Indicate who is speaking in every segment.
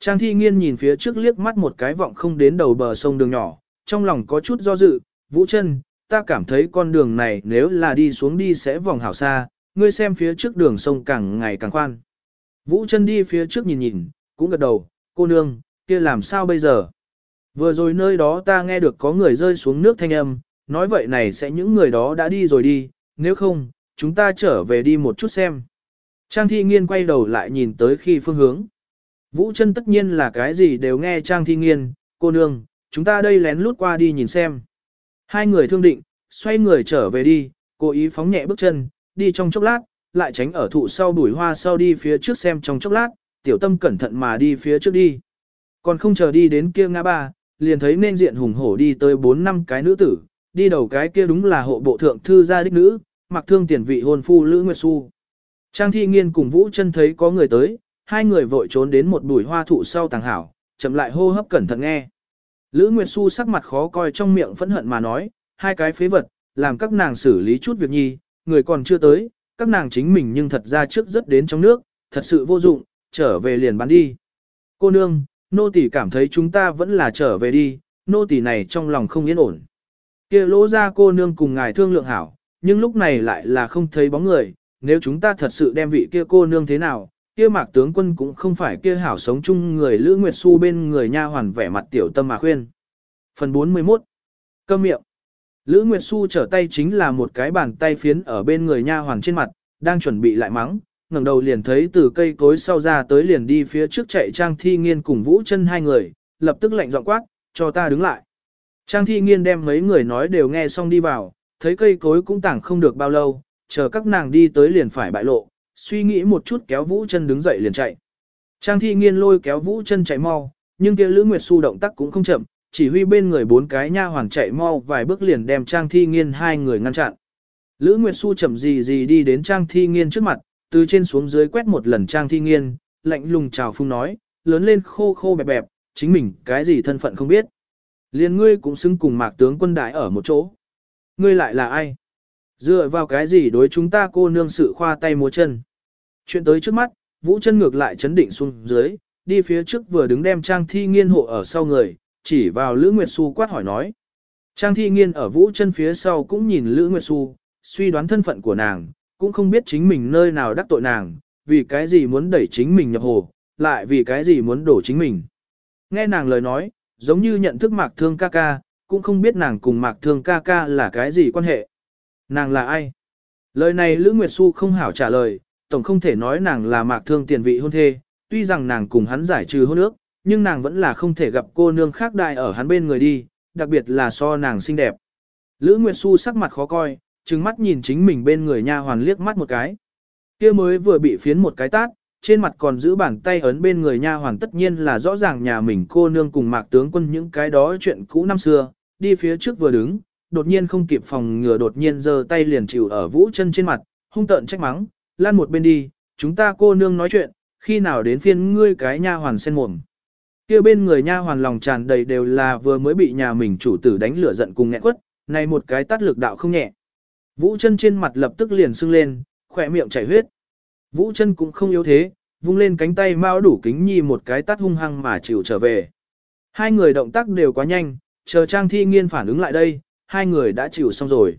Speaker 1: Trang thi nghiên nhìn phía trước liếc mắt một cái vọng không đến đầu bờ sông đường nhỏ, trong lòng có chút do dự, Vũ chân, ta cảm thấy con đường này nếu là đi xuống đi sẽ vòng hảo xa, ngươi xem phía trước đường sông càng ngày càng khoan. Vũ chân đi phía trước nhìn nhìn, cũng gật đầu, cô nương, kia làm sao bây giờ? Vừa rồi nơi đó ta nghe được có người rơi xuống nước thanh âm, nói vậy này sẽ những người đó đã đi rồi đi, nếu không, chúng ta trở về đi một chút xem. Trang thi nghiên quay đầu lại nhìn tới khi phương hướng. Vũ chân tất nhiên là cái gì đều nghe Trang thi nghiên, cô nương, chúng ta đây lén lút qua đi nhìn xem. Hai người thương định, xoay người trở về đi, cố ý phóng nhẹ bước chân, đi trong chốc lát, lại tránh ở thụ sau bùi hoa sau đi phía trước xem trong chốc lát, tiểu tâm cẩn thận mà đi phía trước đi. Còn không chờ đi đến kia ngã ba, liền thấy nên diện hùng hổ đi tới bốn năm cái nữ tử, đi đầu cái kia đúng là hộ bộ thượng thư gia đích nữ, mặc thương tiền vị hôn phu Lữ Nguyệt Xu. Trang thi nghiên cùng Vũ chân thấy có người tới, hai người vội trốn đến một bụi hoa thụ sau tàng hảo, chậm lại hô hấp cẩn thận nghe. Lữ Nguyệt Xu sắc mặt khó coi trong miệng phẫn hận mà nói, hai cái phế vật, làm các nàng xử lý chút việc nhi, người còn chưa tới, các nàng chính mình nhưng thật ra trước rất đến trong nước, thật sự vô dụng, trở về liền bán đi. Cô nương, nô tỳ cảm thấy chúng ta vẫn là trở về đi, nô tỳ này trong lòng không yên ổn. Kia lỗ ra cô nương cùng ngài thương lượng hảo, nhưng lúc này lại là không thấy bóng người, nếu chúng ta thật sự đem vị kia cô nương thế nào, kia mạc tướng quân cũng không phải kia hảo sống chung người Lữ Nguyệt Xu bên người nha hoàn vẻ mặt tiểu tâm mà khuyên. Phần 41 Câm miệng Lữ Nguyệt Xu trở tay chính là một cái bàn tay phiến ở bên người nha hoàn trên mặt, đang chuẩn bị lại mắng, ngẩng đầu liền thấy từ cây cối sau ra tới liền đi phía trước chạy Trang Thi Nghiên cùng Vũ chân hai người, lập tức lạnh giọng quát, cho ta đứng lại. Trang Thi Nghiên đem mấy người nói đều nghe xong đi vào, thấy cây cối cũng tảng không được bao lâu, chờ các nàng đi tới liền phải bại lộ, suy nghĩ một chút kéo Vũ chân đứng dậy liền chạy. Trang Thi Nghiên lôi kéo Vũ chân chạy mau, nhưng kia Lữ Nguyệt Xu động tác cũng không chậm, chỉ huy bên người bốn cái nha hoàn chạy mau vài bước liền đem Trang Thi Nghiên hai người ngăn chặn. Lữ Nguyệt Xu chậm gì gì đi đến Trang Thi Nghiên trước mặt, từ trên xuống dưới quét một lần Trang Thi Nghiên, lạnh lùng chào phung nói, lớn lên khô khô bẹp bẹp, chính mình cái gì thân phận không biết. Liên ngươi cũng xứng cùng mạc tướng quân đại ở một chỗ. Ngươi lại là ai? Dựa vào cái gì đối chúng ta cô nương sự khoa tay múa chân? Chuyện tới trước mắt, Vũ chân ngược lại chấn định xuống dưới, đi phía trước vừa đứng đem Trang Thi Nghiên hộ ở sau người, chỉ vào Lữ Nguyệt Xu quát hỏi nói. Trang Thi Nghiên ở Vũ chân phía sau cũng nhìn Lữ Nguyệt Xu, suy đoán thân phận của nàng, cũng không biết chính mình nơi nào đắc tội nàng, vì cái gì muốn đẩy chính mình nhập hồ, lại vì cái gì muốn đổ chính mình. Nghe nàng lời nói, giống như nhận thức mạc thương ca ca, cũng không biết nàng cùng mạc thương ca ca là cái gì quan hệ. Nàng là ai? Lời này Lữ Nguyệt Xu không hảo trả lời, tổng không thể nói nàng là mạc thương tiền vị hôn thê, tuy rằng nàng cùng hắn giải trừ hôn ước, nhưng nàng vẫn là không thể gặp cô nương khác đại ở hắn bên người đi, đặc biệt là so nàng xinh đẹp. Lữ Nguyệt Xu sắc mặt khó coi, trừng mắt nhìn chính mình bên người nha hoàn liếc mắt một cái. Kia mới vừa bị phiến một cái tát, trên mặt còn giữ bàn tay ấn bên người nha hoàn tất nhiên là rõ ràng nhà mình cô nương cùng mạc tướng quân những cái đó chuyện cũ năm xưa, đi phía trước vừa đứng, đột nhiên không kịp phòng ngừa đột nhiên giơ tay liền chịu ở vũ chân trên mặt, hung tợn trách mắng, lan một bên đi, chúng ta cô nương nói chuyện, khi nào đến phiên ngươi cái nha hoàn sen mồm. Kia bên người nha hoàn lòng tràn đầy đều là vừa mới bị nhà mình chủ tử đánh lửa giận cùng nghẹn quất, này một cái tát lực đạo không nhẹ. Vũ chân trên mặt lập tức liền sưng lên, khỏe miệng chảy huyết. Vũ chân cũng không yếu thế, vung lên cánh tay mau đủ kính nhi một cái tát hung hăng mà chịu trở về. Hai người động tác đều quá nhanh, chờ Trang Thi Nghiên phản ứng lại đây, hai người đã chịu xong rồi.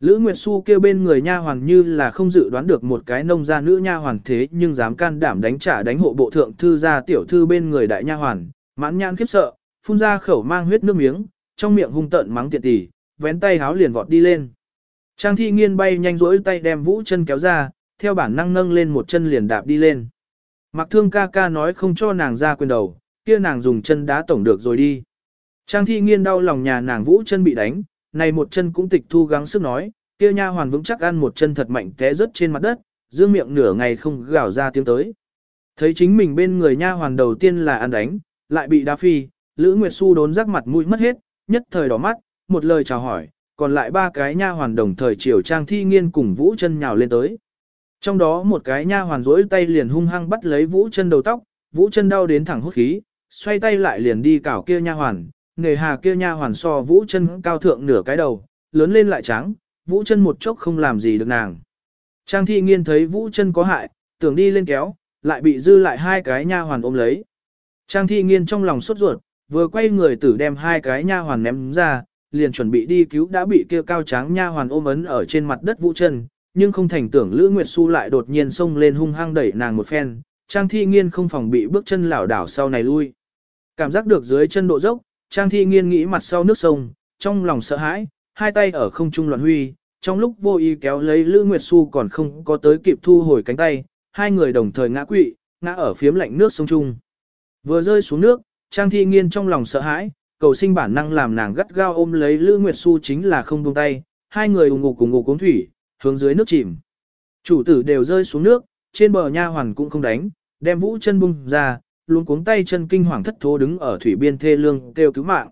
Speaker 1: Lữ Nguyệt Xu kêu bên người nha hoàn như là không dự đoán được một cái nông gia nữ nha hoàn thế nhưng dám can đảm đánh trả đánh hộ bộ thượng thư gia tiểu thư bên người đại nha hoàn, mãn nhãn khiếp sợ, phun ra khẩu mang huyết nước miếng, trong miệng hung tợn mắng tiện tỷ, vén tay háo liền vọt đi lên. Trang thi nghiên bay nhanh rỗi tay đem vũ chân kéo ra, theo bản năng nâng lên một chân liền đạp đi lên. Mặc thương ca ca nói không cho nàng ra quyền đầu, kia nàng dùng chân đá tổng được rồi đi. Trang thi nghiên đau lòng nhà nàng vũ chân bị đánh, này một chân cũng tịch thu gắng sức nói, kia nha hoàn vững chắc ăn một chân thật mạnh té rớt trên mặt đất, dương miệng nửa ngày không gào ra tiếng tới. Thấy chính mình bên người nha hoàn đầu tiên là ăn đánh, lại bị đá phi, Lữ Nguyệt Xu đốn rắc mặt mũi mất hết, nhất thời đỏ mắt, một lời chào hỏi, còn lại ba cái nha hoàn đồng thời chiều trang thi nghiên cùng vũ chân nhào lên tới. Trong đó một cái nha hoàn rỗi tay liền hung hăng bắt lấy vũ chân đầu tóc, vũ chân đau đến thẳng hút khí, xoay tay lại liền đi cào kia nha hoàn, nghề hà kia nha hoàn so vũ chân cao thượng nửa cái đầu, lớn lên lại trắng, vũ chân một chốc không làm gì được nàng. Trang thi nghiên thấy vũ chân có hại, tưởng đi lên kéo, lại bị dư lại hai cái nha hoàn ôm lấy. Trang thi nghiên trong lòng sốt ruột, vừa quay người tử đem hai cái nha hoàn ném ra, liền chuẩn bị đi cứu đã bị kia cao tráng nha hoàn ôm ấn ở trên mặt đất vũ chân, nhưng không thành tưởng Lữ Nguyệt Xu lại đột nhiên xông lên hung hăng đẩy nàng một phen, Trang Thi Nghiên không phòng bị bước chân lảo đảo sau này lui. Cảm giác được dưới chân độ dốc, Trang Thi Nghiên nghĩ mặt sau nước sông, trong lòng sợ hãi, hai tay ở không trung loạn huy, trong lúc vô ý kéo lấy Lữ Nguyệt Xu còn không có tới kịp thu hồi cánh tay, hai người đồng thời ngã quỵ, ngã ở phiếm lạnh nước sông trung. Vừa rơi xuống nước, Trang Thi Nghiên trong lòng sợ hãi, cầu sinh bản năng làm nàng gắt gao ôm lấy Lữ Nguyệt Xu chính là không buông tay, hai người ủng ngục cùng ngục cuốn thủy, hướng dưới nước chìm. Chủ tử đều rơi xuống nước, trên bờ nha hoàn cũng không đánh, đem vũ chân bung ra, luôn cuống tay chân kinh hoàng thất thố đứng ở thủy biên thê lương kêu cứu mạng.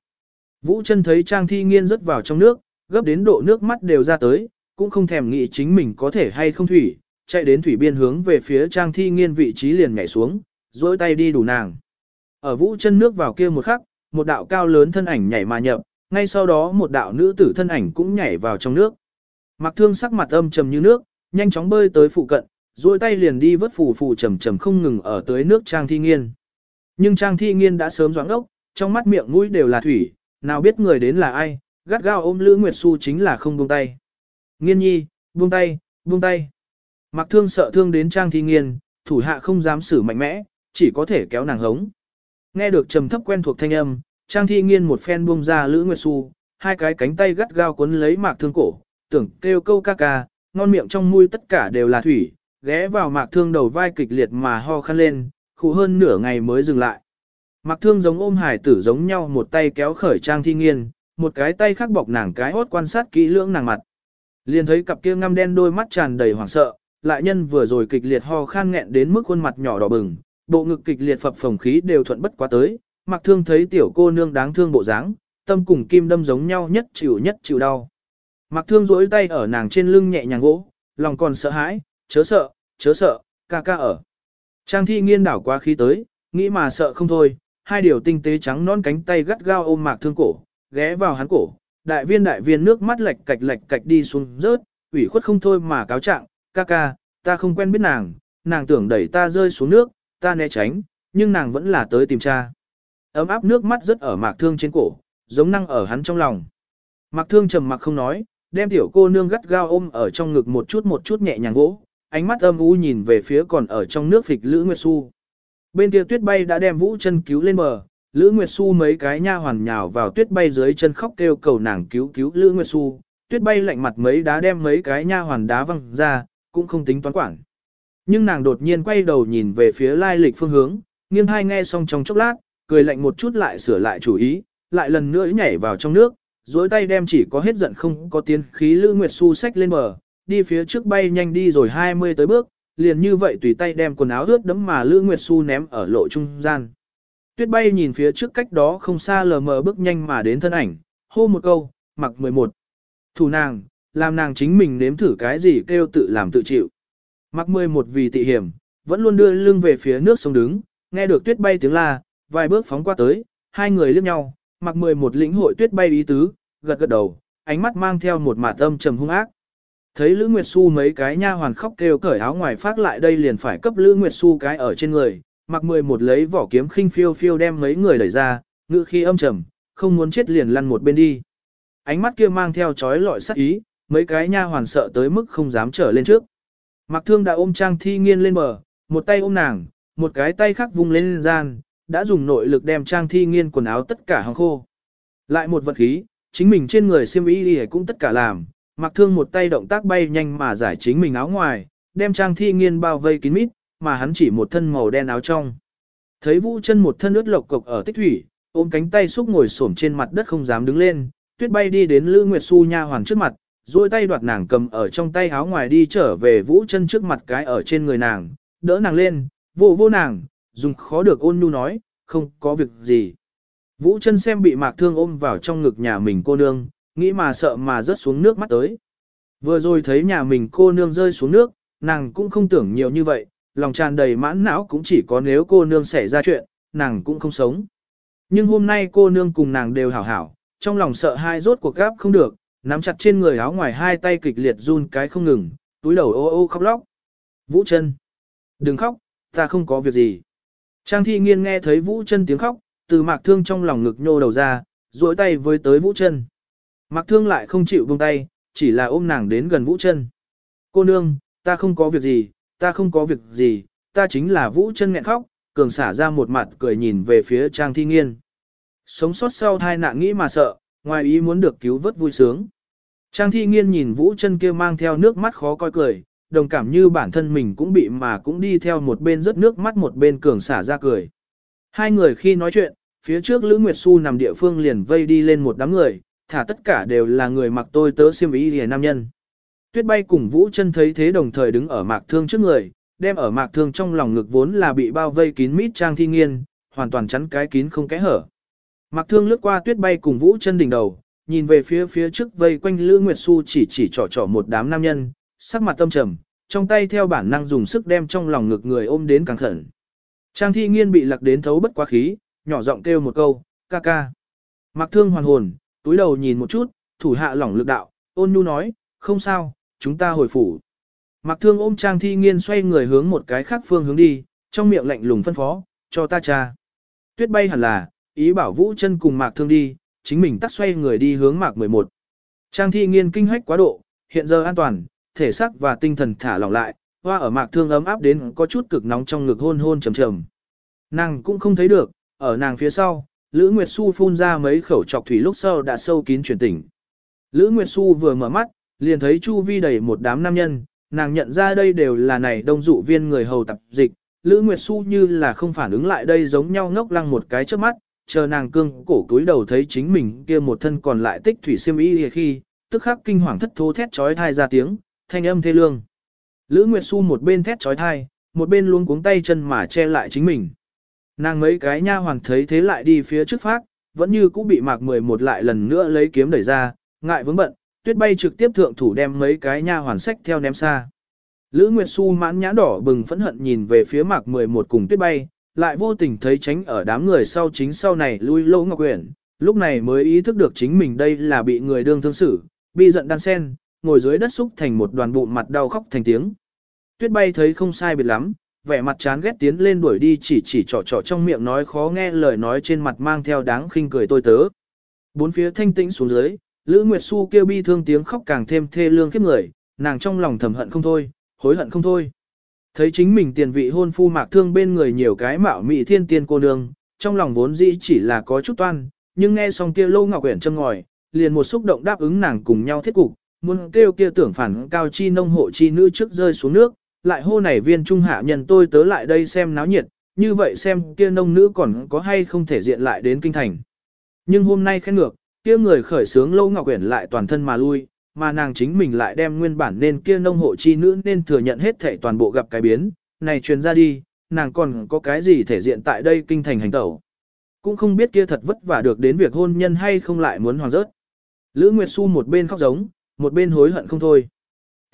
Speaker 1: Vũ chân thấy Trang Thi Nghiên rớt vào trong nước, gấp đến độ nước mắt đều ra tới, cũng không thèm nghĩ chính mình có thể hay không thủy, chạy đến thủy biên hướng về phía Trang Thi Nghiên vị trí liền nhảy xuống, duỗi tay đi đủ nàng. Ở vũ chân nước vào kia một khắc, một đạo cao lớn thân ảnh nhảy mà nhập, ngay sau đó một đạo nữ tử thân ảnh cũng nhảy vào trong nước. Mặc thương sắc mặt âm trầm như nước, nhanh chóng bơi tới phụ cận, duỗi tay liền đi vớt phù phù trầm trầm không ngừng ở tới nước Trang Thi Nghiên. Nhưng Trang Thi Nghiên đã sớm doãn ốc, trong mắt miệng mũi đều là thủy, nào biết người đến là ai, gắt gao ôm Lữ Nguyệt Xu chính là không buông tay. Nghiên nhi, buông tay, buông tay. Mặc thương sợ thương đến Trang Thi Nghiên, thủ hạ không dám xử mạnh mẽ, chỉ có thể kéo nàng hống. Nghe được trầm thấp quen thuộc thanh âm, Trang Thi Nghiên một phen buông ra Lữ Nguyệt Xu, hai cái cánh tay gắt gao cuốn lấy mạc thương cổ, tưởng kêu câu ca ca, ngon miệng trong mũi tất cả đều là thủy, ghé vào mạc thương đầu vai kịch liệt mà ho khăn lên, Khụ hơn nửa ngày mới dừng lại. Mặc thương giống ôm hải tử giống nhau một tay kéo khởi Trang Thi Nghiên, một cái tay khác bọc nàng cái hốt quan sát kỹ lưỡng nàng mặt. Liền thấy cặp kia ngăm đen đôi mắt tràn đầy hoảng sợ, lại nhân vừa rồi kịch liệt ho khan nghẹn đến mức khuôn mặt nhỏ đỏ bừng, bộ ngực kịch liệt phập phồng khí đều thuận bất quá tới, mặc thương thấy tiểu cô nương đáng thương bộ dáng, tâm cùng kim đâm giống nhau nhất chịu nhất chịu đau. Mặc thương duỗi tay ở nàng trên lưng nhẹ nhàng gỗ, lòng còn sợ hãi, chớ sợ, chớ sợ, ca ca ở. Trang thi nghiên đảo qua khí tới, nghĩ mà sợ không thôi, hai điều tinh tế trắng non cánh tay gắt gao ôm mạc thương cổ, ghé vào hắn cổ, đại viên đại viên nước mắt lệch cạch lệch cạch đi xuống rớt, ủy khuất không thôi mà cáo trạng, ca ca, ta không quen biết nàng, nàng tưởng đẩy ta rơi xuống nước, ta né tránh, nhưng nàng vẫn là tới tìm cha. Ấm áp nước mắt rất ở mạc thương trên cổ, giống năng ở hắn trong lòng. Mạc thương trầm mặc không nói, đem tiểu cô nương gắt gao ôm ở trong ngực một chút một chút nhẹ nhàng vỗ, ánh mắt âm u nhìn về phía còn ở trong nước phịch Lữ Nguyệt Xu. Bên kia tuyết bay đã đem vũ chân cứu lên bờ, Lữ Nguyệt Xu mấy cái nha hoàn nhào vào tuyết bay dưới chân khóc kêu cầu nàng cứu cứu Lữ Nguyệt Xu. Tuyết bay lạnh mặt mấy đá đem mấy cái nha hoàn đá văng ra, cũng không tính toán quản. Nhưng nàng đột nhiên quay đầu nhìn về phía lai lịch phương hướng, nghiêng hai nghe xong trong chốc lát, cười lạnh một chút lại sửa lại chủ ý, lại lần nữa nhảy vào trong nước, duỗi tay đem chỉ có hết giận không có tiến khí Lữ Nguyệt Xu xách lên bờ, đi phía trước bay nhanh đi rồi 20 tới bước, liền như vậy tùy tay đem quần áo ướt đẫm mà Lữ Nguyệt Xu ném ở lộ trung gian. Tuyết bay nhìn phía trước cách đó không xa lờ mờ bước nhanh mà đến thân ảnh, hô một câu, mặc 11. Thủ nàng, làm nàng chính mình nếm thử cái gì kêu tự làm tự chịu. Mặc 11 vì tị hiểm, vẫn luôn đưa lưng về phía nước sông đứng, nghe được tuyết bay tiếng la, vài bước phóng qua tới, hai người liếc nhau, mặc 11 lĩnh hội tuyết bay ý tứ, gật gật đầu, ánh mắt mang theo một mả tâm trầm hung ác. Thấy Lữ Nguyệt Xu mấy cái nha hoàn khóc kêu cởi áo ngoài phát lại đây liền phải cấp Lữ Nguyệt Xu cái ở trên người, mặc 11 lấy vỏ kiếm khinh phiêu phiêu đem mấy người đẩy ra, ngự khi âm trầm, không muốn chết liền lăn một bên đi. Ánh mắt kia mang theo chói lọi sắc ý, mấy cái nha hoàn sợ tới mức không dám trở lên trước. Mặc thương đã ôm Trang Thi Nghiên lên bờ, một tay ôm nàng, một cái tay khác vung lên gian, đã dùng nội lực đem Trang Thi Nghiên quần áo tất cả hàng khô. Lại một vật khí, chính mình trên người xiêm y cũng tất cả làm, mặc thương một tay động tác bay nhanh mà giải chính mình áo ngoài, đem Trang Thi Nghiên bao vây kín mít, mà hắn chỉ một thân màu đen áo trong. Thấy Vũ chân một thân ướt lộc cục ở tích thủy, ôm cánh tay xúc ngồi xổm trên mặt đất không dám đứng lên, tuyết bay đi đến Lữ Nguyệt Xu nha hoàng trước mặt, duỗi tay đoạt nàng cầm ở trong tay áo ngoài đi trở về Vũ chân trước mặt cái ở trên người nàng, đỡ nàng lên, vô vô nàng, dùng khó được ôn nhu nói, không có việc gì. Vũ chân xem bị mạc thương ôm vào trong ngực nhà mình cô nương, nghĩ mà sợ mà rớt xuống nước mắt tới. Vừa rồi thấy nhà mình cô nương rơi xuống nước, nàng cũng không tưởng nhiều như vậy, lòng tràn đầy mãn não cũng chỉ có nếu cô nương xảy ra chuyện, nàng cũng không sống. Nhưng hôm nay cô nương cùng nàng đều hảo hảo, trong lòng sợ hai rốt cuộc gáp không được, nắm chặt trên người áo ngoài hai tay kịch liệt run cái không ngừng, túi đầu ô ô khóc lóc. Vũ chân, đừng khóc, ta không có việc gì. Trang thi nghiên nghe thấy Vũ chân tiếng khóc, từ mạc thương trong lòng ngực nhô đầu ra, duỗi tay với tới Vũ chân. Mạc thương lại không chịu buông tay, chỉ là ôm nàng đến gần Vũ chân. Cô nương, ta không có việc gì, ta không có việc gì, ta chính là Vũ chân nghẹn khóc, cường xả ra một mặt cười nhìn về phía Trang thi nghiên. Sống sót sau tai nạn nghĩ mà sợ, ngoài ý muốn được cứu vớt vui sướng. Trang thi nghiên nhìn Vũ chân kia mang theo nước mắt khó coi cười, đồng cảm như bản thân mình cũng bị mà cũng đi theo một bên rớt nước mắt một bên cường xả ra cười. Hai người khi nói chuyện, phía trước Lữ Nguyệt Xu nằm địa phương liền vây đi lên một đám người, thả tất cả đều là người mặc tôi tớ xiêm y hề nam nhân. Tuyết bay cùng Vũ chân thấy thế đồng thời đứng ở mạc thương trước người, đem ở mạc thương trong lòng ngực vốn là bị bao vây kín mít trang thi nghiên, hoàn toàn chắn cái kín không kẽ hở. Mạc thương lướt qua tuyết bay cùng Vũ chân đỉnh đầu, nhìn về phía phía trước vây quanh Lữ Nguyệt Xu chỉ chỉ trỏ trỏ một đám nam nhân, sắc mặt tâm trầm, trong tay theo bản năng dùng sức đem trong lòng ngực người ôm đến càng khẩn. Trang thi nghiên bị lạc đến thấu bất quá khí, nhỏ giọng kêu một câu, ca ca. Mạc thương hoàn hồn, túi đầu nhìn một chút, thủ hạ lỏng lực đạo, ôn nhu nói, không sao, chúng ta hồi phủ. Mặc thương ôm trang thi nghiên xoay người hướng một cái khác phương hướng đi, trong miệng lạnh lùng phân phó, cho ta cha. Tuyết bay hẳn là, ý bảo vũ chân cùng mạc thương đi, chính mình tắt xoay người đi hướng mạc 11. Trang thi nghiên kinh hách quá độ, hiện giờ an toàn, thể xác và tinh thần thả lỏng lại, hoa ở mạc thương ấm áp đến có chút cực nóng trong ngực hôn hôn trầm trầm. Nàng cũng không thấy được, ở nàng phía sau, Lữ Nguyệt Xu phun ra mấy khẩu chọc thủy lúc sau đã sâu kín chuyển tỉnh. Lữ Nguyệt Xu vừa mở mắt, liền thấy chu vi đầy một đám nam nhân, nàng nhận ra đây đều là này đông dụ viên người hầu tập dịch. Lữ Nguyệt Xu như là không phản ứng lại đây giống nhau ngốc lăng một cái trước mắt, chờ nàng cương cổ túi đầu thấy chính mình kia một thân còn lại tích thủy xiêm y khi, tức khắc kinh hoàng thất thố thét trói thai ra tiếng, thanh âm thê lương. Lữ Nguyệt Xu một bên thét trói thai, một bên luôn cuống tay chân mà che lại chính mình. Nàng mấy cái nha hoàng thấy thế lại đi phía trước phát, vẫn như cũng bị mạc 11 lại lần nữa lấy kiếm đẩy ra, ngại vướng bận, tuyết bay trực tiếp thượng thủ đem mấy cái nha hoàn sách theo ném xa. Lữ Nguyệt Xu mãn nhã đỏ bừng phẫn hận nhìn về phía mạc 11 cùng tuyết bay, lại vô tình thấy tránh ở đám người sau chính sau này lui lỗ ngọc quyển, lúc này mới ý thức được chính mình đây là bị người đương thương xử, bi giận đan sen, ngồi dưới đất xúc thành một đoàn bụng mặt đau khóc thành tiếng. Tuyết bay thấy không sai biệt lắm, vẻ mặt chán ghét tiến lên đuổi đi chỉ chỉ trò trò trong miệng nói khó nghe lời nói trên mặt mang theo đáng khinh cười tôi tớ. Bốn phía thanh tĩnh xuống dưới, Lữ Nguyệt Xu kêu bi thương tiếng khóc càng thêm thê lương kiếp người, nàng trong lòng thầm hận không thôi, hối hận không thôi. Thấy chính mình tiền vị hôn phu mạc thương bên người nhiều cái mạo mị thiên tiên cô nương, trong lòng vốn dĩ chỉ là có chút toan, nhưng nghe xong kia lâu ngọc quyển châm ngòi, liền một xúc động đáp ứng nàng cùng nhau thiết cục, muốn kêu kia tưởng phản cao chi nông hộ chi nữ trước rơi xuống nước, lại hô này viên trung hạ nhân tôi tớ lại đây xem náo nhiệt, như vậy xem kia nông nữ còn có hay không thể diện lại đến kinh thành. Nhưng hôm nay khen ngược, kia người khởi sướng lâu ngọc quyển lại toàn thân mà lui, mà nàng chính mình lại đem nguyên bản nên kia nông hộ chi nữ nên thừa nhận hết thể toàn bộ gặp cái biến, này truyền ra đi, nàng còn có cái gì thể diện tại đây kinh thành hành tẩu. Cũng không biết kia thật vất vả được đến việc hôn nhân hay không lại muốn hoàn rớt. Lữ Nguyệt Xu một bên khóc giống, một bên hối hận không thôi.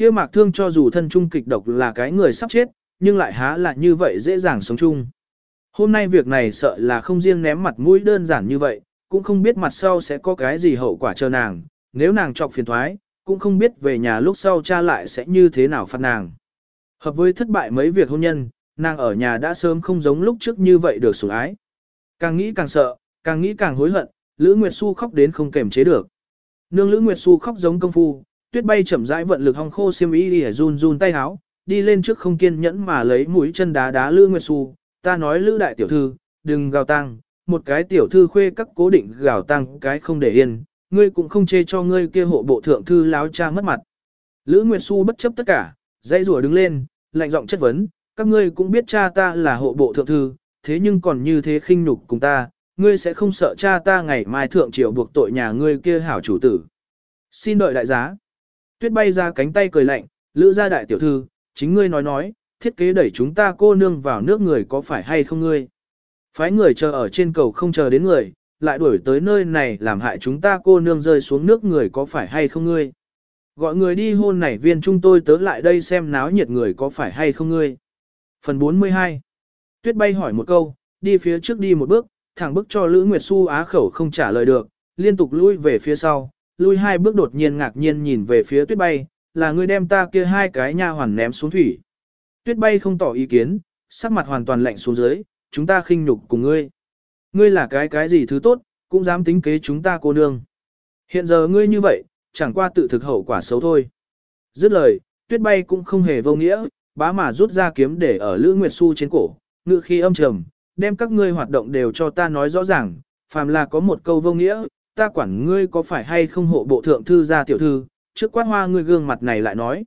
Speaker 1: Kia mạc thương cho dù thân trung kịch độc là cái người sắp chết, nhưng lại há là như vậy dễ dàng sống chung. Hôm nay việc này sợ là không riêng ném mặt mũi đơn giản như vậy, cũng không biết mặt sau sẽ có cái gì hậu quả chờ nàng, nếu nàng chọc phiền thoái, cũng không biết về nhà lúc sau cha lại sẽ như thế nào phạt nàng. Hợp với thất bại mấy việc hôn nhân, nàng ở nhà đã sớm không giống lúc trước như vậy được sủng ái. Càng nghĩ càng sợ, càng nghĩ càng hối hận, Lữ Nguyệt Xu khóc đến không kềm chế được. Nương Lữ Nguyệt Xu khóc giống công phu, tuyết bay chậm rãi vận lực hong khô xiêm y lìa run run tay háo, đi lên trước không kiên nhẫn mà lấy mũi chân đá đá Lữ Nguyệt Xu, ta nói Lữ đại tiểu thư, đừng gào tăng, một cái tiểu thư khuê các cố định gào tăng cái không để yên, ngươi cũng không chê cho ngươi kia hộ bộ thượng thư láo cha mất mặt. Lữ Nguyệt Xu bất chấp tất cả, dãy rủa đứng lên, lạnh giọng chất vấn, các ngươi cũng biết cha ta là hộ bộ thượng thư, thế nhưng còn như thế khinh nhục cùng ta, ngươi sẽ không sợ cha ta ngày mai thượng triều buộc tội nhà ngươi kia hảo chủ tử. Xin đợi đại giá. Tuyết bay ra cánh tay cười lạnh, lữ gia đại tiểu thư, chính ngươi nói nói, thiết kế đẩy chúng ta cô nương vào nước người có phải hay không ngươi. Phái người chờ ở trên cầu không chờ đến người, lại đuổi tới nơi này làm hại chúng ta cô nương rơi xuống nước người có phải hay không ngươi. Gọi người đi hôn nảy viên chúng tôi tớ lại đây xem náo nhiệt người có phải hay không ngươi. Phần 42 Tuyết bay hỏi một câu, đi phía trước đi một bước, thẳng bước cho Lữ Nguyệt Xu á khẩu không trả lời được, liên tục lui về phía sau, lui hai bước đột nhiên ngạc nhiên nhìn về phía tuyết bay, là ngươi đem ta kia hai cái nha hoàn ném xuống thủy. Tuyết bay không tỏ ý kiến, sắc mặt hoàn toàn lạnh xuống dưới, chúng ta khinh nhục cùng ngươi. Ngươi là cái cái gì thứ tốt, cũng dám tính kế chúng ta cô nương. Hiện giờ ngươi như vậy, chẳng qua tự thực hậu quả xấu thôi. Dứt lời, tuyết bay cũng không hề vô nghĩa, bá mà rút ra kiếm để ở Lữ Nguyệt Xu trên cổ, ngự khi âm trầm, đem các ngươi hoạt động đều cho ta nói rõ ràng, phàm là có một câu vô nghĩa, ta quản ngươi có phải hay không hộ bộ thượng thư gia tiểu thư, trước quát hoa ngươi gương mặt này lại nói.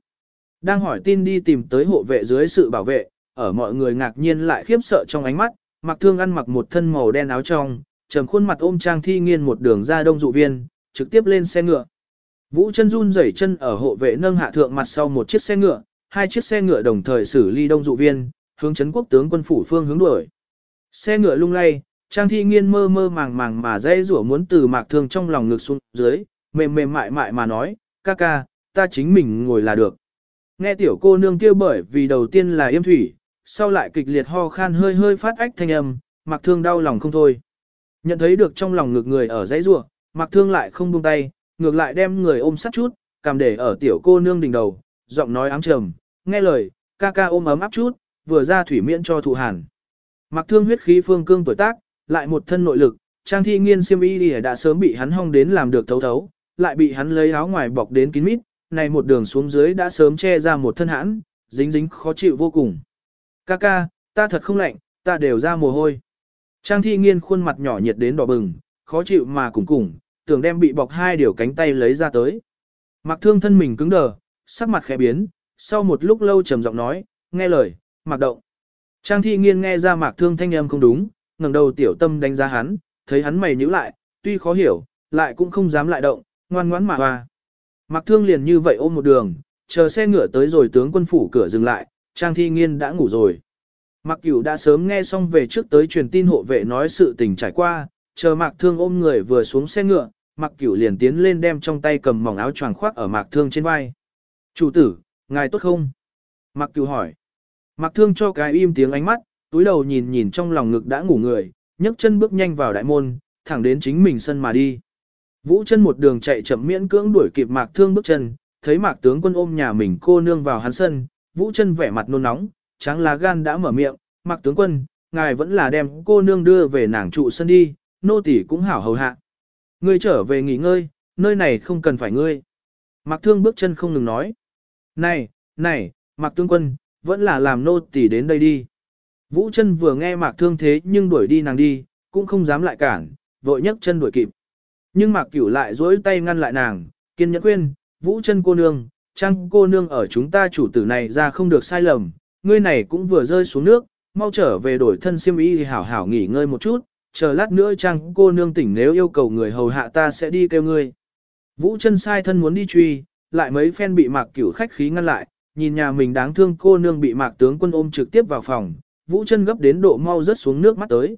Speaker 1: Đang hỏi tin đi tìm tới hộ vệ dưới sự bảo vệ, ở mọi người ngạc nhiên lại khiếp sợ trong ánh mắt, mặc thương ăn mặc một thân màu đen áo trong, trầm khuôn mặt ôm trang thi nghiên một đường ra đông dụ viên, trực tiếp lên xe ngựa. Vũ chân run rẩy chân ở hộ vệ nâng hạ thượng mặt sau một chiếc xe ngựa, hai chiếc xe ngựa đồng thời xử ly đông dụ viên, hướng chấn quốc tướng quân phủ phương hướng đuổi. Xe ngựa lung lay, Trang Thi Nghiên mơ mơ màng màng mà dây rủa muốn từ mạc thương trong lòng ngực xuống dưới, mềm mềm mại mại mà nói, ca ca, ta chính mình ngồi là được. Nghe tiểu cô nương kêu bởi vì đầu tiên là yêm thủy, sau lại kịch liệt ho khan hơi hơi phát ách thanh âm, mạc thương đau lòng không thôi. Nhận thấy được trong lòng ngực người ở dãy rủa, mạc thương lại không buông tay, ngược lại đem người ôm sát chút, cầm để ở tiểu cô nương đỉnh đầu, giọng nói ám trầm, nghe lời, ca ca ôm ấm áp chút, vừa ra thủy miễn cho thụ hàn. Mặc thương huyết khí phương cương tuổi tác, lại một thân nội lực, trang thi nghiên siêm y đã sớm bị hắn hong đến làm được thấu thấu, lại bị hắn lấy áo ngoài bọc đến kín mít, này một đường xuống dưới đã sớm che ra một thân hãn, dính dính khó chịu vô cùng. Ca ca, ta thật không lạnh, ta đều ra mồ hôi. Trang thi nghiên khuôn mặt nhỏ nhiệt đến đỏ bừng, khó chịu mà cùng cùng, tưởng đem bị bọc hai điều cánh tay lấy ra tới. Mặc thương thân mình cứng đờ, sắc mặt khẽ biến, sau một lúc lâu trầm giọng nói, nghe lời, mặc động. Trang thi nghiên nghe ra mạc thương thanh âm không đúng, ngẩng đầu tiểu tâm đánh giá hắn, thấy hắn mày nhíu lại, tuy khó hiểu, lại cũng không dám lại động, ngoan ngoãn mà hoa. Mặc thương liền như vậy ôm một đường, chờ xe ngựa tới rồi tướng quân phủ cửa dừng lại, Trang thi nghiên đã ngủ rồi. Mặc cửu đã sớm nghe xong về trước tới truyền tin hộ vệ nói sự tình trải qua, chờ Mạc thương ôm người vừa xuống xe ngựa, Mạc cửu liền tiến lên đem trong tay cầm mỏng áo choàng khoác ở Mạc thương trên vai. Chủ tử, ngài tốt không? Mạc cửu hỏi. Mặc thương cho cái im tiếng ánh mắt, túi đầu nhìn nhìn trong lòng ngực đã ngủ người, nhấc chân bước nhanh vào đại môn, thẳng đến chính mình sân mà đi. Vũ chân một đường chạy chậm miễn cưỡng đuổi kịp mạc thương bước chân, thấy mạc tướng quân ôm nhà mình cô nương vào hắn sân, vũ chân vẻ mặt nôn nóng, trắng lá gan đã mở miệng, mạc tướng quân, ngài vẫn là đem cô nương đưa về nàng trụ sân đi, nô tỳ cũng hảo hầu hạ. Ngươi trở về nghỉ ngơi, nơi này không cần phải ngươi. Mạc thương bước chân không ngừng nói. Này, này, mạc tướng quân, vẫn là làm nô tỳ đến đây đi. Vũ chân vừa nghe mạc thương thế nhưng đuổi đi nàng đi, cũng không dám lại cản, vội nhấc chân đuổi kịp. Nhưng mạc cửu lại dối tay ngăn lại nàng, kiên nhẫn khuyên, vũ chân cô nương, trang cô nương ở chúng ta chủ tử này ra không được sai lầm, ngươi này cũng vừa rơi xuống nước, mau trở về đổi thân siêm y thì hảo hảo nghỉ ngơi một chút, chờ lát nữa trang cô nương tỉnh nếu yêu cầu người hầu hạ ta sẽ đi kêu ngươi. Vũ chân sai thân muốn đi truy, lại mấy phen bị mạc cửu khách khí ngăn lại, nhìn nhà mình đáng thương cô nương bị mạc tướng quân ôm trực tiếp vào phòng, Vũ chân gấp đến độ mau rớt xuống nước mắt tới.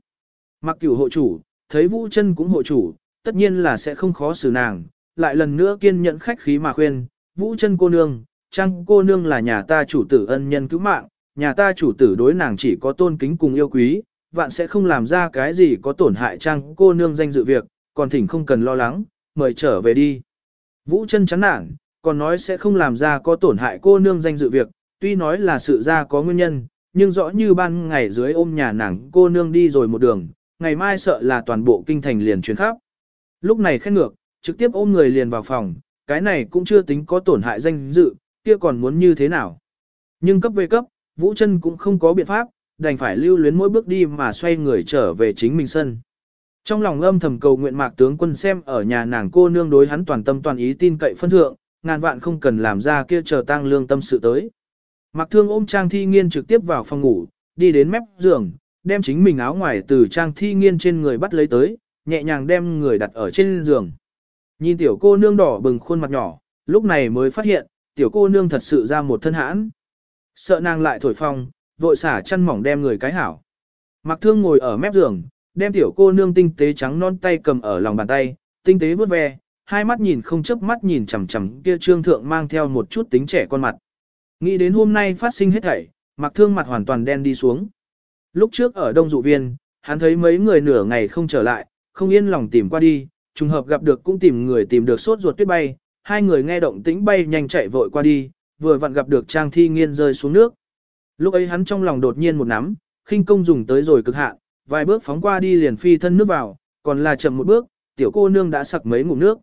Speaker 1: mặc cửu hộ chủ, thấy Vũ chân cũng hộ chủ, tất nhiên là sẽ không khó xử nàng, lại lần nữa kiên nhẫn khách khí mà khuyên, Vũ chân cô nương, chăng cô nương là nhà ta chủ tử ân nhân cứu mạng, nhà ta chủ tử đối nàng chỉ có tôn kính cùng yêu quý, vạn sẽ không làm ra cái gì có tổn hại chăng cô nương danh dự việc, còn thỉnh không cần lo lắng, mời trở về đi. Vũ chân chán nản, còn nói sẽ không làm ra có tổn hại cô nương danh dự việc, tuy nói là sự ra có nguyên nhân, nhưng rõ như ban ngày dưới ôm nhà nàng cô nương đi rồi một đường, ngày mai sợ là toàn bộ kinh thành liền chuyển khắp. Lúc này khét ngược, trực tiếp ôm người liền vào phòng, cái này cũng chưa tính có tổn hại danh dự, kia còn muốn như thế nào. Nhưng cấp về cấp, Vũ chân cũng không có biện pháp, đành phải lưu luyến mỗi bước đi mà xoay người trở về chính mình sân. Trong lòng âm thầm cầu nguyện mạc tướng quân xem ở nhà nàng cô nương đối hắn toàn tâm toàn ý tin cậy phân thượng, ngàn vạn không cần làm ra kia chờ tăng lương tâm sự tới. Mạc thương ôm Trang Thi Nghiên trực tiếp vào phòng ngủ, đi đến mép giường, đem chính mình áo ngoài từ Trang Thi Nghiên trên người bắt lấy tới, nhẹ nhàng đem người đặt ở trên giường. Nhìn tiểu cô nương đỏ bừng khuôn mặt nhỏ, lúc này mới phát hiện, tiểu cô nương thật sự ra một thân hãn. Sợ nàng lại thổi phong, vội xả chăn mỏng đem người cái hảo. Mạc thương ngồi ở mép giường, đem tiểu cô nương tinh tế trắng non tay cầm ở lòng bàn tay, tinh tế vuốt ve, hai mắt nhìn không chớp mắt nhìn chằm chằm kia trương thượng mang theo một chút tính trẻ con mặt. Nghĩ đến hôm nay phát sinh hết thảy, mặc thương mặt hoàn toàn đen đi xuống. Lúc trước ở Đông Dụ Viên, hắn thấy mấy người nửa ngày không trở lại, không yên lòng tìm qua đi, trùng hợp gặp được cũng tìm người tìm được sốt ruột tuyết bay, hai người nghe động tĩnh bay nhanh chạy vội qua đi, vừa vặn gặp được Trang Thi Nghiên rơi xuống nước. Lúc ấy hắn trong lòng đột nhiên một nắm, khinh công dùng tới rồi cực hạn, vài bước phóng qua đi liền phi thân nước vào, còn là chậm một bước, tiểu cô nương đã sặc mấy ngụm nước.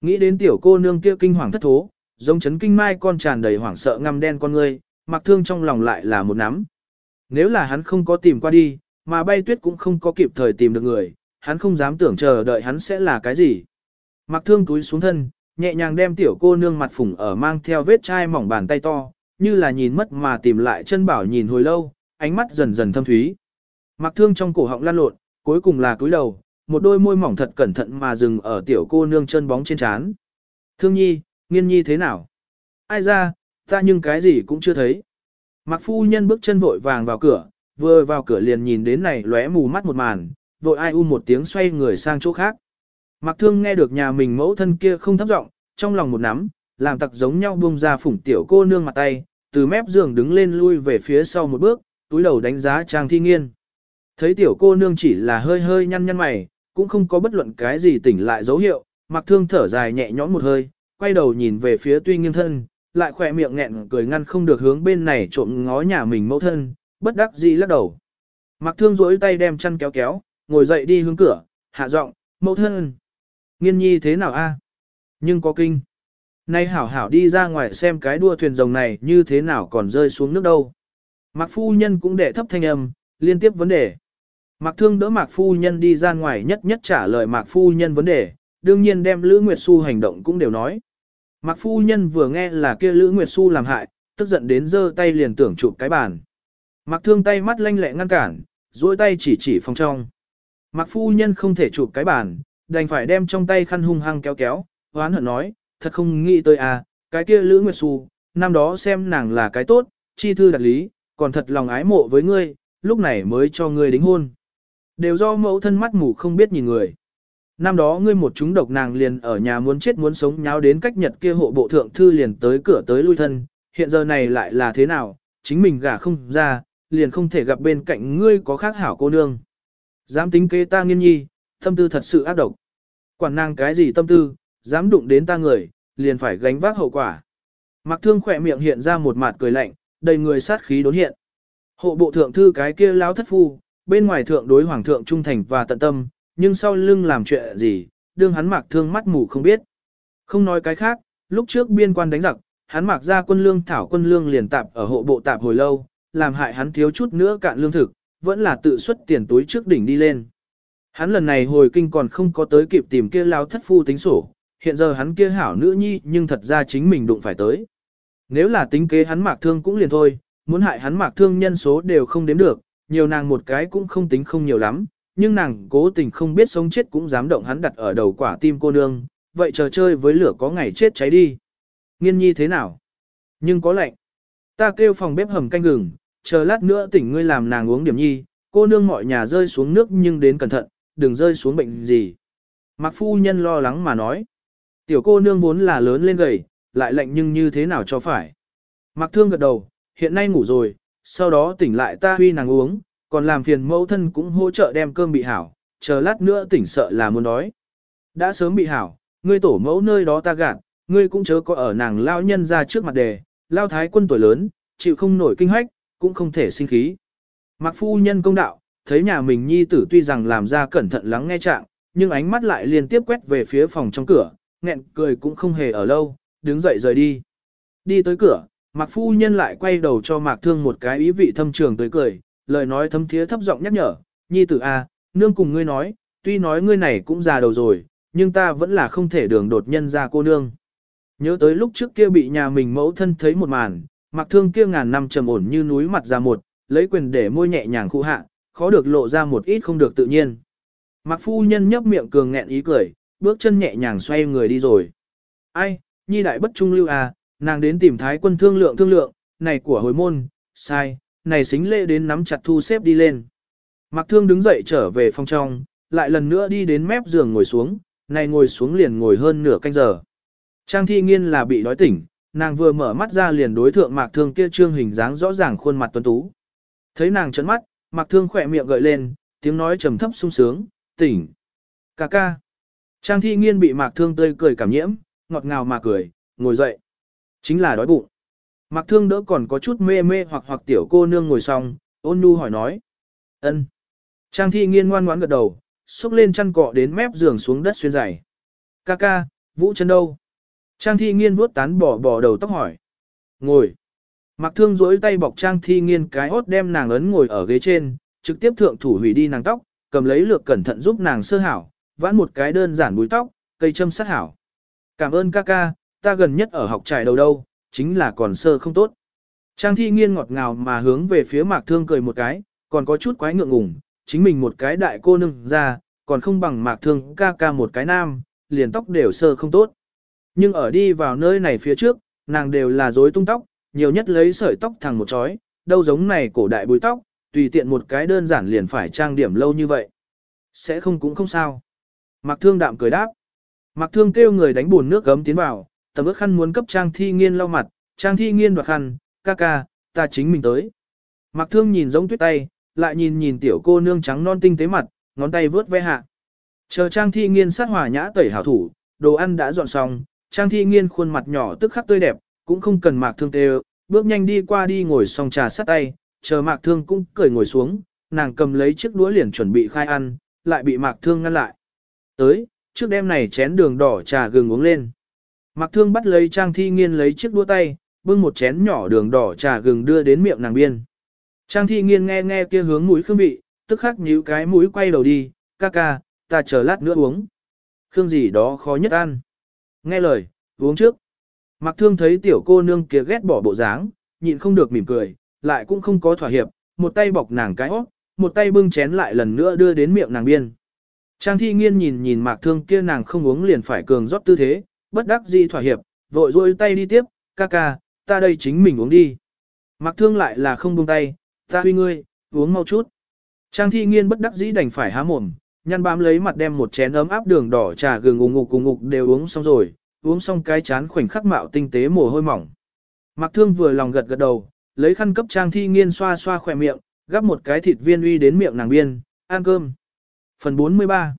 Speaker 1: Nghĩ đến tiểu cô nương kia kinh hoàng thất thố, giống chấn kinh mai con tràn đầy hoảng sợ ngăm đen con ngươi, mặc thương trong lòng lại là một nắm. Nếu là hắn không có tìm qua đi, mà bay tuyết cũng không có kịp thời tìm được người, hắn không dám tưởng chờ đợi hắn sẽ là cái gì. Mặc thương túi xuống thân, nhẹ nhàng đem tiểu cô nương mặt phủng ở mang theo vết chai mỏng bàn tay to, như là nhìn mất mà tìm lại chân bảo nhìn hồi lâu, ánh mắt dần dần thâm thúy. Mặc thương trong cổ họng lan lộn, cuối cùng là cúi đầu, một đôi môi mỏng thật cẩn thận mà dừng ở tiểu cô nương chân bóng trên trán. Thương nhi, nghiên nhi thế nào? Ai ra, ta nhưng cái gì cũng chưa thấy. Mặc phu nhân bước chân vội vàng vào cửa, vừa vào cửa liền nhìn đến này lóe mù mắt một màn, vội ai u một tiếng xoay người sang chỗ khác. Mặc thương nghe được nhà mình mẫu thân kia không thấp giọng, trong lòng một nắm, làm tặc giống nhau buông ra phủng tiểu cô nương mặt tay, từ mép giường đứng lên lui về phía sau một bước, túi đầu đánh giá trang thi nghiên. Thấy tiểu cô nương chỉ là hơi hơi nhăn nhăn mày, cũng không có bất luận cái gì tỉnh lại dấu hiệu, mặc thương thở dài nhẹ nhõm một hơi, quay đầu nhìn về phía tuy nghiêng thân, lại khỏe miệng nghẹn cười ngăn không được hướng bên này trộm ngó nhà mình mẫu thân, bất đắc dĩ lắc đầu. Mặc thương rỗi tay đem chăn kéo kéo, ngồi dậy đi hướng cửa, hạ giọng, mẫu thân. Nghiên nhi thế nào a? Nhưng có kinh. Nay hảo hảo đi ra ngoài xem cái đua thuyền rồng này như thế nào còn rơi xuống nước đâu. Mạc phu nhân cũng để thấp thanh âm, liên tiếp vấn đề. Mạc thương đỡ Mạc phu nhân đi ra ngoài nhất nhất trả lời Mạc phu nhân vấn đề, đương nhiên đem Lữ Nguyệt Xu hành động cũng đều nói. Mạc phu nhân vừa nghe là kia Lữ Nguyệt Xu làm hại, tức giận đến giơ tay liền tưởng chụp cái bàn. Mạc thương tay mắt lanh lẹ ngăn cản, duỗi tay chỉ chỉ phòng trong. Mạc phu nhân không thể chụp cái bàn, đành phải đem trong tay khăn hung hăng kéo kéo, hoán hận nói, thật không nghĩ tới à, cái kia Lữ Nguyệt Xu, năm đó xem nàng là cái tốt, chi thư đặt lý, còn thật lòng ái mộ với ngươi, lúc này mới cho ngươi đính hôn. Đều do mẫu thân mắt mù không biết nhìn người. Năm đó ngươi một chúng độc nàng liền ở nhà muốn chết muốn sống nháo đến cách nhật kia hộ bộ thượng thư liền tới cửa tới lui thân, hiện giờ này lại là thế nào, chính mình gả không ra, liền không thể gặp bên cạnh ngươi có khác hảo cô nương. Dám tính kế ta nghiên nhi, tâm tư thật sự ác độc. Quản nàng cái gì tâm tư, dám đụng đến ta người, liền phải gánh vác hậu quả. Mặc thương khỏe miệng hiện ra một mặt cười lạnh, đầy người sát khí đốn hiện. Hộ bộ thượng thư cái kia láo thất phu, bên ngoài thượng đối hoàng thượng trung thành và tận tâm, nhưng sau lưng làm chuyện gì, đương hắn mạc thương mắt mù không biết. Không nói cái khác, lúc trước biên quan đánh giặc, hắn mạc ra quân lương thảo quân lương liền tạp ở hộ bộ tạp hồi lâu, làm hại hắn thiếu chút nữa cạn lương thực, vẫn là tự xuất tiền túi trước đỉnh đi lên. Hắn lần này hồi kinh còn không có tới kịp tìm kia lao thất phu tính sổ, hiện giờ hắn kia hảo nữ nhi nhưng thật ra chính mình đụng phải tới. Nếu là tính kế hắn mạc thương cũng liền thôi, muốn hại hắn mạc thương nhân số đều không đếm được, nhiều nàng một cái cũng không tính không nhiều lắm, nhưng nàng cố tình không biết sống chết cũng dám động hắn đặt ở đầu quả tim cô nương, vậy chờ chơi với lửa có ngày chết cháy đi. Nghiên nhi thế nào? Nhưng có lạnh. Ta kêu phòng bếp hầm canh gừng, chờ lát nữa tỉnh ngươi làm nàng uống điểm nhi, cô nương mọi nhà rơi xuống nước nhưng đến cẩn thận, đừng rơi xuống bệnh gì. Mạc phu nhân lo lắng mà nói. Tiểu cô nương vốn là lớn lên gầy, lại lạnh nhưng như thế nào cho phải. Mạc thương gật đầu, hiện nay ngủ rồi, sau đó tỉnh lại ta huy nàng uống, còn làm phiền mẫu thân cũng hỗ trợ đem cơm bị hảo, chờ lát nữa tỉnh sợ là muốn đói. Đã sớm bị hảo, ngươi tổ mẫu nơi đó ta gạt, ngươi cũng chớ có ở nàng lao nhân ra trước mặt đề, lao thái quân tuổi lớn, chịu không nổi kinh hách, cũng không thể sinh khí. mặc phu nhân công đạo, thấy nhà mình nhi tử tuy rằng làm ra cẩn thận lắng nghe trạng, nhưng ánh mắt lại liên tiếp quét về phía phòng trong cửa, nghẹn cười cũng không hề ở lâu, đứng dậy rời đi. Đi tới cửa, Mạc phu nhân lại quay đầu cho Mạc Thương một cái ý vị thâm trường tới cười, lời nói thâm thiế thấp giọng nhắc nhở, nhi tử a, nương cùng ngươi nói, tuy nói ngươi này cũng già đầu rồi, nhưng ta vẫn là không thể đường đột nhân ra cô nương. Nhớ tới lúc trước kia bị nhà mình mẫu thân thấy một màn, mặc Thương kia ngàn năm trầm ổn như núi mặt ra một, lấy quyền để môi nhẹ nhàng khu hạ, khó được lộ ra một ít không được tự nhiên. Mặc phu nhân nhấp miệng cường nghẹn ý cười, bước chân nhẹ nhàng xoay người đi rồi. Ai, nhi đại bất trung lưu à, nàng đến tìm thái quân thương lượng thương lượng, này của hồi môn, sai, này xính lễ đến nắm chặt thu xếp đi lên. Mạc thương đứng dậy trở về phòng trong, lại lần nữa đi đến mép giường ngồi xuống, này ngồi xuống liền ngồi hơn nửa canh giờ. Trang thi nghiên là bị đói tỉnh, nàng vừa mở mắt ra liền đối thượng mạc thương kia trương hình dáng rõ ràng khuôn mặt tuấn tú. Thấy nàng trấn mắt, mạc thương khỏe miệng gợi lên, tiếng nói trầm thấp sung sướng, tỉnh. "Ca ca. Trang thi nghiên bị mạc thương tươi cười cảm nhiễm, ngọt ngào mà cười, ngồi dậy. Chính là đói bụng. Mạc thương đỡ còn có chút mê mê hoặc hoặc tiểu cô nương ngồi xong, ôn nhu hỏi nói. ân Trang thi nghiên ngoan ngoãn gật đầu, xúc lên chăn cọ đến mép giường xuống đất xuyên dày. Ca ca, vũ chân đâu? Trang thi nghiên vuốt tán bỏ bỏ đầu tóc hỏi. Ngồi. Mặc thương duỗi tay bọc trang thi nghiên cái hốt đem nàng ấn ngồi ở ghế trên, trực tiếp thượng thủ hủy đi nàng tóc, cầm lấy lược cẩn thận giúp nàng sơ hảo, vãn một cái đơn giản búi tóc, cây châm sát hảo. Cảm ơn ca ca, ta gần nhất ở học trải đầu đâu, chính là còn sơ không tốt. Trang thi nghiên ngọt ngào mà hướng về phía mạc thương cười một cái, còn có chút quái ngượng ngùng, chính mình một cái đại cô nương ra, còn không bằng mạc thương ca ca một cái nam, liền tóc đều sơ không tốt. Nhưng ở đi vào nơi này phía trước, nàng đều là rối tung tóc, nhiều nhất lấy sợi tóc thẳng một chói, đâu giống này cổ đại bùi tóc, tùy tiện một cái đơn giản liền phải trang điểm lâu như vậy. Sẽ không cũng không sao. Mạc thương đạm cười đáp. Mạc thương kêu người đánh buồn nước gấm tiến vào, tầm ước khăn muốn cấp trang thi nghiên lau mặt, trang thi nghiên đoạt khăn, ca ca, ta chính mình tới. Mạc thương nhìn giống tuyết tay, lại nhìn nhìn tiểu cô nương trắng non tinh tế mặt, ngón tay vướt ve hạ. Chờ trang thi nghiên sát hỏa nhã tẩy hảo thủ, đồ ăn đã dọn xong, trang thi nghiên khuôn mặt nhỏ tức khắc tươi đẹp, cũng không cần mạc thương tê bước nhanh đi qua đi ngồi xong trà sát tay, chờ mạc thương cũng cởi ngồi xuống, nàng cầm lấy chiếc đũa liền chuẩn bị khai ăn, lại bị mạc thương ngăn lại. Tới, trước đêm này chén đường đỏ trà gừng uống lên. Mạc thương bắt lấy trang thi nghiên lấy chiếc đũa tay, bưng một chén nhỏ đường đỏ trà gừng đưa đến miệng nàng biên. Trang thi nghiên nghe nghe kia hướng mũi khương vị, tức khắc nhíu cái mũi quay đầu đi, ca ca, ta chờ lát nữa uống. Khương gì đó khó nhất ăn. Nghe lời, uống trước. Mặc thương thấy tiểu cô nương kia ghét bỏ bộ dáng, nhịn không được mỉm cười, lại cũng không có thỏa hiệp, một tay bọc nàng cái óc, một tay bưng chén lại lần nữa đưa đến miệng nàng biên. Trang thi nghiên nhìn nhìn mạc thương kia nàng không uống liền phải cường rót tư thế, bất đắc dĩ thỏa hiệp, vội rôi tay đi tiếp, ca ca, ta đây chính mình uống đi. Mặc thương lại là không buông tay, ta huy ngươi, uống mau chút. Trang thi nghiên bất đắc dĩ đành phải há mồm, nhăn bám lấy mặt đem một chén ấm áp đường đỏ trà gừng ngục ngục ngục đều uống xong rồi, uống xong cái chán khoảnh khắc mạo tinh tế mồ hôi mỏng. Mặc thương vừa lòng gật gật đầu, lấy khăn cấp trang thi nghiên xoa xoa khỏe miệng, gắp một cái thịt viên uy đến miệng nàng biên, ăn cơm. Phần 43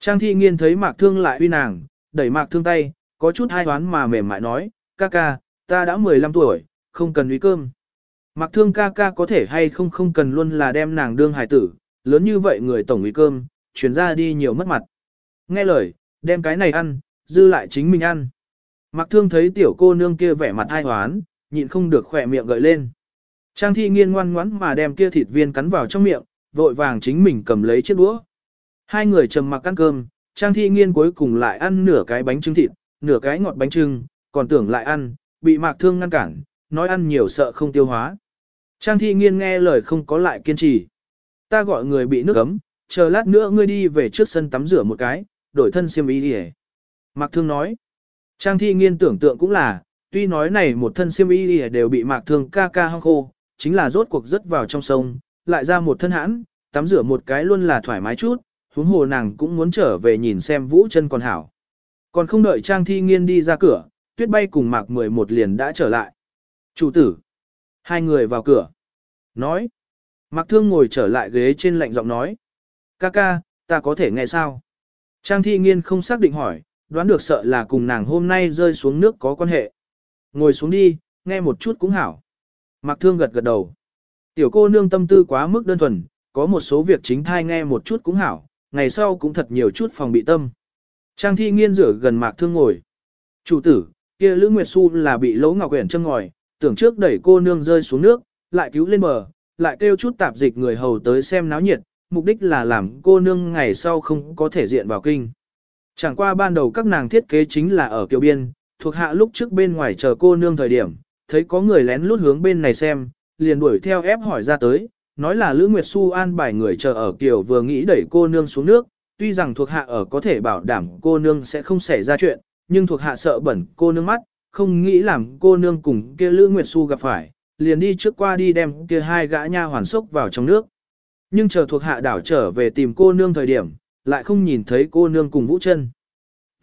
Speaker 1: Trang thi nghiên thấy mạc thương lại uy nàng, đẩy mạc thương tay, có chút hai toán mà mềm mại nói, ca ca, ta đã 15 tuổi, không cần uy cơm. mặc thương ca ca có thể hay không không cần luôn là đem nàng đương hài tử, lớn như vậy người tổng uy cơm, chuyển ra đi nhiều mất mặt. Nghe lời, đem cái này ăn, dư lại chính mình ăn. mặc thương thấy tiểu cô nương kia vẻ mặt hai hoán, nhịn không được khỏe miệng gợi lên. Trang thi nghiên ngoan ngoãn mà đem kia thịt viên cắn vào trong miệng, vội vàng chính mình cầm lấy chiếc đũa. Hai người trầm mặc ăn cơm, Trang thi nghiên cuối cùng lại ăn nửa cái bánh trưng thịt, nửa cái ngọt bánh trưng, còn tưởng lại ăn, bị mạc thương ngăn cản, nói ăn nhiều sợ không tiêu hóa. Trang thi nghiên nghe lời không có lại kiên trì. Ta gọi người bị nước ấm, chờ lát nữa ngươi đi về trước sân tắm rửa một cái, đổi thân xiêm y đi Mạc thương nói. Trang thi nghiên tưởng tượng cũng là, tuy nói này một thân xiêm y đều bị mạc thương ca ca hong khô, chính là rốt cuộc rất vào trong sông, lại ra một thân hãn, tắm rửa một cái luôn là thoải mái chút, huống hồ nàng cũng muốn trở về nhìn xem vũ chân còn hảo. Còn không đợi Trang Thi Nghiên đi ra cửa, tuyết bay cùng mạc 11 liền đã trở lại. Chủ tử. Hai người vào cửa. Nói. Mạc Thương ngồi trở lại ghế trên lạnh giọng nói. Ca ca, ta có thể nghe sao? Trang Thi Nghiên không xác định hỏi, đoán được sợ là cùng nàng hôm nay rơi xuống nước có quan hệ. Ngồi xuống đi, nghe một chút cũng hảo. Mạc Thương gật gật đầu. Tiểu cô nương tâm tư quá mức đơn thuần, có một số việc chính thai nghe một chút cũng hảo, ngày sau cũng thật nhiều chút phòng bị tâm. Trang thi nghiên rửa gần Mạc Thương ngồi. Chủ tử, kia Lữ Nguyệt Xu là bị lỗ ngọc quyển châm ngòi, tưởng trước đẩy cô nương rơi xuống nước, lại cứu lên bờ, lại kêu chút tạp dịch người hầu tới xem náo nhiệt, mục đích là làm cô nương ngày sau không có thể diện vào kinh. Chẳng qua ban đầu các nàng thiết kế chính là ở kiều biên, thuộc hạ lúc trước bên ngoài chờ cô nương thời điểm, thấy có người lén lút hướng bên này xem, liền đuổi theo ép hỏi ra tới, nói là Lữ Nguyệt Xu an bài người chờ ở kiều vừa nghĩ đẩy cô nương xuống nước, tuy rằng thuộc hạ ở có thể bảo đảm cô nương sẽ không xảy ra chuyện, nhưng thuộc hạ sợ bẩn cô nương mắt, không nghĩ làm cô nương cùng kia Lữ Nguyệt Xu gặp phải, liền đi trước qua đi đem kia hai gã nha hoàn sốc vào trong nước. Nhưng chờ thuộc hạ đảo trở về tìm cô nương thời điểm, lại không nhìn thấy cô nương cùng Vũ chân.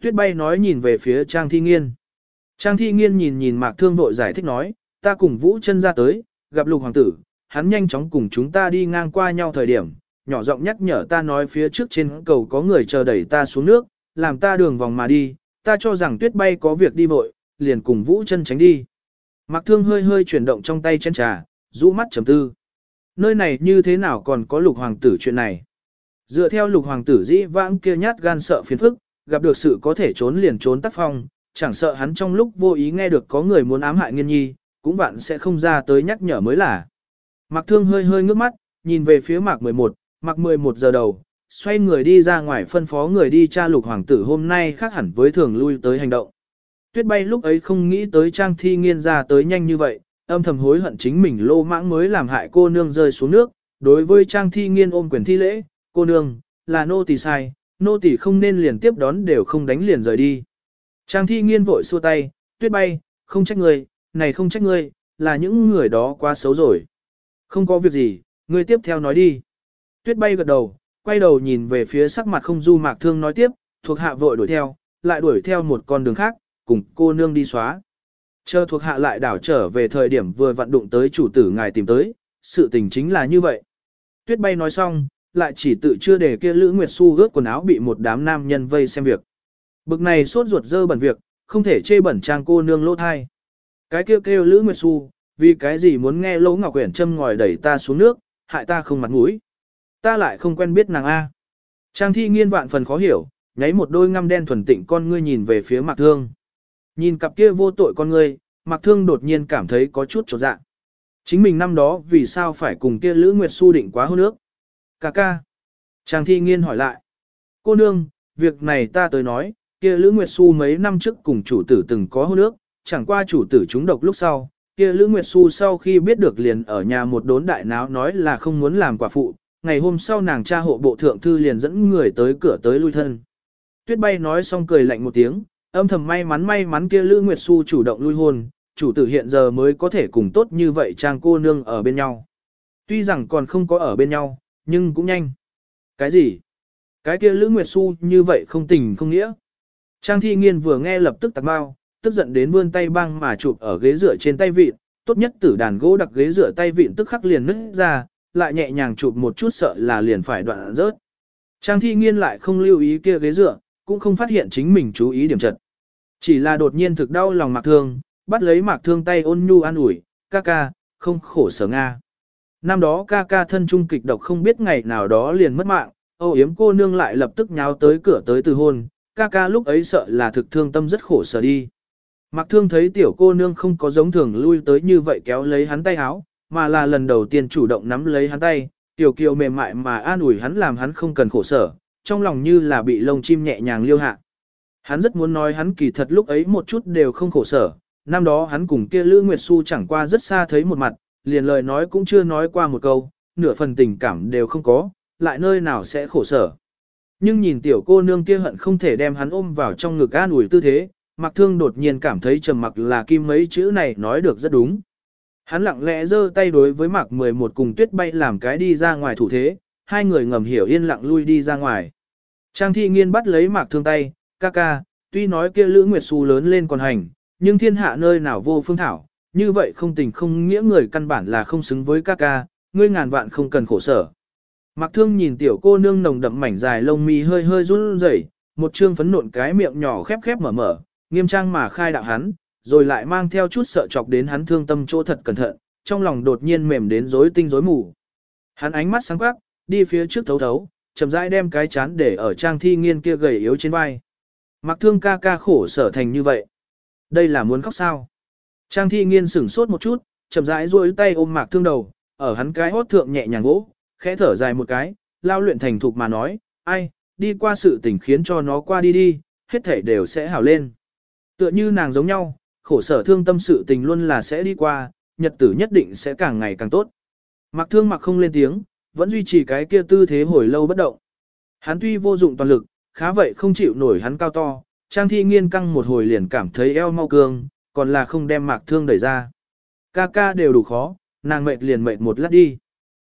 Speaker 1: Tuyết bay nói nhìn về phía Trang Thi Nghiên. Trang Thi Nghiên nhìn nhìn Mạc Thương vội giải thích nói, ta cùng Vũ chân ra tới, gặp lục hoàng tử, hắn nhanh chóng cùng chúng ta đi ngang qua nhau thời điểm, nhỏ giọng nhắc nhở ta nói phía trước trên cầu có người chờ đẩy ta xuống nước, làm ta đường vòng mà đi, ta cho rằng tuyết bay có việc đi vội, liền cùng Vũ chân tránh đi. Mạc Thương hơi hơi chuyển động trong tay chén trà, rũ mắt trầm tư. Nơi này như thế nào còn có lục hoàng tử chuyện này? Dựa theo lục hoàng tử dĩ vãng kia nhát gan sợ phiền phức, gặp được sự có thể trốn liền trốn tắt phong, chẳng sợ hắn trong lúc vô ý nghe được có người muốn ám hại nghiên nhi, cũng vạn sẽ không ra tới nhắc nhở mới là. Mạc Thương hơi hơi ngước mắt, nhìn về phía Mạc 11, Mặc 11 giờ đầu, xoay người đi ra ngoài phân phó người đi tra lục hoàng tử hôm nay khác hẳn với thường lui tới hành động. Tuyết bay lúc ấy không nghĩ tới trang thi nghiên ra tới nhanh như vậy, âm thầm hối hận chính mình lô mãng mới làm hại cô nương rơi xuống nước, đối với trang thi nghiên ôm quyền thi lễ, cô nương, là nô tỳ sai, nô tỳ không nên liền tiếp đón đều không đánh liền rời đi. Trang thi nghiên vội xua tay, tuyết bay, không trách ngươi, này không trách ngươi, là những người đó quá xấu rồi. Không có việc gì, ngươi tiếp theo nói đi. Tuyết bay gật đầu, quay đầu nhìn về phía sắc mặt không du mạc thương nói tiếp, thuộc hạ vội đuổi theo, lại đuổi theo một con đường khác, cùng cô nương đi xóa. Chờ thuộc hạ lại đảo trở về thời điểm vừa vận đụng tới chủ tử ngài tìm tới, sự tình chính là như vậy. Tuyết bay nói xong, lại chỉ tự chưa để kia Lữ Nguyệt Xu gớt quần áo bị một đám nam nhân vây xem việc. Bực này suốt ruột dơ bẩn việc, không thể chê bẩn trang cô nương lỗ thai. Cái kêu kêu Lữ Nguyệt Xu, vì cái gì muốn nghe Lỗ Ngọc Quyển châm ngòi đẩy ta xuống nước, hại ta không mặt mũi. Ta lại không quen biết nàng A. Trang thi nghiên vạn phần khó hiểu, nháy một đôi ngăm đen thuần tịnh con ngươi nhìn về phía Mạc Thương. Nhìn cặp kia vô tội con ngươi, Mạc Thương đột nhiên cảm thấy có chút trột dạ. Chính mình năm đó vì sao phải cùng kia Lữ Nguyệt Xu định quá hôn nước. Cà ca. Trang thi nghiên hỏi lại. Cô nương, việc này ta tới nói, kia Lữ Nguyệt Xu mấy năm trước cùng chủ tử từng có hôn nước, chẳng qua chủ tử chúng độc lúc sau. Kia Lữ Nguyệt Xu sau khi biết được liền ở nhà một đốn đại náo nói là không muốn làm quả phụ, ngày hôm sau nàng cha hộ bộ thượng thư liền dẫn người tới cửa tới lui thân. Tuyết bay nói xong cười lạnh một tiếng, âm thầm may mắn may mắn kia Lữ Nguyệt Xu chủ động lui hôn, chủ tử hiện giờ mới có thể cùng tốt như vậy trang cô nương ở bên nhau. Tuy rằng còn không có ở bên nhau, nhưng cũng nhanh. Cái gì? Cái kia Lữ Nguyệt Xu như vậy không tình không nghĩa. Trang thi nghiên vừa nghe lập tức tạc bao, tức giận đến vươn tay băng mà chụp ở ghế dựa trên tay vịn, tốt nhất tử đàn gỗ đặc ghế dựa tay vịn tức khắc liền nứt ra, lại nhẹ nhàng chụp một chút sợ là liền phải đoạn rớt. Trang thi nghiên lại không lưu ý kia ghế dựa, cũng không phát hiện chính mình chú ý điểm chật. Chỉ là đột nhiên thực đau lòng mạc thương, bắt lấy mạc thương tay ôn nhu an ủi, ca ca, không khổ sở Nga. Năm đó ca ca thân trung kịch độc không biết ngày nào đó liền mất mạng, âu yếm cô nương lại lập tức nháo tới cửa tới từ hôn, ca ca lúc ấy sợ là thực thương tâm rất khổ sở đi. Mạc thương thấy tiểu cô nương không có giống thường lui tới như vậy kéo lấy hắn tay áo, mà là lần đầu tiên chủ động nắm lấy hắn tay, tiểu kiều mềm mại mà an ủi hắn làm hắn không cần khổ sở, trong lòng như là bị lông chim nhẹ nhàng liêu hạ. Hắn rất muốn nói hắn kỳ thật lúc ấy một chút đều không khổ sở, năm đó hắn cùng kia Lữ Nguyệt Xu chẳng qua rất xa thấy một mặt, liền lời nói cũng chưa nói qua một câu, nửa phần tình cảm đều không có, lại nơi nào sẽ khổ sở. Nhưng nhìn tiểu cô nương kia hận không thể đem hắn ôm vào trong ngực an ủi tư thế, mặc thương đột nhiên cảm thấy trầm mặc là kim mấy chữ này nói được rất đúng. Hắn lặng lẽ giơ tay đối với mạc 11 cùng tuyết bay làm cái đi ra ngoài thủ thế, hai người ngầm hiểu yên lặng lui đi ra ngoài. Trang thi nghiên bắt lấy mạc thương tay, ca ca, tuy nói kia Lữ Nguyệt Xu lớn lên còn hành, nhưng thiên hạ nơi nào vô phương thảo, như vậy không tình không nghĩa người căn bản là không xứng với ca ca, ngươi ngàn vạn không cần khổ sở. Mạc thương nhìn tiểu cô nương nồng đậm mảnh dài lông mi hơi hơi run rẩy, một trương phấn nộn cái miệng nhỏ khép khép mở mở, nghiêm trang mà khai đạo hắn, rồi lại mang theo chút sợ chọc đến hắn thương tâm chỗ thật cẩn thận, trong lòng đột nhiên mềm đến rối tinh rối mù. Hắn ánh mắt sáng quắc, đi phía trước thấu thấu, chậm rãi đem cái chán để ở trang thi nghiên kia gầy yếu trên vai. Mặc thương ca ca khổ sở thành như vậy. Đây là muốn khóc sao. Trang thi nghiên sửng sốt một chút, chậm rãi duỗi tay ôm mạc thương đầu, ở hắn cái hốt thượng nhẹ nhàng gỗ, khẽ thở dài một cái, lao luyện thành thục mà nói, ai, đi qua sự tình khiến cho nó qua đi đi, hết thể đều sẽ hảo lên. Tựa như nàng giống nhau, khổ sở thương tâm sự tình luôn là sẽ đi qua, nhật tử nhất định sẽ càng ngày càng tốt. Mặc thương mặc không lên tiếng, vẫn duy trì cái kia tư thế hồi lâu bất động. Hắn tuy vô dụng toàn lực, khá vậy không chịu nổi hắn cao to, trang thi nghiên căng một hồi liền cảm thấy eo mau cương, còn là không đem mạc thương đẩy ra. Ca ca đều đủ khó, nàng mệt liền mệt một lát đi.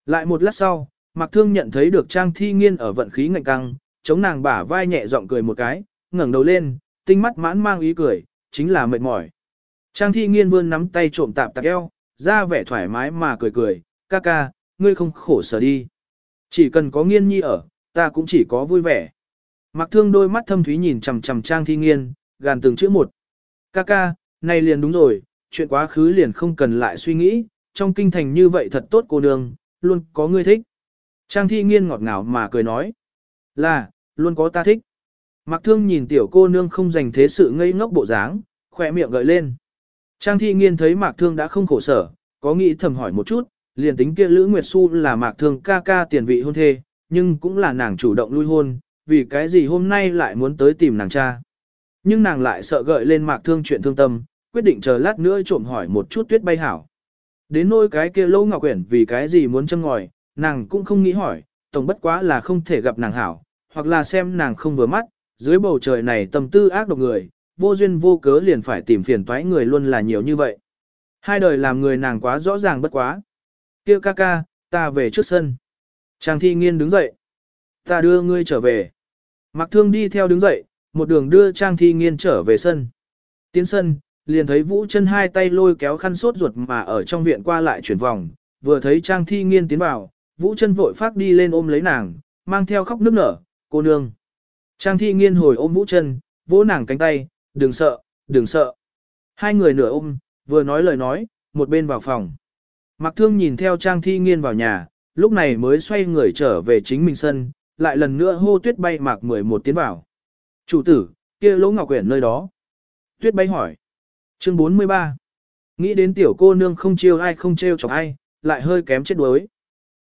Speaker 1: Lại một lát sau, mạc thương nhận thấy được trang thi nghiên ở vận khí ngạnh căng, chống nàng bả vai nhẹ giọng cười một cái, ngẩng đầu lên, tinh mắt mãn mang ý cười, chính là mệt mỏi. Trang thi nghiên vươn nắm tay trộm tạp tạp eo, ra vẻ thoải mái mà cười cười, ca ca, ngươi không khổ sở đi. Chỉ cần có nghiên nhi ở, ta cũng chỉ có vui vẻ. Mặc thương đôi mắt thâm thúy nhìn chằm chằm trang thi nghiên, gàn từng chữ một. Ca ca, này liền đúng rồi, chuyện quá khứ liền không cần lại suy nghĩ, trong kinh thành như vậy thật tốt cô nương, luôn có ngươi thích. Trang thi nghiên ngọt ngào mà cười nói. Là, luôn có ta thích. Mặc Thương nhìn tiểu cô nương không dành thế sự ngây ngốc bộ dáng, khỏe miệng gợi lên. Trang thi nghiên thấy Mạc Thương đã không khổ sở, có nghĩ thầm hỏi một chút, liền tính kia Lữ Nguyệt Xu là Mạc Thương ca ca tiền vị hôn thê, nhưng cũng là nàng chủ động lui hôn, vì cái gì hôm nay lại muốn tới tìm nàng cha. Nhưng nàng lại sợ gợi lên Mạc Thương chuyện thương tâm, quyết định chờ lát nữa trộm hỏi một chút tuyết bay hảo. Đến nỗi cái kia Lỗ Ngọc Quyển vì cái gì muốn châm ngòi, nàng cũng không nghĩ hỏi, tổng bất quá là không thể gặp nàng hảo, hoặc là xem nàng không vừa mắt, dưới bầu trời này tâm tư ác độc người, vô duyên vô cớ liền phải tìm phiền toái người luôn là nhiều như vậy. Hai đời làm người nàng quá rõ ràng bất quá. Kia ca ca, ta về trước sân. Trang thi nghiên đứng dậy. Ta đưa ngươi trở về. Mặc thương đi theo đứng dậy, một đường đưa Trang thi nghiên trở về sân. Tiến sân, liền thấy Vũ chân hai tay lôi kéo khăn sốt ruột mà ở trong viện qua lại chuyển vòng, vừa thấy Trang thi nghiên tiến vào, Vũ chân vội phát đi lên ôm lấy nàng, mang theo khóc nức nở, cô nương. Trang thi nghiên hồi ôm Vũ chân, vỗ nàng cánh tay, đừng sợ, đừng sợ. Hai người nửa ôm, vừa nói lời nói, một bên vào phòng. Mạc Thương nhìn theo Trang Thi Nghiên vào nhà, lúc này mới xoay người trở về chính mình sân, lại lần nữa hô tuyết bay Mạc 11 tiến vào. Chủ tử, kia lỗ ngọc quyển nơi đó. Tuyết bay hỏi. Chương 43. Nghĩ đến tiểu cô nương không chiêu ai không trêu chọc ai, lại hơi kém chết đuối.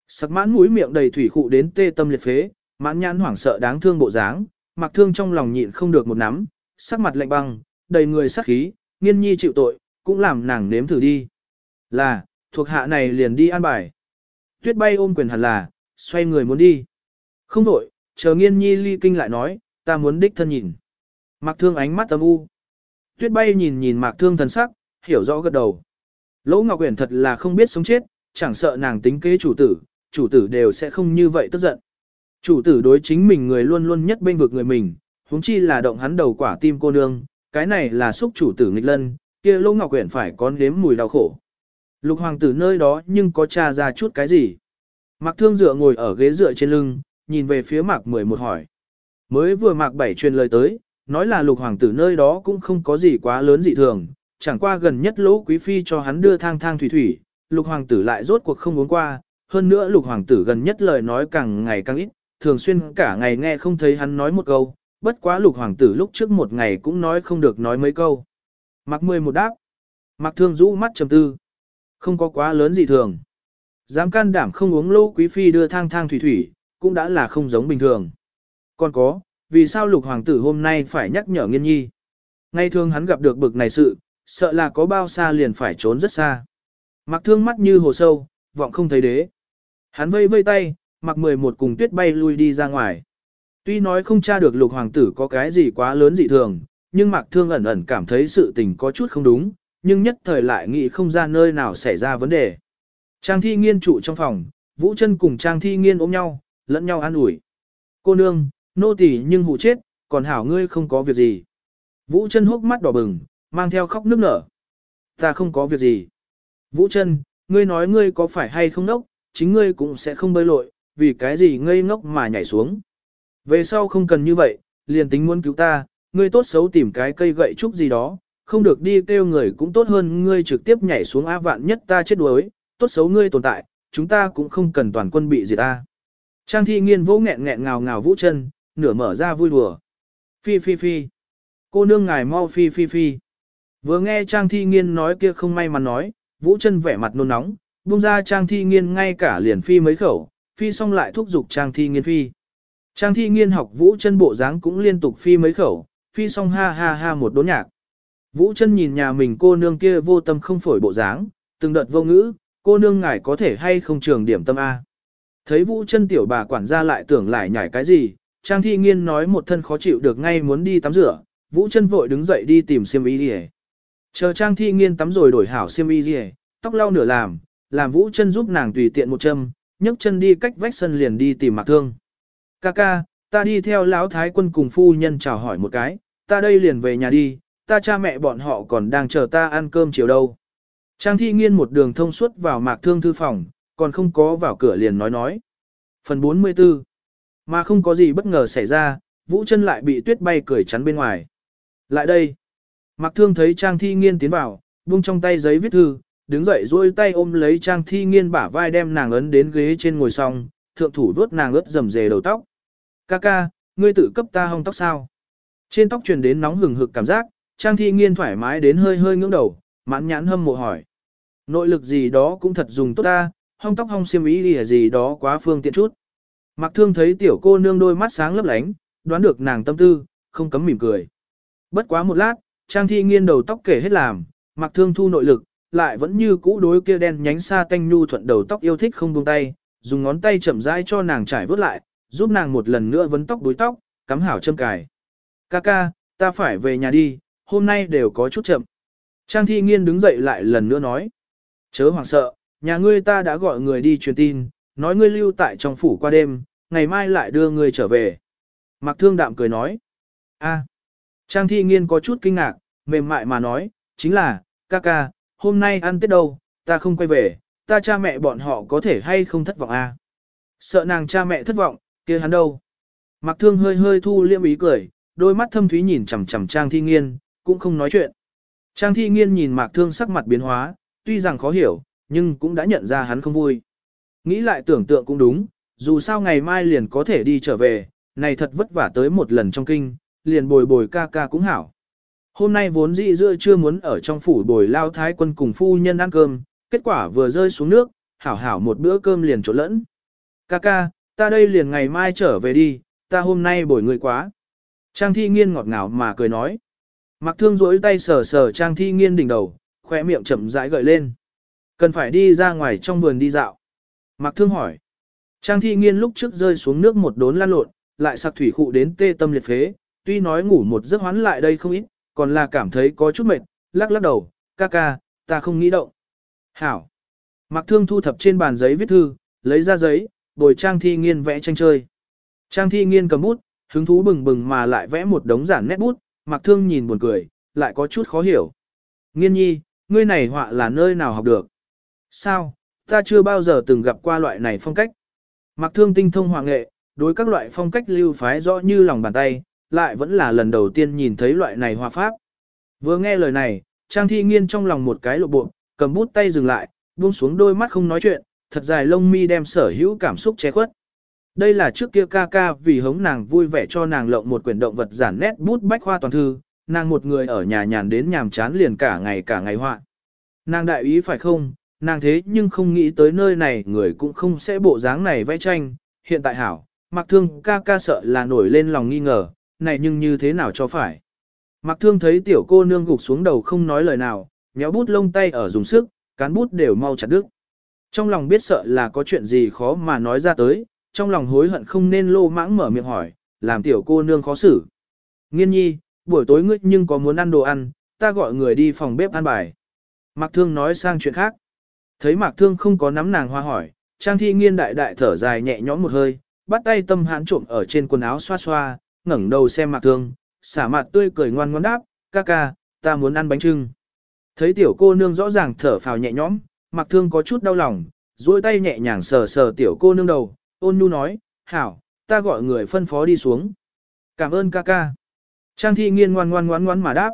Speaker 1: Sắc mãn mũi miệng đầy thủy khụ đến tê tâm liệt phế, mãn nhãn hoảng sợ đáng thương bộ dáng, Mạc Thương trong lòng nhịn không được một nắm, sắc mặt lạnh băng, đầy người sắc khí, nghiên nhi chịu tội, cũng làm nàng nếm thử đi. Là, thuộc hạ này liền đi an bài. Tuyết bay ôm quyền hẳn là, xoay người muốn đi. Không đổi, chờ nghiên nhi ly kinh lại nói, ta muốn đích thân nhìn. Mạc thương ánh mắt âm u. Tuyết bay nhìn nhìn mạc thương thần sắc, hiểu rõ gật đầu. Lỗ Ngọc Uyển thật là không biết sống chết, chẳng sợ nàng tính kế chủ tử, chủ tử đều sẽ không như vậy tức giận. Chủ tử đối chính mình người luôn luôn nhất bên vực người mình, huống chi là động hắn đầu quả tim cô nương, cái này là xúc chủ tử nghịch lân, kia Lỗ Ngọc Uyển phải có nếm mùi đau khổ. Lục hoàng tử nơi đó nhưng có tra ra chút cái gì. Mạc thương dựa ngồi ở ghế dựa trên lưng, nhìn về phía mạc 11 hỏi. Mới vừa mạc 7 truyền lời tới, nói là lục hoàng tử nơi đó cũng không có gì quá lớn dị thường, chẳng qua gần nhất lỗ quý phi cho hắn đưa thang thang thủy thủy, lục hoàng tử lại rốt cuộc không uống qua, hơn nữa lục hoàng tử gần nhất lời nói càng ngày càng ít, thường xuyên cả ngày nghe không thấy hắn nói một câu, bất quá lục hoàng tử lúc trước một ngày cũng nói không được nói mấy câu. Mặc mười một đáp. mặc thương rũ mắt trầm tư. Không có quá lớn gì thường. Dám can đảm không uống lô quý phi đưa thang thang thủy thủy, cũng đã là không giống bình thường. Còn có, vì sao lục hoàng tử hôm nay phải nhắc nhở nghiên nhi? Ngay thường hắn gặp được bực này sự, sợ là có bao xa liền phải trốn rất xa. Mặc thương mắt như hồ sâu, vọng không thấy đế. Hắn vây vây tay, mặc 11 cùng tuyết bay lui đi ra ngoài. Tuy nói không tra được lục hoàng tử có cái gì quá lớn dị thường, nhưng mặc thương ẩn ẩn cảm thấy sự tình có chút không đúng, nhưng nhất thời lại nghĩ không ra nơi nào xảy ra vấn đề. Trang thi nghiên trụ trong phòng, Vũ chân cùng Trang thi nghiên ôm nhau, lẫn nhau an ủi. Cô nương, nô tỳ nhưng hụ chết, còn hảo ngươi không có việc gì. Vũ chân hốc mắt đỏ bừng, mang theo khóc nức nở. Ta không có việc gì. Vũ chân, ngươi nói ngươi có phải hay không nốc, chính ngươi cũng sẽ không bơi lội, vì cái gì ngây ngốc mà nhảy xuống. Về sau không cần như vậy, liền tính muốn cứu ta, ngươi tốt xấu tìm cái cây gậy trúc gì đó, không được đi kêu người cũng tốt hơn ngươi trực tiếp nhảy xuống á vạn nhất ta chết đuối, tốt xấu ngươi tồn tại, chúng ta cũng không cần toàn quân bị gì ta. Trang thi nghiên vỗ nghẹn nghẹn ngào ngào vũ chân, nửa mở ra vui đùa. Phi phi phi. Cô nương ngài mau phi phi phi. Vừa nghe Trang thi nghiên nói kia không may mà nói, vũ chân vẻ mặt nôn nóng, buông ra Trang thi nghiên ngay cả liền phi mấy khẩu, phi xong lại thúc giục Trang thi nghiên phi. Trang thi nghiên học vũ chân bộ dáng cũng liên tục phi mấy khẩu, phi xong ha ha ha một đốn nhạc. Vũ chân nhìn nhà mình cô nương kia vô tâm không phổi bộ dáng, từng đợt vô ngữ, cô nương ngài có thể hay không trường điểm tâm A. Thấy vũ chân tiểu bà quản gia lại tưởng lại nhảy cái gì, Trang Thi Nghiên nói một thân khó chịu được ngay muốn đi tắm rửa, vũ chân vội đứng dậy đi tìm siêm y đi Chờ Trang Thi Nghiên tắm rồi đổi hảo siêm y đi tóc lau nửa làm, làm vũ chân giúp nàng tùy tiện một châm, nhấc chân đi cách vách sân liền đi tìm mạc thương. Ca ca, ta đi theo lão thái quân cùng phu nhân chào hỏi một cái, ta đây liền về nhà đi, ta cha mẹ bọn họ còn đang chờ ta ăn cơm chiều đâu. Trang thi nghiên một đường thông suốt vào mạc thương thư phòng, còn không có vào cửa liền nói nói. Phần 44 Mà không có gì bất ngờ xảy ra, Vũ chân lại bị tuyết bay cười chắn bên ngoài. Lại đây. Mạc thương thấy Trang thi nghiên tiến vào, buông trong tay giấy viết thư, đứng dậy duỗi tay ôm lấy Trang thi nghiên bả vai đem nàng ấn đến ghế trên ngồi xong, thượng thủ vớt nàng ướt rầm rề đầu tóc. Ca ca, ngươi tự cấp ta hong tóc sao? Trên tóc truyền đến nóng hừng hực cảm giác, Trang Thi Nghiên thoải mái đến hơi hơi ngưỡng đầu, mãn nhãn hâm mộ hỏi. Nội lực gì đó cũng thật dùng tốt ta, hong tóc hong xiêm ý gì đó quá phương tiện chút. Mặc thương thấy tiểu cô nương đôi mắt sáng lấp lánh, đoán được nàng tâm tư, không cấm mỉm cười. Bất quá một lát, Trang Thi Nghiên đầu tóc kể hết làm, mặc thương thu nội lực, lại vẫn như cũ đối kia đen nhánh xa tanh nhu thuận đầu tóc yêu thích không buông tay, dùng ngón tay chậm rãi cho nàng trải vớt lại, giúp nàng một lần nữa vấn tóc đuôi tóc, cắm hảo châm cài. Ca ca, ta phải về nhà đi, hôm nay đều có chút chậm. Trang thi nghiên đứng dậy lại lần nữa nói. Chớ hoảng sợ, nhà ngươi ta đã gọi người đi truyền tin, nói ngươi lưu tại trong phủ qua đêm, ngày mai lại đưa ngươi trở về. Mạc thương đạm cười nói. a Trang thi nghiên có chút kinh ngạc, mềm mại mà nói, chính là, ca ca, hôm nay ăn tết đâu, ta không quay về, ta cha mẹ bọn họ có thể hay không thất vọng a Sợ nàng cha mẹ thất vọng, kia hắn đâu. Mặc thương hơi hơi thu liêm ý cười, đôi mắt thâm thúy nhìn chằm chằm Trang Thi Nghiên, cũng không nói chuyện. Trang Thi Nghiên nhìn Mạc Thương sắc mặt biến hóa, tuy rằng khó hiểu, nhưng cũng đã nhận ra hắn không vui. Nghĩ lại tưởng tượng cũng đúng, dù sao ngày mai liền có thể đi trở về, này thật vất vả tới một lần trong kinh, liền bồi bồi ca ca cũng hảo. Hôm nay vốn dĩ giữa chưa muốn ở trong phủ bồi lao thái quân cùng phu nhân ăn cơm, kết quả vừa rơi xuống nước, hảo hảo một bữa cơm liền trộn lẫn. Ca ca, ta đây liền ngày mai trở về đi, ta hôm nay bồi người quá. Trang thi nghiên ngọt ngào mà cười nói. Mặc thương rỗi tay sờ sờ trang thi nghiên đỉnh đầu, khỏe miệng chậm rãi gợi lên. Cần phải đi ra ngoài trong vườn đi dạo. Mặc thương hỏi. Trang thi nghiên lúc trước rơi xuống nước một đốn lan lộn, lại sặc thủy khụ đến tê tâm liệt phế, tuy nói ngủ một giấc hoán lại đây không ít, còn là cảm thấy có chút mệt, lắc lắc đầu, ca ca, ta không nghĩ động. Hảo. Mặc thương thu thập trên bàn giấy viết thư, lấy ra giấy, bồi trang thi nghiên vẽ tranh chơi. Trang thi nghiên cầm bút, hứng thú bừng bừng mà lại vẽ một đống giản nét bút, mặc thương nhìn buồn cười, lại có chút khó hiểu. Nghiên nhi, ngươi này họa là nơi nào học được? Sao, ta chưa bao giờ từng gặp qua loại này phong cách. Mặc thương tinh thông họa nghệ, đối các loại phong cách lưu phái rõ như lòng bàn tay, lại vẫn là lần đầu tiên nhìn thấy loại này họa pháp. Vừa nghe lời này, Trang Thi Nghiên trong lòng một cái lộ bộ, cầm bút tay dừng lại, buông xuống đôi mắt không nói chuyện, thật dài lông mi đem sở hữu cảm xúc che khuất. Đây là trước kia ca ca vì hống nàng vui vẻ cho nàng lộng một quyển động vật giản nét bút bách khoa toàn thư, nàng một người ở nhà nhàn đến nhàm chán liền cả ngày cả ngày họa. Nàng đại ý phải không, nàng thế nhưng không nghĩ tới nơi này người cũng không sẽ bộ dáng này vẽ tranh, hiện tại hảo, mặc thương ca ca sợ là nổi lên lòng nghi ngờ, này nhưng như thế nào cho phải. Mặc thương thấy tiểu cô nương gục xuống đầu không nói lời nào, méo bút lông tay ở dùng sức, cán bút đều mau chặt đứt. Trong lòng biết sợ là có chuyện gì khó mà nói ra tới, trong lòng hối hận không nên lô mãng mở miệng hỏi, làm tiểu cô nương khó xử. Nghiên nhi, buổi tối ngươi nhưng có muốn ăn đồ ăn, ta gọi người đi phòng bếp ăn bài. Mạc Thương nói sang chuyện khác. Thấy Mạc Thương không có nắm nàng hoa hỏi, Trang Thi Nghiên đại đại thở dài nhẹ nhõm một hơi, bắt tay tâm hãn trộm ở trên quần áo xoa xoa, ngẩng đầu xem Mạc Thương, xả mặt tươi cười ngoan ngoãn đáp, ca ca, ta muốn ăn bánh trưng. Thấy tiểu cô nương rõ ràng thở phào nhẹ nhõm, mặc Thương có chút đau lòng, duỗi tay nhẹ nhàng sờ sờ tiểu cô nương đầu, ôn nhu nói, hảo, ta gọi người phân phó đi xuống. Cảm ơn ca ca. Trang thi nghiên ngoan ngoan ngoan ngoan mà đáp.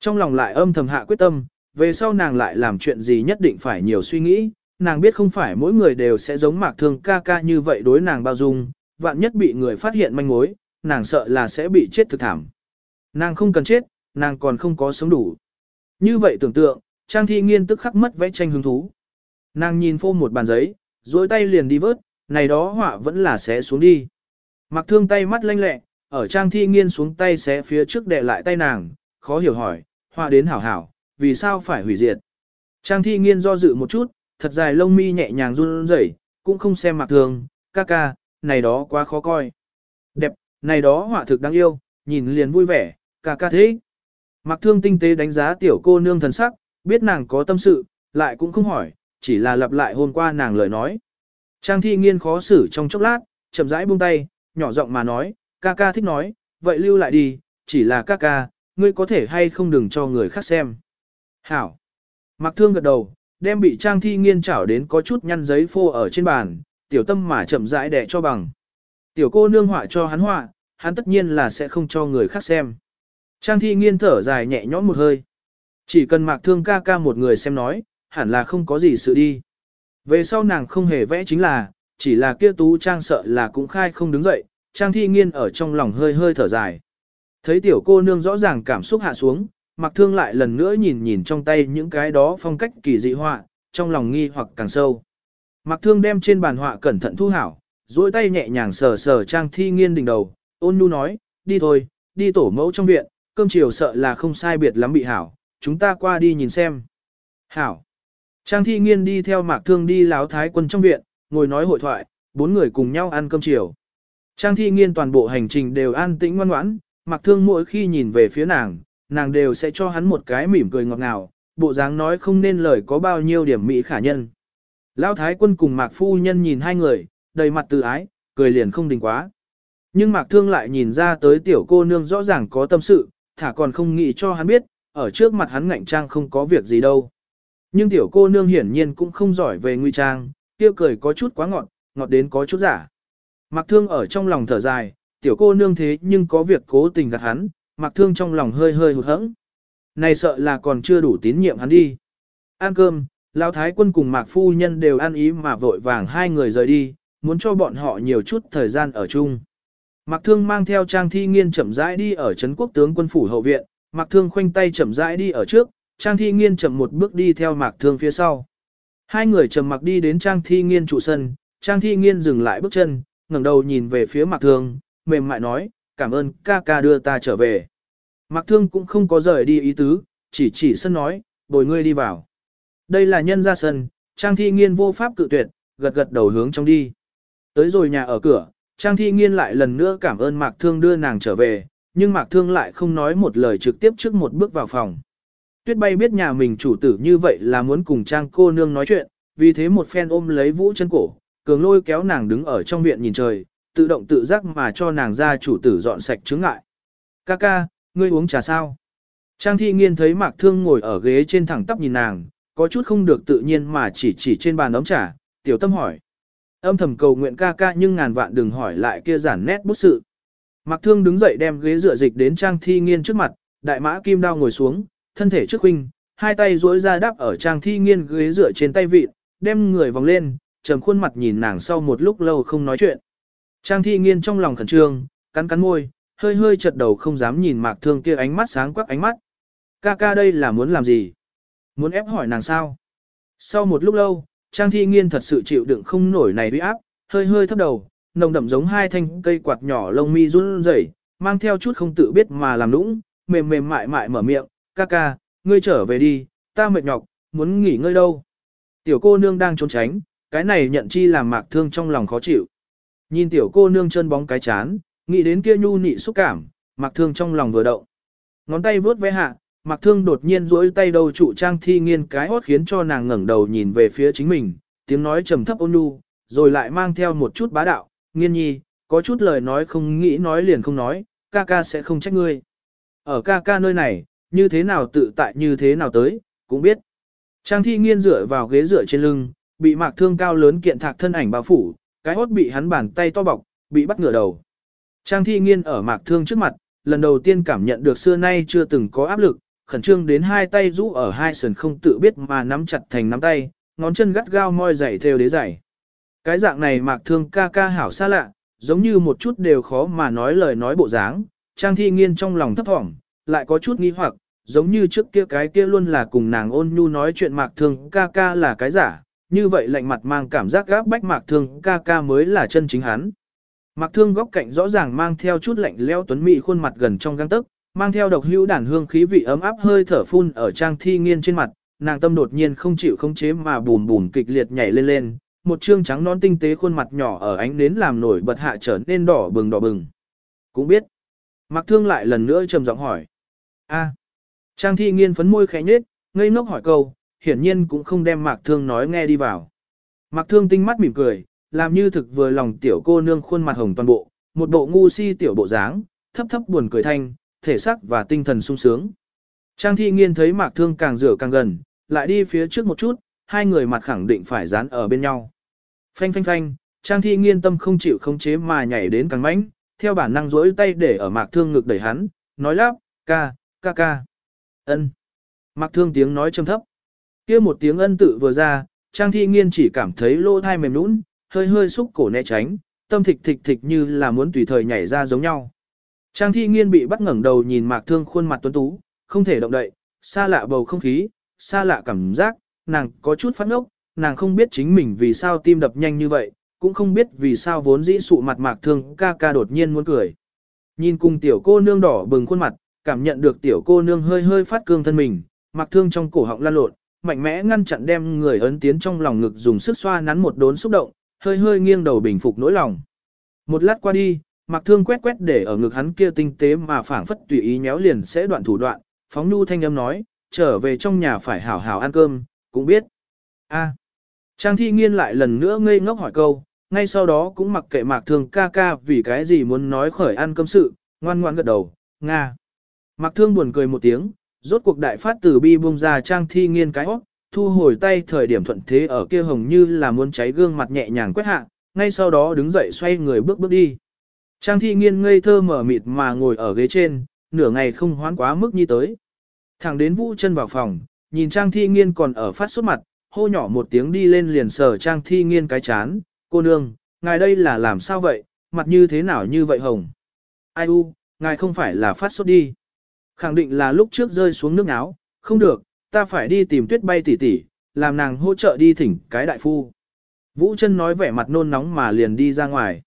Speaker 1: Trong lòng lại âm thầm hạ quyết tâm, về sau nàng lại làm chuyện gì nhất định phải nhiều suy nghĩ, nàng biết không phải mỗi người đều sẽ giống mạc thương ca ca như vậy đối nàng bao dung, vạn nhất bị người phát hiện manh mối, nàng sợ là sẽ bị chết thực thảm. Nàng không cần chết, nàng còn không có sống đủ. Như vậy tưởng tượng, Trang thi nghiên tức khắc mất vẽ tranh hứng thú. Nàng nhìn phô một bàn giấy, duỗi tay liền đi vớt, này đó họa vẫn là sẽ xuống đi. Mặc thương tay mắt lanh lẹ, ở trang thi nghiên xuống tay xé phía trước đè lại tay nàng, khó hiểu hỏi, họa đến hảo hảo, vì sao phải hủy diệt. Trang thi nghiên do dự một chút, thật dài lông mi nhẹ nhàng run rẩy, cũng không xem mặc thương, ca ca, này đó quá khó coi. Đẹp, này đó họa thực đáng yêu, nhìn liền vui vẻ, ca ca thế. Mạc thương tinh tế đánh giá tiểu cô nương thần sắc, biết nàng có tâm sự, lại cũng không hỏi, chỉ là lặp lại hôm qua nàng lời nói. Trang thi nghiên khó xử trong chốc lát, chậm rãi buông tay, nhỏ giọng mà nói, ca ca thích nói, vậy lưu lại đi, chỉ là ca ca, ngươi có thể hay không đừng cho người khác xem. Hảo. Mạc thương gật đầu, đem bị trang thi nghiên chảo đến có chút nhăn giấy phô ở trên bàn, tiểu tâm mà chậm rãi đẻ cho bằng. Tiểu cô nương họa cho hắn họa, hắn tất nhiên là sẽ không cho người khác xem. Trang thi nghiên thở dài nhẹ nhõm một hơi. Chỉ cần mạc thương ca ca một người xem nói, hẳn là không có gì sự đi. Về sau nàng không hề vẽ chính là, chỉ là kia tú trang sợ là cũng khai không đứng dậy, Trang Thi Nghiên ở trong lòng hơi hơi thở dài. Thấy tiểu cô nương rõ ràng cảm xúc hạ xuống, Mặc Thương lại lần nữa nhìn nhìn trong tay những cái đó phong cách kỳ dị họa, trong lòng nghi hoặc càng sâu. Mặc Thương đem trên bàn họa cẩn thận thu hảo, duỗi tay nhẹ nhàng sờ sờ Trang Thi Nghiên đỉnh đầu, ôn nhu nói, đi thôi, đi tổ mẫu trong viện, cơm chiều sợ là không sai biệt lắm bị hảo, chúng ta qua đi nhìn xem. Hảo. Trang Thi Nghiên đi theo Mạc Thương đi láo thái quân trong viện, ngồi nói hội thoại, bốn người cùng nhau ăn cơm chiều. Trang Thi Nghiên toàn bộ hành trình đều an tĩnh ngoan ngoãn, Mạc Thương mỗi khi nhìn về phía nàng, nàng đều sẽ cho hắn một cái mỉm cười ngọt ngào, bộ dáng nói không nên lời có bao nhiêu điểm mỹ khả nhân. Lão Thái quân cùng Mạc Phu Nhân nhìn hai người, đầy mặt từ ái, cười liền không đình quá. Nhưng Mạc Thương lại nhìn ra tới tiểu cô nương rõ ràng có tâm sự, thả còn không nghĩ cho hắn biết, ở trước mặt hắn ngạnh trang không có việc gì đâu. Nhưng tiểu cô nương hiển nhiên cũng không giỏi về nguy trang, kia cười có chút quá ngọt, ngọt đến có chút giả. mặc Thương ở trong lòng thở dài, tiểu cô nương thế nhưng có việc cố tình gạt hắn, mặc Thương trong lòng hơi hơi hụt hẫng. Này sợ là còn chưa đủ tín nhiệm hắn đi. Ăn cơm, Lão Thái quân cùng Mạc Phu Nhân đều ăn ý mà vội vàng hai người rời đi, muốn cho bọn họ nhiều chút thời gian ở chung. Mạc Thương mang theo Trang Thi Nghiên chậm rãi đi ở Trấn Quốc tướng quân phủ hậu viện, Mạc Thương khoanh tay chậm rãi đi ở trước, Trang Thi Nghiên chậm một bước đi theo Mạc Thương phía sau. Hai người trầm mặc đi đến Trang Thi Nghiên trụ sân, Trang Thi Nghiên dừng lại bước chân, ngẩng đầu nhìn về phía Mạc Thương, mềm mại nói, cảm ơn ca ca đưa ta trở về. Mạc Thương cũng không có rời đi ý tứ, chỉ chỉ sân nói, bồi ngươi đi vào. Đây là nhân ra sân, Trang Thi Nghiên vô pháp cự tuyệt, gật gật đầu hướng trong đi. Tới rồi nhà ở cửa, Trang Thi Nghiên lại lần nữa cảm ơn Mạc Thương đưa nàng trở về, nhưng Mạc Thương lại không nói một lời trực tiếp trước một bước vào phòng. Tuyết bay biết nhà mình chủ tử như vậy là muốn cùng Trang cô nương nói chuyện, vì thế một phen ôm lấy vũ chân cổ, cường lôi kéo nàng đứng ở trong viện nhìn trời, tự động tự giác mà cho nàng ra chủ tử dọn sạch chứng ngại. Ca ca, ngươi uống trà sao? Trang thi nghiên thấy mạc thương ngồi ở ghế trên thẳng tắp nhìn nàng, có chút không được tự nhiên mà chỉ chỉ trên bàn ấm trà, tiểu tâm hỏi. Âm thầm cầu nguyện ca ca nhưng ngàn vạn đừng hỏi lại kia giản nét bút sự. Mạc thương đứng dậy đem ghế dựa dịch đến trang thi nghiên trước mặt, đại mã kim đao ngồi xuống, thân thể trước huynh, hai tay duỗi ra đáp ở trang thi nghiên ghế dựa trên tay vịt, đem người vòng lên, trầm khuôn mặt nhìn nàng sau một lúc lâu không nói chuyện. Trang thi nghiên trong lòng khẩn trương, cắn cắn môi, hơi hơi chật đầu không dám nhìn mạc thương kia ánh mắt sáng quắc ánh mắt. Ca ca đây là muốn làm gì? Muốn ép hỏi nàng sao? Sau một lúc lâu, Trang thi nghiên thật sự chịu đựng không nổi này uy áp, hơi hơi thấp đầu, nồng đậm giống hai thanh cây quạt nhỏ lông mi run rẩy, mang theo chút không tự biết mà làm nũng, mềm mềm mại mại mở miệng, ca ca, ngươi trở về đi, ta mệt nhọc, muốn nghỉ ngơi đâu. Tiểu cô nương đang trốn tránh, cái này nhận chi làm mạc thương trong lòng khó chịu. Nhìn tiểu cô nương chân bóng cái chán, nghĩ đến kia nhu nị xúc cảm, mạc thương trong lòng vừa động. Ngón tay vướt ve hạ, mạc thương đột nhiên duỗi tay đầu trụ trang thi nghiên cái hót khiến cho nàng ngẩng đầu nhìn về phía chính mình, tiếng nói trầm thấp ôn nhu, rồi lại mang theo một chút bá đạo, nghiên nhi, có chút lời nói không nghĩ nói liền không nói, ca ca sẽ không trách ngươi. Ở ca ca nơi này, như thế nào tự tại như thế nào tới, cũng biết. Trang thi nghiên dựa vào ghế dựa trên lưng, bị mạc thương cao lớn kiện thạc thân ảnh bao phủ, cái hốt bị hắn bàn tay to bọc, bị bắt ngửa đầu. Trang thi nghiên ở mạc thương trước mặt, lần đầu tiên cảm nhận được xưa nay chưa từng có áp lực, khẩn trương đến hai tay rũ ở hai sườn không tự biết mà nắm chặt thành nắm tay, ngón chân gắt gao moi giày theo đế giày. Cái dạng này mạc thương ca ca hảo xa lạ, giống như một chút đều khó mà nói lời nói bộ dáng, trang thi nghiên trong lòng thấp thỏm, lại có chút nghi hoặc, giống như trước kia cái kia luôn là cùng nàng ôn nhu nói chuyện mạc thương ca ca là cái giả, như vậy lạnh mặt mang cảm giác gáp bách mạc thương ca ca mới là chân chính hắn. Mạc thương góc cạnh rõ ràng mang theo chút lạnh leo tuấn mỹ khuôn mặt gần trong găng tức, mang theo độc hữu đàn hương khí vị ấm áp hơi thở phun ở trang thi nghiên trên mặt, nàng tâm đột nhiên không chịu không chế mà bùn bùn kịch liệt nhảy lên lên, một trương trắng non tinh tế khuôn mặt nhỏ ở ánh nến làm nổi bật hạ trở nên đỏ bừng đỏ bừng. Cũng biết. Mặc thương lại lần nữa trầm giọng hỏi. a Trang thi nghiên phấn môi khẽ nhết, ngây ngốc hỏi câu, hiển nhiên cũng không đem mạc thương nói nghe đi vào. Mạc thương tinh mắt mỉm cười, làm như thực vừa lòng tiểu cô nương khuôn mặt hồng toàn bộ, một bộ ngu si tiểu bộ dáng, thấp thấp buồn cười thanh, thể xác và tinh thần sung sướng. Trang thi nghiên thấy mạc thương càng rửa càng gần, lại đi phía trước một chút, hai người mặt khẳng định phải dán ở bên nhau. Phanh phanh phanh, trang thi nghiên tâm không chịu không chế mà nhảy đến càng mãnh, theo bản năng rỗi tay để ở mạc thương ngực đẩy hắn, nói lắp, ca, ca ca. ân. Mạc thương tiếng nói trầm thấp. kia một tiếng ân tự vừa ra, trang thi nghiên chỉ cảm thấy lô thai mềm nũng, hơi hơi xúc cổ né tránh, tâm thịch thịch thịch như là muốn tùy thời nhảy ra giống nhau. Trang thi nghiên bị bắt ngẩng đầu nhìn mạc thương khuôn mặt tuấn tú, không thể động đậy, xa lạ bầu không khí, xa lạ cảm giác, nàng có chút phát ngốc, nàng không biết chính mình vì sao tim đập nhanh như vậy, cũng không biết vì sao vốn dĩ sụ mặt mạc thương ca ca đột nhiên muốn cười. Nhìn cùng tiểu cô nương đỏ bừng khuôn mặt, cảm nhận được tiểu cô nương hơi hơi phát cương thân mình, mạc thương trong cổ họng lan lộn, mạnh mẽ ngăn chặn đem người ấn tiến trong lòng ngực dùng sức xoa nắn một đốn xúc động, hơi hơi nghiêng đầu bình phục nỗi lòng. Một lát qua đi, Mạc Thương quét quét để ở ngực hắn kia tinh tế mà phảng phất tùy ý nhéo liền sẽ đoạn thủ đoạn, phóng nhu thanh âm nói, trở về trong nhà phải hảo hảo ăn cơm, cũng biết. A. Trang thi nghiên lại lần nữa ngây ngốc hỏi câu, ngay sau đó cũng mặc kệ Mạc Thương ca ca vì cái gì muốn nói khởi ăn cơm sự, ngoan ngoan gật đầu, Nga. Mạc Thương buồn cười một tiếng, rốt cuộc đại phát từ bi buông ra Trang thi nghiên cái óc, thu hồi tay thời điểm thuận thế ở kia hồng như là muốn cháy gương mặt nhẹ nhàng quét hạ, ngay sau đó đứng dậy xoay người bước bước đi. Trang thi nghiên ngây thơ mở mịt mà ngồi ở ghế trên, nửa ngày không hoán quá mức như tới. Thẳng đến vũ chân vào phòng, nhìn Trang thi nghiên còn ở phát sốt mặt, hô nhỏ một tiếng đi lên liền sờ Trang thi nghiên cái chán, cô nương, ngài đây là làm sao vậy, mặt như thế nào như vậy hồng. Ai u, ngài không phải là phát sốt đi. Khẳng định là lúc trước rơi xuống nước áo, không được, ta phải đi tìm tuyết bay tỉ tỉ, làm nàng hỗ trợ đi thỉnh cái đại phu. Vũ chân nói vẻ mặt nôn nóng mà liền đi ra ngoài.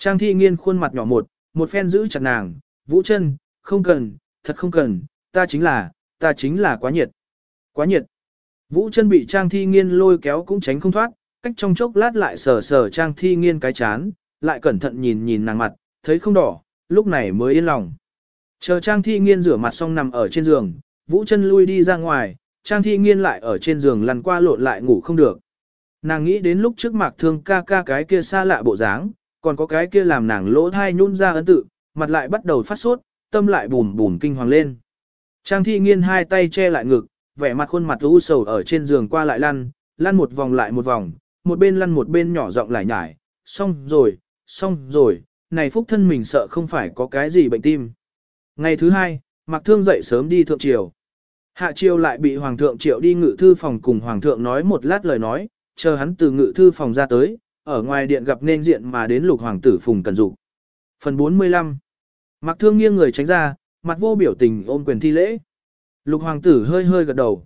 Speaker 1: Trang thi nghiên khuôn mặt nhỏ một, một phen giữ chặt nàng, Vũ chân, không cần, thật không cần, ta chính là, ta chính là quá nhiệt. Quá nhiệt. Vũ chân bị Trang thi nghiên lôi kéo cũng tránh không thoát, cách trong chốc lát lại sờ sờ Trang thi nghiên cái chán, lại cẩn thận nhìn nhìn nàng mặt, thấy không đỏ, lúc này mới yên lòng. Chờ Trang thi nghiên rửa mặt xong nằm ở trên giường, Vũ chân lui đi ra ngoài, Trang thi nghiên lại ở trên giường lăn qua lộn lại ngủ không được. Nàng nghĩ đến lúc trước mạc thương ca ca cái kia xa lạ bộ dáng, còn có cái kia làm nàng lỗ thai nhún ra ấn tự, mặt lại bắt đầu phát sốt, tâm lại bùm bùm kinh hoàng lên. Trang thi nghiên hai tay che lại ngực, vẻ mặt khuôn mặt u sầu ở trên giường qua lại lăn, lăn một vòng lại một vòng, một bên lăn một bên nhỏ giọng lại nhải, xong rồi, xong rồi, này phúc thân mình sợ không phải có cái gì bệnh tim. Ngày thứ hai, Mạc Thương dậy sớm đi thượng triều. Hạ triều lại bị Hoàng thượng triệu đi ngự thư phòng cùng Hoàng thượng nói một lát lời nói, chờ hắn từ ngự thư phòng ra tới, ở ngoài điện gặp nên diện mà đến lục hoàng tử Phùng Cần Dục. Phần 45 mặc Thương nghiêng người tránh ra, mặt vô biểu tình ôm quyền thi lễ. Lục hoàng tử hơi hơi gật đầu.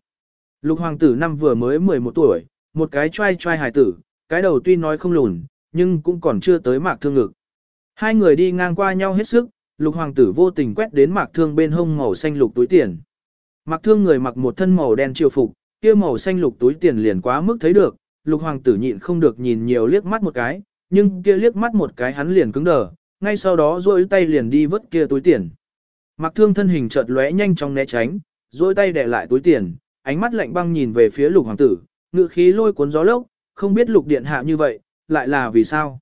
Speaker 1: Lục hoàng tử năm vừa mới 11 tuổi, một cái trai trai hài tử, cái đầu tuy nói không lùn, nhưng cũng còn chưa tới Mạc Thương ngực. Hai người đi ngang qua nhau hết sức, lục hoàng tử vô tình quét đến Mạc Thương bên hông màu xanh lục túi tiền. Mạc Thương người mặc một thân màu đen triều phục, kia màu xanh lục túi tiền liền quá mức thấy được, lục hoàng tử nhịn không được nhìn nhiều liếc mắt một cái, nhưng kia liếc mắt một cái hắn liền cứng đờ, ngay sau đó duỗi tay liền đi vứt kia túi tiền. Mặc thương thân hình chợt lóe nhanh trong né tránh, duỗi tay để lại túi tiền, ánh mắt lạnh băng nhìn về phía lục hoàng tử, ngự khí lôi cuốn gió lốc, không biết lục điện hạ như vậy, lại là vì sao.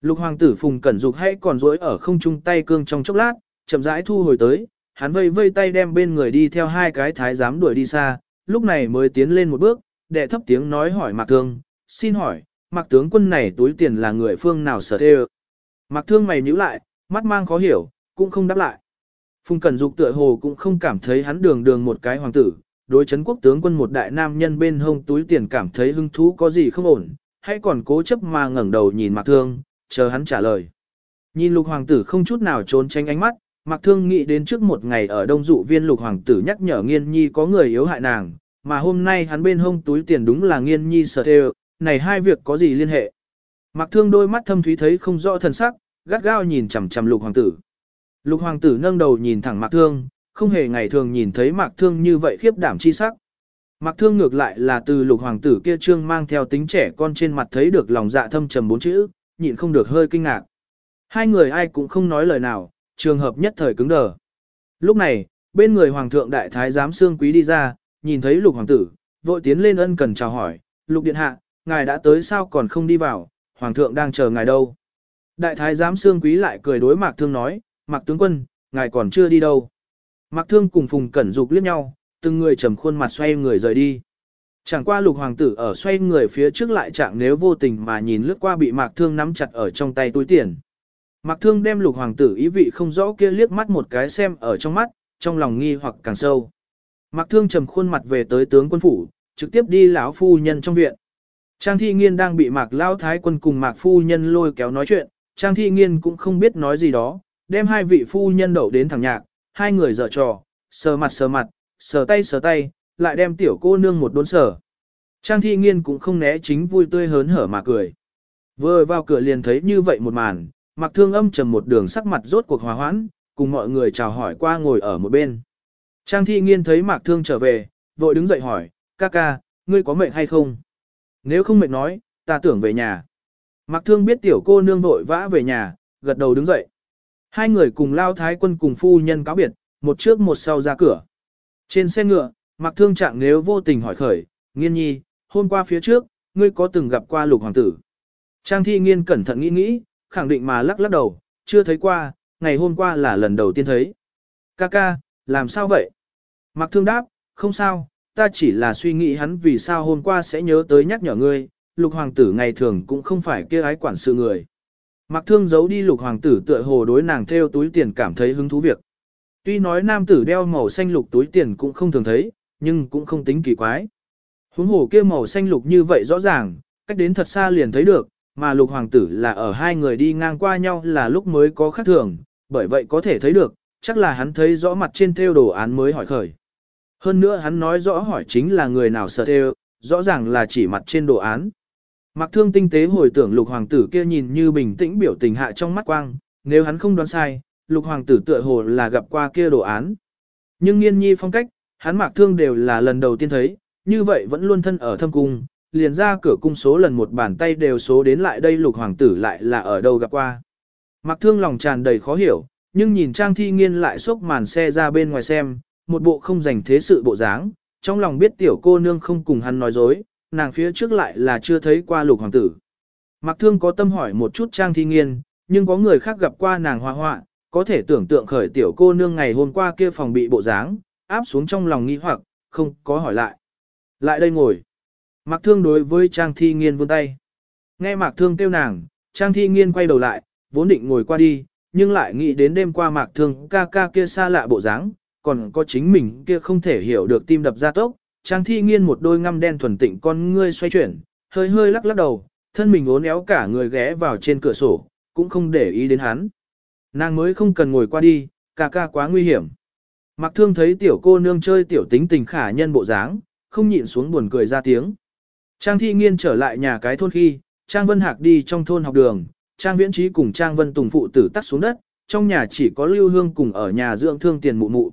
Speaker 1: Lục hoàng tử phùng cẩn dục hay còn duỗi ở không trung tay cương trong chốc lát, chậm rãi thu hồi tới, hắn vây vây tay đem bên người đi theo hai cái thái giám đuổi đi xa, lúc này mới tiến lên một bước, đệ thấp tiếng nói hỏi Mạc Thương, xin hỏi, Mạc tướng quân này túi tiền là người phương nào sở thê Mạc Thương mày nhíu lại, mắt mang khó hiểu, cũng không đáp lại. Phùng Cẩn Dục tựa hồ cũng không cảm thấy hắn đường đường một cái hoàng tử, đối chấn quốc tướng quân một đại nam nhân bên hông túi tiền cảm thấy hứng thú có gì không ổn, hay còn cố chấp mà ngẩng đầu nhìn Mạc Thương, chờ hắn trả lời. Nhìn lục hoàng tử không chút nào trốn tránh ánh mắt, Mạc Thương nghĩ đến trước một ngày ở đông dụ viên lục hoàng tử nhắc nhở nghiên nhi có người yếu hại nàng, mà hôm nay hắn bên hông túi tiền đúng là nghiên nhi sở thê này hai việc có gì liên hệ. Mặc thương đôi mắt thâm thúy thấy không rõ thần sắc, gắt gao nhìn chằm chằm lục hoàng tử. Lục hoàng tử nâng đầu nhìn thẳng Mặc Thương, không hề ngày thường nhìn thấy Mặc Thương như vậy khiếp đảm chi sắc. Mặc Thương ngược lại là từ lục hoàng tử kia trương mang theo tính trẻ con trên mặt thấy được lòng dạ thâm trầm bốn chữ, nhịn không được hơi kinh ngạc. Hai người ai cũng không nói lời nào, trường hợp nhất thời cứng đờ. Lúc này, bên người hoàng thượng đại thái giám xương quý đi ra, nhìn thấy lục hoàng tử, vội tiến lên ân cần chào hỏi, lục điện hạ, ngài đã tới sao còn không đi vào, hoàng thượng đang chờ ngài đâu. Đại thái giám xương quý lại cười đối mạc thương nói, mạc tướng quân, ngài còn chưa đi đâu. Mạc thương cùng phùng cẩn dục liếc nhau, từng người trầm khuôn mặt xoay người rời đi. Chẳng qua lục hoàng tử ở xoay người phía trước lại chẳng nếu vô tình mà nhìn lướt qua bị mạc thương nắm chặt ở trong tay túi tiền. Mạc thương đem lục hoàng tử ý vị không rõ kia liếc mắt một cái xem ở trong mắt, trong lòng nghi hoặc càng sâu. Mạc Thương trầm khuôn mặt về tới tướng quân phủ, trực tiếp đi lão phu nhân trong viện. Trang Thi Nghiên đang bị Mạc Lão Thái quân cùng Mạc phu nhân lôi kéo nói chuyện, Trang Thi Nghiên cũng không biết nói gì đó, đem hai vị phu nhân đậu đến thẳng nhạc, hai người dở trò, sờ mặt sờ mặt, sờ tay sờ tay, lại đem tiểu cô nương một đốn sờ. Trang Thi Nghiên cũng không né chính vui tươi hớn hở mà cười. Vừa vào cửa liền thấy như vậy một màn, Mạc thương âm trầm một đường sắc mặt rốt cuộc hòa hoãn, cùng mọi người chào hỏi qua ngồi ở một bên. Trang Thi Nghiên thấy Mạc Thương trở về, vội đứng dậy hỏi, ca ca, ngươi có mệt hay không? Nếu không mệt nói, ta tưởng về nhà. Mạc Thương biết tiểu cô nương vội vã về nhà, gật đầu đứng dậy. Hai người cùng lao thái quân cùng phu nhân cáo biệt, một trước một sau ra cửa. Trên xe ngựa, Mạc Thương trạng nếu vô tình hỏi khởi, nghiên nhi, hôm qua phía trước, ngươi có từng gặp qua lục hoàng tử. Trang thi nghiên cẩn thận nghĩ nghĩ, khẳng định mà lắc lắc đầu, chưa thấy qua, ngày hôm qua là lần đầu tiên thấy. Ca ca, làm sao vậy? Mạc Thương đáp, không sao, ta chỉ là suy nghĩ hắn vì sao hôm qua sẽ nhớ tới nhắc nhở ngươi, lục hoàng tử ngày thường cũng không phải kia ái quản sự người. Mạc Thương giấu đi lục hoàng tử tựa hồ đối nàng theo túi tiền cảm thấy hứng thú việc. Tuy nói nam tử đeo màu xanh lục túi tiền cũng không thường thấy, nhưng cũng không tính kỳ quái. Huống hồ kia màu xanh lục như vậy rõ ràng, cách đến thật xa liền thấy được, mà lục hoàng tử là ở hai người đi ngang qua nhau là lúc mới có khác thường, bởi vậy có thể thấy được, chắc là hắn thấy rõ mặt trên theo đồ án mới hỏi khởi. Hơn nữa hắn nói rõ hỏi chính là người nào sợ theo, rõ ràng là chỉ mặt trên đồ án. Mặc thương tinh tế hồi tưởng lục hoàng tử kia nhìn như bình tĩnh biểu tình hạ trong mắt quang, nếu hắn không đoán sai, lục hoàng tử tựa hồ là gặp qua kia đồ án. Nhưng nghiên nhi phong cách, hắn mặc thương đều là lần đầu tiên thấy, như vậy vẫn luôn thân ở thâm cung, liền ra cửa cung số lần một bàn tay đều số đến lại đây lục hoàng tử lại là ở đâu gặp qua. Mặc thương lòng tràn đầy khó hiểu, nhưng nhìn trang thi nghiên lại xốc màn xe ra bên ngoài xem, một bộ không dành thế sự bộ dáng, trong lòng biết tiểu cô nương không cùng hắn nói dối, nàng phía trước lại là chưa thấy qua lục hoàng tử. Mặc thương có tâm hỏi một chút trang thi nghiên, nhưng có người khác gặp qua nàng hoa hoa có thể tưởng tượng khởi tiểu cô nương ngày hôm qua kia phòng bị bộ dáng, áp xuống trong lòng nghi hoặc, không có hỏi lại. Lại đây ngồi. Mạc Thương đối với Trang Thi Nghiên vươn tay. Nghe Mạc Thương kêu nàng, Trang Thi Nghiên quay đầu lại, vốn định ngồi qua đi, nhưng lại nghĩ đến đêm qua Mạc Thương ca ca kia xa lạ bộ dáng, còn có chính mình kia không thể hiểu được tim đập ra tốc. Trang Thi Nghiên một đôi ngăm đen thuần tịnh con ngươi xoay chuyển, hơi hơi lắc lắc đầu, thân mình uốn éo cả người ghé vào trên cửa sổ, cũng không để ý đến hắn. Nàng mới không cần ngồi qua đi, ca ca quá nguy hiểm. Mạc Thương thấy tiểu cô nương chơi tiểu tính tình khả nhân bộ dáng, không nhịn xuống buồn cười ra tiếng. Trang Thi Nghiên trở lại nhà cái thôn khi, Trang Vân Hạc đi trong thôn học đường, Trang Viễn Trí cùng Trang Vân Tùng phụ tử tắt xuống đất, trong nhà chỉ có Lưu Hương cùng ở nhà dưỡng thương tiền mụ mụ.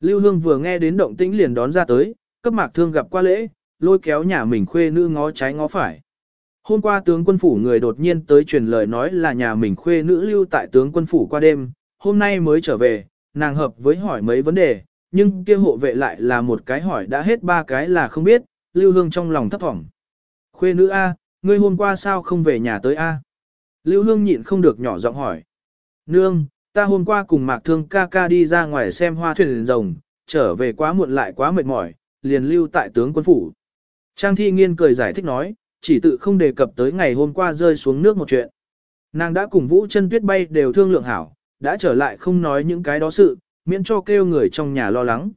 Speaker 1: Lưu Hương vừa nghe đến động tĩnh liền đón ra tới, cấp mạc thương gặp qua lễ, lôi kéo nhà mình khuê nữ ngó trái ngó phải. Hôm qua tướng quân phủ người đột nhiên tới truyền lời nói là nhà mình khuê nữ lưu tại tướng quân phủ qua đêm, hôm nay mới trở về, nàng hợp với hỏi mấy vấn đề, nhưng kia hộ vệ lại là một cái hỏi đã hết ba cái là không biết, Lưu Hương trong lòng thấp thỏm. Khuê nữ A, ngươi hôm qua sao không về nhà tới A? Lưu Hương nhịn không được nhỏ giọng hỏi. Nương, ta hôm qua cùng Mạc Thương ca ca đi ra ngoài xem hoa thuyền rồng, trở về quá muộn lại quá mệt mỏi, liền lưu tại tướng quân phủ. Trang Thi Nghiên cười giải thích nói, chỉ tự không đề cập tới ngày hôm qua rơi xuống nước một chuyện. Nàng đã cùng Vũ chân tuyết bay đều thương lượng hảo, đã trở lại không nói những cái đó sự, miễn cho kêu người trong nhà lo lắng.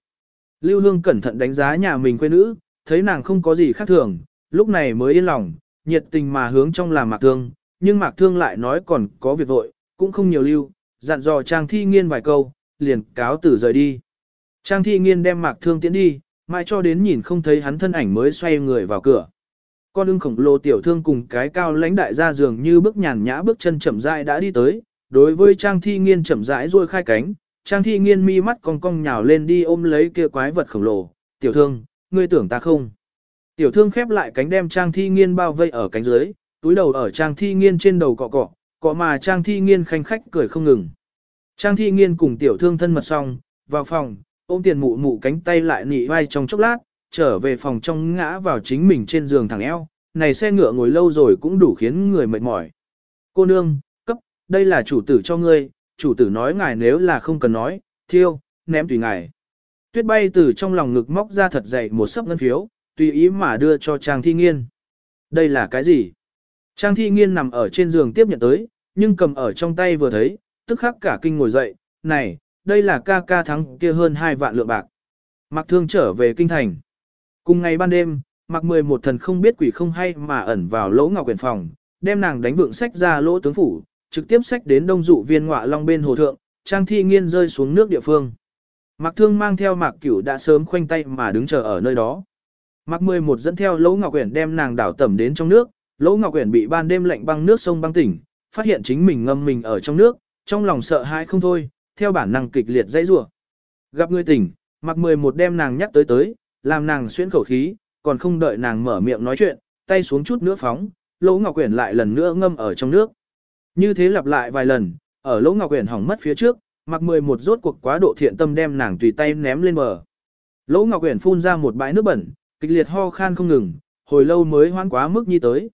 Speaker 1: Lưu Hương cẩn thận đánh giá nhà mình quê nữ, thấy nàng không có gì khác thường, lúc này mới yên lòng, nhiệt tình mà hướng trong làm mạc thương, nhưng mạc thương lại nói còn có việc vội, cũng không nhiều lưu, dặn dò Trang Thi Nghiên vài câu, liền cáo tử rời đi. Trang Thi Nghiên đem mạc thương tiến đi, mai cho đến nhìn không thấy hắn thân ảnh mới xoay người vào cửa. Con ưng khổng lồ tiểu thương cùng cái cao lãnh đại ra giường như bước nhàn nhã bước chân chậm rãi đã đi tới, đối với Trang Thi Nghiên chậm rãi ruôi khai cánh, Trang Thi Nghiên mi mắt cong cong nhào lên đi ôm lấy kia quái vật khổng lồ, "Tiểu thương, ngươi tưởng ta không?" Tiểu thương khép lại cánh đem Trang Thi Nghiên bao vây ở cánh dưới, túi đầu ở Trang Thi Nghiên trên đầu cọ cọ, cọ mà Trang Thi Nghiên khanh khách cười không ngừng. Trang Thi Nghiên cùng tiểu thương thân mật xong, vào phòng, ôm tiền mụ mụ cánh tay lại nị vai trong chốc lát, trở về phòng trong ngã vào chính mình trên giường thẳng eo, này xe ngựa ngồi lâu rồi cũng đủ khiến người mệt mỏi. Cô nương, cấp, đây là chủ tử cho ngươi, chủ tử nói ngài nếu là không cần nói, thiêu, ném tùy ngài. Tuyết bay từ trong lòng ngực móc ra thật dày một sấp ngân phiếu, tùy ý mà đưa cho Trang Thi Nghiên. Đây là cái gì? Trang Thi Nghiên nằm ở trên giường tiếp nhận tới, nhưng cầm ở trong tay vừa thấy, tức khắc cả kinh ngồi dậy, này, đây là ca ca thắng kia hơn hai vạn lượng bạc. Mặc thương trở về kinh thành. Cùng ngày ban đêm, mặc mười một thần không biết quỷ không hay mà ẩn vào lỗ ngọc quyển phòng, đem nàng đánh vượng sách ra lỗ tướng phủ, trực tiếp sách đến đông dụ viên ngọa long bên hồ thượng, trang thi nghiên rơi xuống nước địa phương. Mạc Thương mang theo Mạc Cửu đã sớm khoanh tay mà đứng chờ ở nơi đó. Mạc 11 dẫn theo Lỗ Ngọc quyển đem nàng đảo tẩm đến trong nước, Lỗ Ngọc Uyển bị ban đêm lạnh băng nước sông băng tỉnh, phát hiện chính mình ngâm mình ở trong nước, trong lòng sợ hãi không thôi, theo bản năng kịch liệt dãy rủa. Gặp người tỉnh, Mạc 11 đem nàng nhắc tới tới, làm nàng xuyên khẩu khí, còn không đợi nàng mở miệng nói chuyện, tay xuống chút nữa phóng, Lỗ Ngọc Uyển lại lần nữa ngâm ở trong nước. Như thế lặp lại vài lần, ở Lỗ Ngọc Uyển hỏng mất phía trước, Mạc 11 rốt cuộc quá độ thiện tâm đem nàng tùy tay ném lên bờ. Lỗ Ngọc Uyển phun ra một bãi nước bẩn, kịch liệt ho khan không ngừng, hồi lâu mới hoan quá mức như tới.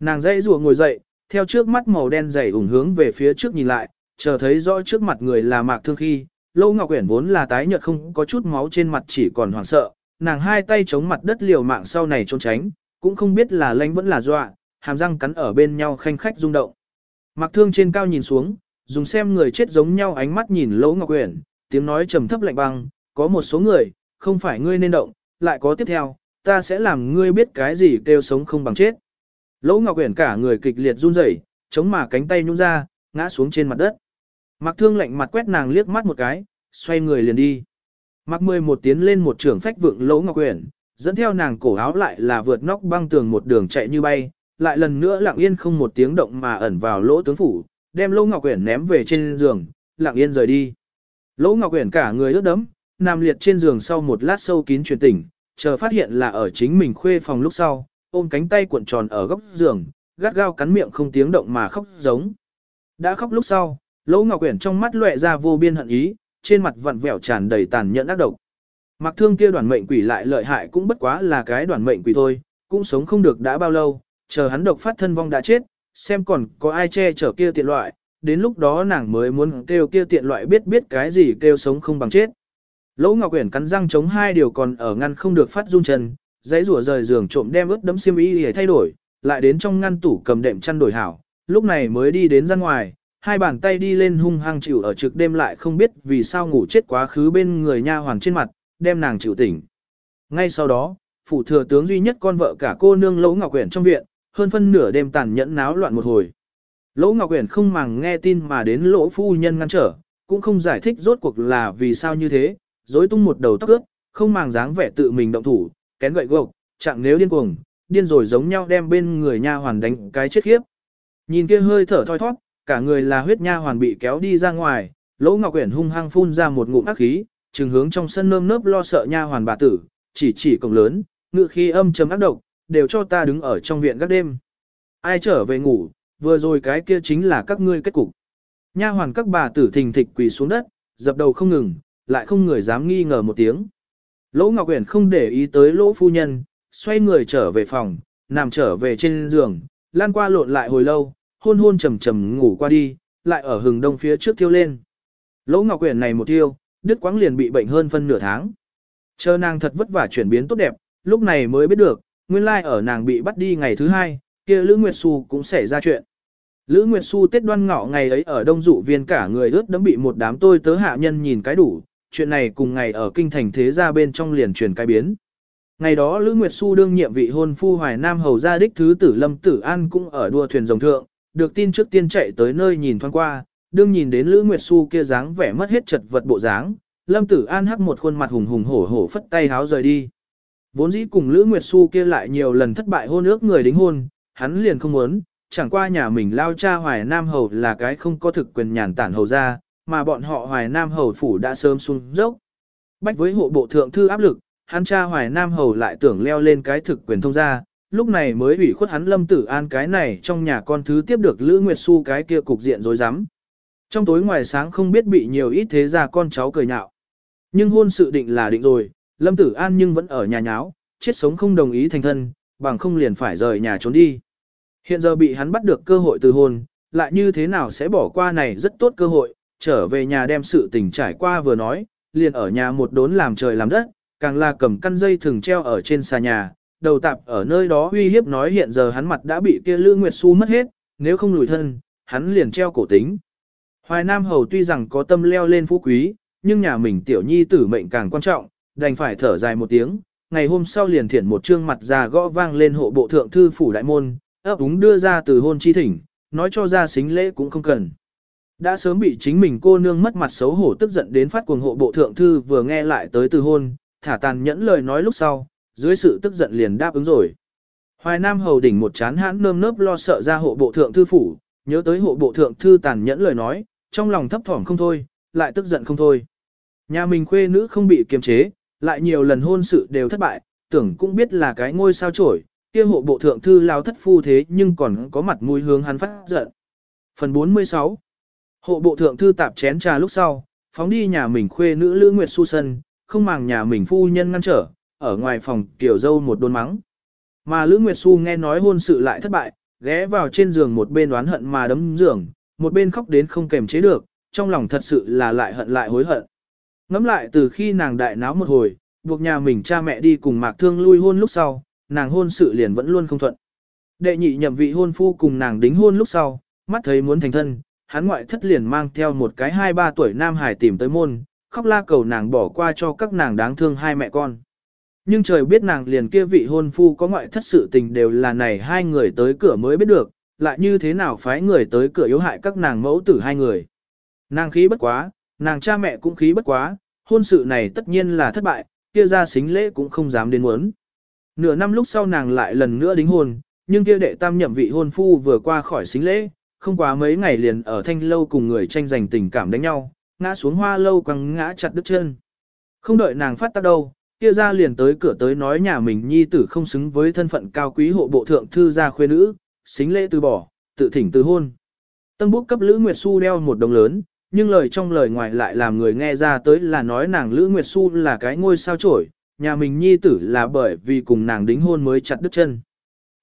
Speaker 1: Nàng dãy rùa ngồi dậy, theo trước mắt màu đen dày ủng hướng về phía trước nhìn lại, chờ thấy rõ trước mặt người là Mạc Thương khi, Lâu Ngọc Uyển vốn là tái nhợt không có chút máu trên mặt chỉ còn hoảng sợ, nàng hai tay chống mặt đất liều mạng sau này trốn tránh, cũng không biết là lánh vẫn là dọa, hàm răng cắn ở bên nhau khanh khách rung động. Mạc Thương trên cao nhìn xuống, dùng xem người chết giống nhau ánh mắt nhìn Lâu Ngọc Uyển, tiếng nói trầm thấp lạnh băng, có một số người, không phải ngươi nên động, lại có tiếp theo, ta sẽ làm ngươi biết cái gì kêu sống không bằng chết. Lỗ Ngọc Uyển cả người kịch liệt run rẩy, chống mà cánh tay nhũn ra, ngã xuống trên mặt đất. Mạc Thương lạnh mặt quét nàng liếc mắt một cái, xoay người liền đi. Mạc Mười một tiến lên một trường phách vượng Lỗ Ngọc Uyển, dẫn theo nàng cổ áo lại là vượt nóc băng tường một đường chạy như bay, lại lần nữa lặng yên không một tiếng động mà ẩn vào lỗ tướng phủ, đem Lỗ Ngọc Uyển ném về trên giường, lặng yên rời đi. Lỗ Ngọc Uyển cả người ướt đẫm, nằm liệt trên giường sau một lát sâu kín truyền tỉnh, chờ phát hiện là ở chính mình khuê phòng lúc sau, ôm cánh tay cuộn tròn ở góc giường, gắt gao cắn miệng không tiếng động mà khóc giống. Đã khóc lúc sau, Lỗ Ngọc Uyển trong mắt lóe ra vô biên hận ý, trên mặt vặn vẹo tràn đầy tàn nhẫn ác độc. Mặc thương kia đoàn mệnh quỷ lại lợi hại cũng bất quá là cái đoàn mệnh quỷ thôi, cũng sống không được đã bao lâu, chờ hắn độc phát thân vong đã chết, xem còn có ai che chở kia tiện loại, đến lúc đó nàng mới muốn kêu kia tiện loại biết biết cái gì kêu sống không bằng chết. Lỗ Ngọc Uyển cắn răng chống hai điều còn ở ngăn không được phát run chân, dãy rủa rời giường trộm đem ướt đấm xiêm y để thay đổi, lại đến trong ngăn tủ cầm đệm chăn đổi hảo, lúc này mới đi đến ra ngoài, hai bàn tay đi lên hung hăng chịu ở trực đêm lại không biết vì sao ngủ chết quá khứ bên người nha hoàng trên mặt, đem nàng chịu tỉnh. Ngay sau đó, phủ thừa tướng duy nhất con vợ cả cô nương Lỗ Ngọc Uyển trong viện, hơn phân nửa đêm tàn nhẫn náo loạn một hồi. Lỗ Ngọc Uyển không màng nghe tin mà đến lỗ phu nhân ngăn trở, cũng không giải thích rốt cuộc là vì sao như thế, dối tung một đầu tóc ướt, không màng dáng vẻ tự mình động thủ, kén gậy gộc, chẳng nếu điên cuồng, điên rồi giống nhau đem bên người nha hoàn đánh cái chết khiếp. Nhìn kia hơi thở thoi thoát, cả người là huyết nha hoàn bị kéo đi ra ngoài, Lỗ Ngọc Uyển hung hăng phun ra một ngụm ác khí, trừng hướng trong sân nơm nớp lo sợ nha hoàn bà tử, chỉ chỉ cổng lớn, ngự khi âm trầm ác độc, đều cho ta đứng ở trong viện các đêm. Ai trở về ngủ, vừa rồi cái kia chính là các ngươi kết cục. Nha hoàn các bà tử thình thịch quỳ xuống đất, dập đầu không ngừng, lại không người dám nghi ngờ một tiếng. Lỗ Ngọc Uyển không để ý tới lỗ phu nhân, xoay người trở về phòng, nằm trở về trên giường, lan qua lộn lại hồi lâu, hôn hôn trầm trầm ngủ qua đi, lại ở hừng đông phía trước thiêu lên. Lỗ Ngọc Uyển này một thiêu, đứt quãng liền bị bệnh hơn phân nửa tháng. Chờ nàng thật vất vả chuyển biến tốt đẹp, lúc này mới biết được, nguyên lai ở nàng bị bắt đi ngày thứ hai, kia Lữ Nguyệt Xu cũng xảy ra chuyện. Lữ Nguyệt Xu Tết đoan ngọ ngày ấy ở Đông Dụ Viên cả người ướt đẫm bị một đám tôi tớ hạ nhân nhìn cái đủ, chuyện này cùng ngày ở kinh thành thế gia bên trong liền truyền cái biến. Ngày đó Lữ Nguyệt Xu đương nhiệm vị hôn phu Hoài Nam hầu gia đích thứ tử Lâm Tử An cũng ở đua thuyền rồng thượng, được tin trước tiên chạy tới nơi nhìn thoáng qua, đương nhìn đến Lữ Nguyệt Xu kia dáng vẻ mất hết chật vật bộ dáng, Lâm Tử An hắc một khuôn mặt hùng hùng hổ hổ phất tay háo rời đi. Vốn dĩ cùng Lữ Nguyệt Xu kia lại nhiều lần thất bại hôn ước người đính hôn, hắn liền không muốn, chẳng qua nhà mình lao cha Hoài Nam hầu là cái không có thực quyền nhàn tản hầu gia mà bọn họ Hoài Nam hầu phủ đã sớm xuống dốc. Bách với hộ bộ thượng thư áp lực, hắn cha Hoài Nam hầu lại tưởng leo lên cái thực quyền thông gia, lúc này mới ủy khuất hắn Lâm Tử An cái này trong nhà con thứ tiếp được Lữ Nguyệt Xu cái kia cục diện rối rắm. Trong tối ngoài sáng không biết bị nhiều ít thế gia con cháu cười nhạo. Nhưng hôn sự định là định rồi, Lâm Tử An nhưng vẫn ở nhà nháo, chết sống không đồng ý thành thân, bằng không liền phải rời nhà trốn đi. Hiện giờ bị hắn bắt được cơ hội từ hôn, lại như thế nào sẽ bỏ qua này rất tốt cơ hội, trở về nhà đem sự tình trải qua vừa nói, liền ở nhà một đốn làm trời làm đất, càng là cầm căn dây thường treo ở trên xà nhà, đầu tạp ở nơi đó uy hiếp nói hiện giờ hắn mặt đã bị kia Lữ Nguyệt Xu mất hết, nếu không lùi thân, hắn liền treo cổ tính. Hoài Nam Hầu tuy rằng có tâm leo lên phú quý, nhưng nhà mình tiểu nhi tử mệnh càng quan trọng, đành phải thở dài một tiếng, ngày hôm sau liền thiển một trương mặt già gõ vang lên hộ bộ thượng thư phủ đại môn, ấp úng đưa ra từ hôn chi thỉnh, nói cho ra xính lễ cũng không cần. Đã sớm bị chính mình cô nương mất mặt xấu hổ tức giận đến phát cuồng hộ bộ thượng thư vừa nghe lại tới từ hôn, thả tàn nhẫn lời nói lúc sau, dưới sự tức giận liền đáp ứng rồi. Hoài Nam hầu đỉnh một chán hãn nơm nớp lo sợ ra hộ bộ thượng thư phủ, nhớ tới hộ bộ thượng thư tàn nhẫn lời nói, trong lòng thấp thỏm không thôi, lại tức giận không thôi. Nhà mình khuê nữ không bị kiềm chế, lại nhiều lần hôn sự đều thất bại, tưởng cũng biết là cái ngôi sao trổi, kia hộ bộ thượng thư lao thất phu thế nhưng còn có mặt mũi hướng hắn phát giận. Phần 46 Hộ bộ thượng thư tạp chén trà lúc sau, phóng đi nhà mình khuê nữ Lữ Nguyệt Su Sân, không màng nhà mình phu nhân ngăn trở, ở ngoài phòng kiểu dâu một đôn mắng. Mà Lữ Nguyệt Su nghe nói hôn sự lại thất bại, ghé vào trên giường một bên đoán hận mà đấm giường, một bên khóc đến không kềm chế được, trong lòng thật sự là lại hận lại hối hận. Ngắm lại từ khi nàng đại náo một hồi, buộc nhà mình cha mẹ đi cùng mạc thương lui hôn lúc sau, nàng hôn sự liền vẫn luôn không thuận. Đệ nhị nhậm vị hôn phu cùng nàng đính hôn lúc sau, mắt thấy muốn thành thân, hắn ngoại thất liền mang theo một cái hai ba tuổi nam hải tìm tới môn, khóc la cầu nàng bỏ qua cho các nàng đáng thương hai mẹ con. Nhưng trời biết nàng liền kia vị hôn phu có ngoại thất sự tình đều là này hai người tới cửa mới biết được, lại như thế nào phái người tới cửa yếu hại các nàng mẫu tử hai người. Nàng khí bất quá, nàng cha mẹ cũng khí bất quá, hôn sự này tất nhiên là thất bại, kia ra xính lễ cũng không dám đến muốn. Nửa năm lúc sau nàng lại lần nữa đính hôn, nhưng kia đệ tam nhậm vị hôn phu vừa qua khỏi xính lễ, không quá mấy ngày liền ở thanh lâu cùng người tranh giành tình cảm đánh nhau, ngã xuống hoa lâu quăng ngã chặt đứt chân. Không đợi nàng phát tác đâu, kia ra liền tới cửa tới nói nhà mình nhi tử không xứng với thân phận cao quý hộ bộ thượng thư gia khuê nữ, xính lễ từ bỏ, tự thỉnh từ hôn. Tân bút cấp Lữ Nguyệt Xu đeo một đồng lớn, nhưng lời trong lời ngoài lại làm người nghe ra tới là nói nàng Lữ Nguyệt Xu là cái ngôi sao trổi, nhà mình nhi tử là bởi vì cùng nàng đính hôn mới chặt đứt chân.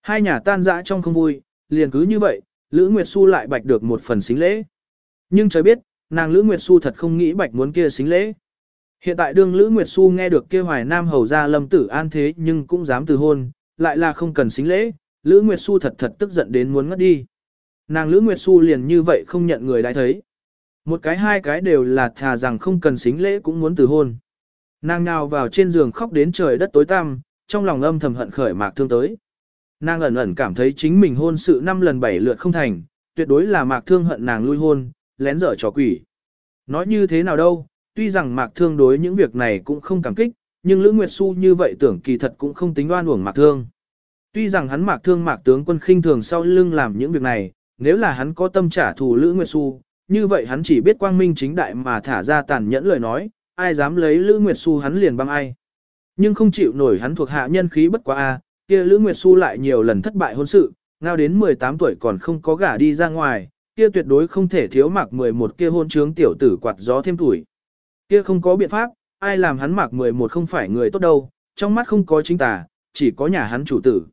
Speaker 1: Hai nhà tan dã trong không vui, liền cứ như vậy, Lữ Nguyệt Xu lại bạch được một phần xính lễ. Nhưng trời biết, nàng Lữ Nguyệt Xu thật không nghĩ bạch muốn kia xính lễ. Hiện tại đương Lữ Nguyệt Xu nghe được kia hoài nam hầu ra lâm tử an thế nhưng cũng dám từ hôn, lại là không cần xính lễ, Lữ Nguyệt Xu thật thật tức giận đến muốn ngất đi. Nàng Lữ Nguyệt Xu liền như vậy không nhận người đã thấy. Một cái hai cái đều là thà rằng không cần xính lễ cũng muốn từ hôn. Nàng nào vào trên giường khóc đến trời đất tối tăm, trong lòng âm thầm hận khởi mạc thương tới. Nàng ẩn ẩn cảm thấy chính mình hôn sự năm lần bảy lượt không thành, tuyệt đối là mạc thương hận nàng lui hôn, lén dở trò quỷ. Nói như thế nào đâu, tuy rằng mạc thương đối những việc này cũng không cảm kích, nhưng Lữ Nguyệt Xu như vậy tưởng kỳ thật cũng không tính đoan uổng mạc thương. Tuy rằng hắn mạc thương mạc tướng quân khinh thường sau lưng làm những việc này, nếu là hắn có tâm trả thù Lữ Nguyệt Xu, như vậy hắn chỉ biết quang minh chính đại mà thả ra tàn nhẫn lời nói, ai dám lấy Lữ Nguyệt Xu hắn liền băng ai. Nhưng không chịu nổi hắn thuộc hạ nhân khí bất quá a, kia Lữ Nguyệt Xu lại nhiều lần thất bại hôn sự, ngao đến 18 tuổi còn không có gả đi ra ngoài, kia tuyệt đối không thể thiếu mạc 11 kia hôn trướng tiểu tử quạt gió thêm tuổi. Kia không có biện pháp, ai làm hắn mạc 11 không phải người tốt đâu, trong mắt không có chính tà, chỉ có nhà hắn chủ tử.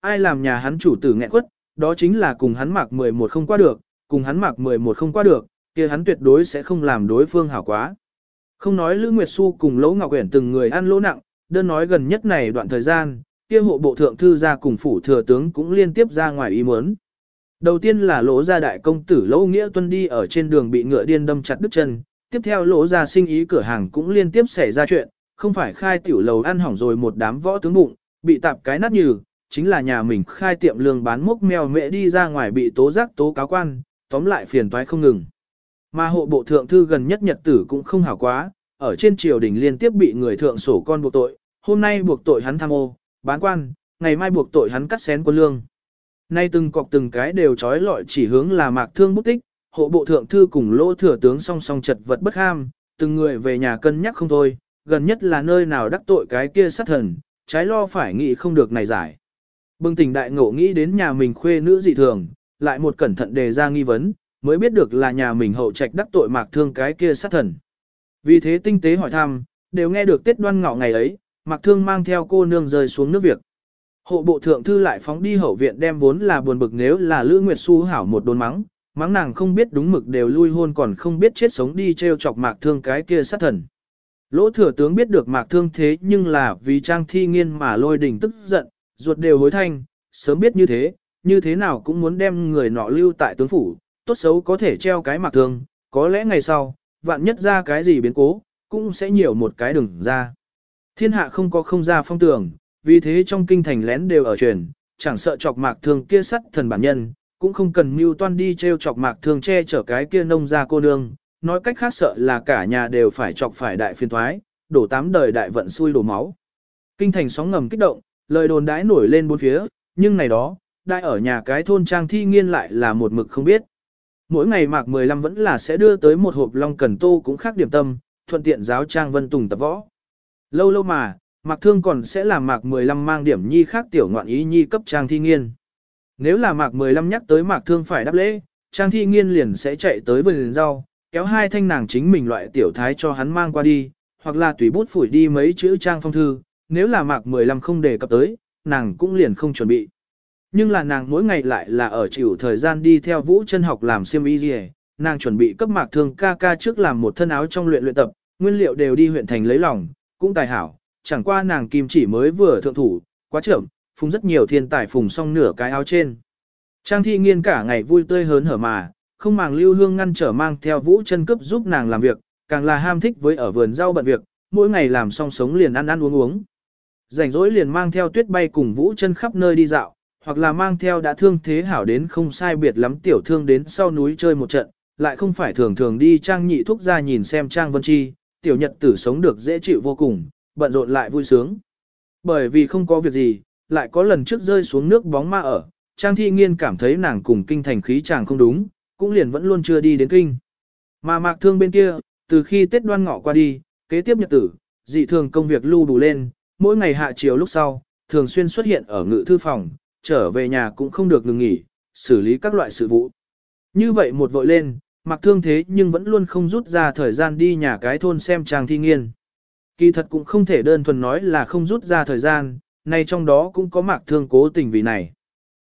Speaker 1: Ai làm nhà hắn chủ tử nghẹn quất, đó chính là cùng hắn mạc 11 không qua được, cùng hắn mạc 11 không qua được, kia hắn tuyệt đối sẽ không làm đối phương hảo quá. Không nói Lữ Nguyệt Xu cùng Lỗ Ngọc Uyển từng người ăn lỗ nặng, đơn nói gần nhất này đoạn thời gian, kia hộ bộ thượng thư ra cùng phủ thừa tướng cũng liên tiếp ra ngoài ý muốn. Đầu tiên là lỗ gia đại công tử lỗ nghĩa tuân đi ở trên đường bị ngựa điên đâm chặt đứt chân, tiếp theo lỗ gia sinh ý cửa hàng cũng liên tiếp xảy ra chuyện, không phải khai tiểu lầu ăn hỏng rồi một đám võ tướng bụng, bị tạp cái nát nhừ, chính là nhà mình khai tiệm lương bán mốc mèo mẹ đi ra ngoài bị tố giác tố cáo quan, tóm lại phiền toái không ngừng. Mà hộ bộ thượng thư gần nhất nhật tử cũng không hảo quá, ở trên triều đình liên tiếp bị người thượng sổ con buộc tội, hôm nay buộc tội hắn tham ô, bán quan, ngày mai buộc tội hắn cắt xén quân lương. Nay từng cọc từng cái đều trói lọi chỉ hướng là mạc thương bút tích, hộ bộ thượng thư cùng lỗ thừa tướng song song chật vật bất ham, từng người về nhà cân nhắc không thôi, gần nhất là nơi nào đắc tội cái kia sát thần, trái lo phải nghĩ không được này giải. Bừng tỉnh đại ngộ nghĩ đến nhà mình khuê nữ dị thường, lại một cẩn thận đề ra nghi vấn, mới biết được là nhà mình hậu trạch đắc tội mạc thương cái kia sát thần. Vì thế tinh tế hỏi thăm, đều nghe được tiết đoan ngọ ngày ấy, mạc thương mang theo cô nương rơi xuống nước việc. Hộ bộ thượng thư lại phóng đi hậu viện đem vốn là buồn bực nếu là Lữ Nguyệt Xu hảo một đồn mắng, mắng nàng không biết đúng mực đều lui hôn còn không biết chết sống đi treo chọc mạc thương cái kia sát thần. Lỗ thừa tướng biết được mạc thương thế nhưng là vì trang thi nghiên mà lôi đỉnh tức giận, ruột đều hối thanh, sớm biết như thế, như thế nào cũng muốn đem người nọ lưu tại tướng phủ, tốt xấu có thể treo cái mạc thương, có lẽ ngày sau, vạn nhất ra cái gì biến cố, cũng sẽ nhiều một cái đừng ra. Thiên hạ không có không ra phong tưởng, vì thế trong kinh thành lén đều ở truyền, chẳng sợ chọc mạc thương kia sắt thần bản nhân, cũng không cần mưu toan đi treo chọc mạc thương che chở cái kia nông ra cô nương, nói cách khác sợ là cả nhà đều phải chọc phải đại phiên thoái, đổ tám đời đại vận xui đổ máu. Kinh thành sóng ngầm kích động, lời đồn đãi nổi lên bốn phía, nhưng này đó, đại ở nhà cái thôn trang thi nghiên lại là một mực không biết. Mỗi ngày mạc 15 vẫn là sẽ đưa tới một hộp long cần tô cũng khác điểm tâm, thuận tiện giáo trang vân tùng tập võ. Lâu lâu mà, mạc thương còn sẽ làm mạc 15 mang điểm nhi khác tiểu ngoạn ý nhi cấp trang thi nghiên. Nếu là mạc 15 nhắc tới mạc thương phải đáp lễ, trang thi nghiên liền sẽ chạy tới vườn rau, kéo hai thanh nàng chính mình loại tiểu thái cho hắn mang qua đi, hoặc là tùy bút phủi đi mấy chữ trang phong thư, nếu là mạc 15 không đề cập tới, nàng cũng liền không chuẩn bị. Nhưng là nàng mỗi ngày lại là ở chịu thời gian đi theo vũ chân học làm xiêm y gì nàng chuẩn bị cấp mạc thương ca ca trước làm một thân áo trong luyện luyện tập, nguyên liệu đều đi huyện thành lấy lòng, cũng tài hảo, chẳng qua nàng kim chỉ mới vừa thượng thủ, quá chậm, phùng rất nhiều thiên tài phùng xong nửa cái áo trên. Trang thi nghiên cả ngày vui tươi hớn hở mà, không màng lưu hương ngăn trở mang theo vũ chân cấp giúp nàng làm việc, càng là ham thích với ở vườn rau bận việc, mỗi ngày làm xong sống liền ăn ăn uống uống. Rảnh rỗi liền mang theo tuyết bay cùng vũ chân khắp nơi đi dạo, hoặc là mang theo đã thương thế hảo đến không sai biệt lắm tiểu thương đến sau núi chơi một trận, lại không phải thường thường đi trang nhị thuốc ra nhìn xem trang vân chi, tiểu nhật tử sống được dễ chịu vô cùng, bận rộn lại vui sướng. Bởi vì không có việc gì, lại có lần trước rơi xuống nước bóng ma ở, trang thi nghiên cảm thấy nàng cùng kinh thành khí chàng không đúng, cũng liền vẫn luôn chưa đi đến kinh. Mà mạc thương bên kia, từ khi Tết đoan ngọ qua đi, kế tiếp nhật tử, dị thường công việc lưu đủ lên, mỗi ngày hạ chiều lúc sau, thường xuyên xuất hiện ở ngự thư phòng, trở về nhà cũng không được ngừng nghỉ, xử lý các loại sự vụ. Như vậy một vội lên, mặc thương thế nhưng vẫn luôn không rút ra thời gian đi nhà cái thôn xem chàng thi nghiên. Kỳ thật cũng không thể đơn thuần nói là không rút ra thời gian, nay trong đó cũng có Mạc thương cố tình vì này.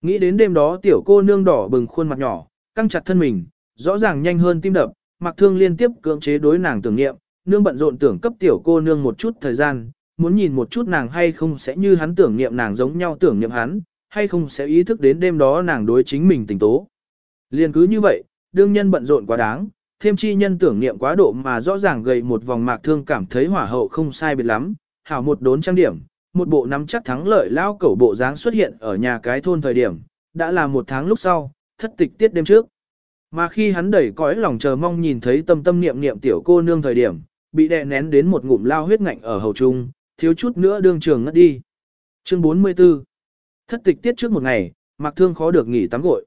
Speaker 1: Nghĩ đến đêm đó tiểu cô nương đỏ bừng khuôn mặt nhỏ, căng chặt thân mình, rõ ràng nhanh hơn tim đập, Mạc thương liên tiếp cưỡng chế đối nàng tưởng niệm, nương bận rộn tưởng cấp tiểu cô nương một chút thời gian, muốn nhìn một chút nàng hay không sẽ như hắn tưởng niệm nàng giống nhau tưởng niệm hắn, hay không sẽ ý thức đến đêm đó nàng đối chính mình tình tố. Liên cứ như vậy, đương nhân bận rộn quá đáng, thêm chi nhân tưởng niệm quá độ mà rõ ràng gầy một vòng mạc thương cảm thấy hỏa hậu không sai biệt lắm, hảo một đốn trang điểm, một bộ nắm chắc thắng lợi lao cẩu bộ dáng xuất hiện ở nhà cái thôn thời điểm, đã là một tháng lúc sau, thất tịch tiết đêm trước. Mà khi hắn đẩy cõi lòng chờ mong nhìn thấy tâm tâm niệm niệm tiểu cô nương thời điểm, bị đè nén đến một ngụm lao huyết ngạnh ở hầu trung, thiếu chút nữa đương trường ngất đi. Chương 44 Thất tịch tiết trước một ngày, Mạc Thương khó được nghỉ tắm gội.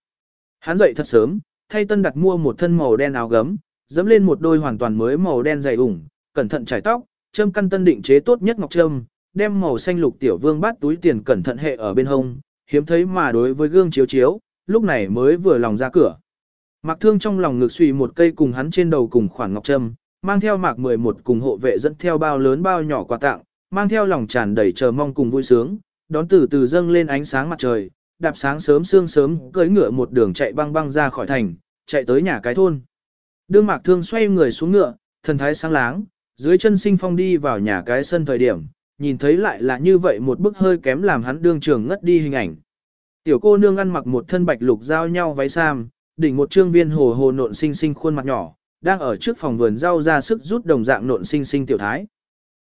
Speaker 1: Hắn dậy thật sớm, thay tân đặt mua một thân màu đen áo gấm, dẫm lên một đôi hoàn toàn mới màu đen dày ủng, cẩn thận trải tóc, châm căn tân định chế tốt nhất ngọc trâm, đem màu xanh lục tiểu vương bát túi tiền cẩn thận hệ ở bên hông, hiếm thấy mà đối với gương chiếu chiếu, lúc này mới vừa lòng ra cửa. Mạc Thương trong lòng ngực suy một cây cùng hắn trên đầu cùng khoản ngọc trâm, mang theo Mạc 11 cùng hộ vệ dẫn theo bao lớn bao nhỏ quà tặng, mang theo lòng tràn đầy chờ mong cùng vui sướng, đón từ từ dâng lên ánh sáng mặt trời, đạp sáng sớm sương sớm cưỡi ngựa một đường chạy băng băng ra khỏi thành, chạy tới nhà cái thôn. Đương Mạc Thương xoay người xuống ngựa, thần thái sáng láng, dưới chân sinh phong đi vào nhà cái sân thời điểm, nhìn thấy lại là như vậy một bức hơi kém làm hắn đương trường ngất đi hình ảnh. Tiểu cô nương ăn mặc một thân bạch lục giao nhau váy sam, đỉnh một trương viên hồ hồ nộn xinh xinh khuôn mặt nhỏ, đang ở trước phòng vườn rau ra sức rút đồng dạng nộn xinh xinh tiểu thái.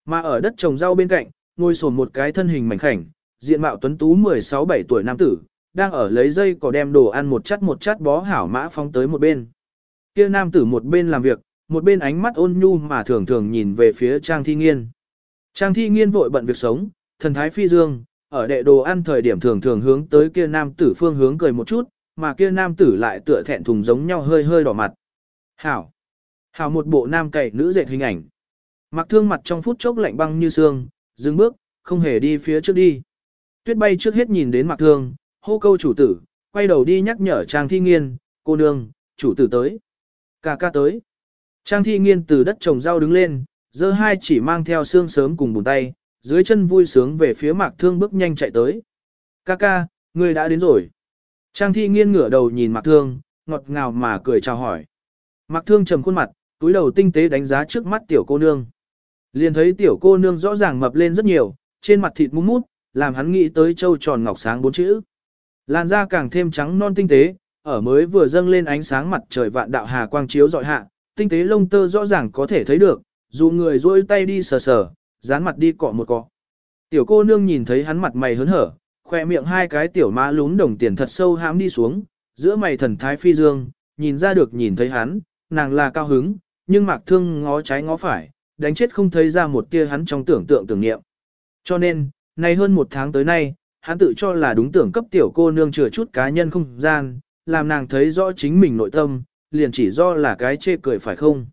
Speaker 1: Mà ở đất trồng rau bên cạnh, ngồi sồn một cái thân hình mảnh khảnh, diện mạo tuấn tú 16-17 tuổi nam tử, đang ở lấy dây cỏ đem đồ ăn một chắt một chắt bó hảo mã phóng tới một bên. Kia nam tử một bên làm việc, một bên ánh mắt ôn nhu mà thường thường nhìn về phía Trang Thi Nghiên. Trang Thi Nghiên vội bận việc sống, thần thái phi dương, ở đệ đồ ăn thời điểm thường thường hướng tới kia nam tử phương hướng cười một chút, mà kia nam tử lại tựa thẹn thùng giống nhau hơi hơi đỏ mặt. Hảo! Hảo một bộ nam cậy nữ dệt hình ảnh. Mặc thương mặt trong phút chốc lạnh băng như xương, dừng bước, không hề đi phía trước đi. Tuyết bay trước hết nhìn đến mặc thương, hô câu chủ tử, quay đầu đi nhắc nhở Trang Thi Nghiên, cô nương, chủ tử tới. Ca ca tới. Trang Thi Nghiên từ đất trồng rau đứng lên, giơ hai chỉ mang theo xương sớm cùng bùn tay, dưới chân vui sướng về phía mạc thương bước nhanh chạy tới. Ca ca, ngươi đã đến rồi. Trang Thi Nghiên ngửa đầu nhìn mạc thương, ngọt ngào mà cười chào hỏi. Mạc thương trầm khuôn mặt, túi đầu tinh tế đánh giá trước mắt tiểu cô nương. Liền thấy tiểu cô nương rõ ràng mập lên rất nhiều, trên mặt thịt mút mút, làm hắn nghĩ tới châu tròn ngọc sáng bốn chữ. Làn da càng thêm trắng non tinh tế, ở mới vừa dâng lên ánh sáng mặt trời vạn đạo hà quang chiếu dọi hạ, tinh tế lông tơ rõ ràng có thể thấy được, dù người duỗi tay đi sờ sờ, dán mặt đi cọ một cọ. Tiểu cô nương nhìn thấy hắn mặt mày hớn hở, khoe miệng hai cái tiểu má lún đồng tiền thật sâu hãm đi xuống, giữa mày thần thái phi dương, nhìn ra được nhìn thấy hắn, nàng là cao hứng, nhưng mạc thương ngó trái ngó phải, đánh chết không thấy ra một tia hắn trong tưởng tượng tưởng niệm. Cho nên, nay hơn một tháng tới nay, hắn tự cho là đúng tưởng cấp tiểu cô nương chừa chút cá nhân không gian, làm nàng thấy rõ chính mình nội tâm, liền chỉ do là cái chê cười phải không.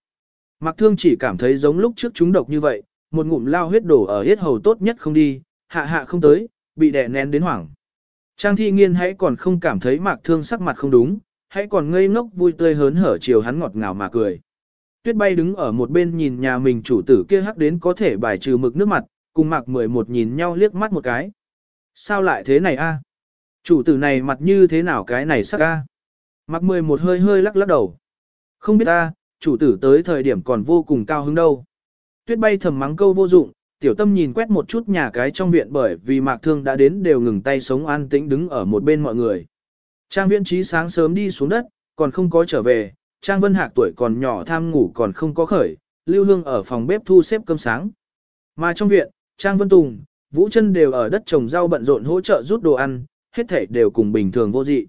Speaker 1: Mặc thương chỉ cảm thấy giống lúc trước chúng độc như vậy, một ngụm lao huyết đổ ở hết hầu tốt nhất không đi, hạ hạ không tới, bị đè nén đến hoảng. Trang thi nghiên hãy còn không cảm thấy mạc thương sắc mặt không đúng, hãy còn ngây ngốc vui tươi hớn hở chiều hắn ngọt ngào mà cười. Tuyết bay đứng ở một bên nhìn nhà mình chủ tử kia hắc đến có thể bài trừ mực nước mặt, cùng mạc mười một nhìn nhau liếc mắt một cái. Sao lại thế này a? Chủ tử này mặt như thế nào cái này sắc a? Mặc mười một hơi hơi lắc lắc đầu. Không biết a, chủ tử tới thời điểm còn vô cùng cao hứng đâu. Tuyết bay thầm mắng câu vô dụng, tiểu tâm nhìn quét một chút nhà cái trong viện bởi vì mạc thương đã đến đều ngừng tay sống an tĩnh đứng ở một bên mọi người. Trang viễn trí sáng sớm đi xuống đất, còn không có trở về, Trang Vân Hạc tuổi còn nhỏ tham ngủ còn không có khởi, Lưu Hương ở phòng bếp thu xếp cơm sáng. Mà trong viện, Trang Vân Tùng, Vũ chân đều ở đất trồng rau bận rộn hỗ trợ rút đồ ăn, hết thảy đều cùng bình thường vô dị.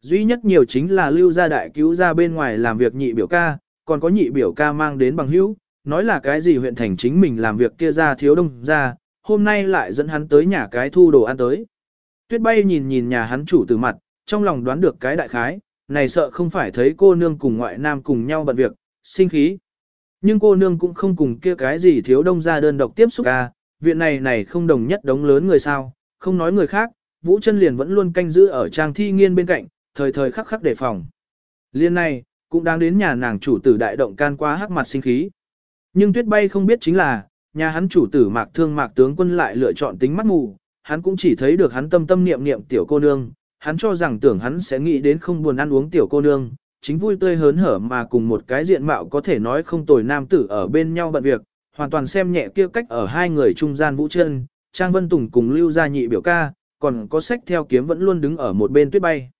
Speaker 1: Duy nhất nhiều chính là Lưu gia đại cứu ra bên ngoài làm việc nhị biểu ca, còn có nhị biểu ca mang đến bằng hữu, nói là cái gì huyện thành chính mình làm việc kia ra thiếu đông ra, hôm nay lại dẫn hắn tới nhà cái thu đồ ăn tới. Tuyết bay nhìn nhìn nhà hắn chủ từ mặt, trong lòng đoán được cái đại khái, này sợ không phải thấy cô nương cùng ngoại nam cùng nhau bận việc, sinh khí. Nhưng cô nương cũng không cùng kia cái gì thiếu đông ra đơn độc tiếp xúc à, viện này này không đồng nhất đống lớn người sao, không nói người khác, Vũ chân liền vẫn luôn canh giữ ở trang thi nghiên bên cạnh, thời thời khắc khắc đề phòng. Liên này, cũng đang đến nhà nàng chủ tử đại động can quá hắc mặt sinh khí. Nhưng tuyết bay không biết chính là, nhà hắn chủ tử mạc thương mạc tướng quân lại lựa chọn tính mắt mù, hắn cũng chỉ thấy được hắn tâm tâm niệm niệm tiểu cô nương, hắn cho rằng tưởng hắn sẽ nghĩ đến không buồn ăn uống tiểu cô nương, chính vui tươi hớn hở mà cùng một cái diện mạo có thể nói không tồi nam tử ở bên nhau bận việc, hoàn toàn xem nhẹ kia cách ở hai người trung gian vũ chân, Trang Vân Tùng cùng lưu gia nhị biểu ca, còn có sách theo kiếm vẫn luôn đứng ở một bên tuyết bay.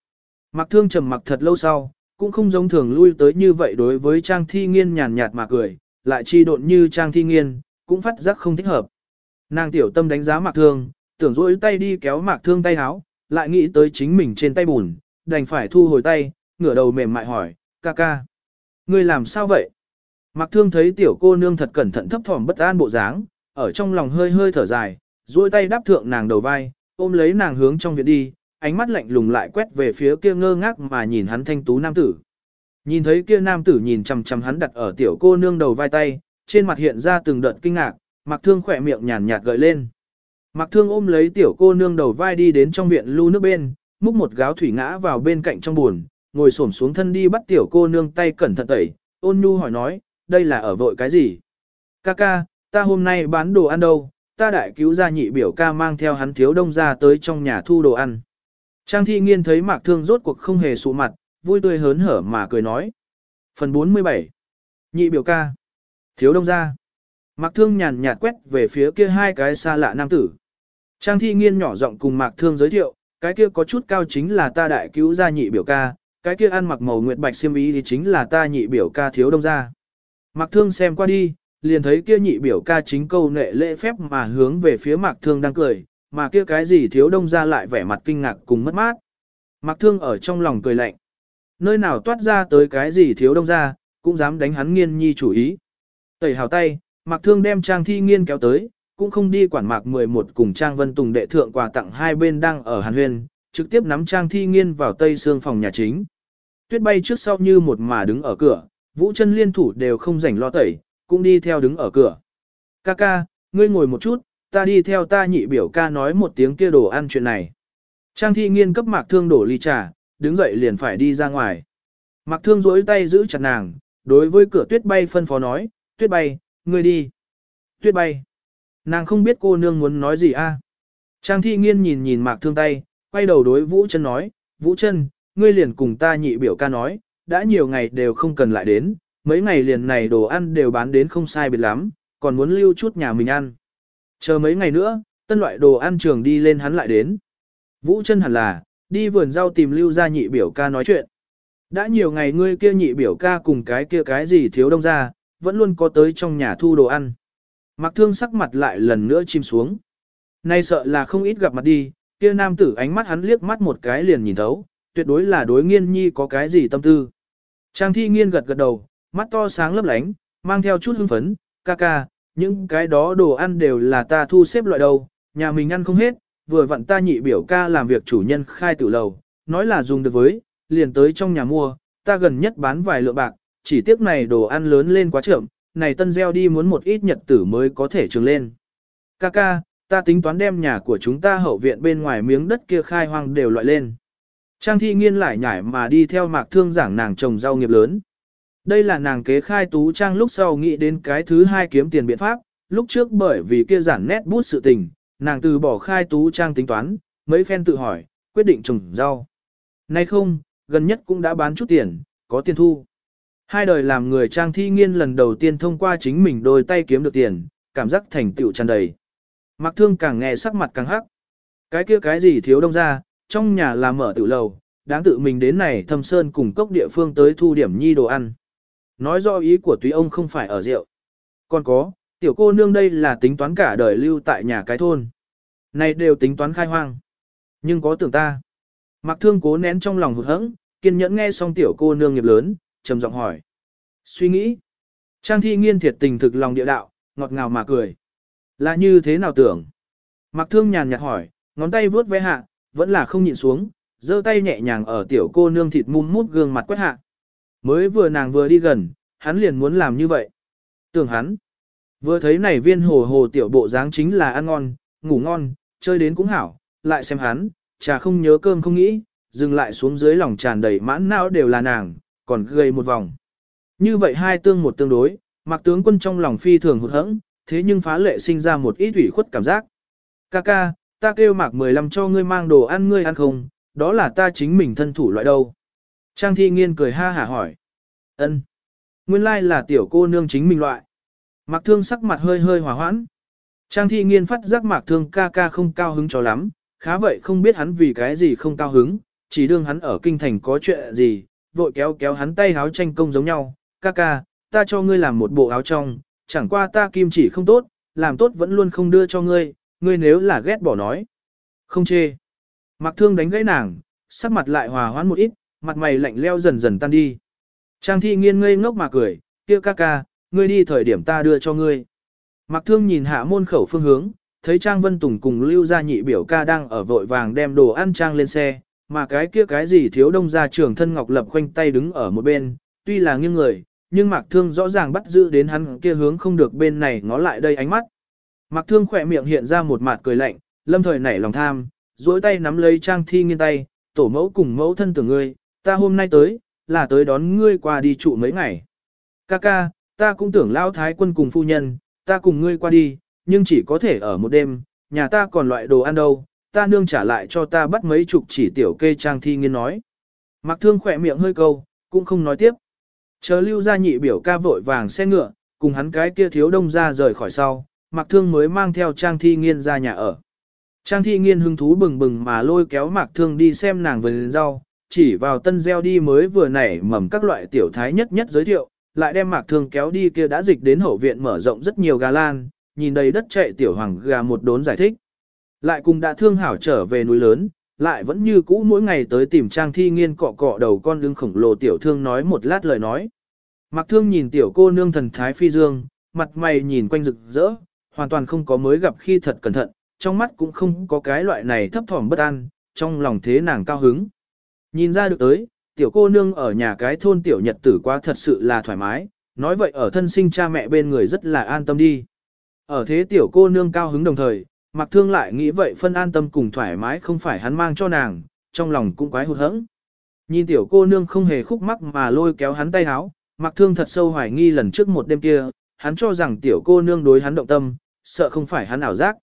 Speaker 1: Mặc thương trầm mặc thật lâu sau, cũng không giống thường lui tới như vậy đối với Trang Thi Nghiên nhàn nhạt mà cười, lại chi độn như Trang Thi Nghiên, cũng phát giác không thích hợp. Nàng tiểu tâm đánh giá Mạc Thương, tưởng rỗi tay đi kéo Mạc Thương tay háo, lại nghĩ tới chính mình trên tay bùn, đành phải thu hồi tay, ngửa đầu mềm mại hỏi, ca ca. Ngươi làm sao vậy? Mạc Thương thấy tiểu cô nương thật cẩn thận thấp thỏm bất an bộ dáng, ở trong lòng hơi hơi thở dài, duỗi tay đáp thượng nàng đầu vai, ôm lấy nàng hướng trong viện đi, ánh mắt lạnh lùng lại quét về phía kia ngơ ngác mà nhìn hắn thanh tú nam tử. Nhìn thấy kia nam tử nhìn chằm chằm hắn đặt ở tiểu cô nương đầu vai tay, trên mặt hiện ra từng đợt kinh ngạc, Mạc Thương khỏe miệng nhàn nhạt gợi lên. Mạc Thương ôm lấy tiểu cô nương đầu vai đi đến trong viện lưu nước bên, múc một gáo thủy ngã vào bên cạnh trong buồn, ngồi xổm xuống thân đi bắt tiểu cô nương tay cẩn thận tẩy, ôn nhu hỏi nói, đây là ở vội cái gì? Ca ca, ta hôm nay bán đồ ăn đâu, ta đại cứu gia nhị biểu ca mang theo hắn thiếu đông ra tới trong nhà thu đồ ăn. Trang thi nghiên thấy mạc thương rốt cuộc không hề sụ mặt, vui tươi hớn hở mà cười nói. Phần 47 Nhị biểu ca Thiếu đông ra Mạc thương nhàn nhạt quét về phía kia hai cái xa lạ nam tử. Trang thi nghiên nhỏ giọng cùng mạc thương giới thiệu, cái kia có chút cao chính là ta đại cứu gia nhị biểu ca, cái kia ăn mặc màu nguyệt bạch xiêm y thì chính là ta nhị biểu ca thiếu đông ra. Mạc thương xem qua đi, liền thấy kia nhị biểu ca chính câu nệ lễ phép mà hướng về phía mạc thương đang cười, mà kia cái gì thiếu đông ra lại vẻ mặt kinh ngạc cùng mất mát. Mạc thương ở trong lòng cười lạnh. Nơi nào toát ra tới cái gì thiếu đông ra, cũng dám đánh hắn nghiên nhi chủ ý. Tẩy hào tay, Mạc thương đem trang thi nghiên kéo tới, cũng không đi quản mạc 11 cùng trang vân tùng đệ thượng quà tặng hai bên đang ở hàn huyên, trực tiếp nắm trang thi nghiên vào tây xương phòng nhà chính. Tuyết bay trước sau như một mà đứng ở cửa, vũ chân liên thủ đều không rảnh lo tẩy, cũng đi theo đứng ở cửa. Ca ca, ngươi ngồi một chút, ta đi theo ta nhị biểu ca nói một tiếng kia đồ ăn chuyện này. Trang thi nghiên cấp mạc thương đổ ly trà, đứng dậy liền phải đi ra ngoài. Mạc thương rỗi tay giữ chặt nàng, đối với cửa tuyết bay phân phó nói, tuyết bay, ngươi đi. Tuyết bay. Nàng không biết cô nương muốn nói gì a. Trang thi nghiên nhìn nhìn mạc thương tay, quay đầu đối Vũ chân nói, Vũ chân, ngươi liền cùng ta nhị biểu ca nói, đã nhiều ngày đều không cần lại đến, mấy ngày liền này đồ ăn đều bán đến không sai biệt lắm, còn muốn lưu chút nhà mình ăn. Chờ mấy ngày nữa, tân loại đồ ăn trường đi lên hắn lại đến. Vũ chân hẳn là, đi vườn rau tìm lưu ra nhị biểu ca nói chuyện. Đã nhiều ngày ngươi kia nhị biểu ca cùng cái kia cái gì thiếu đông ra, vẫn luôn có tới trong nhà thu đồ ăn. Mặc thương sắc mặt lại lần nữa chim xuống. Nay sợ là không ít gặp mặt đi, kia nam tử ánh mắt hắn liếc mắt một cái liền nhìn thấu, tuyệt đối là đối nghiên nhi có cái gì tâm tư. Trang thi nghiên gật gật đầu, mắt to sáng lấp lánh, mang theo chút hưng phấn, ca ca, những cái đó đồ ăn đều là ta thu xếp loại đầu, nhà mình ăn không hết, vừa vặn ta nhị biểu ca làm việc chủ nhân khai tử lầu, nói là dùng được với, liền tới trong nhà mua, ta gần nhất bán vài lượng bạc, chỉ tiếc này đồ ăn lớn lên quá trưởng, này tân gieo đi muốn một ít nhật tử mới có thể trường lên. Kaka, ta tính toán đem nhà của chúng ta hậu viện bên ngoài miếng đất kia khai hoang đều loại lên. Trang thi nghiên lại nhảy mà đi theo mạc thương giảng nàng trồng rau nghiệp lớn. Đây là nàng kế khai tú trang lúc sau nghĩ đến cái thứ hai kiếm tiền biện pháp, lúc trước bởi vì kia giản nét bút sự tình, nàng từ bỏ khai tú trang tính toán, mấy phen tự hỏi, quyết định trồng rau. Nay không, gần nhất cũng đã bán chút tiền, có tiền thu. Hai đời làm người trang thi nghiên lần đầu tiên thông qua chính mình đôi tay kiếm được tiền, cảm giác thành tựu tràn đầy. Mặc thương càng nghe sắc mặt càng hắc. Cái kia cái gì thiếu đông ra, trong nhà là mở tiểu lầu, đáng tự mình đến này thâm sơn cùng cốc địa phương tới thu điểm nhi đồ ăn. Nói rõ ý của túy ông không phải ở rượu. Còn có, tiểu cô nương đây là tính toán cả đời lưu tại nhà cái thôn. Này đều tính toán khai hoang. Nhưng có tưởng ta. Mặc thương cố nén trong lòng hụt hẫng, kiên nhẫn nghe xong tiểu cô nương nghiệp lớn, trầm giọng hỏi. Suy nghĩ. Trang thi nghiên thiệt tình thực lòng địa đạo, ngọt ngào mà cười. Là như thế nào tưởng? Mặc thương nhàn nhạt hỏi, ngón tay vuốt ve hạ, vẫn là không nhịn xuống, giơ tay nhẹ nhàng ở tiểu cô nương thịt mum mút gương mặt quét hạ. Mới vừa nàng vừa đi gần, hắn liền muốn làm như vậy. Tưởng hắn. Vừa thấy này viên hồ hồ tiểu bộ dáng chính là ăn ngon, ngủ ngon, chơi đến cũng hảo, lại xem hắn, trà không nhớ cơm không nghĩ, dừng lại xuống dưới lòng tràn đầy mãn não đều là nàng, còn gây một vòng. Như vậy hai tương một tương đối, mặc tướng quân trong lòng phi thường hụt hẫng, thế nhưng phá lệ sinh ra một ít ủy khuất cảm giác. Ca ca, ta kêu mạc 15 cho ngươi mang đồ ăn ngươi ăn không, đó là ta chính mình thân thủ loại đâu. Trang thi nghiên cười ha hả hỏi. ân Nguyên lai là tiểu cô nương chính mình loại. Mạc thương sắc mặt hơi hơi hòa hoãn. Trang thi nghiên phát giác mạc thương ca ca không cao hứng cho lắm, khá vậy không biết hắn vì cái gì không cao hứng, chỉ đương hắn ở kinh thành có chuyện gì, vội kéo kéo hắn tay áo tranh công giống nhau, ca ca, ta cho ngươi làm một bộ áo trong, chẳng qua ta kim chỉ không tốt, làm tốt vẫn luôn không đưa cho ngươi, ngươi nếu là ghét bỏ nói. Không chê. Mặc thương đánh gãy nàng, sắc mặt lại hòa hoãn một ít, mặt mày lạnh leo dần dần tan đi. Trang thi nghiên ngây ngốc mà cười, kia ca ca, ngươi đi thời điểm ta đưa cho ngươi. Mặc thương nhìn hạ môn khẩu phương hướng, thấy Trang Vân Tùng cùng Lưu Gia Nhị biểu ca đang ở vội vàng đem đồ ăn Trang lên xe, mà cái kia cái gì thiếu đông gia trưởng thân Ngọc Lập khoanh tay đứng ở một bên, tuy là nghiêng người, nhưng Mạc Thương rõ ràng bắt giữ đến hắn kia hướng không được bên này ngó lại đây ánh mắt. Mạc Thương khỏe miệng hiện ra một mặt cười lạnh, lâm thời nảy lòng tham, duỗi tay nắm lấy Trang Thi nghiên tay, tổ mẫu cùng mẫu thân tưởng ngươi, ta hôm nay tới, là tới đón ngươi qua đi trụ mấy ngày. Ca ca, ta cũng tưởng lao thái quân cùng phu nhân, ta cùng ngươi qua đi, nhưng chỉ có thể ở một đêm, nhà ta còn loại đồ ăn đâu, ta nương trả lại cho ta bắt mấy chục chỉ tiểu kê trang thi nghiên nói. Mặc thương khỏe miệng hơi câu, cũng không nói tiếp. Chờ lưu ra nhị biểu ca vội vàng xe ngựa, cùng hắn cái kia thiếu đông ra rời khỏi sau, Mạc thương mới mang theo trang thi nghiên ra nhà ở. Trang thi nghiên hứng thú bừng bừng mà lôi kéo mạc thương đi xem nàng vườn rau, chỉ vào tân gieo đi mới vừa nảy mầm các loại tiểu thái nhất nhất giới thiệu, lại đem mạc thương kéo đi kia đã dịch đến hậu viện mở rộng rất nhiều gà lan, nhìn đầy đất chạy tiểu hoàng gà một đốn giải thích. Lại cùng đã thương hảo trở về núi lớn, lại vẫn như cũ mỗi ngày tới tìm trang thi nghiên cọ cọ đầu con lưng khổng lồ tiểu thương nói một lát lời nói. Mạc thương nhìn tiểu cô nương thần thái phi dương, mặt mày nhìn quanh rực rỡ, hoàn toàn không có mới gặp khi thật cẩn thận, trong mắt cũng không có cái loại này thấp thỏm bất an, trong lòng thế nàng cao hứng. Nhìn ra được tới, tiểu cô nương ở nhà cái thôn tiểu nhật tử qua thật sự là thoải mái, nói vậy ở thân sinh cha mẹ bên người rất là an tâm đi. Ở thế tiểu cô nương cao hứng đồng thời, Mặc thương lại nghĩ vậy phân an tâm cùng thoải mái không phải hắn mang cho nàng, trong lòng cũng quái hụt hẫng. Nhìn tiểu cô nương không hề khúc mắc mà lôi kéo hắn tay háo, mặc thương thật sâu hoài nghi lần trước một đêm kia, hắn cho rằng tiểu cô nương đối hắn động tâm, sợ không phải hắn ảo giác.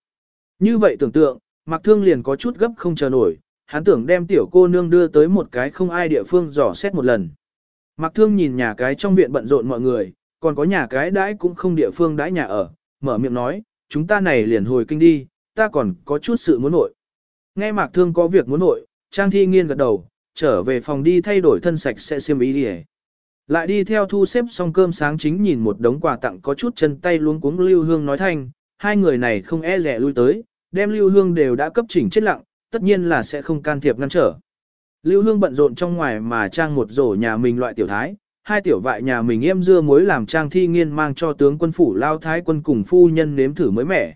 Speaker 1: Như vậy tưởng tượng, mặc thương liền có chút gấp không chờ nổi, hắn tưởng đem tiểu cô nương đưa tới một cái không ai địa phương dò xét một lần. Mặc thương nhìn nhà cái trong viện bận rộn mọi người, còn có nhà cái đãi cũng không địa phương đãi nhà ở, mở miệng nói, chúng ta này liền hồi kinh đi, ta còn có chút sự muốn nội. Nghe Mạc Thương có việc muốn nội, Trang Thi Nghiên gật đầu, trở về phòng đi thay đổi thân sạch sẽ xiêm ý đi Lại đi theo thu xếp xong cơm sáng chính nhìn một đống quà tặng có chút chân tay luống cuống Lưu Hương nói thanh, hai người này không e rẻ lui tới, đem Lưu Hương đều đã cấp chỉnh chết lặng, tất nhiên là sẽ không can thiệp ngăn trở. Lưu Hương bận rộn trong ngoài mà trang một rổ nhà mình loại tiểu thái, hai tiểu vại nhà mình em dưa muối làm trang thi nghiên mang cho tướng quân phủ lao thái quân cùng phu nhân nếm thử mới mẻ.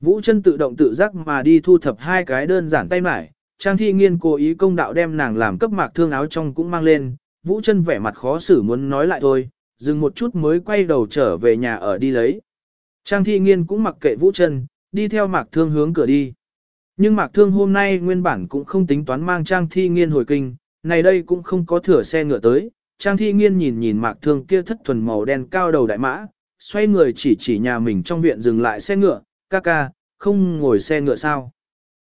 Speaker 1: Vũ chân tự động tự giác mà đi thu thập hai cái đơn giản tay mải, trang thi nghiên cố ý công đạo đem nàng làm cấp mạc thương áo trong cũng mang lên, vũ chân vẻ mặt khó xử muốn nói lại thôi, dừng một chút mới quay đầu trở về nhà ở đi lấy. Trang thi nghiên cũng mặc kệ vũ chân, đi theo mạc thương hướng cửa đi. Nhưng mạc thương hôm nay nguyên bản cũng không tính toán mang trang thi nghiên hồi kinh, này đây cũng không có thửa xe ngựa tới. Trang thi nghiên nhìn nhìn mạc thương kia thất thuần màu đen cao đầu đại mã, xoay người chỉ chỉ nhà mình trong viện dừng lại xe ngựa, ca ca, không ngồi xe ngựa sao.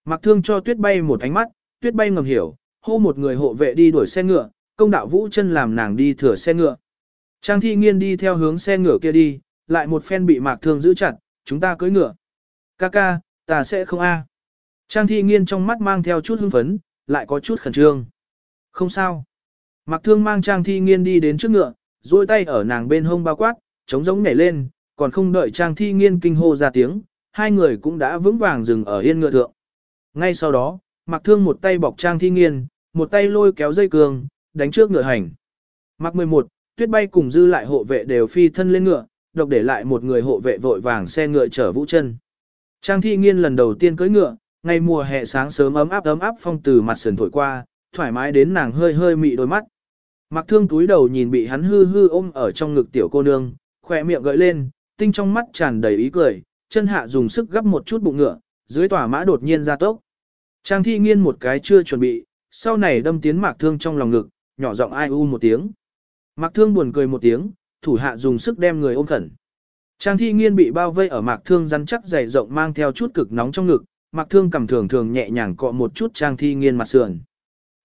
Speaker 1: Mạc thương cho tuyết bay một ánh mắt, tuyết bay ngầm hiểu, hô một người hộ vệ đi đuổi xe ngựa, công đạo vũ chân làm nàng đi thừa xe ngựa. Trang thi nghiên đi theo hướng xe ngựa kia đi, lại một phen bị mạc thương giữ chặt, chúng ta cưỡi ngựa. Ca ca, ta sẽ không a. Trang thi nghiên trong mắt mang theo chút hưng phấn, lại có chút khẩn trương. Không sao. Mạc thương mang trang thi nghiên đi đến trước ngựa, duỗi tay ở nàng bên hông bao quát, chống giống nhảy lên, còn không đợi trang thi nghiên kinh hô ra tiếng, hai người cũng đã vững vàng dừng ở yên ngựa thượng. Ngay sau đó, Mạc thương một tay bọc trang thi nghiên, một tay lôi kéo dây cường, đánh trước ngựa hành. Mạc 11, tuyết bay cùng dư lại hộ vệ đều phi thân lên ngựa, độc để lại một người hộ vệ vội vàng xe ngựa chở vũ chân. Trang thi nghiên lần đầu tiên cưỡi ngựa, ngày mùa hè sáng sớm ấm áp ấm áp phong từ mặt sườn thổi qua, thoải mái đến nàng hơi hơi mị đôi mắt. Mặc thương túi đầu nhìn bị hắn hư hư ôm ở trong ngực tiểu cô nương, khỏe miệng gợi lên, tinh trong mắt tràn đầy ý cười, chân hạ dùng sức gấp một chút bụng ngựa, dưới tỏa mã đột nhiên ra tốc. Trang thi nghiên một cái chưa chuẩn bị, sau này đâm tiến mạc thương trong lòng ngực, nhỏ giọng ai u một tiếng. Mạc thương buồn cười một tiếng, thủ hạ dùng sức đem người ôm khẩn. Trang thi nghiên bị bao vây ở mạc thương rắn chắc dày rộng mang theo chút cực nóng trong ngực, mạc thương cầm thường thường nhẹ nhàng cọ một chút trang thi nghiên mặt sườn.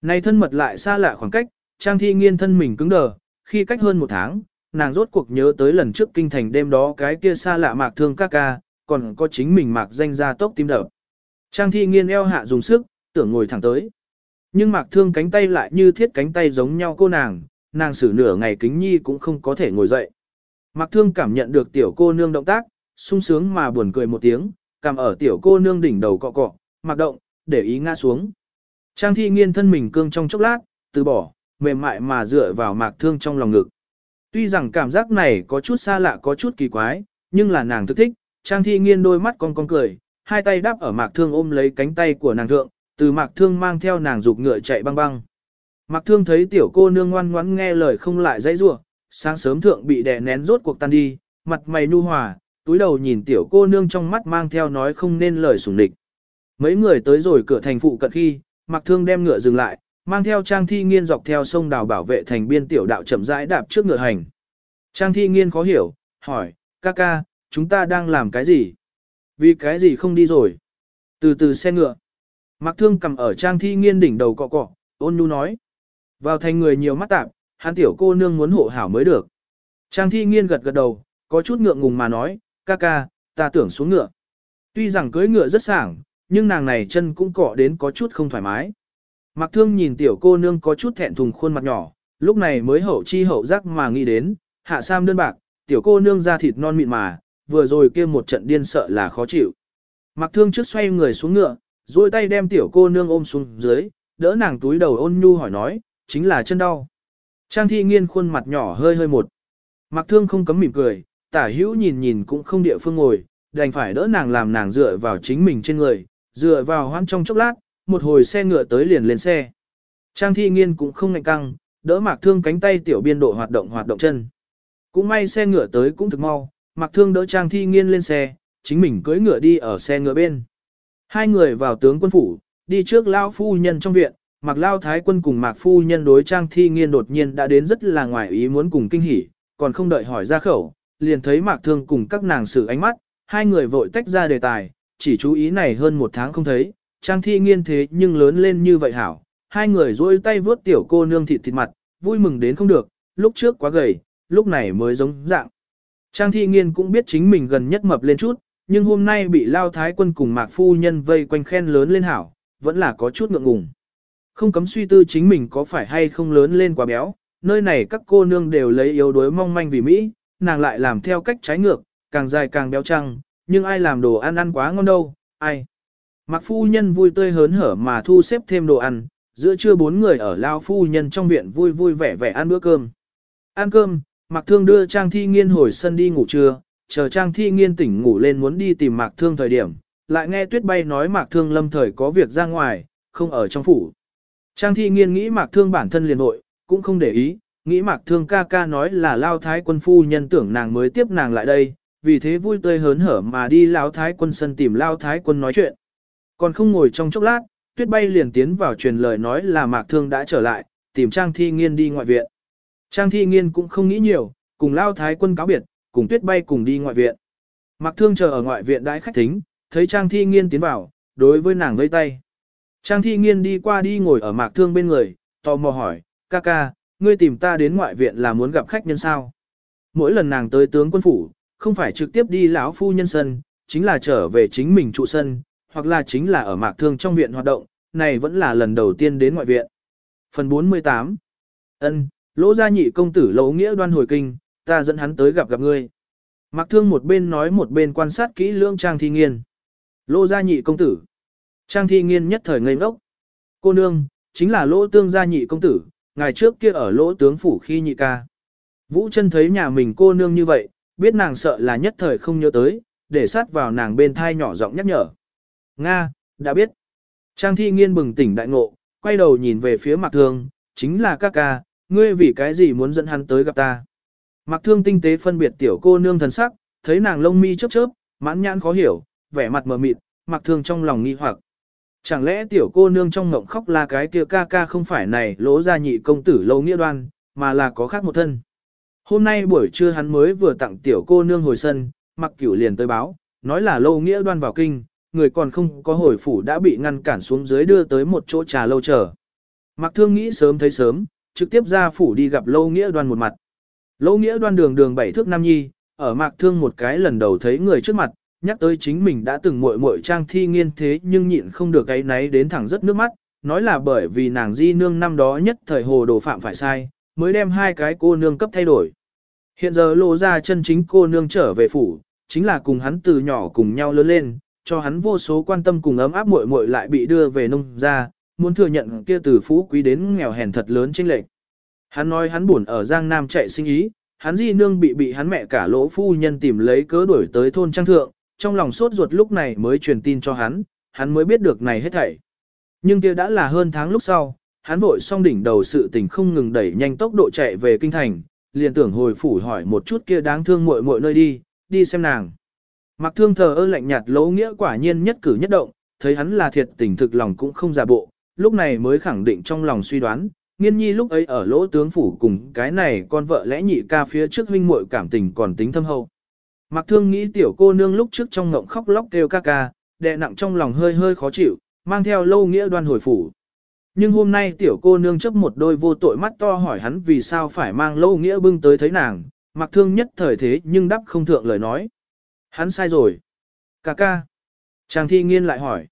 Speaker 1: Này thân mật lại xa lạ khoảng cách, trang thi nghiên thân mình cứng đờ, khi cách hơn một tháng, nàng rốt cuộc nhớ tới lần trước kinh thành đêm đó cái kia xa lạ mạc thương ca ca, còn có chính mình mạc danh ra tốc tim đập. Trang thi nghiên eo hạ dùng sức, tưởng ngồi thẳng tới. Nhưng mạc thương cánh tay lại như thiết cánh tay giống nhau cô nàng, nàng xử nửa ngày kính nhi cũng không có thể ngồi dậy. Mặc thương cảm nhận được tiểu cô nương động tác, sung sướng mà buồn cười một tiếng, cầm ở tiểu cô nương đỉnh đầu cọ cọ, mặc động, để ý ngã xuống. Trang thi nghiên thân mình cương trong chốc lát, từ bỏ, mềm mại mà dựa vào mạc thương trong lòng ngực. Tuy rằng cảm giác này có chút xa lạ có chút kỳ quái, nhưng là nàng thức thích, trang thi nghiên đôi mắt con con cười, hai tay đắp ở mạc thương ôm lấy cánh tay của nàng thượng, từ mạc thương mang theo nàng dục ngựa chạy băng băng. Mạc thương thấy tiểu cô nương ngoan ngoãn nghe lời không lại dãy rủa sáng sớm thượng bị đè nén rốt cuộc tan đi, mặt mày nhu hòa, túi đầu nhìn tiểu cô nương trong mắt mang theo nói không nên lời sủng địch. Mấy người tới rồi cửa thành phụ cận khi, Mạc Thương đem ngựa dừng lại, mang theo Trang Thi Nghiên dọc theo sông đào bảo vệ thành biên tiểu đạo chậm rãi đạp trước ngựa hành. Trang Thi Nghiên khó hiểu, hỏi, ca ca, chúng ta đang làm cái gì? Vì cái gì không đi rồi? Từ từ xe ngựa. Mạc Thương cầm ở Trang Thi Nghiên đỉnh đầu cọ cọ, ôn nhu nói. Vào thành người nhiều mắt tạp, hắn tiểu cô nương muốn hộ hảo mới được. Trang Thi Nghiên gật gật đầu, có chút ngượng ngùng mà nói, ca ca, ta tưởng xuống ngựa. Tuy rằng cưới ngựa rất sảng, nhưng nàng này chân cũng cọ đến có chút không thoải mái. Mặc thương nhìn tiểu cô nương có chút thẹn thùng khuôn mặt nhỏ, lúc này mới hậu chi hậu giác mà nghĩ đến, hạ sam đơn bạc, tiểu cô nương da thịt non mịn mà, vừa rồi kia một trận điên sợ là khó chịu. Mặc thương trước xoay người xuống ngựa, rồi tay đem tiểu cô nương ôm xuống dưới, đỡ nàng túi đầu ôn nhu hỏi nói, chính là chân đau. Trang thi nghiên khuôn mặt nhỏ hơi hơi một. Mặc thương không cấm mỉm cười, tả hữu nhìn nhìn cũng không địa phương ngồi, đành phải đỡ nàng làm nàng dựa vào chính mình trên người, dựa vào hoãn trong chốc lát, một hồi xe ngựa tới liền lên xe. Trang thi nghiên cũng không ngạnh căng, đỡ mạc thương cánh tay tiểu biên độ hoạt động hoạt động chân. Cũng may xe ngựa tới cũng thực mau, mạc thương đỡ trang thi nghiên lên xe, chính mình cưỡi ngựa đi ở xe ngựa bên. Hai người vào tướng quân phủ, đi trước lão phu nhân trong viện, mạc lao thái quân cùng mạc phu nhân đối trang thi nghiên đột nhiên đã đến rất là ngoài ý muốn cùng kinh hỉ, còn không đợi hỏi ra khẩu, liền thấy mạc thương cùng các nàng xử ánh mắt, hai người vội tách ra đề tài, chỉ chú ý này hơn một tháng không thấy, trang thi nghiên thế nhưng lớn lên như vậy hảo, hai người duỗi tay vướt tiểu cô nương thịt thịt mặt, vui mừng đến không được, lúc trước quá gầy, lúc này mới giống dạng. Trang thi nghiên cũng biết chính mình gần nhất mập lên chút, nhưng hôm nay bị lao thái quân cùng mạc phu nhân vây quanh khen lớn lên hảo, vẫn là có chút ngượng ngùng. Không cấm suy tư chính mình có phải hay không lớn lên quá béo, nơi này các cô nương đều lấy yếu đuối mong manh vì Mỹ, nàng lại làm theo cách trái ngược, càng dài càng béo trăng, nhưng ai làm đồ ăn ăn quá ngon đâu, ai. Mặc phu nhân vui tươi hớn hở mà thu xếp thêm đồ ăn, giữa trưa bốn người ở Lao Phu Nhân trong viện vui vui vẻ vẻ ăn bữa cơm. Ăn cơm, Mạc Thương đưa Trang Thi Nghiên hồi sân đi ngủ trưa, chờ Trang Thi Nghiên tỉnh ngủ lên muốn đi tìm Mạc Thương thời điểm, lại nghe Tuyết Bay nói Mạc Thương lâm thời có việc ra ngoài, không ở trong phủ. Trang Thi Nghiên nghĩ Mạc Thương bản thân liền hội, cũng không để ý, nghĩ Mạc Thương ca ca nói là Lao Thái quân phu nhân tưởng nàng mới tiếp nàng lại đây, vì thế vui tươi hớn hở mà đi Lao Thái quân sân tìm Lao Thái quân nói chuyện. Còn không ngồi trong chốc lát, Tuyết Bay liền tiến vào truyền lời nói là Mạc Thương đã trở lại, tìm Trang Thi Nghiên đi ngoại viện. Trang Thi Nghiên cũng không nghĩ nhiều, cùng Lao Thái quân cáo biệt, cùng Tuyết Bay cùng đi ngoại viện. Mạc Thương chờ ở ngoại viện đãi khách thính, thấy Trang Thi Nghiên tiến vào, đối với nàng vây tay. Trang Thi Nghiên đi qua đi ngồi ở Mạc Thương bên người, tò mò hỏi, ca ca, ngươi tìm ta đến ngoại viện là muốn gặp khách nhân sao? Mỗi lần nàng tới tướng quân phủ, không phải trực tiếp đi lão phu nhân sân, chính là trở về chính mình trụ sân, hoặc là chính là ở Mạc Thương trong viện hoạt động, này vẫn là lần đầu tiên đến ngoại viện. Phần 48 Ân, Lỗ gia nhị công tử Lỗ Nghĩa đoan hồi kinh, ta dẫn hắn tới gặp gặp ngươi. Mạc Thương một bên nói một bên quan sát kỹ lưỡng Trang Thi Nghiên. Lỗ gia nhị công tử. Trang Thi Nghiên nhất thời ngây ngốc. Cô nương, chính là Lỗ Tương gia nhị công tử, ngày trước kia ở Lỗ tướng phủ khi nhị ca. Vũ chân thấy nhà mình cô nương như vậy, biết nàng sợ là nhất thời không nhớ tới, để sát vào nàng bên thai nhỏ giọng nhắc nhở. Nga, đã biết. Trang Thi Nghiên bừng tỉnh đại ngộ, quay đầu nhìn về phía Mạc Thương, chính là ca ca, ngươi vì cái gì muốn dẫn hắn tới gặp ta. Mạc Thương tinh tế phân biệt tiểu cô nương thần sắc, thấy nàng lông mi chớp chớp, mãn nhãn khó hiểu, vẻ mặt mờ mịt, Mạc Thương trong lòng nghi hoặc. Chẳng lẽ tiểu cô nương trong ngộng khóc là cái kia ca ca không phải này lỗ ra nhị công tử lâu nghĩa đoan, mà là có khác một thân. Hôm nay buổi trưa hắn mới vừa tặng tiểu cô nương hồi sân, mặc cửu liền tới báo, nói là lâu nghĩa đoan vào kinh, người còn không có hồi phủ đã bị ngăn cản xuống dưới đưa tới một chỗ trà lâu chờ. mặc Thương nghĩ sớm thấy sớm, trực tiếp ra phủ đi gặp Lâu Nghĩa Đoan một mặt. Lâu Nghĩa Đoan đường đường bảy thước nam nhi, ở Mạc Thương một cái lần đầu thấy người trước mặt, nhắc tới chính mình đã từng muội muội trang thi nghiên thế nhưng nhịn không được cái náy đến thẳng rất nước mắt, nói là bởi vì nàng di nương năm đó nhất thời hồ đồ phạm phải sai, mới đem hai cái cô nương cấp thay đổi. Hiện giờ lộ ra chân chính cô nương trở về phủ, chính là cùng hắn từ nhỏ cùng nhau lớn lên, cho hắn vô số quan tâm cùng ấm áp muội muội lại bị đưa về nông ra, muốn thừa nhận kia từ phú quý đến nghèo hèn thật lớn chênh lệch. Hắn nói hắn buồn ở Giang Nam chạy sinh ý, hắn di nương bị bị hắn mẹ cả lỗ phu nhân tìm lấy cớ đuổi tới thôn trang thượng, trong lòng sốt ruột lúc này mới truyền tin cho hắn, hắn mới biết được này hết thảy. Nhưng kia đã là hơn tháng lúc sau, hắn vội xong đỉnh đầu sự tình không ngừng đẩy nhanh tốc độ chạy về kinh thành, liền tưởng hồi phủ hỏi một chút kia đáng thương muội muội nơi đi, đi xem nàng. Mặc thương thờ ơ lạnh nhạt lỗ nghĩa quả nhiên nhất cử nhất động, thấy hắn là thiệt tình thực lòng cũng không giả bộ, lúc này mới khẳng định trong lòng suy đoán, nghiên nhi lúc ấy ở lỗ tướng phủ cùng cái này con vợ lẽ nhị ca phía trước huynh muội cảm tình còn tính thâm hậu. Mạc thương nghĩ tiểu cô nương lúc trước trong ngộng khóc lóc kêu ca ca, đè nặng trong lòng hơi hơi khó chịu, mang theo lâu nghĩa đoan hồi phủ. Nhưng hôm nay tiểu cô nương chấp một đôi vô tội mắt to hỏi hắn vì sao phải mang lâu nghĩa bưng tới thấy nàng, Mạc thương nhất thời thế nhưng đáp không thượng lời nói. Hắn sai rồi. Ca ca. chàng thi nghiên lại hỏi.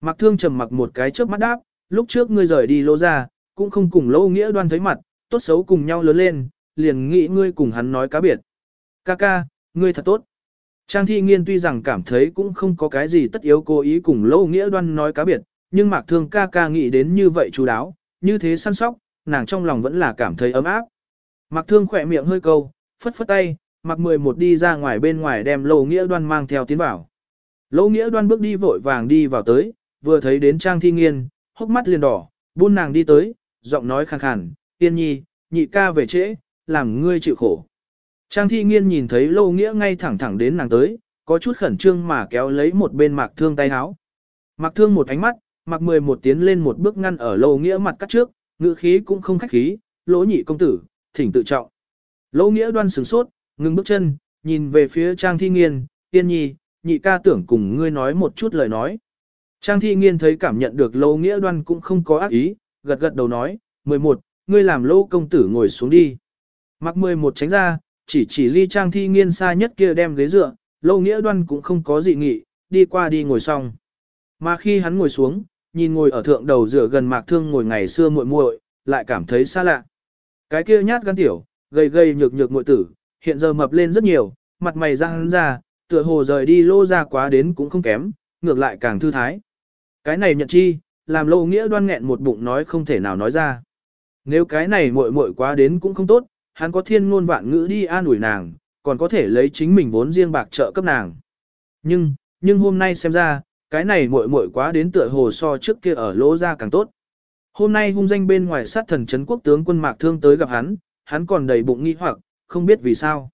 Speaker 1: Mạc thương trầm mặc một cái trước mắt đáp, lúc trước ngươi rời đi lô ra, cũng không cùng lâu nghĩa đoan thấy mặt, tốt xấu cùng nhau lớn lên, liền nghĩ ngươi cùng hắn nói cá biệt. Ca ca, ngươi thật tốt. Trang thi nghiên tuy rằng cảm thấy cũng không có cái gì tất yếu cố ý cùng lâu nghĩa đoan nói cá biệt, nhưng mạc thương ca ca nghĩ đến như vậy chú đáo, như thế săn sóc, nàng trong lòng vẫn là cảm thấy ấm áp. Mạc thương khỏe miệng hơi câu, phất phất tay, mặc mười một đi ra ngoài bên ngoài đem lâu nghĩa đoan mang theo tiến vào. Lâu nghĩa đoan bước đi vội vàng đi vào tới, vừa thấy đến trang thi nghiên, hốc mắt liền đỏ, buôn nàng đi tới, giọng nói khàn khàn, tiên nhi, nhị ca về trễ, làm ngươi chịu khổ. Trang thi nghiên nhìn thấy lâu nghĩa ngay thẳng thẳng đến nàng tới, có chút khẩn trương mà kéo lấy một bên mạc thương tay háo. Mạc thương một ánh mắt, mạc mười một tiến lên một bước ngăn ở lâu nghĩa mặt cắt trước, ngữ khí cũng không khách khí, lỗ nhị công tử, thỉnh tự trọng. Lâu nghĩa đoan sừng sốt, ngừng bước chân, nhìn về phía trang thi nghiên, tiên nhi, nhị ca tưởng cùng ngươi nói một chút lời nói. Trang thi nghiên thấy cảm nhận được lâu nghĩa đoan cũng không có ác ý, gật gật đầu nói, 11, ngươi làm lâu công tử ngồi xuống đi. Mặc 11 tránh ra, chỉ chỉ ly trang thi nghiên xa nhất kia đem ghế dựa, lâu nghĩa đoan cũng không có dị nghị, đi qua đi ngồi xong. Mà khi hắn ngồi xuống, nhìn ngồi ở thượng đầu dựa gần mạc thương ngồi ngày xưa muội muội, lại cảm thấy xa lạ. Cái kia nhát gan tiểu, gầy gầy nhược nhược muội tử, hiện giờ mập lên rất nhiều, mặt mày răng ra, tựa hồ rời đi lô ra quá đến cũng không kém, ngược lại càng thư thái. Cái này nhận chi, làm Lâu Nghĩa đoan nghẹn một bụng nói không thể nào nói ra. Nếu cái này muội muội quá đến cũng không tốt, hắn có thiên ngôn vạn ngữ đi an ủi nàng, còn có thể lấy chính mình vốn riêng bạc trợ cấp nàng. Nhưng, nhưng hôm nay xem ra, cái này muội muội quá đến tựa hồ so trước kia ở lỗ ra càng tốt. Hôm nay hung danh bên ngoài sát thần chấn quốc tướng quân Mạc Thương tới gặp hắn, hắn còn đầy bụng nghi hoặc, không biết vì sao.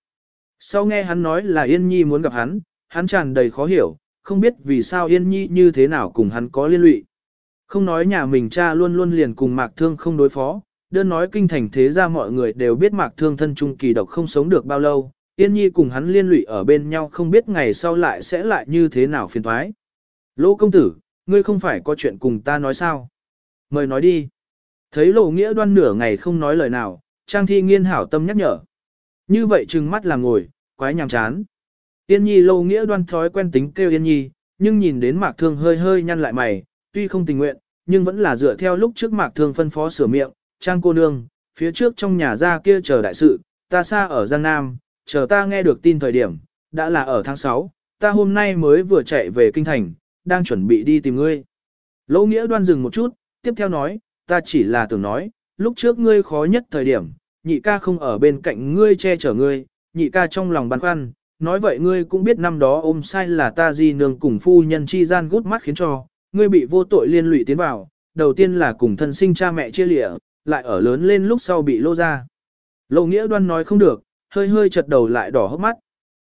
Speaker 1: Sau nghe hắn nói là Yên Nhi muốn gặp hắn, hắn tràn đầy khó hiểu, không biết vì sao Yên Nhi như thế nào cùng hắn có liên lụy. Không nói nhà mình cha luôn luôn liền cùng Mạc Thương không đối phó, đơn nói kinh thành thế ra mọi người đều biết Mạc Thương thân trung kỳ độc không sống được bao lâu, Yên Nhi cùng hắn liên lụy ở bên nhau không biết ngày sau lại sẽ lại như thế nào phiền thoái. Lỗ công tử, ngươi không phải có chuyện cùng ta nói sao? Mời nói đi. Thấy lộ nghĩa đoan nửa ngày không nói lời nào, Trang Thi nghiên hảo tâm nhắc nhở. Như vậy trừng mắt là ngồi, quái nhàm chán. Yên Nhi lâu nghĩa đoan thói quen tính kêu Yên Nhi, nhưng nhìn đến Mạc Thương hơi hơi nhăn lại mày, tuy không tình nguyện, nhưng vẫn là dựa theo lúc trước Mạc Thương phân phó sửa miệng, Trang cô nương, phía trước trong nhà ra kia chờ đại sự, ta xa ở Giang Nam, chờ ta nghe được tin thời điểm, đã là ở tháng 6, ta hôm nay mới vừa chạy về Kinh Thành, đang chuẩn bị đi tìm ngươi. Lỗ nghĩa đoan dừng một chút, tiếp theo nói, ta chỉ là tưởng nói, lúc trước ngươi khó nhất thời điểm, nhị ca không ở bên cạnh ngươi che chở ngươi, nhị ca trong lòng băn khoăn, nói vậy ngươi cũng biết năm đó ôm sai là ta di nương cùng phu nhân chi gian gút mắt khiến cho, ngươi bị vô tội liên lụy tiến vào, đầu tiên là cùng thân sinh cha mẹ chia lịa, lại ở lớn lên lúc sau bị lô ra. Lô nghĩa đoan nói không được, hơi hơi chật đầu lại đỏ hốc mắt.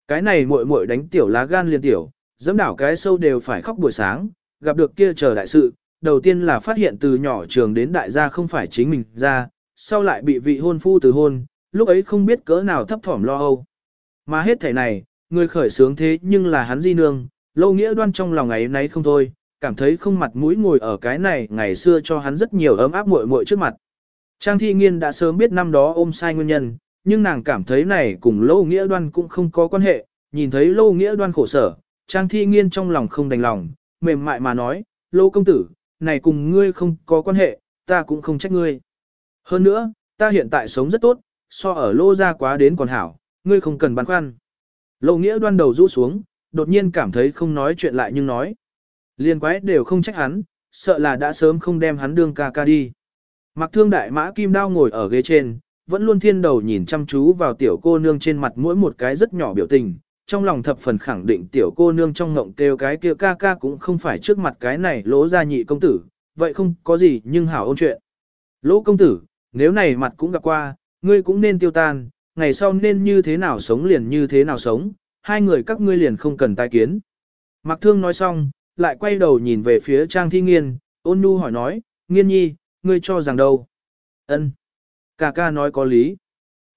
Speaker 1: Cái này muội muội đánh tiểu lá gan liền tiểu, dẫm đảo cái sâu đều phải khóc buổi sáng, gặp được kia chờ đại sự, đầu tiên là phát hiện từ nhỏ trường đến đại gia không phải chính mình ra, sau lại bị vị hôn phu từ hôn, lúc ấy không biết cỡ nào thấp thỏm lo âu. Mà hết thể này, người khởi sướng thế nhưng là hắn di nương, lâu nghĩa đoan trong lòng ấy nấy không thôi, cảm thấy không mặt mũi ngồi ở cái này ngày xưa cho hắn rất nhiều ấm áp muội muội trước mặt. Trang thi nghiên đã sớm biết năm đó ôm sai nguyên nhân, nhưng nàng cảm thấy này cùng lâu nghĩa đoan cũng không có quan hệ, nhìn thấy lâu nghĩa đoan khổ sở, trang thi nghiên trong lòng không đành lòng, mềm mại mà nói, lâu công tử, này cùng ngươi không có quan hệ, ta cũng không trách ngươi. Hơn nữa, ta hiện tại sống rất tốt, so ở lô ra quá đến còn hảo, ngươi không cần băn khoăn. Lâu nghĩa đoan đầu rũ xuống, đột nhiên cảm thấy không nói chuyện lại nhưng nói. Liên quái đều không trách hắn, sợ là đã sớm không đem hắn đương ca ca đi. Mặc thương đại mã kim đao ngồi ở ghế trên, vẫn luôn thiên đầu nhìn chăm chú vào tiểu cô nương trên mặt mỗi một cái rất nhỏ biểu tình, trong lòng thập phần khẳng định tiểu cô nương trong ngộng kêu cái kia ca ca cũng không phải trước mặt cái này lỗ gia nhị công tử, vậy không có gì nhưng hảo ôn chuyện. Lỗ công tử, nếu này mặt cũng gặp qua, ngươi cũng nên tiêu tan, ngày sau nên như thế nào sống liền như thế nào sống, hai người các ngươi liền không cần tai kiến. Mặc thương nói xong, lại quay đầu nhìn về phía Trang Thi Nghiên, ôn nhu hỏi nói, Nghiên nhi, ngươi cho rằng đâu? Ân. Ca ca nói có lý.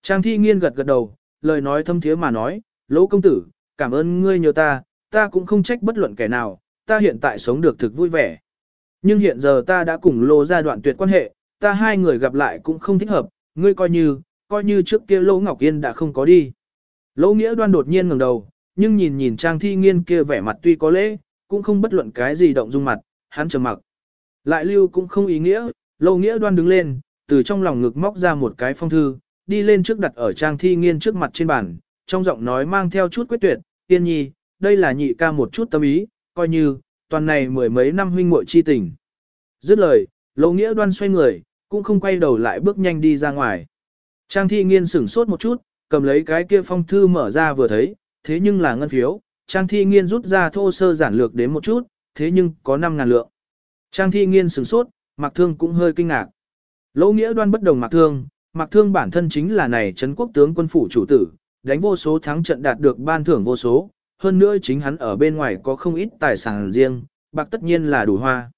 Speaker 1: Trang Thi Nghiên gật gật đầu, lời nói thâm thiế mà nói, lỗ công tử, cảm ơn ngươi nhờ ta, ta cũng không trách bất luận kẻ nào, ta hiện tại sống được thực vui vẻ. Nhưng hiện giờ ta đã cùng lô ra đoạn tuyệt quan hệ, ta hai người gặp lại cũng không thích hợp, ngươi coi như, coi như trước kia Lỗ Ngọc Yên đã không có đi. Lỗ Nghĩa đoan đột nhiên ngẩng đầu, nhưng nhìn nhìn Trang Thi Nghiên kia vẻ mặt tuy có lễ, cũng không bất luận cái gì động dung mặt, hắn trầm mặc. Lại lưu cũng không ý nghĩa, Lâu Nghĩa đoan đứng lên, từ trong lòng ngực móc ra một cái phong thư, đi lên trước đặt ở Trang Thi Nghiên trước mặt trên bàn, trong giọng nói mang theo chút quyết tuyệt, tiên nhi, đây là nhị ca một chút tâm ý, coi như, toàn này mười mấy năm huynh muội chi tình. Dứt lời, lâu Nghĩa đoan xoay người, cũng không quay đầu lại bước nhanh đi ra ngoài. Trang thi nghiên sửng sốt một chút, cầm lấy cái kia phong thư mở ra vừa thấy, thế nhưng là ngân phiếu, Trang thi nghiên rút ra thô sơ giản lược đến một chút, thế nhưng có 5 ngàn lượng. Trang thi nghiên sửng sốt, Mạc Thương cũng hơi kinh ngạc. Lỗ nghĩa đoan bất đồng Mạc Thương, Mạc Thương bản thân chính là này Trấn quốc tướng quân phủ chủ tử, đánh vô số thắng trận đạt được ban thưởng vô số, hơn nữa chính hắn ở bên ngoài có không ít tài sản riêng, bạc tất nhiên là đủ hoa.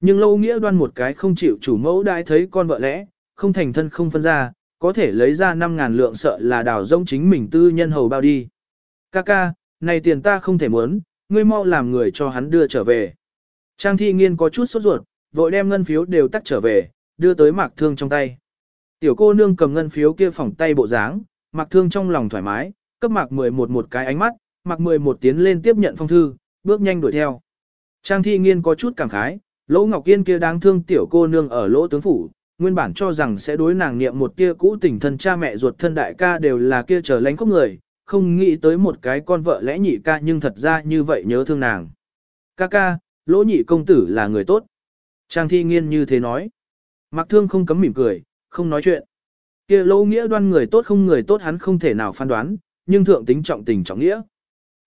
Speaker 1: Nhưng lâu nghĩa đoan một cái không chịu chủ mẫu đãi thấy con vợ lẽ, không thành thân không phân ra, có thể lấy ra 5000 lượng sợ là đào rông chính mình tư nhân hầu bao đi. Ca ca, này tiền ta không thể muốn, ngươi mau làm người cho hắn đưa trở về. Trang thi nghiên có chút sốt ruột, vội đem ngân phiếu đều tắt trở về, đưa tới mạc thương trong tay. Tiểu cô nương cầm ngân phiếu kia phỏng tay bộ dáng, mạc thương trong lòng thoải mái, cấp mạc 11 một cái ánh mắt, mạc 11 tiến lên tiếp nhận phong thư, bước nhanh đuổi theo. Trang thi nghiên có chút cảm khái, Lỗ Ngọc Yên kia đáng thương tiểu cô nương ở lỗ tướng phủ, nguyên bản cho rằng sẽ đối nàng niệm một tia cũ tình thân cha mẹ ruột thân đại ca đều là kia trở lánh khóc người, không nghĩ tới một cái con vợ lẽ nhị ca nhưng thật ra như vậy nhớ thương nàng. Ca ca, lỗ nhị công tử là người tốt. Trang thi nghiên như thế nói. Mạc thương không cấm mỉm cười, không nói chuyện. kia lỗ nghĩa đoan người tốt không người tốt hắn không thể nào phán đoán, nhưng thượng tính trọng tình trọng nghĩa.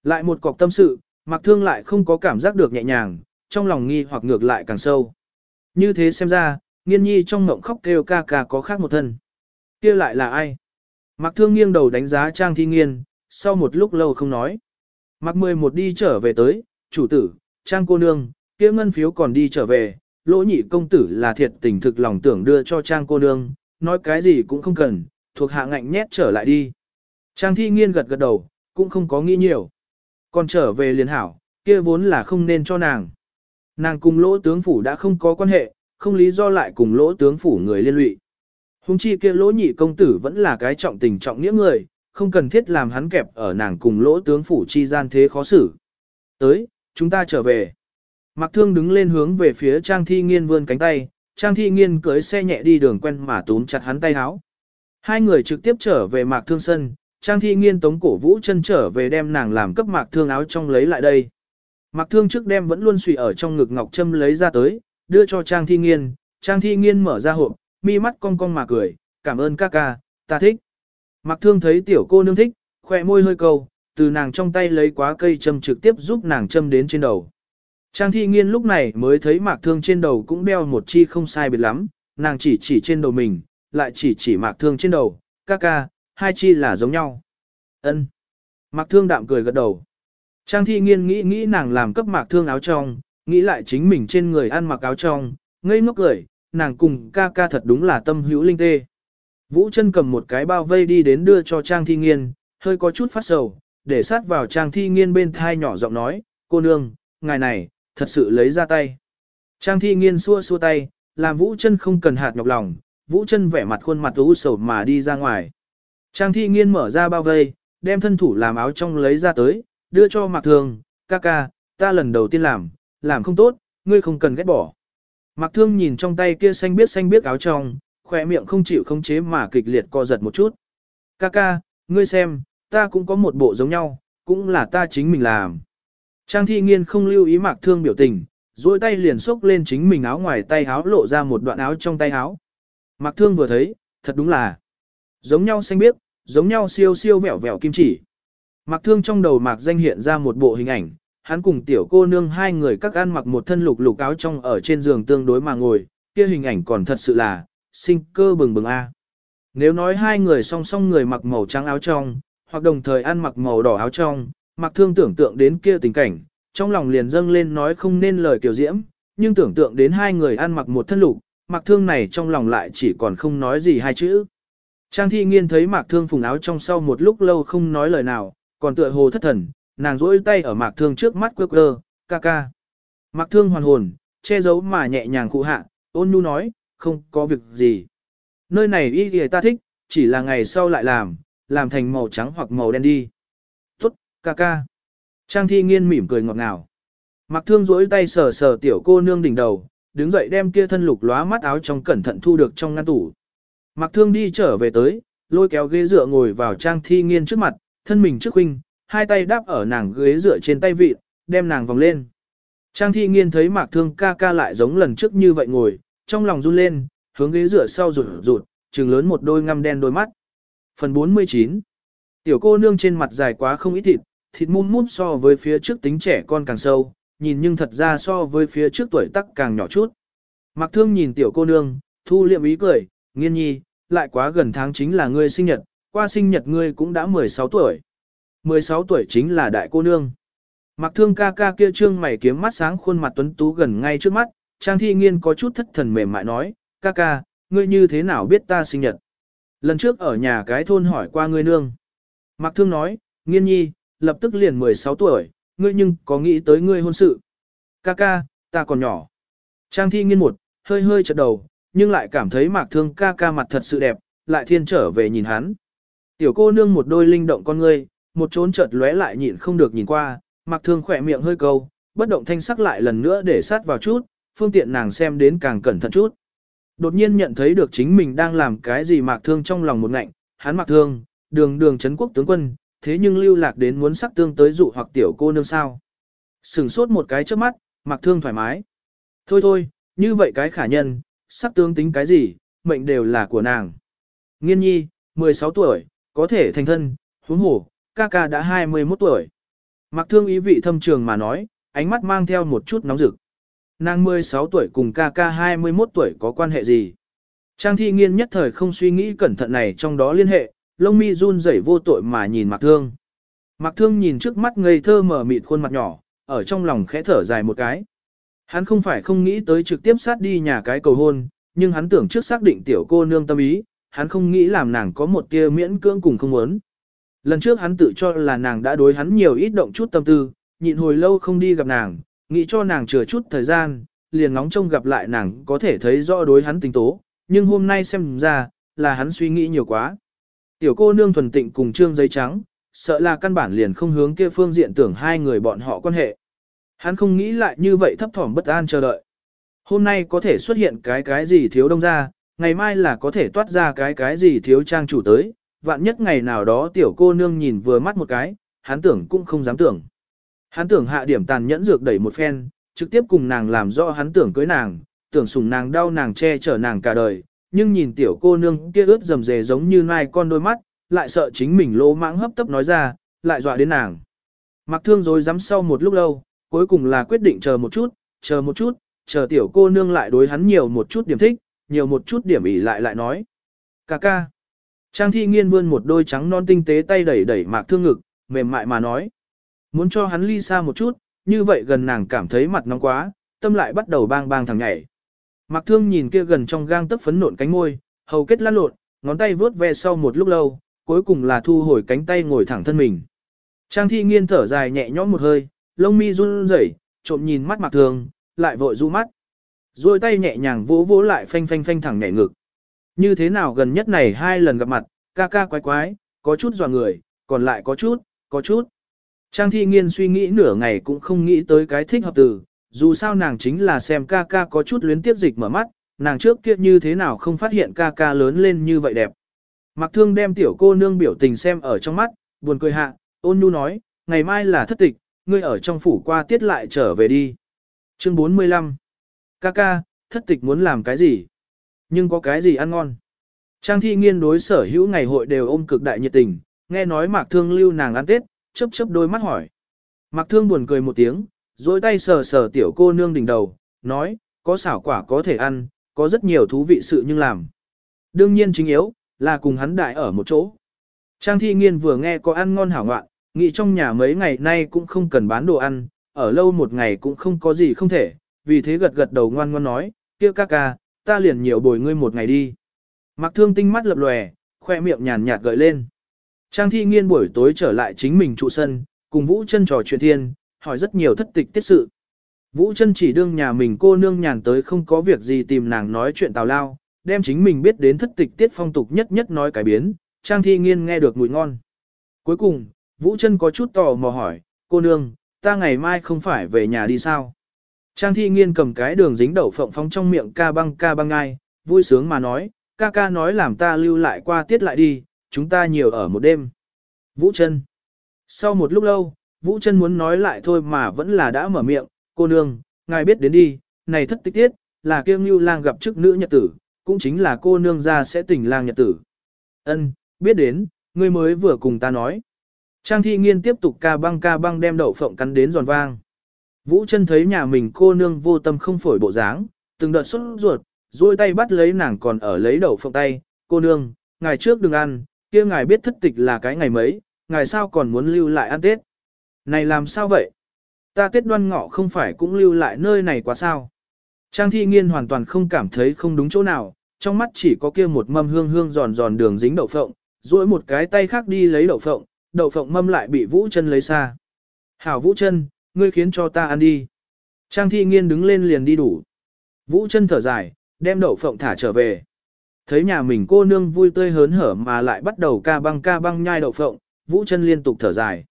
Speaker 1: Lại một cọc tâm sự, Mạc thương lại không có cảm giác được nhẹ nhàng, trong lòng nghi hoặc ngược lại càng sâu. Như thế xem ra, nghiên nhi trong mộng khóc kêu ca ca có khác một thân. kia lại là ai? Mạc thương nghiêng đầu đánh giá Trang thi nghiên, sau một lúc lâu không nói. Mạc mười một đi trở về tới, chủ tử, Trang cô nương, kia ngân phiếu còn đi trở về, lỗ nhị công tử là thiệt tình thực lòng tưởng đưa cho Trang cô nương, nói cái gì cũng không cần, thuộc hạ ngạnh nhét trở lại đi. Trang thi nghiên gật gật đầu, cũng không có nghĩ nhiều. Còn trở về liền hảo, kia vốn là không nên cho nàng. Nàng cùng lỗ tướng phủ đã không có quan hệ, không lý do lại cùng lỗ tướng phủ người liên lụy. Hùng chi kia lỗ nhị công tử vẫn là cái trọng tình trọng nghĩa người, không cần thiết làm hắn kẹp ở nàng cùng lỗ tướng phủ chi gian thế khó xử. Tới, chúng ta trở về. Mạc Thương đứng lên hướng về phía Trang Thi Nghiên vươn cánh tay, Trang Thi Nghiên cưới xe nhẹ đi đường quen mà túm chặt hắn tay áo. Hai người trực tiếp trở về Mạc Thương sân, Trang Thi Nghiên tống cổ vũ chân trở về đem nàng làm cấp Mạc Thương áo trong lấy lại đây. Mạc Thương trước đem vẫn luôn suy ở trong ngực Ngọc châm lấy ra tới, đưa cho Trang Thi Nghiên, Trang Thi Nghiên mở ra hộp, mi mắt cong cong mà cười, cảm ơn ca ca, ta thích. Mạc Thương thấy tiểu cô nương thích, khỏe môi hơi cầu, từ nàng trong tay lấy quá cây châm trực tiếp giúp nàng châm đến trên đầu. Trang thi nghiên lúc này mới thấy mạc thương trên đầu cũng đeo một chi không sai biệt lắm, nàng chỉ chỉ trên đầu mình, lại chỉ chỉ mạc thương trên đầu, ca ca, hai chi là giống nhau. ân Mạc thương đạm cười gật đầu. Trang thi nghiên nghĩ nghĩ nàng làm cấp mạc thương áo trong, nghĩ lại chính mình trên người ăn mặc áo trong, ngây ngốc cười, nàng cùng ca ca thật đúng là tâm hữu linh tê. Vũ chân cầm một cái bao vây đi đến đưa cho Trang thi nghiên, hơi có chút phát sầu, để sát vào Trang thi nghiên bên thai nhỏ giọng nói, cô nương, ngài này, thật sự lấy ra tay. Trang thi nghiên xua xua tay, làm vũ chân không cần hạt nhọc lòng, vũ chân vẻ mặt khuôn mặt u sầu mà đi ra ngoài. Trang thi nghiên mở ra bao vây, đem thân thủ làm áo trong lấy ra tới, đưa cho Mạc Thương, ca ca, ta lần đầu tiên làm, làm không tốt, ngươi không cần ghét bỏ. Mạc Thương nhìn trong tay kia xanh biết xanh biết áo trong, khỏe miệng không chịu không chế mà kịch liệt co giật một chút. Ca ca, ngươi xem, ta cũng có một bộ giống nhau, cũng là ta chính mình làm. Trang thi nghiên không lưu ý mạc thương biểu tình, duỗi tay liền xốc lên chính mình áo ngoài tay áo lộ ra một đoạn áo trong tay áo. Mạc thương vừa thấy, thật đúng là giống nhau xanh biếc, giống nhau siêu siêu vẹo vẹo kim chỉ. Mạc thương trong đầu mạc danh hiện ra một bộ hình ảnh, hắn cùng tiểu cô nương hai người các ăn mặc một thân lục lục áo trong ở trên giường tương đối mà ngồi, kia hình ảnh còn thật sự là, sinh cơ bừng bừng a. À. Nếu nói hai người song song người mặc màu trắng áo trong, hoặc đồng thời ăn mặc màu đỏ áo trong, Mạc Thương tưởng tượng đến kia tình cảnh, trong lòng liền dâng lên nói không nên lời kiểu diễm, nhưng tưởng tượng đến hai người ăn mặc một thân lục, Mạc Thương này trong lòng lại chỉ còn không nói gì hai chữ. Trang thi nghiên thấy Mạc Thương phùng áo trong sau một lúc lâu không nói lời nào, còn tựa hồ thất thần, nàng rỗi tay ở Mạc Thương trước mắt quơ quơ, ca ca. Mạc Thương hoàn hồn, che giấu mà nhẹ nhàng cụ hạ, ôn nhu nói, không có việc gì. Nơi này y thì ta thích, chỉ là ngày sau lại làm, làm thành màu trắng hoặc màu đen đi ca ca. Trang thi nghiên mỉm cười ngọt ngào. Mặc thương rỗi tay sờ sờ tiểu cô nương đỉnh đầu, đứng dậy đem kia thân lục lóa mắt áo trong cẩn thận thu được trong ngăn tủ. Mặc thương đi trở về tới, lôi kéo ghế dựa ngồi vào trang thi nghiên trước mặt, thân mình trước huynh, hai tay đáp ở nàng ghế dựa trên tay vịt, đem nàng vòng lên. Trang thi nghiên thấy mạc thương ca ca lại giống lần trước như vậy ngồi, trong lòng run lên, hướng ghế dựa sau rụt rụt, trừng lớn một đôi ngăm đen đôi mắt. Phần 49 Tiểu cô nương trên mặt dài quá không ít thịt, thịt mum mút so với phía trước tính trẻ con càng sâu, nhìn nhưng thật ra so với phía trước tuổi tác càng nhỏ chút. Mặc thương nhìn tiểu cô nương, thu liệm ý cười, nghiên nhi, lại quá gần tháng chính là ngươi sinh nhật, qua sinh nhật ngươi cũng đã 16 tuổi. 16 tuổi chính là đại cô nương. Mặc thương ca ca kia trương mày kiếm mắt sáng khuôn mặt tuấn tú gần ngay trước mắt, trang thi nghiên có chút thất thần mềm mại nói, ca ca, ngươi như thế nào biết ta sinh nhật? Lần trước ở nhà cái thôn hỏi qua ngươi nương. Mặc thương nói, nghiên nhi, lập tức liền 16 tuổi, ngươi nhưng có nghĩ tới ngươi hôn sự. Ca ca, ta còn nhỏ. Trang thi nghiên một, hơi hơi chật đầu, nhưng lại cảm thấy mạc thương ca ca mặt thật sự đẹp, lại thiên trở về nhìn hắn. Tiểu cô nương một đôi linh động con ngươi, một trốn chợt lóe lại nhịn không được nhìn qua, mạc thương khỏe miệng hơi câu, bất động thanh sắc lại lần nữa để sát vào chút, phương tiện nàng xem đến càng cẩn thận chút. Đột nhiên nhận thấy được chính mình đang làm cái gì mạc thương trong lòng một ngạnh, hắn mạc thương, đường đường chấn quốc tướng quân, thế nhưng lưu lạc đến muốn sắc tương tới dụ hoặc tiểu cô nương sao. Sừng sốt một cái trước mắt, mặc thương thoải mái. Thôi thôi, như vậy cái khả nhân, sắc tương tính cái gì, mệnh đều là của nàng. Nghiên nhi, 16 tuổi, có thể thành thân, huống hổ, ca ca đã 21 tuổi. Mặc thương ý vị thâm trường mà nói, ánh mắt mang theo một chút nóng rực. Nàng 16 tuổi cùng ca ca 21 tuổi có quan hệ gì? Trang thi nghiên nhất thời không suy nghĩ cẩn thận này trong đó liên hệ, lông mi run rẩy vô tội mà nhìn Mạc Thương. Mạc Thương nhìn trước mắt ngây thơ mở mịt khuôn mặt nhỏ, ở trong lòng khẽ thở dài một cái. Hắn không phải không nghĩ tới trực tiếp sát đi nhà cái cầu hôn, nhưng hắn tưởng trước xác định tiểu cô nương tâm ý, hắn không nghĩ làm nàng có một tia miễn cưỡng cùng không muốn. Lần trước hắn tự cho là nàng đã đối hắn nhiều ít động chút tâm tư, nhịn hồi lâu không đi gặp nàng, nghĩ cho nàng chừa chút thời gian, liền ngóng trông gặp lại nàng có thể thấy rõ đối hắn tình tố, nhưng hôm nay xem ra, là hắn suy nghĩ nhiều quá. Tiểu cô nương thuần tịnh cùng trương giấy trắng, sợ là căn bản liền không hướng kia phương diện tưởng hai người bọn họ quan hệ. Hắn không nghĩ lại như vậy thấp thỏm bất an chờ đợi. Hôm nay có thể xuất hiện cái cái gì thiếu đông ra, ngày mai là có thể toát ra cái cái gì thiếu trang chủ tới, vạn nhất ngày nào đó tiểu cô nương nhìn vừa mắt một cái, hắn tưởng cũng không dám tưởng. Hắn tưởng hạ điểm tàn nhẫn dược đẩy một phen, trực tiếp cùng nàng làm rõ hắn tưởng cưới nàng, tưởng sùng nàng đau nàng che chở nàng cả đời, nhưng nhìn tiểu cô nương kia ướt rầm rề giống như nai con đôi mắt, lại sợ chính mình lỗ mãng hấp tấp nói ra, lại dọa đến nàng. Mặc thương rồi dám sau một lúc lâu, cuối cùng là quyết định chờ một chút, chờ một chút, chờ tiểu cô nương lại đối hắn nhiều một chút điểm thích, nhiều một chút điểm ỉ lại lại nói. Cà ca. Trang thi nghiên vươn một đôi trắng non tinh tế tay đẩy đẩy mạc thương ngực, mềm mại mà nói. Muốn cho hắn ly xa một chút, như vậy gần nàng cảm thấy mặt nóng quá, tâm lại bắt đầu bang bang thằng nhảy. Mạc thương nhìn kia gần trong gang tấc phấn nộn cánh môi, hầu kết lăn lộn, ngón tay vướt ve sau một lúc lâu, cuối cùng là thu hồi cánh tay ngồi thẳng thân mình. Trang thi nghiên thở dài nhẹ nhõm một hơi, lông mi run rẩy, trộm nhìn mắt Mạc thương, lại vội du mắt. Rồi tay nhẹ nhàng vỗ vỗ lại phanh phanh phanh thẳng nhảy ngực. Như thế nào gần nhất này hai lần gặp mặt, ca ca quái quái, có chút dò người, còn lại có chút, có chút. Trang thi nghiên suy nghĩ nửa ngày cũng không nghĩ tới cái thích hợp từ, dù sao nàng chính là xem ca ca có chút luyến tiếp dịch mở mắt, nàng trước kia như thế nào không phát hiện ca ca lớn lên như vậy đẹp. Mặc thương đem tiểu cô nương biểu tình xem ở trong mắt, buồn cười hạ, ôn nhu nói, ngày mai là thất tịch, ngươi ở trong phủ qua tiết lại trở về đi. Chương 45 Ca ca, thất tịch muốn làm cái gì? Nhưng có cái gì ăn ngon? Trang thi nghiên đối sở hữu ngày hội đều ôm cực đại nhiệt tình, nghe nói mạc thương lưu nàng ăn tết, chớp chớp đôi mắt hỏi. Mạc thương buồn cười một tiếng, dối tay sờ sờ tiểu cô nương đỉnh đầu, nói, có xảo quả có thể ăn, có rất nhiều thú vị sự nhưng làm. Đương nhiên chính yếu, là cùng hắn đại ở một chỗ. Trang thi nghiên vừa nghe có ăn ngon hảo ngoạn, nghĩ trong nhà mấy ngày nay cũng không cần bán đồ ăn, ở lâu một ngày cũng không có gì không thể, vì thế gật gật đầu ngoan ngoan nói, kia ca ca, ta liền nhiều bồi ngươi một ngày đi. Mặc thương tinh mắt lập lòe, khoe miệng nhàn nhạt gợi lên. Trang thi nghiên buổi tối trở lại chính mình trụ sân, cùng Vũ chân trò chuyện thiên, hỏi rất nhiều thất tịch tiết sự. Vũ chân chỉ đương nhà mình cô nương nhàn tới không có việc gì tìm nàng nói chuyện tào lao, đem chính mình biết đến thất tịch tiết phong tục nhất nhất nói cái biến, Trang thi nghiên nghe được mùi ngon. Cuối cùng, Vũ chân có chút tò mò hỏi, cô nương, ta ngày mai không phải về nhà đi sao? Trang thi nghiên cầm cái đường dính đậu phộng phong trong miệng ca băng ca băng ngai, vui sướng mà nói, ca ca nói làm ta lưu lại qua tiết lại đi, chúng ta nhiều ở một đêm. Vũ chân. Sau một lúc lâu, Vũ chân muốn nói lại thôi mà vẫn là đã mở miệng, cô nương, ngài biết đến đi, này thất tích tiết, là kiêng như lang gặp chức nữ nhật tử, cũng chính là cô nương ra sẽ tỉnh lang nhật tử. Ân, biết đến, ngươi mới vừa cùng ta nói. Trang thi nghiên tiếp tục ca băng ca băng đem đậu phộng cắn đến giòn vang. Vũ chân thấy nhà mình cô nương vô tâm không phổi bộ dáng, từng đợt xuất ruột, duỗi tay bắt lấy nàng còn ở lấy đậu phộng tay, cô nương, ngày trước đừng ăn, kia ngài biết thất tịch là cái ngày mấy, ngài sao còn muốn lưu lại ăn Tết. Này làm sao vậy? Ta tiết đoan ngọ không phải cũng lưu lại nơi này quá sao? Trang thi nghiên hoàn toàn không cảm thấy không đúng chỗ nào, trong mắt chỉ có kia một mâm hương hương giòn giòn đường dính đậu phộng, duỗi một cái tay khác đi lấy đậu phộng, đậu phộng mâm lại bị Vũ chân lấy xa. Hảo Vũ chân, ngươi khiến cho ta ăn đi. Trang thi nghiên đứng lên liền đi đủ. Vũ chân thở dài, đem đậu phộng thả trở về. Thấy nhà mình cô nương vui tươi hớn hở mà lại bắt đầu ca băng ca băng nhai đậu phộng, Vũ chân liên tục thở dài.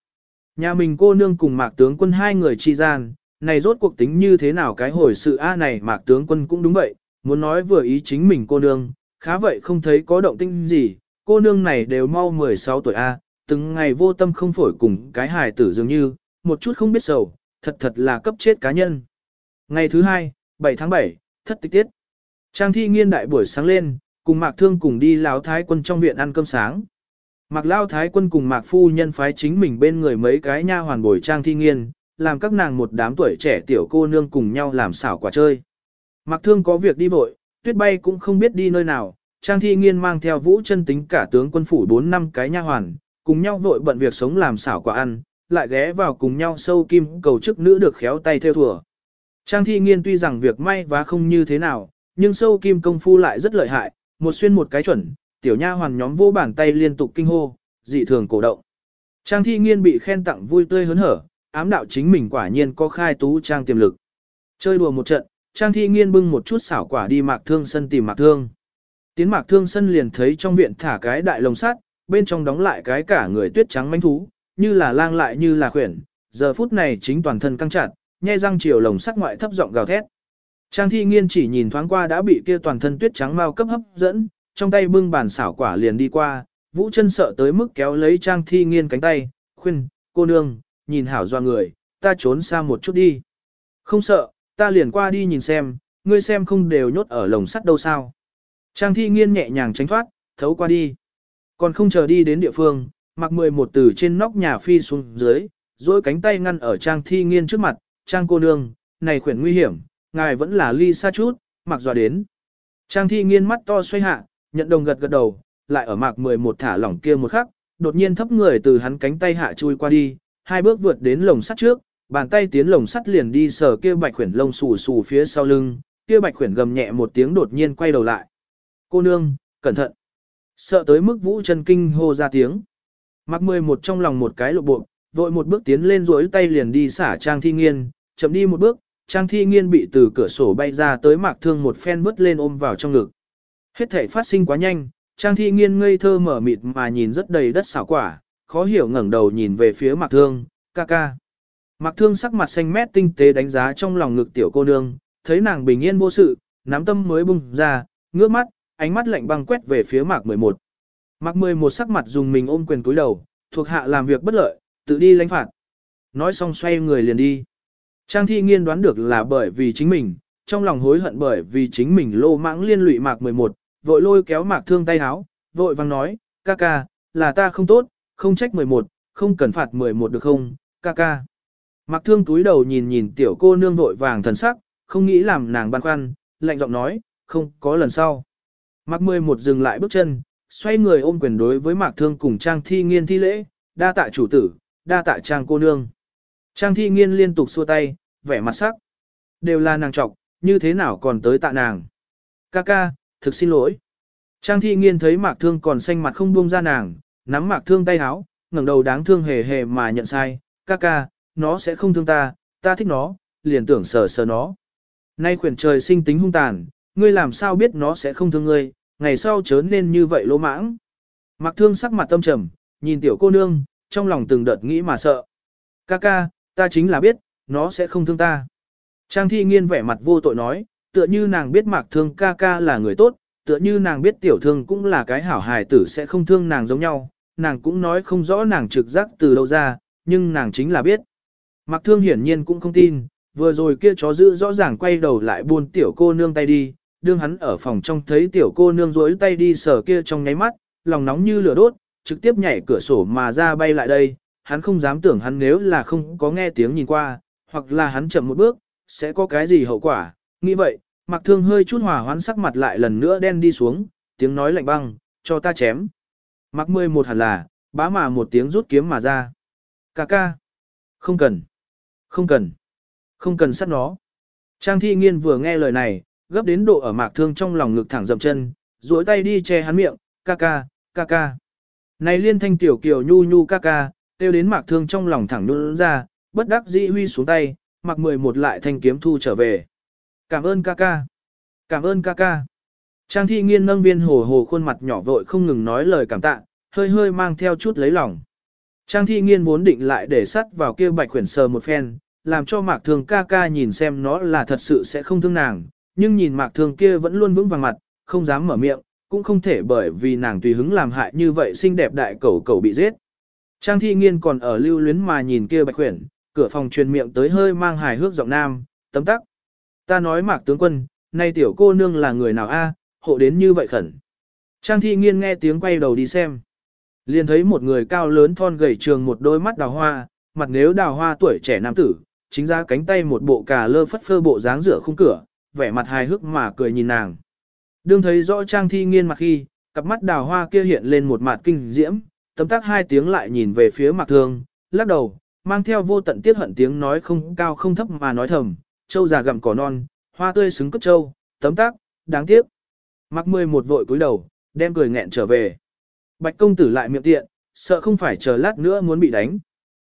Speaker 1: Nhà mình cô nương cùng mạc tướng quân hai người chi gian, này rốt cuộc tính như thế nào cái hồi sự A này mạc tướng quân cũng đúng vậy, muốn nói vừa ý chính mình cô nương, khá vậy không thấy có động tinh gì, cô nương này đều mau 16 tuổi A, từng ngày vô tâm không phổi cùng cái hài tử dường như, một chút không biết sầu, thật thật là cấp chết cá nhân. Ngày thứ hai, 7 tháng 7, thất tịch tiết. Trang thi nghiên đại buổi sáng lên, cùng Mạc Thương cùng đi Lão Thái quân trong viện ăn cơm sáng. Mạc Lao Thái quân cùng Mạc Phu nhân phái chính mình bên người mấy cái nha hoàn bồi Trang thi nghiên, làm các nàng một đám tuổi trẻ tiểu cô nương cùng nhau làm xảo quả chơi. Mạc Thương có việc đi vội, tuyết bay cũng không biết đi nơi nào, Trang thi nghiên mang theo vũ chân tính cả tướng quân phủ 4 năm cái nha hoàn, cùng nhau vội bận việc sống làm xảo quả ăn, lại ghé vào cùng nhau sâu kim cầu chức nữ được khéo tay theo thùa. Trang thi nghiên tuy rằng việc may và không như thế nào, nhưng sâu kim công phu lại rất lợi hại, một xuyên một cái chuẩn, tiểu nha hoàn nhóm vô bàn tay liên tục kinh hô, dị thường cổ động. Trang thi nghiên bị khen tặng vui tươi hớn hở, ám đạo chính mình quả nhiên có khai tú trang tiềm lực. Chơi đùa một trận, Trang thi nghiên bưng một chút xảo quả đi mạc thương sân tìm mạc thương. Tiến mạc thương sân liền thấy trong viện thả cái đại lồng sắt, bên trong đóng lại cái cả người tuyết trắng manh thú, như là lang lại như là khuyển, giờ phút này chính toàn thân căng chặt, nhe răng chiều lồng sắt ngoại thấp giọng gào thét. Trang thi nghiên chỉ nhìn thoáng qua đã bị kia toàn thân tuyết trắng mau cấp hấp dẫn, trong tay bưng bàn xảo quả liền đi qua, vũ chân sợ tới mức kéo lấy trang thi nghiên cánh tay, khuyên, cô nương, nhìn hảo doa người, ta trốn xa một chút đi. Không sợ, ta liền qua đi nhìn xem, ngươi xem không đều nhốt ở lồng sắt đâu sao. Trang thi nghiên nhẹ nhàng tránh thoát, thấu qua đi. Còn không chờ đi đến địa phương, mặc mười một từ trên nóc nhà phi xuống dưới, dối cánh tay ngăn ở trang thi nghiên trước mặt, trang cô nương, này khuyển nguy hiểm, ngài vẫn là ly xa chút, mặc dọa đến. Trang thi nghiên mắt to xoay hạ, nhận đồng gật gật đầu, lại ở mạc 11 thả lỏng kia một khắc, đột nhiên thấp người từ hắn cánh tay hạ chui qua đi, hai bước vượt đến lồng sắt trước, bàn tay tiến lồng sắt liền đi sờ kia bạch khuyển lông xù xù phía sau lưng, kia bạch khuyển gầm nhẹ một tiếng đột nhiên quay đầu lại. Cô nương, cẩn thận. Sợ tới mức vũ chân kinh hô ra tiếng. Mạc 11 trong lòng một cái lộ bộ, vội một bước tiến lên rối tay liền đi xả trang thi nghiên, chậm đi một bước, Trang thi nghiên bị từ cửa sổ bay ra tới mạc thương một phen vứt lên ôm vào trong ngực. Hết thể phát sinh quá nhanh, Trang thi nghiên ngây thơ mở mịt mà nhìn rất đầy đất xảo quả, khó hiểu ngẩng đầu nhìn về phía mạc thương, ca ca. Mạc thương sắc mặt xanh mét tinh tế đánh giá trong lòng ngực tiểu cô nương, thấy nàng bình yên vô sự, nắm tâm mới bung ra, ngước mắt, ánh mắt lạnh băng quét về phía mạc 11. Mạc 11 sắc mặt dùng mình ôm quyền cúi đầu, thuộc hạ làm việc bất lợi, tự đi lãnh phạt. Nói xong xoay người liền đi. Trang thi nghiên đoán được là bởi vì chính mình, trong lòng hối hận bởi vì chính mình lô mãng liên lụy mạc 11, vội lôi kéo mạc thương tay háo, vội vang nói, ca ca, là ta không tốt, không trách 11, không cần phạt 11 được không, ca ca. Mạc thương túi đầu nhìn nhìn tiểu cô nương vội vàng thần sắc, không nghĩ làm nàng băn khoăn, lạnh giọng nói, không có lần sau. Mạc 11 dừng lại bước chân, xoay người ôm quyền đối với mạc thương cùng trang thi nghiên thi lễ, đa tạ chủ tử, đa tạ trang cô nương. Trang thi nghiên liên tục xua tay, vẻ mặt sắc. Đều là nàng trọc, như thế nào còn tới tạ nàng. Ca ca, thực xin lỗi. Trang thi nghiên thấy mạc thương còn xanh mặt không buông ra nàng, nắm mạc thương tay háo, ngẩng đầu đáng thương hề hề mà nhận sai. Ca ca, nó sẽ không thương ta, ta thích nó, liền tưởng sờ sờ nó. Nay khuyển trời sinh tính hung tàn, ngươi làm sao biết nó sẽ không thương ngươi, ngày sau chớ nên như vậy lỗ mãng. Mạc thương sắc mặt tâm trầm, nhìn tiểu cô nương, trong lòng từng đợt nghĩ mà sợ. Ca ca, ta chính là biết, nó sẽ không thương ta. Trang thi nghiên vẻ mặt vô tội nói, tựa như nàng biết mạc thương ca ca là người tốt, tựa như nàng biết tiểu thương cũng là cái hảo hài tử sẽ không thương nàng giống nhau, nàng cũng nói không rõ nàng trực giác từ đâu ra, nhưng nàng chính là biết. Mạc thương hiển nhiên cũng không tin, vừa rồi kia chó giữ rõ ràng quay đầu lại buôn tiểu cô nương tay đi, đương hắn ở phòng trong thấy tiểu cô nương rối tay đi sờ kia trong nháy mắt, lòng nóng như lửa đốt, trực tiếp nhảy cửa sổ mà ra bay lại đây, hắn không dám tưởng hắn nếu là không có nghe tiếng nhìn qua, hoặc là hắn chậm một bước, sẽ có cái gì hậu quả. Nghĩ vậy, mặc thương hơi chút hòa hoãn sắc mặt lại lần nữa đen đi xuống, tiếng nói lạnh băng, cho ta chém. Mặc mười một hẳn là, bá mà một tiếng rút kiếm mà ra. Cà ca. Không cần. Không cần. Không cần sát nó. Trang thi nghiên vừa nghe lời này, gấp đến độ ở mạc thương trong lòng ngực thẳng dậm chân, duỗi tay đi che hắn miệng, ca ca, ca ca. Này liên thanh tiểu kiều nhu nhu ca ca, tiêu đến mạc thương trong lòng thẳng nôn ra, bất đắc dĩ huy xuống tay, mặc mười một lại thanh kiếm thu trở về. Cảm ơn ca ca. Cảm ơn ca ca. Trang thi nghiên nâng viên hồ hồ khuôn mặt nhỏ vội không ngừng nói lời cảm tạ, hơi hơi mang theo chút lấy lòng. Trang thi nghiên muốn định lại để sắt vào kia bạch khuyển sờ một phen, làm cho mạc thường ca ca nhìn xem nó là thật sự sẽ không thương nàng, nhưng nhìn mạc thường kia vẫn luôn vững vàng mặt, không dám mở miệng, cũng không thể bởi vì nàng tùy hứng làm hại như vậy xinh đẹp đại cẩu cẩu bị giết. Trang thi nghiên còn ở lưu luyến mà nhìn kia bạch khuyển, cửa phòng truyền miệng tới hơi mang hài hước giọng nam, tấm tắc. Ta nói mạc tướng quân, nay tiểu cô nương là người nào a, hộ đến như vậy khẩn. Trang thi nghiên nghe tiếng quay đầu đi xem. Liền thấy một người cao lớn thon gầy trường một đôi mắt đào hoa, mặt nếu đào hoa tuổi trẻ nam tử, chính ra cánh tay một bộ cà lơ phất phơ bộ dáng rửa khung cửa, vẻ mặt hài hước mà cười nhìn nàng. Đương thấy rõ trang thi nghiên mặt khi, cặp mắt đào hoa kia hiện lên một mặt kinh diễm, tấm tắc hai tiếng lại nhìn về phía mặt thương, lắc đầu, mang theo vô tận tiết hận tiếng nói không cao không thấp mà nói thầm, châu già gặm cỏ non, hoa tươi xứng cất châu, tấm tác, đáng tiếc. Mặc mười một vội cúi đầu, đem cười nghẹn trở về. Bạch công tử lại miệng tiện, sợ không phải chờ lát nữa muốn bị đánh.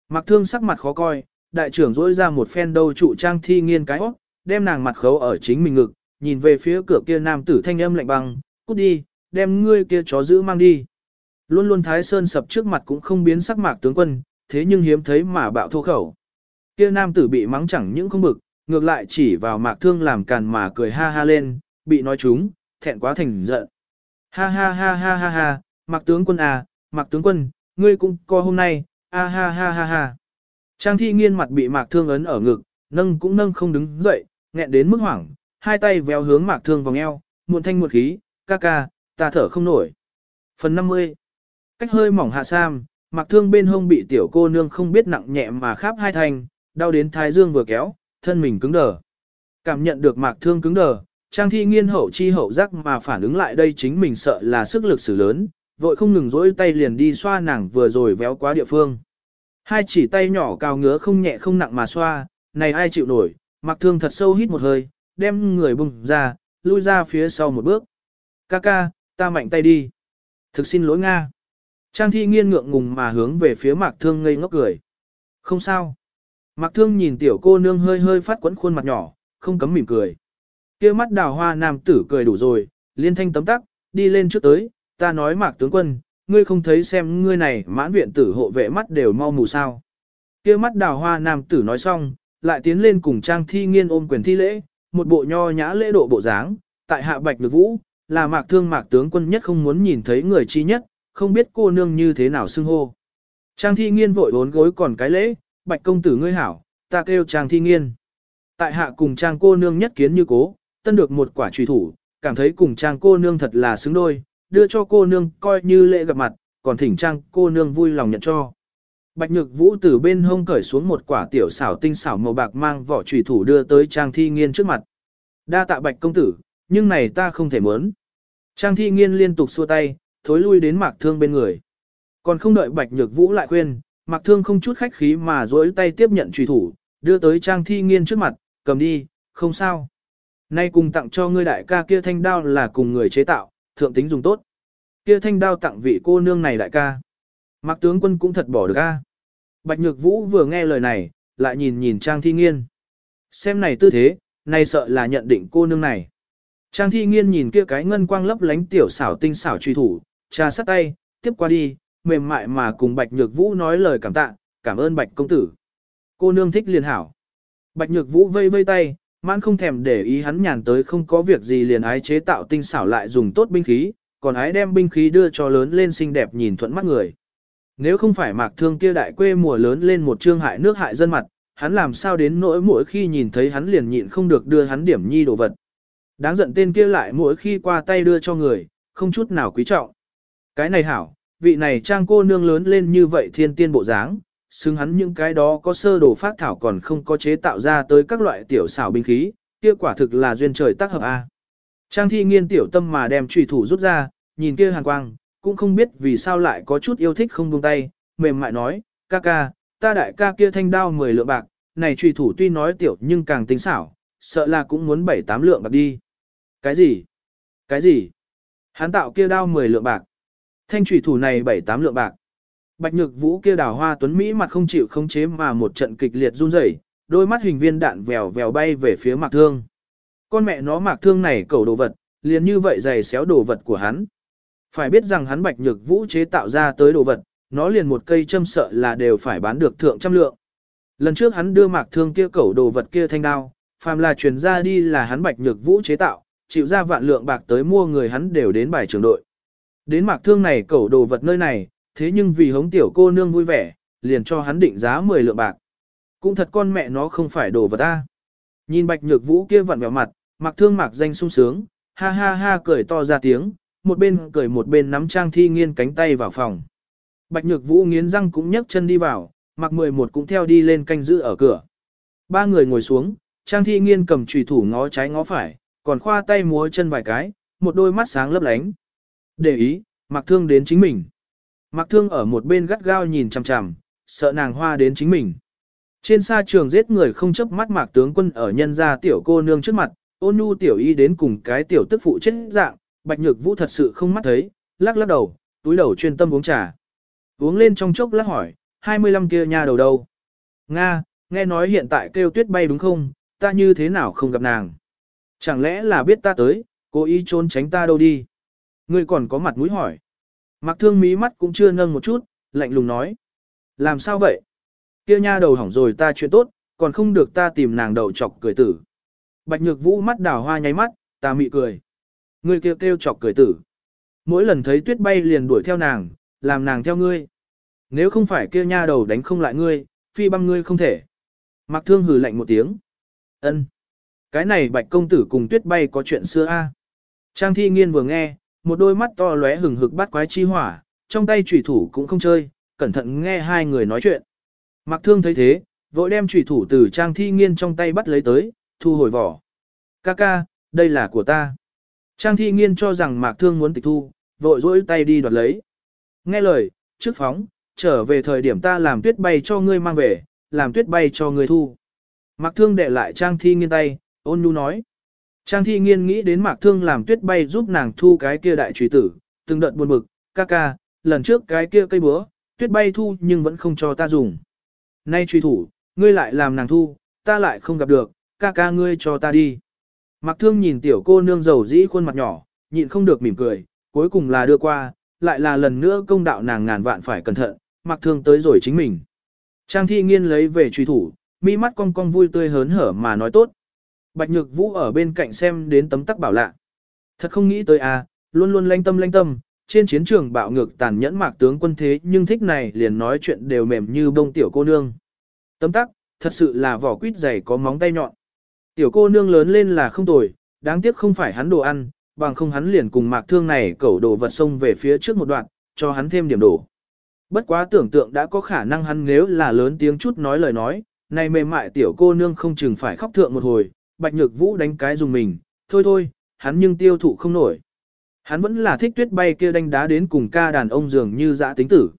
Speaker 1: Mặc thương sắc mặt khó coi, đại trưởng dỗi ra một phen đầu trụ trang thi nghiên cái óc, đem nàng mặt khấu ở chính mình ngực, nhìn về phía cửa kia nam tử thanh âm lạnh băng, cút đi, đem ngươi kia chó giữ mang đi. Luôn luôn thái sơn sập trước mặt cũng không biến sắc mạc tướng quân, thế nhưng hiếm thấy mà bạo thô khẩu. Kia nam tử bị mắng chẳng những không bực, ngược lại chỉ vào mạc thương làm càn mà cười ha ha lên, bị nói chúng, thẹn quá thành giận. Ha ha ha ha ha ha, mạc tướng quân à, mạc tướng quân, ngươi cũng co hôm nay, a ha ha ha ha. Trang thi nghiên mặt bị mạc thương ấn ở ngực, nâng cũng nâng không đứng dậy, nghẹn đến mức hoảng, hai tay véo hướng mạc thương vòng eo, muộn thanh muộn khí, ca ca, ta thở không nổi. Phần 50 Cách hơi mỏng hạ sam, mạc thương bên hông bị tiểu cô nương không biết nặng nhẹ mà khắp hai thành, đau đến thái dương vừa kéo, thân mình cứng đờ. Cảm nhận được mạc thương cứng đờ, trang thi nghiên hậu chi hậu giác mà phản ứng lại đây chính mình sợ là sức lực sử lớn, vội không ngừng dỗi tay liền đi xoa nàng vừa rồi véo quá địa phương. Hai chỉ tay nhỏ cao ngứa không nhẹ không nặng mà xoa, này ai chịu nổi, mặc thương thật sâu hít một hơi, đem người bùng ra, lui ra phía sau một bước. Ca ca, ta mạnh tay đi. Thực xin lỗi Nga. Trang thi nghiên ngượng ngùng mà hướng về phía mạc thương ngây ngốc cười. Không sao. Mạc thương nhìn tiểu cô nương hơi hơi phát quấn khuôn mặt nhỏ, không cấm mỉm cười. kia mắt đào hoa nam tử cười đủ rồi, liên thanh tấm tắc, đi lên trước tới, ta nói mạc tướng quân, ngươi không thấy xem ngươi này mãn viện tử hộ vệ mắt đều mau mù sao. kia mắt đào hoa nam tử nói xong, lại tiến lên cùng trang thi nghiên ôm quyền thi lễ, một bộ nho nhã lễ độ bộ dáng, tại hạ bạch lực vũ, là mạc thương mạc tướng quân nhất không muốn nhìn thấy người chi nhất, không biết cô nương như thế nào xưng hô. Trang thi nghiên vội bốn gối còn cái lễ, bạch công tử ngươi hảo, ta kêu trang thi nghiên. Tại hạ cùng trang cô nương nhất kiến như cố, tân được một quả trùy thủ, cảm thấy cùng trang cô nương thật là xứng đôi, đưa cho cô nương coi như lễ gặp mặt, còn thỉnh trang cô nương vui lòng nhận cho. Bạch Nhược Vũ từ bên hông cởi xuống một quả tiểu xảo tinh xảo màu bạc mang vỏ trùy thủ đưa tới Trang Thi Nghiên trước mặt. Đa tạ Bạch công tử, nhưng này ta không thể muốn. Trang Thi Nghiên liên tục xua tay, thối lui đến Mạc Thương bên người. Còn không đợi Bạch Nhược Vũ lại khuyên, Mạc Thương không chút khách khí mà duỗi tay tiếp nhận trùy thủ, đưa tới Trang Thi Nghiên trước mặt, cầm đi, không sao. Nay cùng tặng cho ngươi đại ca kia thanh đao là cùng người chế tạo, thượng tính dùng tốt. Kia thanh đao tặng vị cô nương này đại ca. Mạc tướng quân cũng thật bỏ được a. Bạch Nhược Vũ vừa nghe lời này, lại nhìn nhìn Trang Thi Nghiên. Xem này tư thế, này sợ là nhận định cô nương này. Trang Thi Nghiên nhìn kia cái ngân quang lấp lánh tiểu xảo tinh xảo truy thủ, trà sắt tay, tiếp qua đi, mềm mại mà cùng Bạch Nhược Vũ nói lời cảm tạ, cảm ơn Bạch công tử. Cô nương thích liền hảo. Bạch Nhược Vũ vây vây tay, mãn không thèm để ý hắn nhàn tới không có việc gì liền ái chế tạo tinh xảo lại dùng tốt binh khí, còn ái đem binh khí đưa cho lớn lên xinh đẹp nhìn thuận mắt người. Nếu không phải mạc thương kia đại quê mùa lớn lên một trương hại nước hại dân mặt, hắn làm sao đến nỗi mỗi khi nhìn thấy hắn liền nhịn không được đưa hắn điểm nhi đồ vật. Đáng giận tên kia lại mỗi khi qua tay đưa cho người, không chút nào quý trọng. Cái này hảo, vị này trang cô nương lớn lên như vậy thiên tiên bộ dáng, xứng hắn những cái đó có sơ đồ phát thảo còn không có chế tạo ra tới các loại tiểu xảo binh khí, kia quả thực là duyên trời tác hợp A. Trang thi nghiên tiểu tâm mà đem trùy thủ rút ra, nhìn kia hàn quang, cũng không biết vì sao lại có chút yêu thích không buông tay, mềm mại nói, ca ca, ta đại ca kia thanh đao 10 lượng bạc, này trùy thủ tuy nói tiểu nhưng càng tính xảo, sợ là cũng muốn 7-8 lượng bạc đi. Cái gì? Cái gì? Hắn tạo kia đao 10 lượng bạc. Thanh thủy thủ này 7-8 lượng bạc. Bạch nhược vũ kia đào hoa tuấn Mỹ mặt không chịu không chế mà một trận kịch liệt run rẩy, đôi mắt hình viên đạn vèo vèo bay về phía mạc thương. Con mẹ nó mạc thương này cầu đồ vật, liền như vậy giày xéo đồ vật của hắn. Phải biết rằng hắn bạch nhược vũ chế tạo ra tới đồ vật, nó liền một cây châm sợ là đều phải bán được thượng trăm lượng. Lần trước hắn đưa mạc thương kia cẩu đồ vật kia thanh đao, phàm là truyền ra đi là hắn bạch nhược vũ chế tạo, chịu ra vạn lượng bạc tới mua người hắn đều đến bài trường đội. Đến mạc thương này cẩu đồ vật nơi này, thế nhưng vì hống tiểu cô nương vui vẻ, liền cho hắn định giá 10 lượng bạc. Cũng thật con mẹ nó không phải đồ vật ta. Nhìn bạch nhược vũ kia vặn vẹo mặt, Mạc thương mạc danh sung sướng, ha ha ha cười to ra tiếng, một bên cười một bên nắm Trang Thi Nghiên cánh tay vào phòng. Bạch Nhược Vũ nghiến răng cũng nhấc chân đi vào, Mạc 11 cũng theo đi lên canh giữ ở cửa. Ba người ngồi xuống, Trang Thi Nghiên cầm chùy thủ ngó trái ngó phải, còn khoa tay múa chân vài cái, một đôi mắt sáng lấp lánh. Để ý, Mặc Thương đến chính mình. Mặc Thương ở một bên gắt gao nhìn chằm chằm, sợ nàng hoa đến chính mình. Trên xa trường giết người không chấp mắt Mạc tướng quân ở nhân gia tiểu cô nương trước mặt, ôn nhu tiểu y đến cùng cái tiểu tức phụ chết dạng, Bạch Nhược Vũ thật sự không mắt thấy, lắc lắc đầu, túi đầu chuyên tâm uống trà. Uống lên trong chốc lắc hỏi, 25 kia nha đầu đâu? Nga, nghe nói hiện tại kêu tuyết bay đúng không, ta như thế nào không gặp nàng? Chẳng lẽ là biết ta tới, cố ý trốn tránh ta đâu đi? Ngươi còn có mặt mũi hỏi. Mặc thương mí mắt cũng chưa nâng một chút, lạnh lùng nói. Làm sao vậy? Kia nha đầu hỏng rồi ta chuyện tốt, còn không được ta tìm nàng đầu chọc cười tử. Bạch nhược vũ mắt đào hoa nháy mắt, ta mị cười. Ngươi kêu kêu chọc cười tử. Mỗi lần thấy tuyết bay liền đuổi theo nàng, làm nàng theo ngươi. Nếu không phải kia nha đầu đánh không lại ngươi, phi băm ngươi không thể. Mặc thương hừ lạnh một tiếng. ân Cái này bạch công tử cùng tuyết bay có chuyện xưa a Trang thi nghiên vừa nghe, một đôi mắt to lóe hừng hực bắt quái chi hỏa, trong tay chủy thủ cũng không chơi, cẩn thận nghe hai người nói chuyện. Mặc thương thấy thế, vội đem chủy thủ từ trang thi nghiên trong tay bắt lấy tới, thu hồi vỏ. Ca ca, đây là của ta. Trang thi nghiên cho rằng mạc thương muốn tịch thu, vội dỗi tay đi đoạt lấy. Nghe lời, trước phóng, trở về thời điểm ta làm tuyết bay cho ngươi mang về, làm tuyết bay cho ngươi thu. Mạc thương để lại trang thi nghiên tay, ôn nhu nói. Trang thi nghiên nghĩ đến mạc thương làm tuyết bay giúp nàng thu cái kia đại trùy tử, từng đợt buồn bực, ca ca, lần trước cái kia cây búa, tuyết bay thu nhưng vẫn không cho ta dùng. Nay truy thủ, ngươi lại làm nàng thu, ta lại không gặp được, ca ca ngươi cho ta đi. Mạc thương nhìn tiểu cô nương giàu dĩ khuôn mặt nhỏ, nhịn không được mỉm cười, cuối cùng là đưa qua, lại là lần nữa công đạo nàng ngàn vạn phải cẩn thận, Mạc thương tới rồi chính mình. Trang thi nghiên lấy về truy thủ, mi mắt cong cong vui tươi hớn hở mà nói tốt. Bạch Nhược Vũ ở bên cạnh xem đến tấm tắc bảo lạ. Thật không nghĩ tới à, luôn luôn lanh tâm lanh tâm, trên chiến trường bạo ngược tàn nhẫn mạc tướng quân thế nhưng thích này liền nói chuyện đều mềm như bông tiểu cô nương. Tấm tắc, thật sự là vỏ quýt dày có móng tay nhọn. Tiểu cô nương lớn lên là không tồi, đáng tiếc không phải hắn đồ ăn, bằng không hắn liền cùng mạc thương này cẩu đồ vật sông về phía trước một đoạn, cho hắn thêm điểm đổ. Bất quá tưởng tượng đã có khả năng hắn nếu là lớn tiếng chút nói lời nói, này mềm mại tiểu cô nương không chừng phải khóc thượng một hồi, bạch nhược vũ đánh cái dùng mình, thôi thôi, hắn nhưng tiêu thụ không nổi. Hắn vẫn là thích tuyết bay kia đánh đá đến cùng ca đàn ông dường như dã tính tử.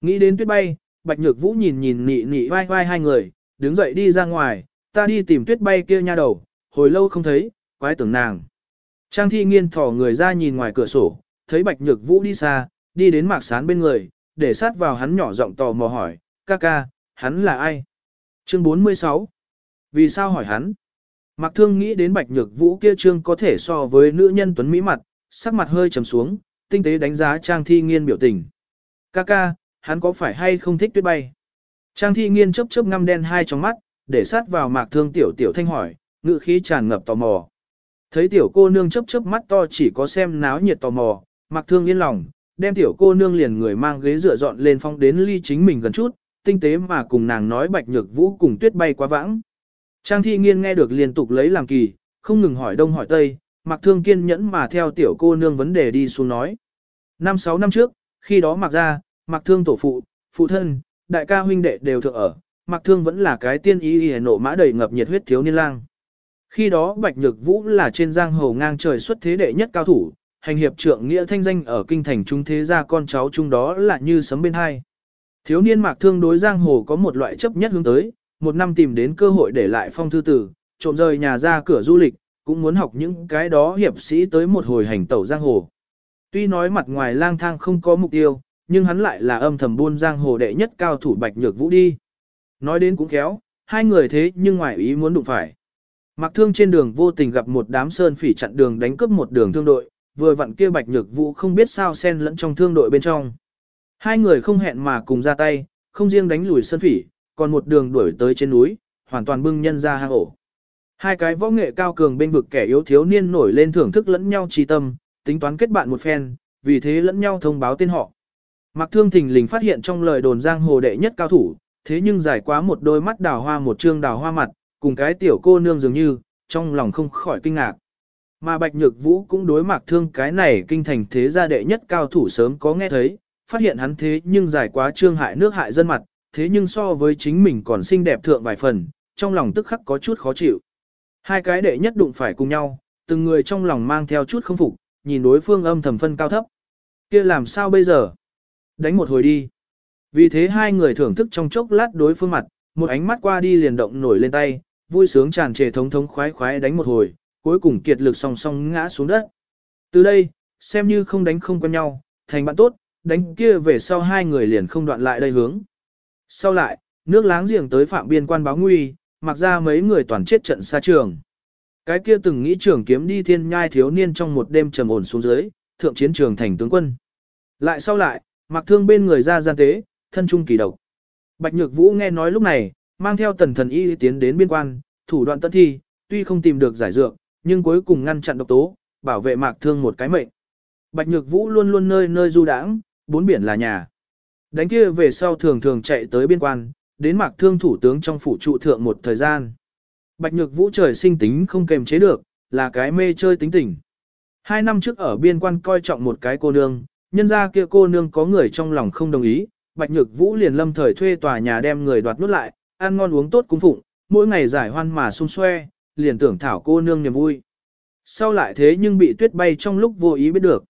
Speaker 1: Nghĩ đến tuyết bay, bạch nhược vũ nhìn nhìn nị nị vai vai hai người, đứng dậy đi ra ngoài, ta đi tìm tuyết bay kia nha đầu, hồi lâu không thấy, quái tưởng nàng. Trang thi nghiên thỏ người ra nhìn ngoài cửa sổ, thấy bạch nhược vũ đi xa, đi đến mạc sán bên người, để sát vào hắn nhỏ giọng tò mò hỏi, ca ca, hắn là ai? Chương 46 Vì sao hỏi hắn? Mạc thương nghĩ đến bạch nhược vũ kia trương có thể so với nữ nhân tuấn mỹ mặt, sắc mặt hơi trầm xuống, tinh tế đánh giá trang thi nghiên biểu tình. Ca ca, hắn có phải hay không thích tuyết bay? Trang thi nghiên chớp chớp ngăm đen hai trong mắt, để sát vào mạc thương tiểu tiểu thanh hỏi, ngữ khí tràn ngập tò mò. Thấy tiểu cô nương chớp chớp mắt to chỉ có xem náo nhiệt tò mò, mạc thương yên lòng, đem tiểu cô nương liền người mang ghế dựa dọn lên phong đến ly chính mình gần chút, tinh tế mà cùng nàng nói bạch nhược vũ cùng tuyết bay quá vãng. Trang thi nghiên nghe được liên tục lấy làm kỳ, không ngừng hỏi đông hỏi tây, mặc thương kiên nhẫn mà theo tiểu cô nương vấn đề đi xuống nói. Năm sáu năm trước, khi đó mặc ra, mặc thương tổ phụ, phụ thân, đại ca huynh đệ đều thượng ở, mặc thương vẫn là cái tiên ý y nộ mã đầy ngập nhiệt huyết thiếu niên lang. Khi đó Bạch Nhược Vũ là trên giang hồ ngang trời xuất thế đệ nhất cao thủ, hành hiệp trượng nghĩa thanh danh ở kinh thành trung thế gia con cháu chung đó là như sấm bên hai. Thiếu niên mạc thương đối giang hồ có một loại chấp nhất hướng tới, một năm tìm đến cơ hội để lại phong thư tử, trộm rời nhà ra cửa du lịch, cũng muốn học những cái đó hiệp sĩ tới một hồi hành tẩu giang hồ. Tuy nói mặt ngoài lang thang không có mục tiêu, nhưng hắn lại là âm thầm buôn giang hồ đệ nhất cao thủ bạch nhược vũ đi. Nói đến cũng khéo, hai người thế nhưng ngoài ý muốn đụng phải. Mặc thương trên đường vô tình gặp một đám sơn phỉ chặn đường đánh cướp một đường thương đội, vừa vặn kia bạch nhược vũ không biết sao xen lẫn trong thương đội bên trong. Hai người không hẹn mà cùng ra tay, không riêng đánh lùi sơn phỉ, còn một đường đuổi tới trên núi, hoàn toàn bưng nhân ra hang ổ. Hai cái võ nghệ cao cường bên vực kẻ yếu thiếu niên nổi lên thưởng thức lẫn nhau trì tâm, tính toán kết bạn một phen, vì thế lẫn nhau thông báo tên họ. Mạc Thương Thình lình phát hiện trong lời đồn giang hồ đệ nhất cao thủ, thế nhưng giải quá một đôi mắt đào hoa một trương đào hoa mặt, cùng cái tiểu cô nương dường như, trong lòng không khỏi kinh ngạc. Mà Bạch Nhược Vũ cũng đối Mạc thương cái này kinh thành thế gia đệ nhất cao thủ sớm có nghe thấy, phát hiện hắn thế nhưng giải quá trương hại nước hại dân mặt, thế nhưng so với chính mình còn xinh đẹp thượng vài phần, trong lòng tức khắc có chút khó chịu. Hai cái đệ nhất đụng phải cùng nhau, từng người trong lòng mang theo chút không phục, nhìn đối phương âm thầm phân cao thấp. kia làm sao bây giờ? Đánh một hồi đi. Vì thế hai người thưởng thức trong chốc lát đối phương mặt, một ánh mắt qua đi liền động nổi lên tay, vui sướng tràn trề thống thống khoái khoái đánh một hồi, cuối cùng kiệt lực song song ngã xuống đất. Từ đây, xem như không đánh không quen nhau, thành bạn tốt, đánh kia về sau hai người liền không đoạn lại đây hướng. Sau lại, nước láng giềng tới phạm biên quan báo nguy, mặc ra mấy người toàn chết trận xa trường. Cái kia từng nghĩ trưởng kiếm đi thiên nhai thiếu niên trong một đêm trầm ổn xuống dưới, thượng chiến trường thành tướng quân. Lại sau lại, mặc thương bên người ra gian tế, thân trung kỳ độc. Bạch Nhược Vũ nghe nói lúc này, mang theo tần thần y tiến đến biên quan, thủ đoạn tân thi, tuy không tìm được giải dược, nhưng cuối cùng ngăn chặn độc tố, bảo vệ mạc thương một cái mệnh. Bạch Nhược Vũ luôn luôn nơi nơi du đãng, bốn biển là nhà. Đánh kia về sau thường thường chạy tới biên quan, đến mạc thương thủ tướng trong phủ trụ thượng một thời gian. Bạch Nhược Vũ trời sinh tính không kềm chế được, là cái mê chơi tính tình. Hai năm trước ở biên quan coi trọng một cái cô nương, nhân ra kia cô nương có người trong lòng không đồng ý, Bạch Nhược Vũ liền lâm thời thuê tòa nhà đem người đoạt nút lại, ăn ngon uống tốt cung phụng, mỗi ngày giải hoan mà sung xoe, liền tưởng thảo cô nương niềm vui. Sau lại thế nhưng bị tuyết bay trong lúc vô ý biết được.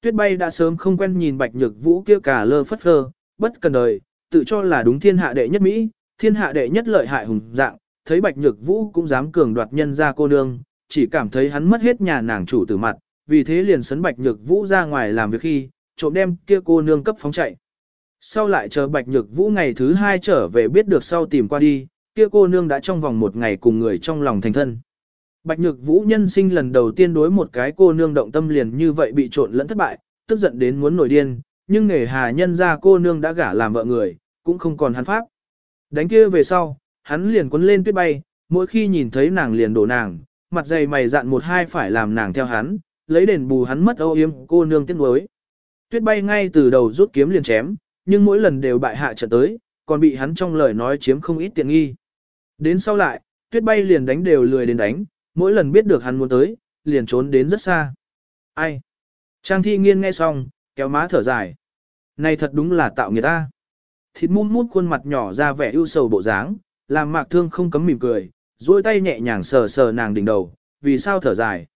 Speaker 1: Tuyết bay đã sớm không quen nhìn Bạch Nhược Vũ kia cả lơ phất phơ, bất cần đời, tự cho là đúng thiên hạ đệ nhất Mỹ, thiên hạ đệ nhất lợi hại hùng dạng, thấy Bạch Nhược Vũ cũng dám cường đoạt nhân ra cô nương, chỉ cảm thấy hắn mất hết nhà nàng chủ tử mặt, vì thế liền sấn Bạch Nhược Vũ ra ngoài làm việc khi, trộm đem kia cô nương cấp phóng chạy. Sau lại chờ Bạch Nhược Vũ ngày thứ hai trở về biết được sau tìm qua đi, kia cô nương đã trong vòng một ngày cùng người trong lòng thành thân. Bạch Nhược Vũ nhân sinh lần đầu tiên đối một cái cô nương động tâm liền như vậy bị trộn lẫn thất bại, tức giận đến muốn nổi điên, nhưng nghề hà nhân ra cô nương đã gả làm vợ người, cũng không còn hắn pháp. Đánh kia về sau, hắn liền quấn lên tuyết bay, mỗi khi nhìn thấy nàng liền đổ nàng, mặt dày mày dạn một hai phải làm nàng theo hắn, lấy đền bù hắn mất âu yếm cô nương tiếc nuối. Tuyết bay ngay từ đầu rút kiếm liền chém, nhưng mỗi lần đều bại hạ trận tới, còn bị hắn trong lời nói chiếm không ít tiện nghi. Đến sau lại, tuyết bay liền đánh đều lười đến đánh, mỗi lần biết được hắn muốn tới, liền trốn đến rất xa. Ai? Trang thi nghiên nghe xong, kéo má thở dài. Này thật đúng là tạo người ta. Thịt mút mút khuôn mặt nhỏ ra vẻ ưu sầu bộ dáng, làm mạc thương không cấm mỉm cười, duỗi tay nhẹ nhàng sờ sờ nàng đỉnh đầu, vì sao thở dài.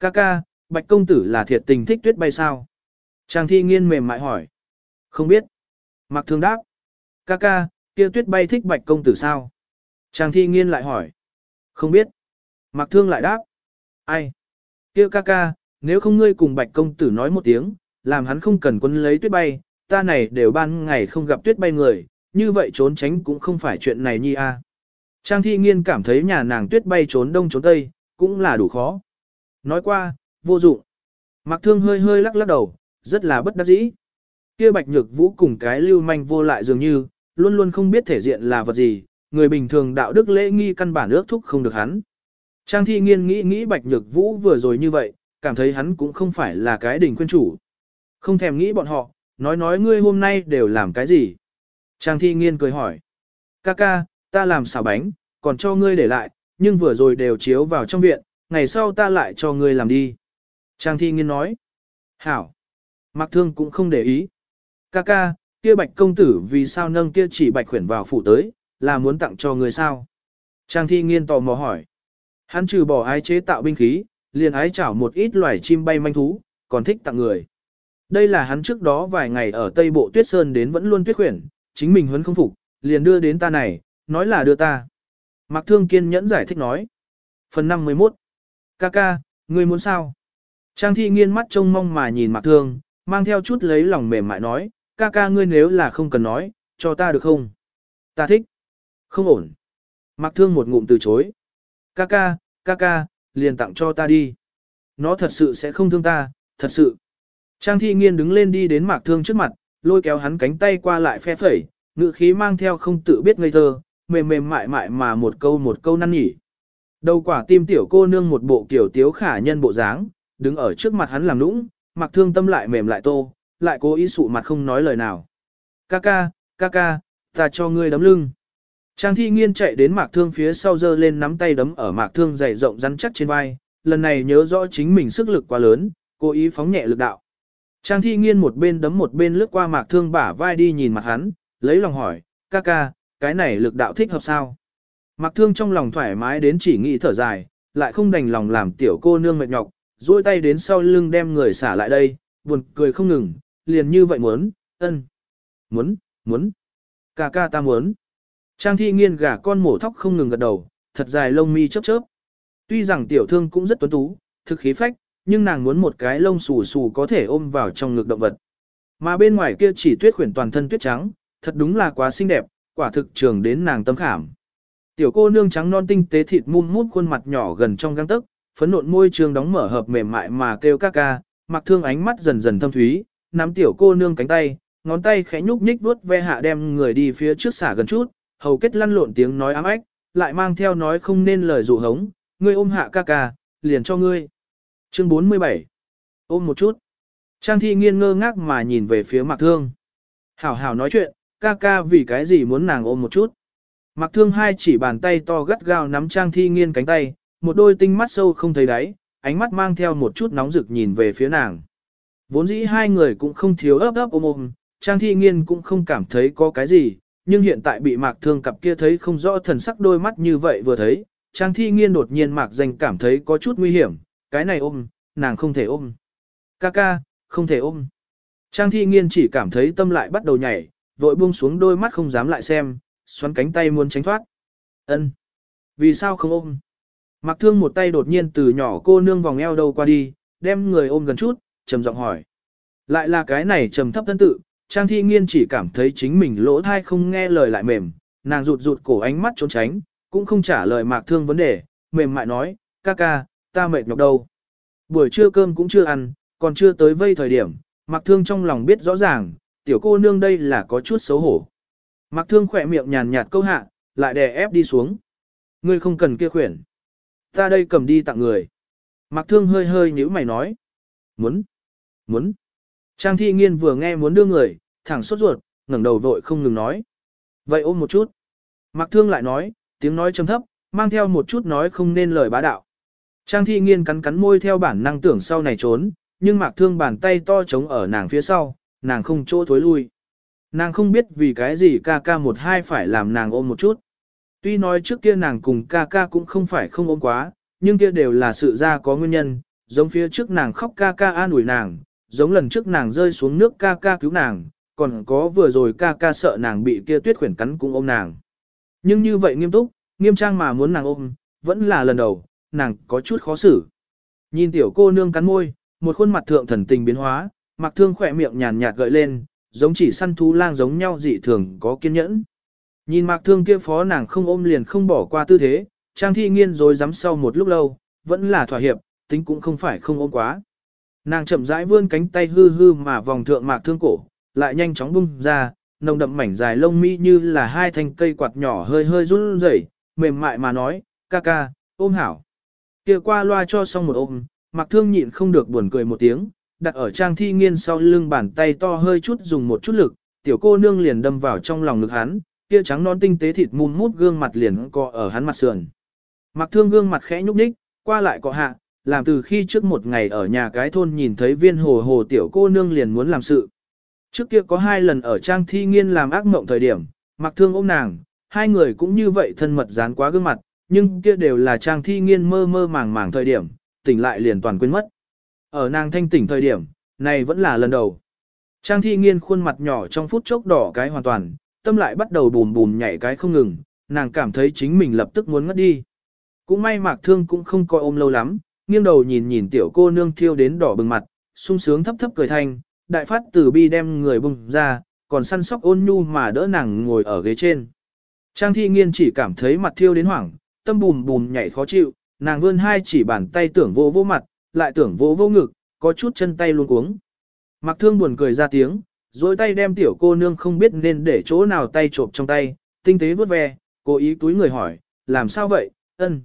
Speaker 1: Ca ca, bạch công tử là thiệt tình thích tuyết bay sao? Trang thi nghiên mềm mại hỏi. Không biết. Mạc thương đáp. Ca ca, kia tuyết bay thích bạch công tử sao? Trang thi nghiên lại hỏi. Không biết. Mạc thương lại đáp. Ai? Kia ca ca, nếu không ngươi cùng bạch công tử nói một tiếng, làm hắn không cần quân lấy tuyết bay, ta này đều ban ngày không gặp tuyết bay người, như vậy trốn tránh cũng không phải chuyện này nhi a. Trang thi nghiên cảm thấy nhà nàng tuyết bay trốn đông trốn tây, cũng là đủ khó. Nói qua, vô dụng. Mặc thương hơi hơi lắc lắc đầu, rất là bất đắc dĩ. Kia bạch nhược vũ cùng cái lưu manh vô lại dường như, luôn luôn không biết thể diện là vật gì, người bình thường đạo đức lễ nghi căn bản ước thúc không được hắn. Trang thi nghiên nghĩ nghĩ bạch nhược vũ vừa rồi như vậy, cảm thấy hắn cũng không phải là cái đỉnh khuyên chủ. Không thèm nghĩ bọn họ, nói nói ngươi hôm nay đều làm cái gì. Trang thi nghiên cười hỏi. Ca ca, ta làm xào bánh, còn cho ngươi để lại, nhưng vừa rồi đều chiếu vào trong viện, ngày sau ta lại cho ngươi làm đi. Trang thi nghiên nói. Hảo. Mạc thương cũng không để ý. Ca ca, kia bạch công tử vì sao nâng kia chỉ bạch khuyển vào phủ tới, là muốn tặng cho người sao? Trang thi nghiên tò mò hỏi. Hắn trừ bỏ ái chế tạo binh khí, liền ái chảo một ít loài chim bay manh thú, còn thích tặng người. Đây là hắn trước đó vài ngày ở Tây Bộ Tuyết Sơn đến vẫn luôn tuyết khuyển, chính mình huấn không phục, liền đưa đến ta này, nói là đưa ta. Mạc Thương kiên nhẫn giải thích nói. Phần 51 Ca ca, ngươi muốn sao? Trang thi nghiên mắt trông mong mà nhìn Mạc Thương, mang theo chút lấy lòng mềm mại nói, ca ca ngươi nếu là không cần nói, cho ta được không? Ta thích. Không ổn. Mạc Thương một ngụm từ chối. Ca ca, ca ca, liền tặng cho ta đi. Nó thật sự sẽ không thương ta, thật sự. Trang thi nghiên đứng lên đi đến Mạc Thương trước mặt, lôi kéo hắn cánh tay qua lại phe phẩy, ngự khí mang theo không tự biết ngây thơ, mềm mềm mại mại mà một câu một câu năn nhỉ. Đầu quả tim tiểu cô nương một bộ kiểu tiếu khả nhân bộ dáng, đứng ở trước mặt hắn làm nũng, mặc thương tâm lại mềm lại tô, lại cố ý sụ mặt không nói lời nào. Ca ca, ca ca, ta cho ngươi đấm lưng. Trang thi nghiên chạy đến mạc thương phía sau dơ lên nắm tay đấm ở mạc thương dày rộng rắn chắc trên vai, lần này nhớ rõ chính mình sức lực quá lớn, cố ý phóng nhẹ lực đạo. Trang thi nghiên một bên đấm một bên lướt qua mạc thương bả vai đi nhìn mặt hắn, lấy lòng hỏi, ca ca, cái này lực đạo thích hợp sao? Mạc thương trong lòng thoải mái đến chỉ nghĩ thở dài, lại không đành lòng làm tiểu cô nương mệt nhọc, duỗi tay đến sau lưng đem người xả lại đây, buồn cười không ngừng, liền như vậy muốn, ân, muốn, muốn, ca ca ta muốn. Trang thi nghiên gả con mổ thóc không ngừng gật đầu, thật dài lông mi chớp chớp. Tuy rằng tiểu thương cũng rất tuấn tú, thực khí phách, nhưng nàng muốn một cái lông xù xù có thể ôm vào trong ngực động vật. Mà bên ngoài kia chỉ tuyết khuyển toàn thân tuyết trắng, thật đúng là quá xinh đẹp, quả thực trường đến nàng tâm khảm. Tiểu cô nương trắng non tinh tế thịt mum mút khuôn mặt nhỏ gần trong găng tức, phấn nộn môi trường đóng mở hợp mềm mại mà kêu ca ca, mặc thương ánh mắt dần dần thâm thúy, nắm tiểu cô nương cánh tay, ngón tay khẽ nhúc nhích vuốt ve hạ đem người đi phía trước xả gần chút, hầu kết lăn lộn tiếng nói ám ách, lại mang theo nói không nên lời dụ hống, ngươi ôm hạ ca ca, liền cho ngươi. Chương 47 Ôm một chút. Trang thi nghiên ngơ ngác mà nhìn về phía Mạc Thương. Hảo hảo nói chuyện, ca ca vì cái gì muốn nàng ôm một chút. Mạc Thương hai chỉ bàn tay to gắt gao nắm Trang thi nghiên cánh tay, một đôi tinh mắt sâu không thấy đáy, ánh mắt mang theo một chút nóng rực nhìn về phía nàng. Vốn dĩ hai người cũng không thiếu ấp ấp ôm ôm, Trang thi nghiên cũng không cảm thấy có cái gì, nhưng hiện tại bị Mạc Thương cặp kia thấy không rõ thần sắc đôi mắt như vậy vừa thấy, Trang thi nghiên đột nhiên Mạc danh cảm thấy có chút nguy hiểm, cái này ôm, nàng không thể ôm. Ca ca, không thể ôm. Trang thi nghiên chỉ cảm thấy tâm lại bắt đầu nhảy, vội buông xuống đôi mắt không dám lại xem, xoắn cánh tay muốn tránh thoát. Ân, Vì sao không ôm? Mặc thương một tay đột nhiên từ nhỏ cô nương vòng eo đầu qua đi, đem người ôm gần chút, trầm giọng hỏi. Lại là cái này trầm thấp thân tự, Trang thi nghiên chỉ cảm thấy chính mình lỗ thai không nghe lời lại mềm, nàng rụt rụt cổ ánh mắt trốn tránh, cũng không trả lời mạc thương vấn đề, mềm mại nói, ca ca, ta mệt nhọc đâu. Buổi trưa cơm cũng chưa ăn, còn chưa tới vây thời điểm, Mạc Thương trong lòng biết rõ ràng, tiểu cô nương đây là có chút xấu hổ. Mạc Thương khỏe miệng nhàn nhạt câu hạ, lại đè ép đi xuống. Ngươi không cần kia khuyển. Ta đây cầm đi tặng người. Mạc Thương hơi hơi nhíu mày nói. Muốn. Muốn. Trang thi nghiên vừa nghe muốn đưa người, thẳng sốt ruột, ngẩng đầu vội không ngừng nói. Vậy ôm một chút. Mạc Thương lại nói, tiếng nói trầm thấp, mang theo một chút nói không nên lời bá đạo. Trang thi nghiên cắn cắn môi theo bản năng tưởng sau này trốn, nhưng mạc thương bàn tay to trống ở nàng phía sau, nàng không chỗ thối lui. Nàng không biết vì cái gì ca ca một hai phải làm nàng ôm một chút. Tuy nói trước kia nàng cùng ca ca cũng không phải không ôm quá, nhưng kia đều là sự ra có nguyên nhân, giống phía trước nàng khóc ca ca an ủi nàng, giống lần trước nàng rơi xuống nước ca ca cứu nàng, còn có vừa rồi ca ca sợ nàng bị kia tuyết khuyển cắn cũng ôm nàng. Nhưng như vậy nghiêm túc, nghiêm trang mà muốn nàng ôm, vẫn là lần đầu, nàng có chút khó xử. Nhìn tiểu cô nương cắn môi, một khuôn mặt thượng thần tình biến hóa, mặc thương khỏe miệng nhàn nhạt gợi lên, giống chỉ săn thú lang giống nhau dị thường có kiên nhẫn. Nhìn mạc thương kia phó nàng không ôm liền không bỏ qua tư thế, trang thi nghiên rồi dám sau một lúc lâu, vẫn là thỏa hiệp, tính cũng không phải không ôm quá. Nàng chậm rãi vươn cánh tay hư hư mà vòng thượng mạc thương cổ, lại nhanh chóng bung ra, nồng đậm mảnh dài lông mi như là hai thanh cây quạt nhỏ hơi hơi run rẩy, mềm mại mà nói, ca ca, ôm hảo. Kia qua loa cho xong một ôm, mặc thương nhịn không được buồn cười một tiếng, đặt ở trang thi nghiên sau lưng bàn tay to hơi chút dùng một chút lực, tiểu cô nương liền đâm vào trong lòng ngực hắn, kia trắng non tinh tế thịt mum mút gương mặt liền cọ ở hắn mặt sườn. Mặc thương gương mặt khẽ nhúc nhích, qua lại cọ hạ, làm từ khi trước một ngày ở nhà cái thôn nhìn thấy viên hồ hồ tiểu cô nương liền muốn làm sự. Trước kia có hai lần ở trang thi nghiên làm ác mộng thời điểm, mặc thương ôm nàng, hai người cũng như vậy thân mật dán quá gương mặt, nhưng kia đều là trang thi nghiên mơ mơ màng màng thời điểm, tỉnh lại liền toàn quên mất. Ở nàng thanh tỉnh thời điểm, này vẫn là lần đầu. Trang thi nghiên khuôn mặt nhỏ trong phút chốc đỏ cái hoàn toàn, tâm lại bắt đầu bùm bùm nhảy cái không ngừng, nàng cảm thấy chính mình lập tức muốn ngất đi. Cũng may mạc thương cũng không coi ôm lâu lắm, nghiêng đầu nhìn nhìn tiểu cô nương thiêu đến đỏ bừng mặt, sung sướng thấp thấp cười thanh, đại phát tử bi đem người bùng ra, còn săn sóc ôn nhu mà đỡ nàng ngồi ở ghế trên. Trang thi nghiên chỉ cảm thấy mặt thiêu đến hoảng, tâm bùm bùm nhảy khó chịu, nàng vươn hai chỉ bàn tay tưởng vô vô mặt, lại tưởng vô vô ngực, có chút chân tay luôn cuống. Mặc thương buồn cười ra tiếng, dối tay đem tiểu cô nương không biết nên để chỗ nào tay trộm trong tay, tinh tế vớt ve, cố ý túi người hỏi, làm sao vậy, ân.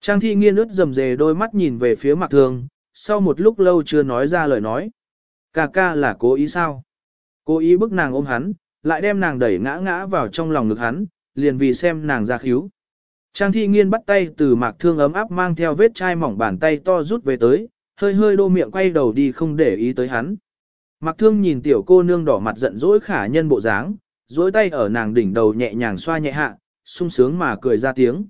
Speaker 1: Trang thi nghiên ướt dầm dề đôi mắt nhìn về phía mặc thương, sau một lúc lâu chưa nói ra lời nói. Ca ca là cố ý sao? Cố ý bức nàng ôm hắn, lại đem nàng đẩy ngã ngã vào trong lòng ngực hắn, liền vì xem nàng ra khíu. Trang thi nghiên bắt tay từ mạc thương ấm áp mang theo vết chai mỏng bàn tay to rút về tới, hơi hơi đô miệng quay đầu đi không để ý tới hắn. Mạc thương nhìn tiểu cô nương đỏ mặt giận dỗi khả nhân bộ dáng, dối tay ở nàng đỉnh đầu nhẹ nhàng xoa nhẹ hạ, sung sướng mà cười ra tiếng.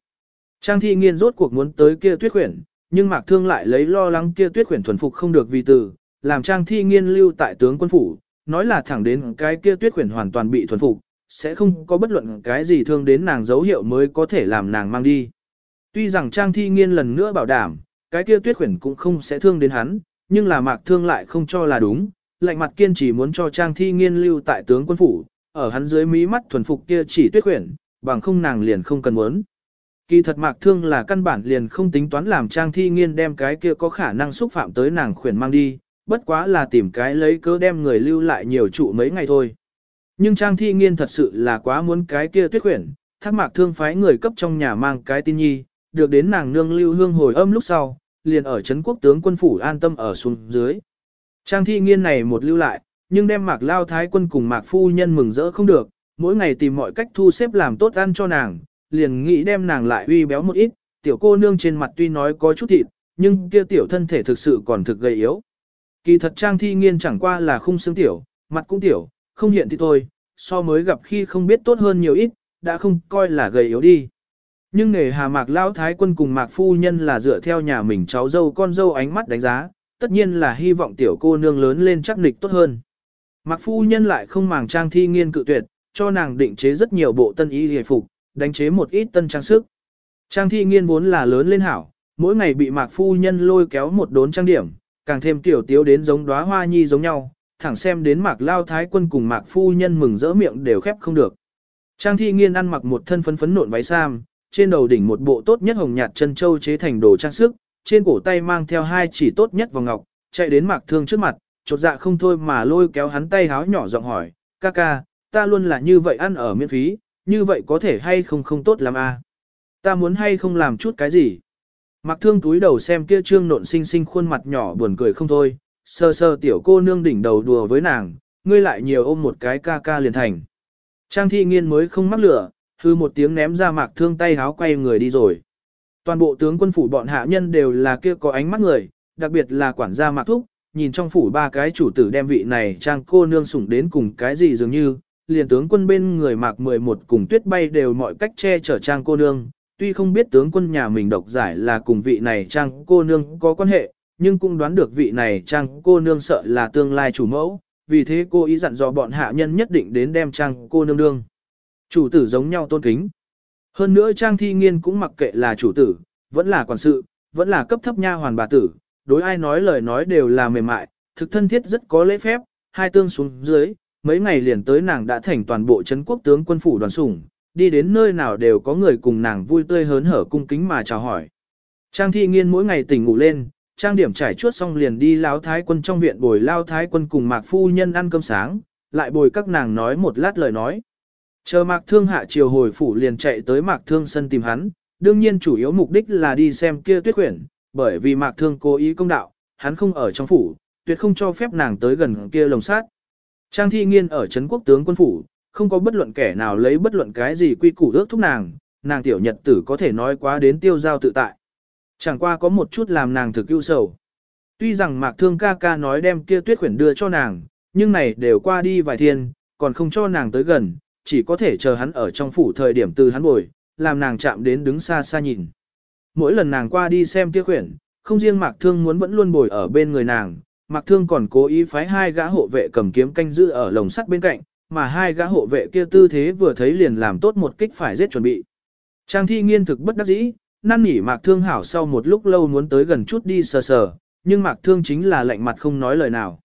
Speaker 1: Trang thi nghiên rốt cuộc muốn tới kia tuyết khuyển, nhưng mạc thương lại lấy lo lắng kia tuyết khuyển thuần phục không được vì từ, làm trang thi nghiên lưu tại tướng quân phủ, nói là thẳng đến cái kia tuyết khuyển hoàn toàn bị thuần phục, sẽ không có bất luận cái gì thương đến nàng dấu hiệu mới có thể làm nàng mang đi. Tuy rằng trang thi nghiên lần nữa bảo đảm, cái kia tuyết khuyển cũng không sẽ thương đến hắn, nhưng là mạc thương lại không cho là đúng, lạnh mặt kiên chỉ muốn cho trang thi nghiên lưu tại tướng quân phủ, ở hắn dưới mí mắt thuần phục kia chỉ tuyết khuyển, bằng không nàng liền không cần muốn. Kỳ thật mạc thương là căn bản liền không tính toán làm trang thi nghiên đem cái kia có khả năng xúc phạm tới nàng khuyển mang đi, bất quá là tìm cái lấy cớ đem người lưu lại nhiều trụ mấy ngày thôi. Nhưng trang thi nghiên thật sự là quá muốn cái kia tuyết khuyển, thác mạc thương phái người cấp trong nhà mang cái tin nhi, được đến nàng nương lưu hương hồi âm lúc sau, liền ở Trấn quốc tướng quân phủ an tâm ở xuống dưới. Trang thi nghiên này một lưu lại, nhưng đem mạc lao thái quân cùng mạc phu nhân mừng rỡ không được, mỗi ngày tìm mọi cách thu xếp làm tốt ăn cho nàng, liền nghĩ đem nàng lại uy béo một ít, tiểu cô nương trên mặt tuy nói có chút thịt, nhưng kia tiểu thân thể thực sự còn thực gầy yếu. Kỳ thật trang thi nghiên chẳng qua là khung xương tiểu, mặt cũng tiểu, không hiện thì thôi, so mới gặp khi không biết tốt hơn nhiều ít, đã không coi là gầy yếu đi. Nhưng nghề hà mạc lao thái quân cùng mạc phu nhân là dựa theo nhà mình cháu dâu con dâu ánh mắt đánh giá, tất nhiên là hy vọng tiểu cô nương lớn lên chắc nịch tốt hơn. Mạc phu nhân lại không màng trang thi nghiên cự tuyệt, cho nàng định chế rất nhiều bộ tân y hề phục, đánh chế một ít tân trang sức. Trang thi nghiên vốn là lớn lên hảo, mỗi ngày bị mạc phu nhân lôi kéo một đốn trang điểm, càng thêm tiểu tiếu đến giống đóa hoa nhi giống nhau, thẳng xem đến mạc lao thái quân cùng mạc phu nhân mừng rỡ miệng đều khép không được. Trang thi nghiên ăn mặc một thân phấn phấn nộn váy sam, trên đầu đỉnh một bộ tốt nhất hồng nhạt chân châu chế thành đồ trang sức, trên cổ tay mang theo hai chỉ tốt nhất vào ngọc, chạy đến mạc thương trước mặt, chột dạ không thôi mà lôi kéo hắn tay háo nhỏ giọng hỏi, ca ca, ta luôn là như vậy ăn ở miễn phí, như vậy có thể hay không không tốt lắm à? Ta muốn hay không làm chút cái gì? Mạc thương túi đầu xem kia trương nộn xinh xinh khuôn mặt nhỏ buồn cười không thôi, sơ sơ tiểu cô nương đỉnh đầu đùa với nàng, ngươi lại nhiều ôm một cái ca ca liền thành. Trang thi nghiên mới không mắc lửa, hư một tiếng ném ra mạc thương tay háo quay người đi rồi. Toàn bộ tướng quân phủ bọn hạ nhân đều là kia có ánh mắt người, đặc biệt là quản gia mạc thúc, nhìn trong phủ ba cái chủ tử đem vị này trang cô nương sủng đến cùng cái gì dường như, liền tướng quân bên người mạc 11 cùng tuyết bay đều mọi cách che chở trang cô nương, tuy không biết tướng quân nhà mình độc giải là cùng vị này trang cô nương có quan hệ, nhưng cũng đoán được vị này trang cô nương sợ là tương lai chủ mẫu, vì thế cô ý dặn dò bọn hạ nhân nhất định đến đem trang cô nương đương. Chủ tử giống nhau tôn kính. Hơn nữa trang thi nghiên cũng mặc kệ là chủ tử, vẫn là quản sự, vẫn là cấp thấp nha hoàn bà tử, đối ai nói lời nói đều là mềm mại, thực thân thiết rất có lễ phép, hai tương xuống dưới, mấy ngày liền tới nàng đã thành toàn bộ chấn quốc tướng quân phủ đoàn sủng, đi đến nơi nào đều có người cùng nàng vui tươi hớn hở cung kính mà chào hỏi. Trang thi nghiên mỗi ngày tỉnh ngủ lên, trang điểm trải chuốt xong liền đi lao thái quân trong viện bồi lao thái quân cùng mạc phu nhân ăn cơm sáng, lại bồi các nàng nói một lát lời nói. Chờ mạc thương hạ chiều hồi phủ liền chạy tới mạc thương sân tìm hắn, đương nhiên chủ yếu mục đích là đi xem kia tuyết quyển, bởi vì mạc thương cố ý công đạo, hắn không ở trong phủ, tuyệt không cho phép nàng tới gần kia lồng sát. Trang thi nghiên ở Trấn quốc tướng quân phủ, không có bất luận kẻ nào lấy bất luận cái gì quy củ ước thúc nàng, nàng tiểu nhật tử có thể nói quá đến tiêu giao tự tại. Chẳng qua có một chút làm nàng thực ưu sầu. Tuy rằng mạc thương ca ca nói đem kia tuyết khuyển đưa cho nàng, nhưng này đều qua đi vài thiên, còn không cho nàng tới gần, chỉ có thể chờ hắn ở trong phủ thời điểm từ hắn bồi, làm nàng chạm đến đứng xa xa nhìn. Mỗi lần nàng qua đi xem kia khuyển, không riêng mạc thương muốn vẫn luôn bồi ở bên người nàng, Mạc Thương còn cố ý phái hai gã hộ vệ cầm kiếm canh giữ ở lồng sắt bên cạnh, mà hai gã hộ vệ kia tư thế vừa thấy liền làm tốt một kích phải giết chuẩn bị. Trang thi nghiên thực bất đắc dĩ, năn nỉ Mạc Thương hảo sau một lúc lâu muốn tới gần chút đi sờ sờ, nhưng Mạc Thương chính là lạnh mặt không nói lời nào.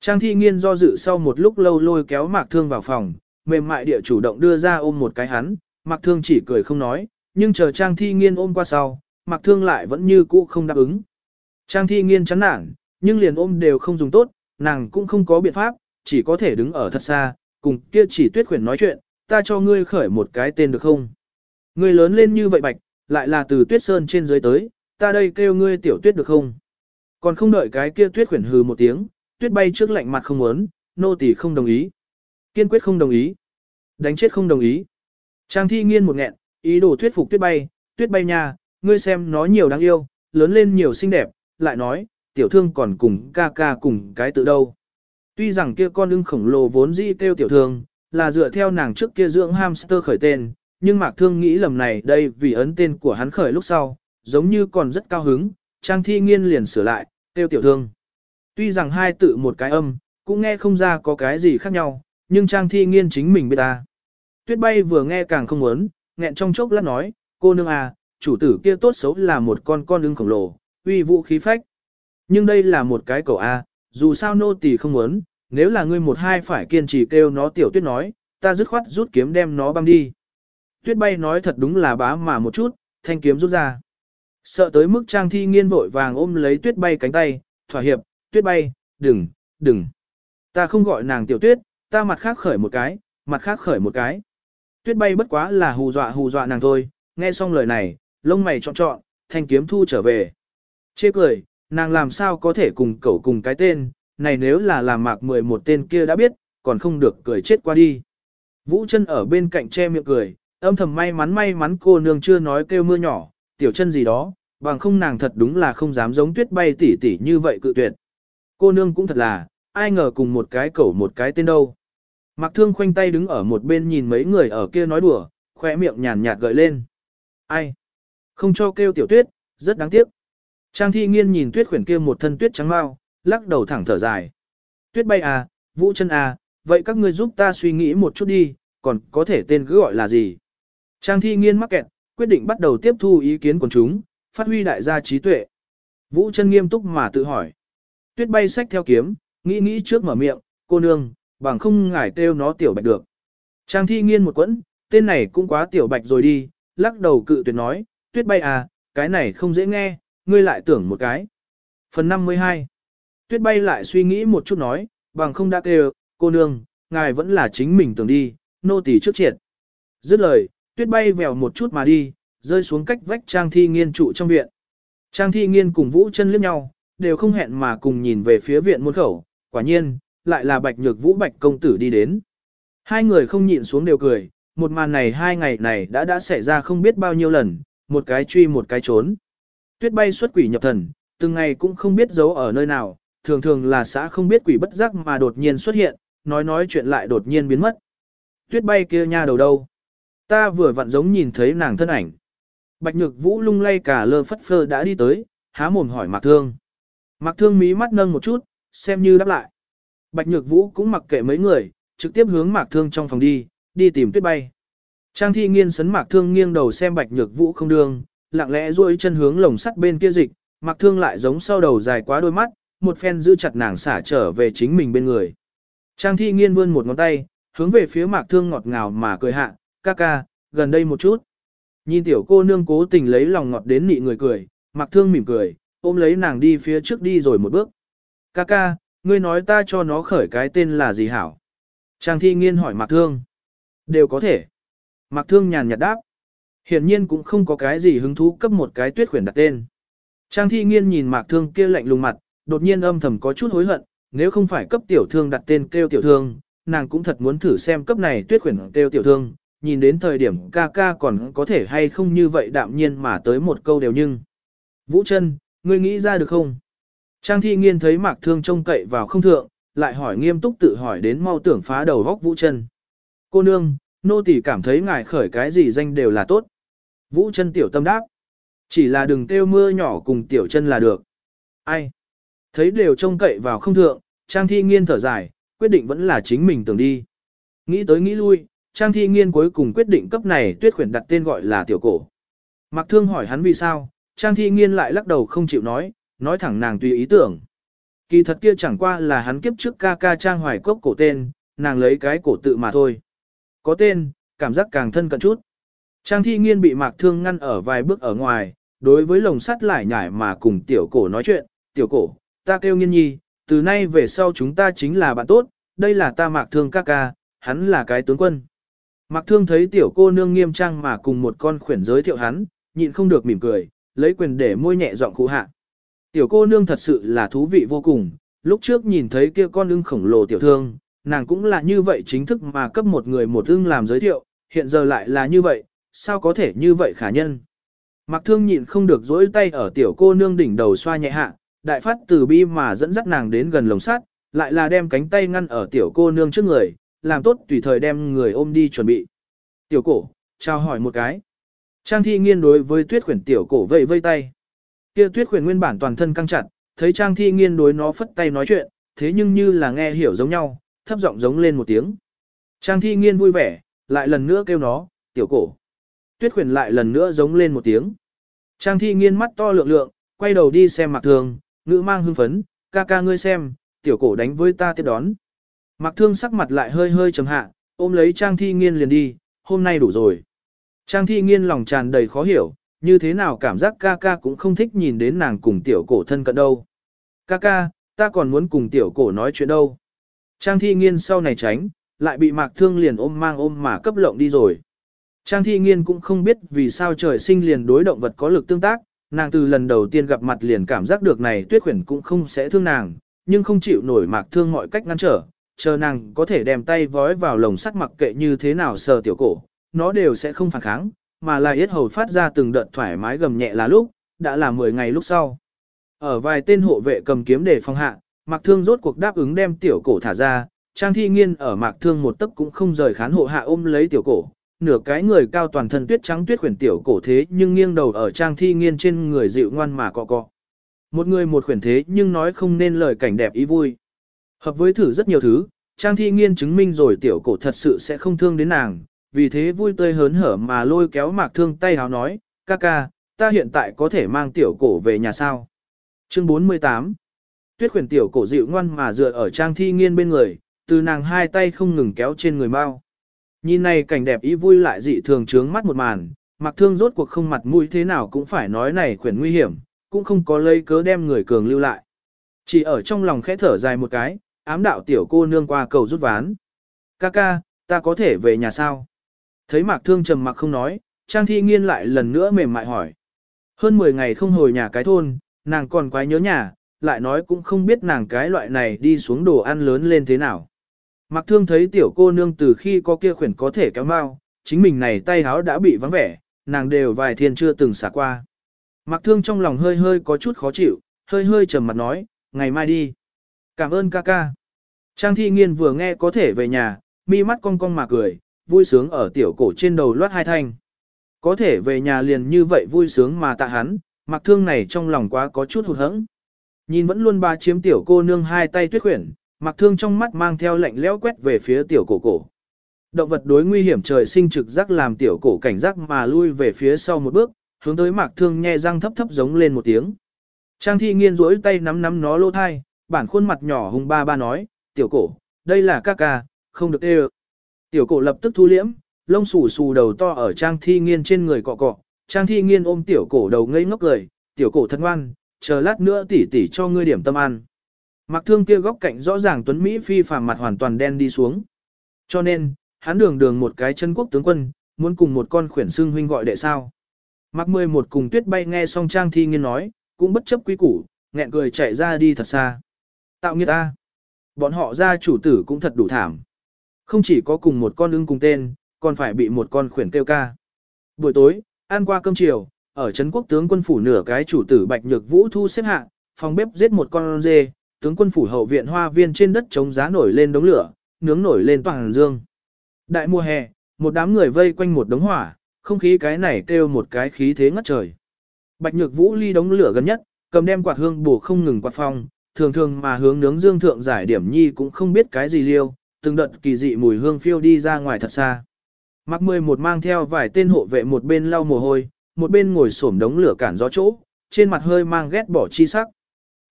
Speaker 1: Trang thi nghiên do dự sau một lúc lâu lôi kéo Mạc Thương vào phòng, mềm mại địa chủ động đưa ra ôm một cái hắn, Mạc Thương chỉ cười không nói, nhưng chờ Trang thi nghiên ôm qua sau, Mạc Thương lại vẫn như cũ không đáp ứng. Trang thi nghiên chán nản, nhưng liền ôm đều không dùng tốt, nàng cũng không có biện pháp, chỉ có thể đứng ở thật xa, cùng kia chỉ tuyết khuyển nói chuyện, ta cho ngươi khởi một cái tên được không? Ngươi lớn lên như vậy bạch, lại là từ tuyết sơn trên dưới tới, ta đây kêu ngươi tiểu tuyết được không? Còn không đợi cái kia tuyết khuyển hừ một tiếng, tuyết bay trước lạnh mặt không muốn, nô tỳ không đồng ý. Kiên quyết không đồng ý. Đánh chết không đồng ý. Trang thi nghiên một nghẹn, ý đồ thuyết phục tuyết bay, tuyết bay nha, ngươi xem nó nhiều đáng yêu, lớn lên nhiều xinh đẹp, lại nói, tiểu thương còn cùng ca ca cùng cái tự đâu. Tuy rằng kia con ưng khổng lồ vốn dĩ kêu tiểu thương, là dựa theo nàng trước kia dưỡng hamster khởi tên, nhưng Mạc Thương nghĩ lầm này đây vì ấn tên của hắn khởi lúc sau, giống như còn rất cao hứng, Trang Thi Nghiên liền sửa lại, kêu tiểu thương. Tuy rằng hai tự một cái âm, cũng nghe không ra có cái gì khác nhau, nhưng Trang Thi Nghiên chính mình biết ta. Tuyết bay vừa nghe càng không muốn, nghẹn trong chốc lát nói, cô nương à, chủ tử kia tốt xấu là một con con ưng khổng lồ, uy vũ khí phách. Nhưng đây là một cái cầu A, à, dù sao nô tỳ không muốn, nếu là ngươi một hai phải kiên trì kêu nó tiểu tuyết nói, ta dứt khoát rút kiếm đem nó băm đi. Tuyết bay nói thật đúng là bá mà một chút, thanh kiếm rút ra. Sợ tới mức trang thi nghiên vội vàng ôm lấy tuyết bay cánh tay, thỏa hiệp, tuyết bay, đừng, đừng. Ta không gọi nàng tiểu tuyết, ta mặt khác khởi một cái, mặt khác khởi một cái. Tuyết bay bất quá là hù dọa hù dọa nàng thôi, nghe xong lời này, lông mày trọn trọn, thanh kiếm thu trở về. Chê cười, nàng làm sao có thể cùng cậu cùng cái tên, này nếu là làm mạc 11 tên kia đã biết, còn không được cười chết qua đi. Vũ chân ở bên cạnh che miệng cười, âm thầm may mắn may mắn cô nương chưa nói kêu mưa nhỏ, tiểu chân gì đó, bằng không nàng thật đúng là không dám giống tuyết bay tỉ tỉ như vậy cự tuyệt. Cô nương cũng thật là, ai ngờ cùng một cái cẩu một cái tên đâu. Mạc thương khoanh tay đứng ở một bên nhìn mấy người ở kia nói đùa, khỏe miệng nhàn nhạt gợi lên. Ai? Không cho kêu tiểu tuyết, rất đáng tiếc. Trang thi nghiên nhìn tuyết khuyển kia một thân tuyết trắng mau, lắc đầu thẳng thở dài. Tuyết bay à, vũ chân à, vậy các ngươi giúp ta suy nghĩ một chút đi, còn có thể tên cứ gọi là gì? Trang thi nghiên mắc kẹt, quyết định bắt đầu tiếp thu ý kiến của chúng, phát huy đại gia trí tuệ. Vũ chân nghiêm túc mà tự hỏi. Tuyết bay sách theo kiếm, nghĩ nghĩ trước mở miệng, cô nương, bằng không ngải kêu nó tiểu bạch được. Trang thi nghiên một quẫn, tên này cũng quá tiểu bạch rồi đi, lắc đầu cự tuyệt nói, tuyết bay à, cái này không dễ nghe, ngươi lại tưởng một cái. Phần 52 Tuyết bay lại suy nghĩ một chút nói, bằng không đã kêu, cô nương, ngài vẫn là chính mình tưởng đi, nô tỳ trước triệt. Dứt lời, tuyết bay vèo một chút mà đi, rơi xuống cách vách trang thi nghiên trụ trong viện. Trang thi nghiên cùng vũ chân liếc nhau, đều không hẹn mà cùng nhìn về phía viện môn khẩu, quả nhiên, lại là bạch nhược vũ bạch công tử đi đến. Hai người không nhịn xuống đều cười, một màn này hai ngày này đã đã xảy ra không biết bao nhiêu lần, một cái truy một cái trốn. Tuyết bay xuất quỷ nhập thần, từng ngày cũng không biết giấu ở nơi nào, thường thường là xã không biết quỷ bất giác mà đột nhiên xuất hiện, nói nói chuyện lại đột nhiên biến mất. Tuyết bay kia nha đầu đâu? Ta vừa vặn giống nhìn thấy nàng thân ảnh. Bạch nhược vũ lung lay cả lơ phất phơ đã đi tới, há mồm hỏi Mạc Thương. Mạc Thương mí mắt nâng một chút, xem như đáp lại. Bạch nhược vũ cũng mặc kệ mấy người, trực tiếp hướng Mạc Thương trong phòng đi, đi tìm tuyết bay. Trang thi nghiên sấn Mạc Thương nghiêng đầu xem Bạch nhược vũ không đương, lặng lẽ duỗi chân hướng lồng sắt bên kia dịch, Mạc Thương lại giống sau đầu dài quá đôi mắt, một phen giữ chặt nàng xả trở về chính mình bên người. Trang thi nghiên vươn một ngón tay, hướng về phía Mạc Thương ngọt ngào mà cười hạ, ca ca, gần đây một chút. Nhìn tiểu cô nương cố tình lấy lòng ngọt đến nị người cười, Mặc Thương mỉm cười, ôm lấy nàng đi phía trước đi rồi một bước. Ca ca, ngươi nói ta cho nó khởi cái tên là gì hảo? Trang thi nghiên hỏi Mặc Thương. Đều có thể. Mặc Thương nhàn nhạt đáp. Hiển nhiên cũng không có cái gì hứng thú cấp một cái tuyết khuyển đặt tên. Trang thi nghiên nhìn Mạc Thương kia lạnh lùng mặt, đột nhiên âm thầm có chút hối hận, nếu không phải cấp tiểu thương đặt tên kêu tiểu thương, nàng cũng thật muốn thử xem cấp này tuyết khuyển kêu tiểu thương, nhìn đến thời điểm ca ca còn có thể hay không như vậy đạm nhiên mà tới một câu đều nhưng. Vũ chân, ngươi nghĩ ra được không? Trang thi nghiên thấy mạc thương trông cậy vào không thượng, lại hỏi nghiêm túc tự hỏi đến mau tưởng phá đầu góc vũ chân. Cô nương, nô tỳ cảm thấy ngài khởi cái gì danh đều là tốt. Vũ chân tiểu tâm đáp. Chỉ là đừng kêu mưa nhỏ cùng tiểu chân là được. Ai? Thấy đều trông cậy vào không thượng, Trang thi nghiên thở dài, quyết định vẫn là chính mình tưởng đi. Nghĩ tới nghĩ lui, Trang thi nghiên cuối cùng quyết định cấp này tuyết khuyển đặt tên gọi là tiểu cổ. Mặc thương hỏi hắn vì sao, Trang thi nghiên lại lắc đầu không chịu nói, nói thẳng nàng tùy ý tưởng. Kỳ thật kia chẳng qua là hắn kiếp trước ca ca Trang hoài cốc cổ tên, nàng lấy cái cổ tự mà thôi. Có tên, cảm giác càng thân cận chút. Trang thi nghiên bị mạc thương ngăn ở vài bước ở ngoài, đối với lồng sắt lại nhải mà cùng tiểu cổ nói chuyện, tiểu cổ, ta kêu nghiên nhi, từ nay về sau chúng ta chính là bạn tốt, đây là ta mạc thương ca ca, hắn là cái tướng quân. Mạc thương thấy tiểu cô nương nghiêm trang mà cùng một con khuyển giới thiệu hắn, nhịn không được mỉm cười, lấy quyền để môi nhẹ giọng cụ hạ. Tiểu cô nương thật sự là thú vị vô cùng, lúc trước nhìn thấy kia con ưng khổng lồ tiểu thương, nàng cũng là như vậy chính thức mà cấp một người một ưng làm giới thiệu, hiện giờ lại là như vậy, sao có thể như vậy khả nhân. Mạc thương nhịn không được dỗi tay ở tiểu cô nương đỉnh đầu xoa nhẹ hạ, đại phát từ bi mà dẫn dắt nàng đến gần lồng sắt, lại là đem cánh tay ngăn ở tiểu cô nương trước người, làm tốt tùy thời đem người ôm đi chuẩn bị. Tiểu cổ, chào hỏi một cái. Trang thi nghiên đối với tuyết khuyển tiểu cổ vây vây tay. Kia tuyết khuyển nguyên bản toàn thân căng chặt, thấy trang thi nghiên đối nó phất tay nói chuyện, thế nhưng như là nghe hiểu giống nhau, thấp giọng giống lên một tiếng. Trang thi nghiên vui vẻ, lại lần nữa kêu nó, tiểu cổ. Tuyết khuyển lại lần nữa giống lên một tiếng. Trang thi nghiên mắt to lượng lượng, quay đầu đi xem mặc thường, ngữ mang hưng phấn, ca ca ngươi xem, tiểu cổ đánh với ta tiếp đón. Mặc thương sắc mặt lại hơi hơi trầm hạ, ôm lấy trang thi nghiên liền đi, hôm nay đủ rồi. Trang thi nghiên lòng tràn đầy khó hiểu, như thế nào cảm giác ca ca cũng không thích nhìn đến nàng cùng tiểu cổ thân cận đâu. Ca ca, ta còn muốn cùng tiểu cổ nói chuyện đâu. Trang thi nghiên sau này tránh, lại bị mạc thương liền ôm mang ôm mà cấp lộng đi rồi. Trang thi nghiên cũng không biết vì sao trời sinh liền đối động vật có lực tương tác, nàng từ lần đầu tiên gặp mặt liền cảm giác được này tuyết khuyển cũng không sẽ thương nàng, nhưng không chịu nổi mạc thương mọi cách ngăn trở, chờ nàng có thể đem tay vói vào lồng sắt mặc kệ như thế nào sờ tiểu cổ, nó đều sẽ không phản kháng, mà là yết hầu phát ra từng đợt thoải mái gầm nhẹ là lúc, đã là 10 ngày lúc sau. Ở vài tên hộ vệ cầm kiếm để phòng hạ, Mạc Thương rốt cuộc đáp ứng đem tiểu cổ thả ra, Trang Thi Nghiên ở Mạc Thương một tấc cũng không rời khán hộ hạ ôm lấy tiểu cổ, nửa cái người cao toàn thân tuyết trắng tuyết khuyển tiểu cổ thế nhưng nghiêng đầu ở Trang Thi Nghiên trên người dịu ngoan mà cọ cọ. Một người một khuyển thế nhưng nói không nên lời cảnh đẹp ý vui. Hợp với thử rất nhiều thứ, Trang Thi Nghiên chứng minh rồi tiểu cổ thật sự sẽ không thương đến nàng, vì thế vui tươi hớn hở mà lôi kéo Mạc Thương tay háo nói, ca ca, ta hiện tại có thể mang tiểu cổ về nhà sao. Chương 48 Tuyết khuyển tiểu cổ dịu ngoan mà dựa ở Trang Thi Nghiên bên người, từ nàng hai tay không ngừng kéo trên người mau. Nhìn này cảnh đẹp ý vui lại dị thường trướng mắt một màn, Mạc Thương rốt cuộc không mặt mũi thế nào cũng phải nói này khuyển nguy hiểm, cũng không có lấy cớ đem người cường lưu lại. Chỉ ở trong lòng khẽ thở dài một cái, ám đạo tiểu cô nương qua cầu rút ván. Ca ca, ta có thể về nhà sao? Thấy Mạc Thương trầm mặc không nói, Trang Thi Nghiên lại lần nữa mềm mại hỏi. Hơn 10 ngày không hồi nhà cái thôn, nàng còn quái nhớ nhà, lại nói cũng không biết nàng cái loại này đi xuống đồ ăn lớn lên thế nào. Mạc Thương thấy tiểu cô nương từ khi có kia khuyển có thể kéo mau, chính mình này tay háo đã bị vắng vẻ, nàng đều vài thiên chưa từng xả qua. Mạc Thương trong lòng hơi hơi có chút khó chịu, hơi hơi trầm mặt nói, ngày mai đi. Cảm ơn ca ca. Trang thi nghiên vừa nghe có thể về nhà, mi mắt cong cong mà cười, vui sướng ở tiểu cổ trên đầu loát hai thanh. Có thể về nhà liền như vậy vui sướng mà tạ hắn, mặc thương này trong lòng quá có chút hụt hẫng. Nhìn vẫn luôn ba chiếm tiểu cô nương hai tay tuyết khuyển, mặc thương trong mắt mang theo lạnh lẽo quét về phía tiểu cổ cổ. Động vật đối nguy hiểm trời sinh trực giác làm tiểu cổ cảnh giác mà lui về phía sau một bước, hướng tới mạc thương nhe răng thấp thấp giống lên một tiếng. Trang thi nghiên rỗi tay nắm nắm nó lô thai, bản khuôn mặt nhỏ hung ba ba nói, tiểu cổ, đây là ca ca, không được ê Tiểu cổ lập tức thu liễm, lông xù xù đầu to ở trang thi nghiên trên người cọ cọ, trang thi nghiên ôm tiểu cổ đầu ngây ngốc cười, tiểu cổ thân ngoan, chờ lát nữa tỉ tỉ cho ngươi điểm tâm ăn. Mặc thương kia góc cạnh rõ ràng tuấn Mỹ phi phàm mặt hoàn toàn đen đi xuống. Cho nên, hắn đường đường một cái chân quốc tướng quân, muốn cùng một con khuyển xương huynh gọi đệ sao. Mặc mười một cùng tuyết bay nghe xong trang thi nghiên nói, cũng bất chấp quý củ, nghẹn cười chạy ra đi thật xa. Tạo nghiệt ta. Bọn họ ra chủ tử cũng thật đủ thảm. Không chỉ có cùng một con ưng cùng tên, còn phải bị một con khuyển kêu ca. Buổi tối, ăn qua cơm chiều, ở Trấn quốc tướng quân phủ nửa cái chủ tử Bạch Nhược Vũ thu xếp hạ, phòng bếp giết một con dê, tướng quân phủ hậu viện hoa viên trên đất chống giá nổi lên đống lửa, nướng nổi lên toàn dương. Đại mùa hè, một đám người vây quanh một đống hỏa, không khí cái này kêu một cái khí thế ngất trời. Bạch Nhược Vũ ly đống lửa gần nhất, cầm đem quạt hương bổ không ngừng quạt phong, thường thường mà hướng nướng dương thượng giải điểm nhi cũng không biết cái gì liêu, từng đợt kỳ dị mùi hương phiêu đi ra ngoài thật xa. Mặc mười một mang theo vài tên hộ vệ một bên lau mồ hôi, một bên ngồi xổm đống lửa cản gió chỗ, trên mặt hơi mang ghét bỏ chi sắc.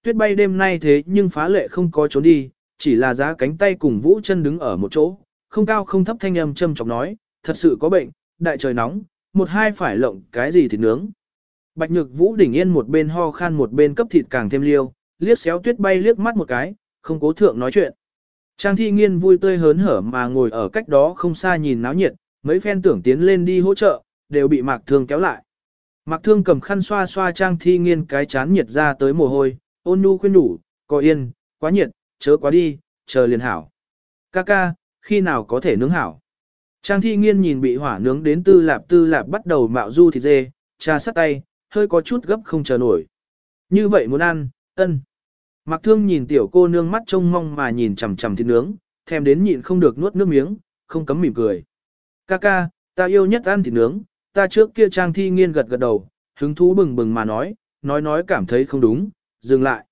Speaker 1: Tuyết bay đêm nay thế nhưng phá lệ không có trốn đi, chỉ là giá cánh tay cùng vũ chân đứng ở một chỗ, không cao không thấp thanh âm châm chọc nói, thật sự có bệnh, đại trời nóng, một hai phải lộng cái gì thịt nướng. Bạch nhược vũ đỉnh yên một bên ho khan một bên cấp thịt càng thêm liêu, liếc xéo tuyết bay liếc mắt một cái, không cố thượng nói chuyện. Trang thi nghiên vui tươi hớn hở mà ngồi ở cách đó không xa nhìn náo nhiệt, mấy phen tưởng tiến lên đi hỗ trợ, đều bị mạc thương kéo lại. Mạc thương cầm khăn xoa xoa trang thi nghiên cái chán nhiệt ra tới mồ hôi, ôn nhu khuyên đủ, có yên, quá nhiệt, chớ quá đi, chờ liền hảo. Ca ca, khi nào có thể nướng hảo? Trang thi nghiên nhìn bị hỏa nướng đến tư lạp tư lạp bắt đầu mạo du thịt dê, trà sắt tay, hơi có chút gấp không chờ nổi. Như vậy muốn ăn, ân. Mặc thương nhìn tiểu cô nương mắt trông mong mà nhìn chằm chằm thịt nướng, thèm đến nhịn không được nuốt nước miếng, không cấm mỉm cười. Ca ca, ta yêu nhất ăn thịt nướng, ta trước kia trang thi nghiên gật gật đầu, hứng thú bừng bừng mà nói, nói nói cảm thấy không đúng, dừng lại.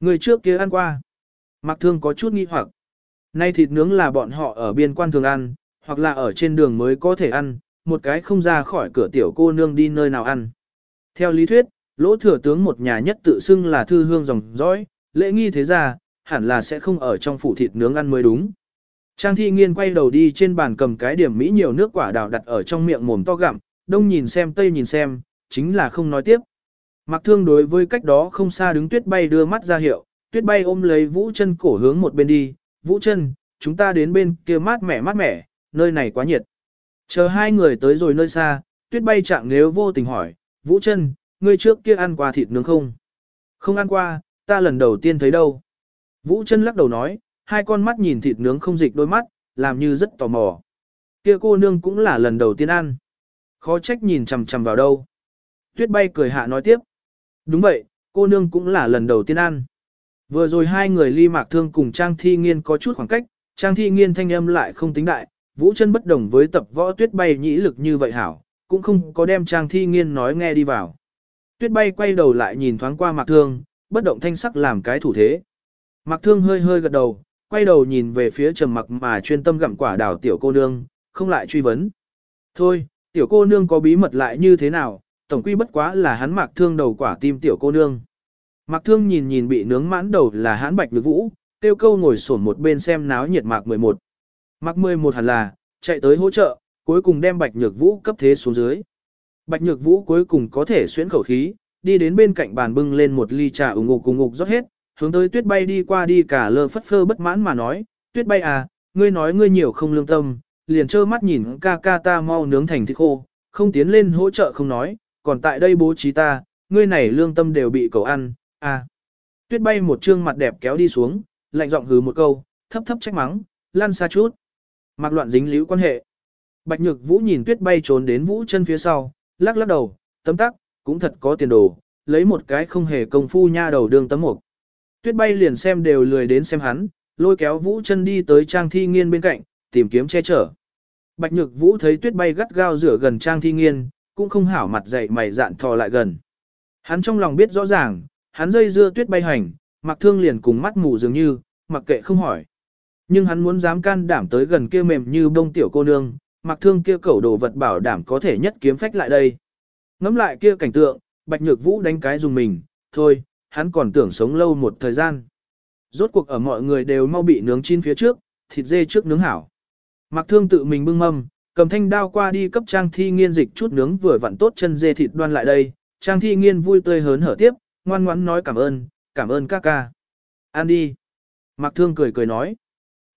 Speaker 1: Người trước kia ăn qua. Mặc thương có chút nghi hoặc. Nay thịt nướng là bọn họ ở biên quan thường ăn, hoặc là ở trên đường mới có thể ăn, một cái không ra khỏi cửa tiểu cô nương đi nơi nào ăn. Theo lý thuyết, lỗ thừa tướng một nhà nhất tự xưng là thư hương dòng dõi, lễ nghi thế ra, hẳn là sẽ không ở trong phủ thịt nướng ăn mới đúng. Trang thi nghiên quay đầu đi trên bàn cầm cái điểm mỹ nhiều nước quả đào đặt ở trong miệng mồm to gặm, đông nhìn xem tây nhìn xem, chính là không nói tiếp. Mặc thương đối với cách đó không xa đứng tuyết bay đưa mắt ra hiệu, tuyết bay ôm lấy vũ chân cổ hướng một bên đi, vũ chân, chúng ta đến bên kia mát mẻ mát mẻ, nơi này quá nhiệt. Chờ hai người tới rồi nơi xa, tuyết bay chạm nếu vô tình hỏi, vũ chân, ngươi trước kia ăn qua thịt nướng không? Không ăn qua, ta lần đầu tiên thấy đâu. Vũ chân lắc đầu nói, hai con mắt nhìn thịt nướng không dịch đôi mắt, làm như rất tò mò. Kia cô nương cũng là lần đầu tiên ăn. Khó trách nhìn chằm chằm vào đâu. Tuyết bay cười hạ nói tiếp. Đúng vậy, cô nương cũng là lần đầu tiên ăn. Vừa rồi hai người ly mạc thương cùng Trang Thi Nghiên có chút khoảng cách, Trang Thi Nghiên thanh âm lại không tính đại, Vũ chân bất đồng với tập võ tuyết bay nhĩ lực như vậy hảo, cũng không có đem Trang Thi Nghiên nói nghe đi vào. Tuyết bay quay đầu lại nhìn thoáng qua mạc thương, bất động thanh sắc làm cái thủ thế. Mạc thương hơi hơi gật đầu, quay đầu nhìn về phía trầm mặc mà chuyên tâm gặm quả đào tiểu cô nương, không lại truy vấn. Thôi, tiểu cô nương có bí mật lại như thế nào, tổng quy bất quá là hắn mạc thương đầu quả tim tiểu cô nương. Mạc thương nhìn nhìn bị nướng mãn đầu là hắn bạch nhược vũ, tiêu câu ngồi sổn một bên xem náo nhiệt mạc 11. Mạc 11 hẳn là, chạy tới hỗ trợ, cuối cùng đem bạch nhược vũ cấp thế xuống dưới. Bạch nhược vũ cuối cùng có thể xuyến khẩu khí, đi đến bên cạnh bàn bưng lên một ly trà ủng ngục cùng ngục rót hết, hướng tới tuyết bay đi qua đi cả lơ phất phơ bất mãn mà nói, tuyết bay à, ngươi nói ngươi nhiều không lương tâm, liền trơ mắt nhìn ca ca ta mau nướng thành thịt khô, không tiến lên hỗ trợ không nói, còn tại đây bố trí ta, ngươi này lương tâm đều bị cậu ăn, à. Tuyết bay một trương mặt đẹp kéo đi xuống, lạnh giọng hừ một câu, thấp thấp trách mắng, lăn xa chút. Mặc loạn dính líu quan hệ. Bạch Nhược Vũ nhìn Tuyết bay trốn đến Vũ chân phía sau, lắc lắc đầu, tấm tắc, cũng thật có tiền đồ, lấy một cái không hề công phu nha đầu đương tấm mục. Tuyết bay liền xem đều lười đến xem hắn, lôi kéo Vũ chân đi tới Trang Thi Nghiên bên cạnh, tìm kiếm che chở. Bạch Nhược Vũ thấy Tuyết bay gắt gao rửa gần Trang Thi Nghiên, cũng không hảo mặt dậy mày dạn thò lại gần. Hắn trong lòng biết rõ ràng, hắn dây dưa Tuyết bay hành, mặc thương liền cùng mắt mù dường như, mặc kệ không hỏi. Nhưng hắn muốn dám can đảm tới gần kia mềm như bông tiểu cô nương, mặc thương kia cẩu đồ vật bảo đảm có thể nhất kiếm phách lại đây. Ngắm lại kia cảnh tượng, Bạch Nhược Vũ đánh cái dùng mình, thôi, hắn còn tưởng sống lâu một thời gian. Rốt cuộc ở mọi người đều mau bị nướng chín phía trước, thịt dê trước nướng hảo. Mặc thương tự mình bưng mâm, cầm thanh đao qua đi cấp trang thi nghiên dịch chút nướng vừa vặn tốt chân dê thịt đoan lại đây. Trang thi nghiên vui tươi hớn hở tiếp, ngoan ngoãn nói cảm ơn, cảm ơn ca ca. An đi. Mặc thương cười cười nói.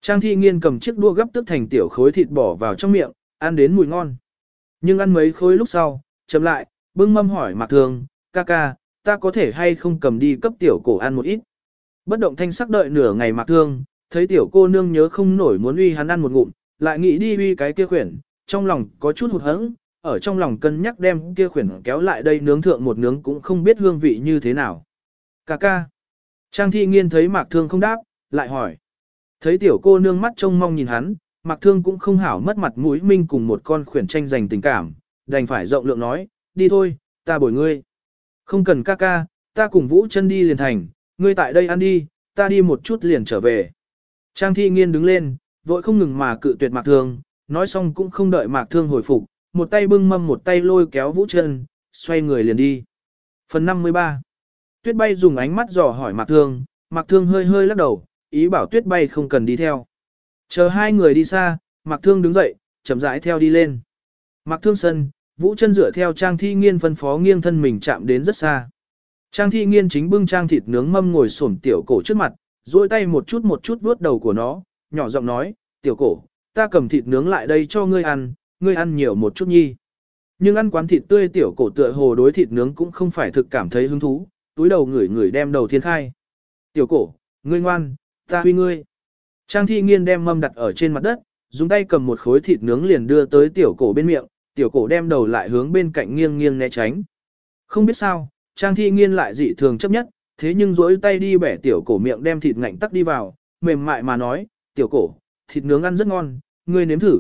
Speaker 1: Trang thi nghiên cầm chiếc đua gấp tức thành tiểu khối thịt bỏ vào trong miệng, ăn đến mùi ngon. Nhưng ăn mấy khối lúc sau, chậm lại, bưng mâm hỏi Mạc Thương, ca ca, ta có thể hay không cầm đi cấp tiểu cổ ăn một ít. Bất động thanh sắc đợi nửa ngày Mạc Thương, thấy tiểu cô nương nhớ không nổi muốn uy hắn ăn một ngụm, lại nghĩ đi uy cái kia khuyển, trong lòng có chút hụt hẫng, ở trong lòng cân nhắc đem kia khuyển kéo lại đây nướng thượng một nướng cũng không biết hương vị như thế nào. Cà ca. Trang thi nghiên thấy Mạc Thương không đáp, lại hỏi. Thấy tiểu cô nương mắt trông mong nhìn hắn, Mạc Thương cũng không hảo mất mặt mũi minh cùng một con khuyển tranh giành tình cảm, đành phải rộng lượng nói, đi thôi, ta bồi ngươi. Không cần ca ca, ta cùng Vũ chân đi liền thành, ngươi tại đây ăn đi, ta đi một chút liền trở về. Trang thi nghiên đứng lên, vội không ngừng mà cự tuyệt mạc thương, nói xong cũng không đợi mạc thương hồi phục, một tay bưng mâm một tay lôi kéo Vũ chân, xoay người liền đi. Phần 53 Tuyết bay dùng ánh mắt dò hỏi mạc thương, mạc thương hơi hơi lắc đầu, ý bảo tuyết bay không cần đi theo. Chờ hai người đi xa, mạc thương đứng dậy, chậm rãi theo đi lên. Mạc thương sân, Vũ chân dựa theo Trang Thi Nghiên phân phó nghiêng thân mình chạm đến rất xa. Trang Thi Nghiên chính bưng trang thịt nướng mâm ngồi xổm tiểu cổ trước mặt, duỗi tay một chút một chút vuốt đầu của nó, nhỏ giọng nói, "Tiểu cổ, ta cầm thịt nướng lại đây cho ngươi ăn, ngươi ăn nhiều một chút nhi." Nhưng ăn quán thịt tươi tiểu cổ tựa hồ đối thịt nướng cũng không phải thực cảm thấy hứng thú, túi đầu ngửi ngửi đem đầu thiên khai. "Tiểu cổ, ngươi ngoan, ta huy ngươi." Trang Thi Nghiên đem mâm đặt ở trên mặt đất, dùng tay cầm một khối thịt nướng liền đưa tới tiểu cổ bên miệng, tiểu cổ đem đầu lại hướng bên cạnh nghiêng nghiêng né tránh. Không biết sao, Trang Thi Nghiên lại dị thường chấp nhất, thế nhưng duỗi tay đi bẻ tiểu cổ miệng đem thịt ngạnh tắc đi vào, mềm mại mà nói, tiểu cổ, thịt nướng ăn rất ngon, ngươi nếm thử.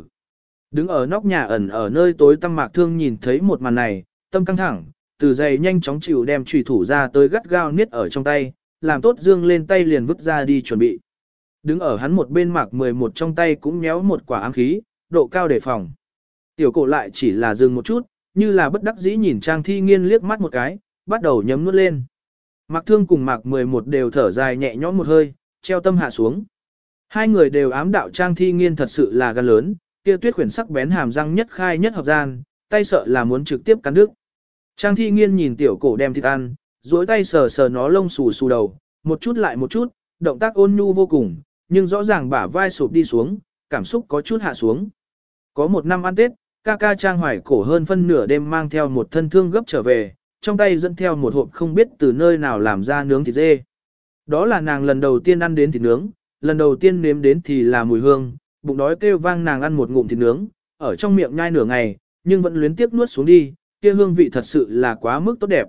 Speaker 1: Đứng ở nóc nhà ẩn ở nơi tối tăm mạc thương nhìn thấy một màn này, tâm căng thẳng, từ giày nhanh chóng chịu đem trùy thủ ra tới gắt gao niết ở trong tay, làm tốt dương lên tay liền vứt ra đi chuẩn bị. Đứng ở hắn một bên mạc 11 trong tay cũng nhéo một quả ám khí, độ cao đề phòng. Tiểu cổ lại chỉ là dừng một chút, như là bất đắc dĩ nhìn Trang Thi Nghiên liếc mắt một cái, bắt đầu nhấm nuốt lên. Mạc Thương cùng Mạc 11 đều thở dài nhẹ nhõm một hơi, treo tâm hạ xuống. Hai người đều ám đạo Trang Thi Nghiên thật sự là gan lớn, kia tuyết khuyển sắc bén hàm răng nhất khai nhất hợp gian, tay sợ là muốn trực tiếp cắn đứt. Trang Thi Nghiên nhìn tiểu cổ đem thịt ăn, duỗi tay sờ sờ nó lông xù xù đầu, một chút lại một chút, động tác ôn nhu vô cùng, nhưng rõ ràng bả vai sụp đi xuống, cảm xúc có chút hạ xuống. Có một năm ăn Tết, ca ca Trang Hoài cổ hơn phân nửa đêm mang theo một thân thương gấp trở về, trong tay dẫn theo một hộp không biết từ nơi nào làm ra nướng thịt dê. Đó là nàng lần đầu tiên ăn đến thịt nướng, lần đầu tiên nếm đến thì là mùi hương, bụng đói kêu vang nàng ăn một ngụm thịt nướng, ở trong miệng nhai nửa ngày, nhưng vẫn luyến tiếp nuốt xuống đi, kia hương vị thật sự là quá mức tốt đẹp.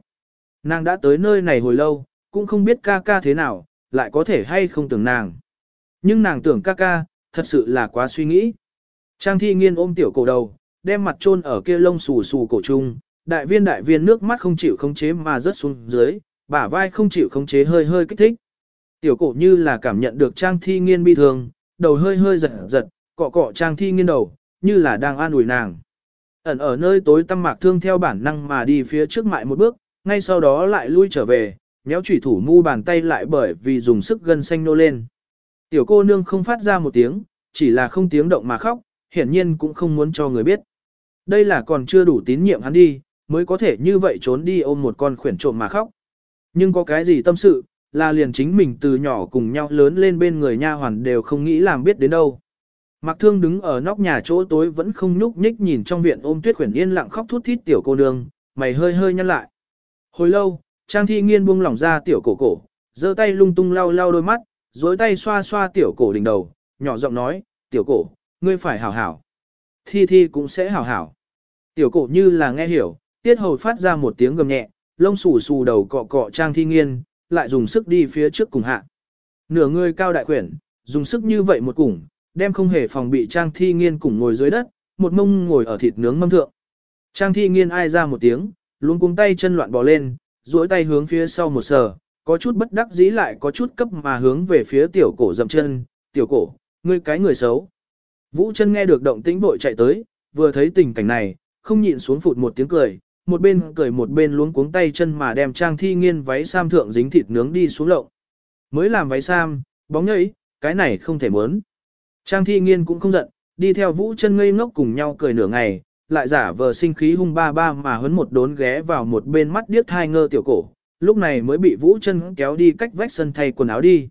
Speaker 1: Nàng đã tới nơi này hồi lâu, cũng không biết ca ca thế nào, lại có thể hay không tưởng nàng. Nhưng nàng tưởng ca ca, thật sự là quá suy nghĩ. Trang thi nghiên ôm tiểu cổ đầu, đem mặt chôn ở kia lông xù xù cổ trung, đại viên đại viên nước mắt không chịu khống chế mà rớt xuống dưới, bả vai không chịu khống chế hơi hơi kích thích. Tiểu cổ như là cảm nhận được trang thi nghiên bi thương, đầu hơi hơi giật giật, cọ cọ trang thi nghiên đầu, như là đang an ủi nàng. Ẩn ở nơi tối tăm mạc thương theo bản năng mà đi phía trước mại một bước, ngay sau đó lại lui trở về, méo chủy thủ mu bàn tay lại bởi vì dùng sức gân xanh nô lên. Tiểu cô nương không phát ra một tiếng, chỉ là không tiếng động mà khóc, hiển nhiên cũng không muốn cho người biết. Đây là còn chưa đủ tín nhiệm hắn đi, mới có thể như vậy trốn đi ôm một con khuyển trộm mà khóc. Nhưng có cái gì tâm sự, là liền chính mình từ nhỏ cùng nhau lớn lên bên người nha hoàn đều không nghĩ làm biết đến đâu. Mạc Thương đứng ở nóc nhà chỗ tối vẫn không nhúc nhích nhìn trong viện ôm tuyết khuyển yên lặng khóc thút thít tiểu cô nương, mày hơi hơi nhăn lại. Hồi lâu, Trang Thi Nghiên buông lỏng ra tiểu cổ cổ, giơ tay lung tung lau lau đôi mắt, dối tay xoa xoa tiểu cổ đỉnh đầu, nhỏ giọng nói, tiểu cổ, ngươi phải hảo hảo. Thi Thi cũng sẽ hảo hảo. Tiểu cổ như là nghe hiểu, tiết hầu phát ra một tiếng gầm nhẹ, lông xù xù đầu cọ cọ Trang Thi Nghiên, lại dùng sức đi phía trước cùng hạ. Nửa người cao đại quyển, dùng sức như vậy một cùng, đem không hề phòng bị Trang Thi Nghiên cùng ngồi dưới đất, một mông ngồi ở thịt nướng mâm thượng. Trang Thi Nghiên ai ra một tiếng, luôn cuống tay chân loạn bò lên, duỗi tay hướng phía sau một sờ, có chút bất đắc dĩ lại có chút cấp mà hướng về phía tiểu cổ dậm chân, tiểu cổ, ngươi cái người xấu. Vũ chân nghe được động tĩnh vội chạy tới, vừa thấy tình cảnh này, không nhịn xuống phụt một tiếng cười, một bên cười một bên luống cuống tay chân mà đem trang thi nghiên váy sam thượng dính thịt nướng đi xuống lộng. Mới làm váy sam, bóng nhảy, cái này không thể muốn. Trang thi nghiên cũng không giận, đi theo vũ chân ngây ngốc cùng nhau cười nửa ngày, lại giả vờ sinh khí hung ba ba mà huấn một đốn ghé vào một bên mắt điếc thai ngơ tiểu cổ, lúc này mới bị vũ chân kéo đi cách vách sân thay quần áo đi.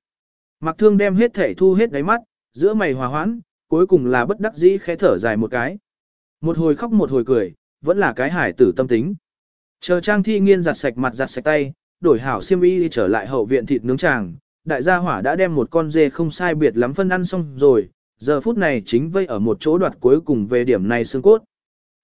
Speaker 1: Mặc thương đem hết thể thu hết đáy mắt, giữa mày hòa hoãn, cuối cùng là bất đắc dĩ khẽ thở dài một cái. Một hồi khóc một hồi cười, vẫn là cái hải tử tâm tính. Chờ trang thi nghiên giặt sạch mặt giặt sạch tay, đổi hảo xiêm y đi trở lại hậu viện thịt nướng chàng, đại gia hỏa đã đem một con dê không sai biệt lắm phân ăn xong rồi, giờ phút này chính vây ở một chỗ đoạt cuối cùng về điểm này xương cốt.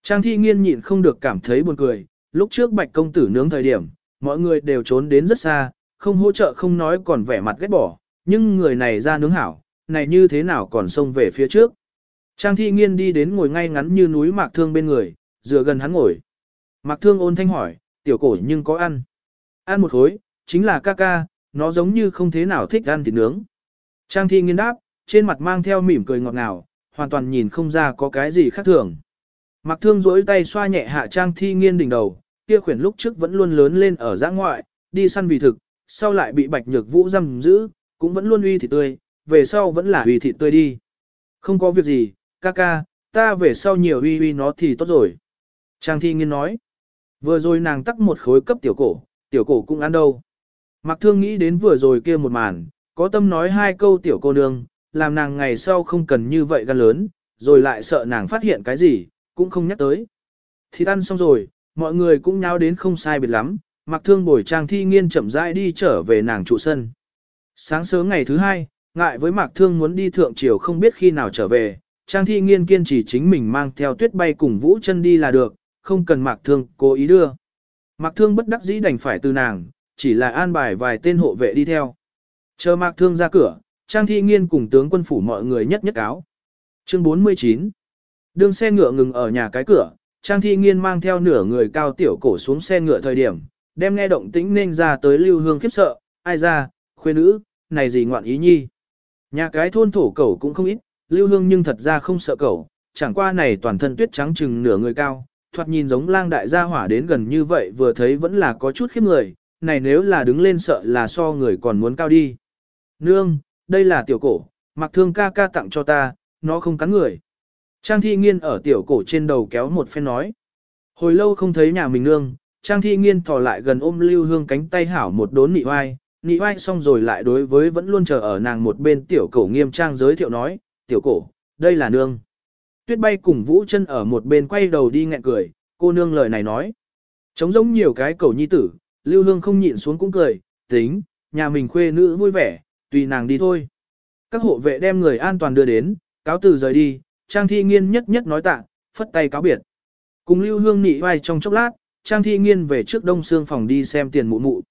Speaker 1: Trang thi nghiên nhịn không được cảm thấy buồn cười, lúc trước bạch công tử nướng thời điểm, mọi người đều trốn đến rất xa, không hỗ trợ không nói còn vẻ mặt ghét bỏ, nhưng người này ra nướng hảo, này như thế nào còn xông về phía trước. Trang thi nghiên đi đến ngồi ngay ngắn như núi mạc thương bên người, dựa gần hắn ngồi. Mạc thương ôn thanh hỏi, tiểu cổ nhưng có ăn. Ăn một khối, chính là ca ca, nó giống như không thế nào thích ăn thịt nướng. Trang thi nghiên đáp, trên mặt mang theo mỉm cười ngọt ngào, hoàn toàn nhìn không ra có cái gì khác thường. Mạc thương rỗi tay xoa nhẹ hạ trang thi nghiên đỉnh đầu, kia khuyển lúc trước vẫn luôn lớn lên ở giã ngoại, đi săn vì thực, sau lại bị bạch nhược vũ giam giữ, cũng vẫn luôn uy thịt tươi, về sau vẫn là uy thịt tươi đi. Không có việc gì, ca ca, ta về sau nhiều uy uy nó thì tốt rồi. Trang thi nghiên nói, vừa rồi nàng tắc một khối cấp tiểu cổ, tiểu cổ cũng ăn đâu. Mạc thương nghĩ đến vừa rồi kia một màn, có tâm nói hai câu tiểu cô nương, làm nàng ngày sau không cần như vậy gan lớn, rồi lại sợ nàng phát hiện cái gì, cũng không nhắc tới. Thì ăn xong rồi, mọi người cũng nháo đến không sai biệt lắm, mặc thương bồi trang thi nghiên chậm rãi đi trở về nàng trụ sân. Sáng sớm ngày thứ hai, ngại với mạc thương muốn đi thượng triều không biết khi nào trở về, Trang Thi Nghiên kiên trì chính mình mang theo tuyết bay cùng Vũ chân đi là được, không cần Mạc Thương cố ý đưa. Mạc Thương bất đắc dĩ đành phải từ nàng, chỉ là an bài vài tên hộ vệ đi theo. Chờ Mạc Thương ra cửa, Trang Thi Nghiên cùng tướng quân phủ mọi người nhất nhất áo. Chương 49 Đường xe ngựa ngừng ở nhà cái cửa, Trang Thi Nghiên mang theo nửa người cao tiểu cổ xuống xe ngựa thời điểm, đem nghe động tĩnh nên ra tới lưu hương khiếp sợ, ai ra, khuê nữ, này gì ngoạn ý nhi. Nhà cái thôn thổ cẩu cũng không ít, lưu hương nhưng thật ra không sợ cẩu, chẳng qua này toàn thân tuyết trắng chừng nửa người cao, thoạt nhìn giống lang đại gia hỏa đến gần như vậy vừa thấy vẫn là có chút khiếp người, này nếu là đứng lên sợ là so người còn muốn cao đi. Nương, đây là tiểu cổ, mặc thương ca ca tặng cho ta, nó không cắn người. Trang thi nghiên ở tiểu cổ trên đầu kéo một phen nói. Hồi lâu không thấy nhà mình nương, Trang thi nghiên thò lại gần ôm lưu hương cánh tay hảo một đốn nị oai, nị oai xong rồi lại đối với vẫn luôn chờ ở nàng một bên tiểu cổ nghiêm trang giới thiệu nói, tiểu cổ, đây là nương. Tuyết bay cùng vũ chân ở một bên quay đầu đi nghẹn cười, cô nương lời này nói. Trống giống nhiều cái cầu nhi tử, lưu hương không nhịn xuống cũng cười, tính, nhà mình khuê nữ vui vẻ, tùy nàng đi thôi. Các hộ vệ đem người an toàn đưa đến, cáo từ rời đi, Trang Thi Nghiên nhất nhất nói tạ, phất tay cáo biệt. Cùng Lưu Hương nị vai trong chốc lát, Trang Thi Nghiên về trước đông xương phòng đi xem tiền mụ mụ.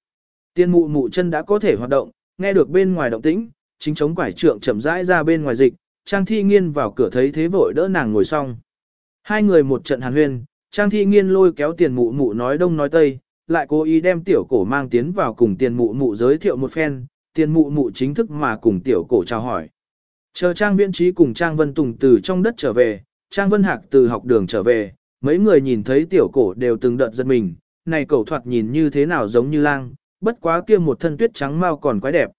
Speaker 1: Tiền mụ mụ chân đã có thể hoạt động, nghe được bên ngoài động tĩnh, chính chống quải trượng chậm rãi ra bên ngoài dịch, Trang Thi Nghiên vào cửa thấy thế vội đỡ nàng ngồi xong. Hai người một trận hàn huyên, Trang Thi Nghiên lôi kéo tiền mụ mụ nói đông nói tây, lại cố ý đem tiểu cổ mang tiến vào cùng tiền mụ mụ giới thiệu một phen, tiền mụ mụ chính thức mà cùng tiểu cổ chào hỏi. Chờ Trang Viễn Trí cùng Trang Vân Tùng từ trong đất trở về, Trang Vân Hạc từ học đường trở về, mấy người nhìn thấy tiểu cổ đều từng đợt giật mình, này cổ thoạt nhìn như thế nào giống như lang, bất quá kia một thân tuyết trắng mau còn quái đẹp.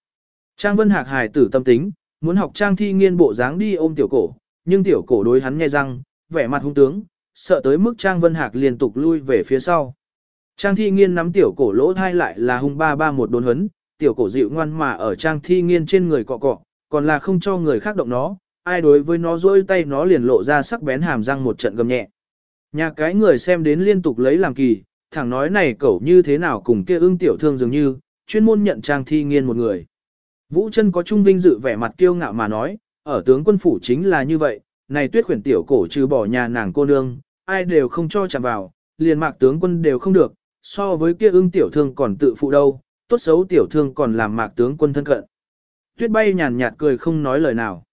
Speaker 1: Trang Vân Hạc hài tử tâm tính, muốn học Trang Thi Nghiên bộ dáng đi ôm tiểu cổ, nhưng tiểu cổ đối hắn nghe răng, vẻ mặt hung tướng, sợ tới mức Trang Vân Hạc liên tục lui về phía sau. Trang Thi Nghiên nắm tiểu cổ lỗ thai lại là hung ba ba một đốn hấn, tiểu cổ dịu ngoan mà ở Trang Thi Nghiên trên người cọ cọ, còn là không cho người khác động nó, ai đối với nó dỗi tay nó liền lộ ra sắc bén hàm răng một trận gầm nhẹ. Nhà cái người xem đến liên tục lấy làm kỳ, thẳng nói này cậu như thế nào cùng kia ưng tiểu thương dường như, chuyên môn nhận trang thi nghiên một người. Vũ chân có trung vinh dự vẻ mặt kiêu ngạo mà nói, ở tướng quân phủ chính là như vậy, này tuyết khuyển tiểu cổ trừ bỏ nhà nàng cô nương, ai đều không cho chạm vào, liền mạc tướng quân đều không được, so với kia ưng tiểu thương còn tự phụ đâu, tốt xấu tiểu thương còn làm mạc tướng quân thân cận. Tuyết bay nhàn nhạt cười không nói lời nào.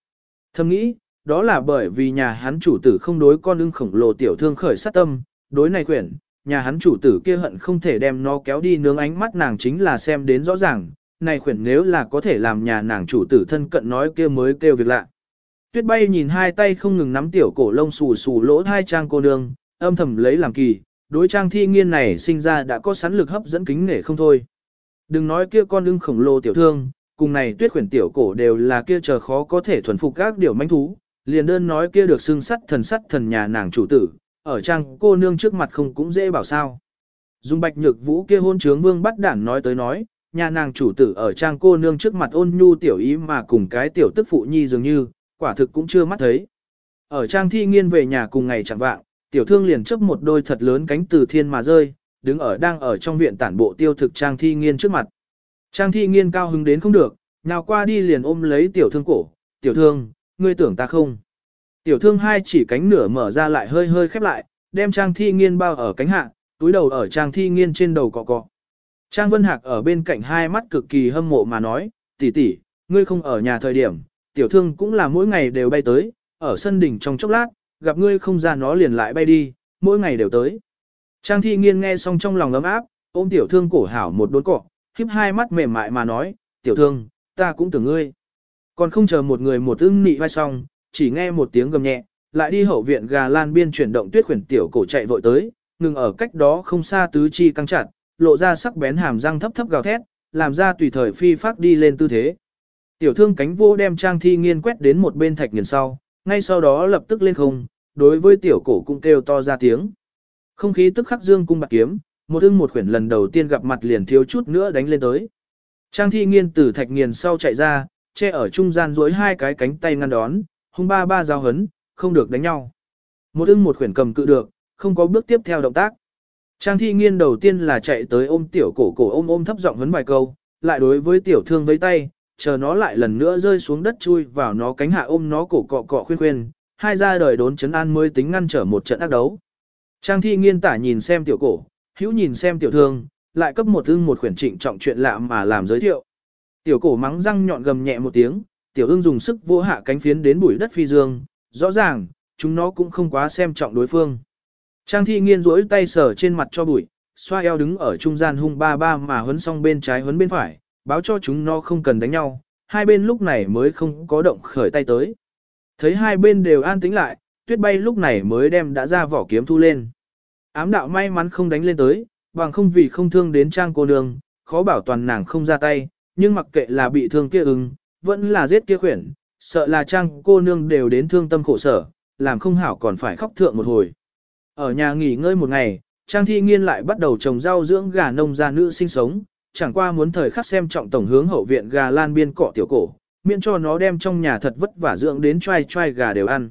Speaker 1: Thầm nghĩ, đó là bởi vì nhà hắn chủ tử không đối con ưng khổng lồ tiểu thương khởi sát tâm, đối này quyển, nhà hắn chủ tử kia hận không thể đem nó kéo đi nướng ánh mắt nàng chính là xem đến rõ ràng, này quyển nếu là có thể làm nhà nàng chủ tử thân cận nói kia mới kêu việc lạ. Tuyết bay nhìn hai tay không ngừng nắm tiểu cổ lông xù xù lỗ hai trang cô nương, âm thầm lấy làm kỳ, đối trang thi nghiên này sinh ra đã có sẵn lực hấp dẫn kính nể không thôi. Đừng nói kia con ưng khổng lồ tiểu thương, cùng này tuyết khuyển tiểu cổ đều là kia chờ khó có thể thuần phục các điều manh thú, liền đơn nói kia được xưng sắt thần sắt thần nhà nàng chủ tử, ở trang cô nương trước mặt không cũng dễ bảo sao. Dung bạch nhược vũ kia hôn trướng vương bắt đản nói tới nói, nhà nàng chủ tử ở trang cô nương trước mặt ôn nhu tiểu ý mà cùng cái tiểu tức phụ nhi dường như, quả thực cũng chưa mắt thấy. Ở trang thi nghiên về nhà cùng ngày chẳng vạng, tiểu thương liền chấp một đôi thật lớn cánh từ thiên mà rơi, đứng ở đang ở trong viện tản bộ tiêu thực trang thi nghiên trước mặt. Trang thi nghiên cao hứng đến không được, nào qua đi liền ôm lấy tiểu thương cổ, tiểu thương, ngươi tưởng ta không. Tiểu thương hai chỉ cánh nửa mở ra lại hơi hơi khép lại, đem trang thi nghiên bao ở cánh hạ, túi đầu ở trang thi nghiên trên đầu cọ cọ. Trang Vân Hạc ở bên cạnh hai mắt cực kỳ hâm mộ mà nói, tỷ tỷ, ngươi không ở nhà thời điểm, tiểu thương cũng là mỗi ngày đều bay tới, ở sân đỉnh trong chốc lát, gặp ngươi không ra nó liền lại bay đi, mỗi ngày đều tới. Trang thi nghiên nghe xong trong lòng ấm áp, ôm tiểu thương cổ hảo một đốn cọ, khiếp hai mắt mềm mại mà nói, tiểu thương, ta cũng tưởng ngươi. Còn không chờ một người một ưng nị vai xong, chỉ nghe một tiếng gầm nhẹ, lại đi hậu viện gà lan biên chuyển động tuyết khuyển tiểu cổ chạy vội tới, ngừng ở cách đó không xa tứ chi căng chặt, lộ ra sắc bén hàm răng thấp thấp gào thét, làm ra tùy thời phi phát đi lên tư thế. Tiểu thương cánh vô đem trang thi nghiên quét đến một bên thạch nghiền sau, ngay sau đó lập tức lên không, đối với tiểu cổ cũng kêu to ra tiếng. Không khí tức khắc dương cung bạc kiếm, một ưng một khuyển lần đầu tiên gặp mặt liền thiếu chút nữa đánh lên tới. Trang thi nghiên từ thạch nghiền sau chạy ra, che ở trung gian duỗi hai cái cánh tay ngăn đón, hung ba ba giao hấn, không được đánh nhau. Một ưng một khuyển cầm cự được, không có bước tiếp theo động tác. Trang thi nghiên đầu tiên là chạy tới ôm tiểu cổ cổ ôm ôm thấp giọng vấn vài câu, lại đối với tiểu thương với tay, chờ nó lại lần nữa rơi xuống đất chui vào nó cánh hạ ôm nó cổ cọ cọ khuyên khuyên, hai gia đời đốn chấn an mới tính ngăn trở một trận ác đấu. Trang thi nghiên tả nhìn xem tiểu cổ, hữu nhìn xem tiểu thương, lại cấp một ưng một khuyển trịnh trọng chuyện lạ mà làm giới thiệu. Tiểu cổ mắng răng nhọn gầm nhẹ một tiếng, tiểu ưng dùng sức vô hạ cánh phiến đến bụi đất phi dương, rõ ràng, chúng nó cũng không quá xem trọng đối phương. Trang thi nghiên rỗi tay sờ trên mặt cho bụi, xoa eo đứng ở trung gian hung ba ba mà huấn xong bên trái huấn bên phải, báo cho chúng nó không cần đánh nhau, hai bên lúc này mới không có động khởi tay tới. Thấy hai bên đều an tĩnh lại, tuyết bay lúc này mới đem đã ra vỏ kiếm thu lên. Ám đạo may mắn không đánh lên tới, bằng không vì không thương đến trang cô nương, khó bảo toàn nàng không ra tay, nhưng mặc kệ là bị thương kia ưng, vẫn là giết kia khuyển, sợ là trang cô nương đều đến thương tâm khổ sở, làm không hảo còn phải khóc thượng một hồi. Ở nhà nghỉ ngơi một ngày, trang thi nghiên lại bắt đầu trồng rau dưỡng gà nông gia nữ sinh sống, chẳng qua muốn thời khắc xem trọng tổng hướng hậu viện gà lan biên cỏ tiểu cổ, miễn cho nó đem trong nhà thật vất vả dưỡng đến trai trai gà đều ăn.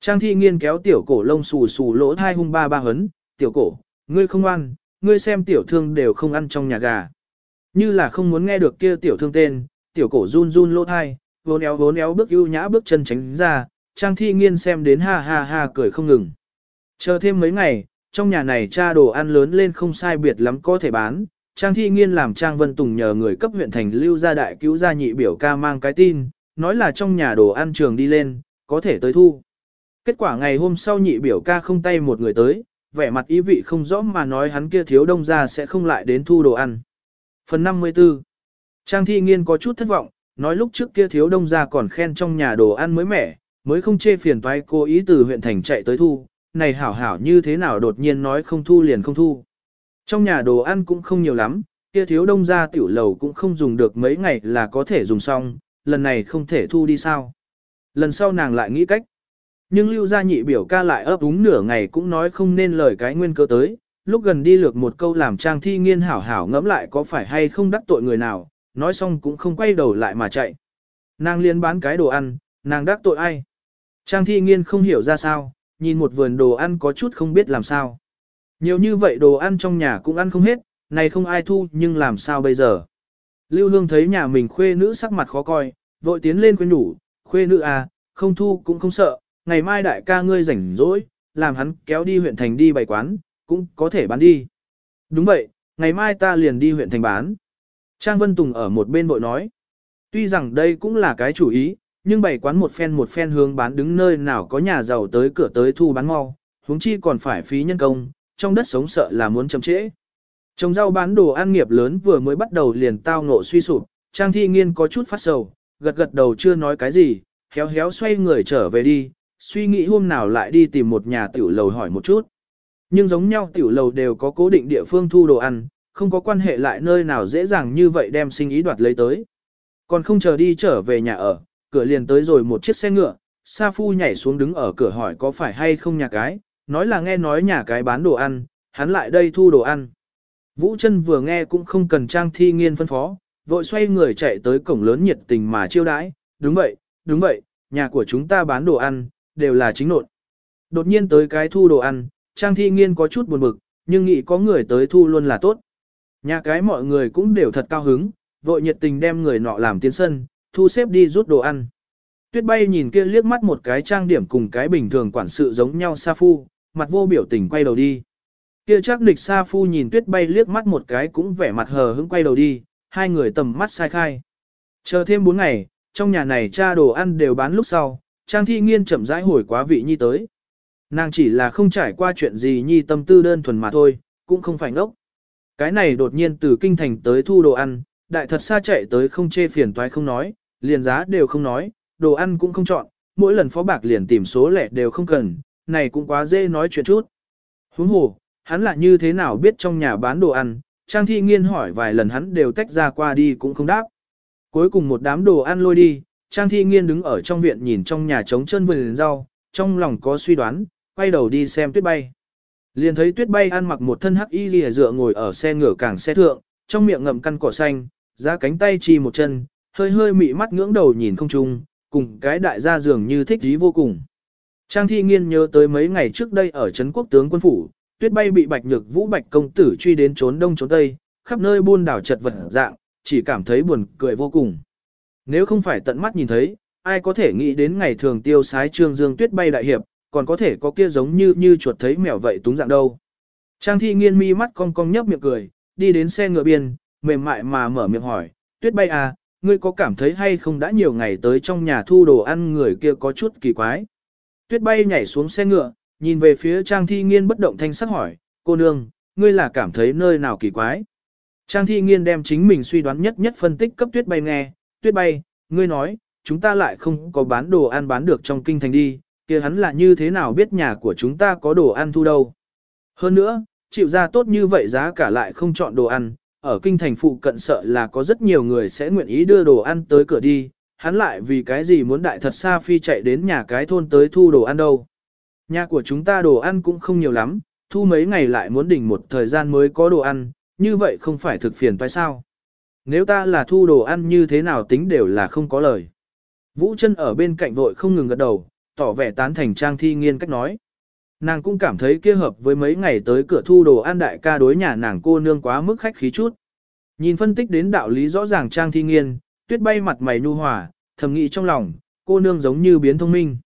Speaker 1: Trang thi nghiên kéo tiểu cổ lông xù xù lỗ thai hung ba ba hấn, tiểu cổ, ngươi không ăn, ngươi xem tiểu thương đều không ăn trong nhà gà. Như là không muốn nghe được kia tiểu thương tên, tiểu cổ run run lỗ thai, vốn éo vốn éo bước ưu nhã bước chân tránh ra, trang thi nghiên xem đến ha ha ha cười không ngừng. Chờ thêm mấy ngày, trong nhà này cha đồ ăn lớn lên không sai biệt lắm có thể bán, Trang Thi Nghiên làm Trang Vân Tùng nhờ người cấp huyện thành lưu gia đại cứu gia nhị biểu ca mang cái tin, nói là trong nhà đồ ăn trường đi lên, có thể tới thu. Kết quả ngày hôm sau nhị biểu ca không tay một người tới, vẻ mặt ý vị không rõ mà nói hắn kia thiếu đông ra sẽ không lại đến thu đồ ăn. Phần 54 Trang Thi Nghiên có chút thất vọng, nói lúc trước kia thiếu đông ra còn khen trong nhà đồ ăn mới mẻ, mới không chê phiền toái cô ý từ huyện thành chạy tới thu, này hảo hảo như thế nào đột nhiên nói không thu liền không thu. Trong nhà đồ ăn cũng không nhiều lắm, kia thiếu đông ra tiểu lầu cũng không dùng được mấy ngày là có thể dùng xong, lần này không thể thu đi sao. Lần sau nàng lại nghĩ cách. Nhưng lưu gia nhị biểu ca lại ấp úng nửa ngày cũng nói không nên lời cái nguyên cơ tới, lúc gần đi lược một câu làm trang thi nghiên hảo hảo ngẫm lại có phải hay không đắc tội người nào, nói xong cũng không quay đầu lại mà chạy. Nàng liên bán cái đồ ăn, nàng đắc tội ai? Trang thi nghiên không hiểu ra sao, nhìn một vườn đồ ăn có chút không biết làm sao. Nhiều như vậy đồ ăn trong nhà cũng ăn không hết, này không ai thu nhưng làm sao bây giờ. Lưu Hương thấy nhà mình khuê nữ sắc mặt khó coi, vội tiến lên khuyên nhủ, khuê nữ à, không thu cũng không sợ, ngày mai đại ca ngươi rảnh rỗi, làm hắn kéo đi huyện thành đi bày quán, cũng có thể bán đi. Đúng vậy, ngày mai ta liền đi huyện thành bán. Trang Vân Tùng ở một bên bội nói, tuy rằng đây cũng là cái chủ ý, nhưng bày quán một phen một phen hướng bán đứng nơi nào có nhà giàu tới cửa tới thu bán mau, huống chi còn phải phí nhân công, trong đất sống sợ là muốn chậm trễ. Trồng rau bán đồ ăn nghiệp lớn vừa mới bắt đầu liền tao ngộ suy sụp, Trang Thi Nghiên có chút phát sầu, gật gật đầu chưa nói cái gì, héo héo xoay người trở về đi, suy nghĩ hôm nào lại đi tìm một nhà tiểu lầu hỏi một chút. Nhưng giống nhau tiểu lầu đều có cố định địa phương thu đồ ăn, không có quan hệ lại nơi nào dễ dàng như vậy đem sinh ý đoạt lấy tới. Còn không chờ đi trở về nhà ở, cửa liền tới rồi một chiếc xe ngựa, Sa Phu nhảy xuống đứng ở cửa hỏi có phải hay không nhà cái, nói là nghe nói nhà cái bán đồ ăn, hắn lại đây thu đồ ăn. Vũ chân vừa nghe cũng không cần trang thi nghiên phân phó, vội xoay người chạy tới cổng lớn nhiệt tình mà chiêu đãi, đúng vậy, đúng vậy, nhà của chúng ta bán đồ ăn, đều là chính nộn. Đột nhiên tới cái thu đồ ăn, trang thi nghiên có chút buồn bực, nhưng nghĩ có người tới thu luôn là tốt. Nhà cái mọi người cũng đều thật cao hứng, vội nhiệt tình đem người nọ làm tiến sân, thu xếp đi rút đồ ăn. Tuyết bay nhìn kia liếc mắt một cái trang điểm cùng cái bình thường quản sự giống nhau sa phu, mặt vô biểu tình quay đầu đi. Kia chắc địch sa phu nhìn tuyết bay liếc mắt một cái cũng vẻ mặt hờ hững quay đầu đi, hai người tầm mắt sai khai. Chờ thêm bốn ngày, trong nhà này cha đồ ăn đều bán lúc sau, trang thi nghiên chậm rãi hồi quá vị nhi tới. Nàng chỉ là không trải qua chuyện gì nhi tâm tư đơn thuần mà thôi, cũng không phải ngốc. Cái này đột nhiên từ kinh thành tới thu đồ ăn, đại thật xa chạy tới không chê phiền toái không nói, liền giá đều không nói, đồ ăn cũng không chọn, mỗi lần phó bạc liền tìm số lẻ đều không cần, này cũng quá dễ nói chuyện chút. Huống hồ, hắn là như thế nào biết trong nhà bán đồ ăn, Trang Thi Nghiên hỏi vài lần hắn đều tách ra qua đi cũng không đáp. Cuối cùng một đám đồ ăn lôi đi, Trang Thi Nghiên đứng ở trong viện nhìn trong nhà trống chân vườn rau, trong lòng có suy đoán, quay đầu đi xem tuyết bay. Liền thấy tuyết bay ăn mặc một thân hắc y lìa dựa ngồi ở xe ngửa cảng xe thượng, trong miệng ngậm căn cỏ xanh, ra cánh tay chi một chân, hơi hơi mị mắt ngưỡng đầu nhìn không trung, cùng cái đại gia dường như thích dí vô cùng. Trang thi nghiên nhớ tới mấy ngày trước đây ở Trấn Quốc tướng quân phủ, tuyết bay bị bạch nhược vũ bạch công tử truy đến trốn đông trốn tây, khắp nơi buôn đảo chật vật dạng, chỉ cảm thấy buồn cười vô cùng. Nếu không phải tận mắt nhìn thấy, ai có thể nghĩ đến ngày thường tiêu sái trương dương tuyết bay đại hiệp, còn có thể có kia giống như như chuột thấy mèo vậy túng dạng đâu. Trang thi nghiên mi mắt cong cong nhấp miệng cười, đi đến xe ngựa biên, mềm mại mà mở miệng hỏi, tuyết bay à, ngươi có cảm thấy hay không đã nhiều ngày tới trong nhà thu đồ ăn người kia có chút kỳ quái. Tuyết bay nhảy xuống xe ngựa, nhìn về phía Trang thi nghiên bất động thanh sắc hỏi, cô nương, ngươi là cảm thấy nơi nào kỳ quái. Trang thi nghiên đem chính mình suy đoán nhất nhất phân tích cấp tuyết bay nghe, tuyết bay, ngươi nói, chúng ta lại không có bán đồ ăn bán được trong kinh thành đi, kia hắn là như thế nào biết nhà của chúng ta có đồ ăn thu đâu. Hơn nữa, chịu ra tốt như vậy giá cả lại không chọn đồ ăn, ở kinh thành phụ cận sợ là có rất nhiều người sẽ nguyện ý đưa đồ ăn tới cửa đi, hắn lại vì cái gì muốn đại thật xa phi chạy đến nhà cái thôn tới thu đồ ăn đâu. Nhà của chúng ta đồ ăn cũng không nhiều lắm, thu mấy ngày lại muốn đỉnh một thời gian mới có đồ ăn, như vậy không phải thực phiền tại sao. Nếu ta là thu đồ ăn như thế nào tính đều là không có lời. Vũ chân ở bên cạnh vội không ngừng gật đầu, tỏ vẻ tán thành trang thi nghiên cách nói. Nàng cũng cảm thấy kia hợp với mấy ngày tới cửa thu đồ ăn đại ca đối nhà nàng cô nương quá mức khách khí chút. Nhìn phân tích đến đạo lý rõ ràng trang thi nghiên, tuyết bay mặt mày nu hòa, thầm nghĩ trong lòng, cô nương giống như biến thông minh.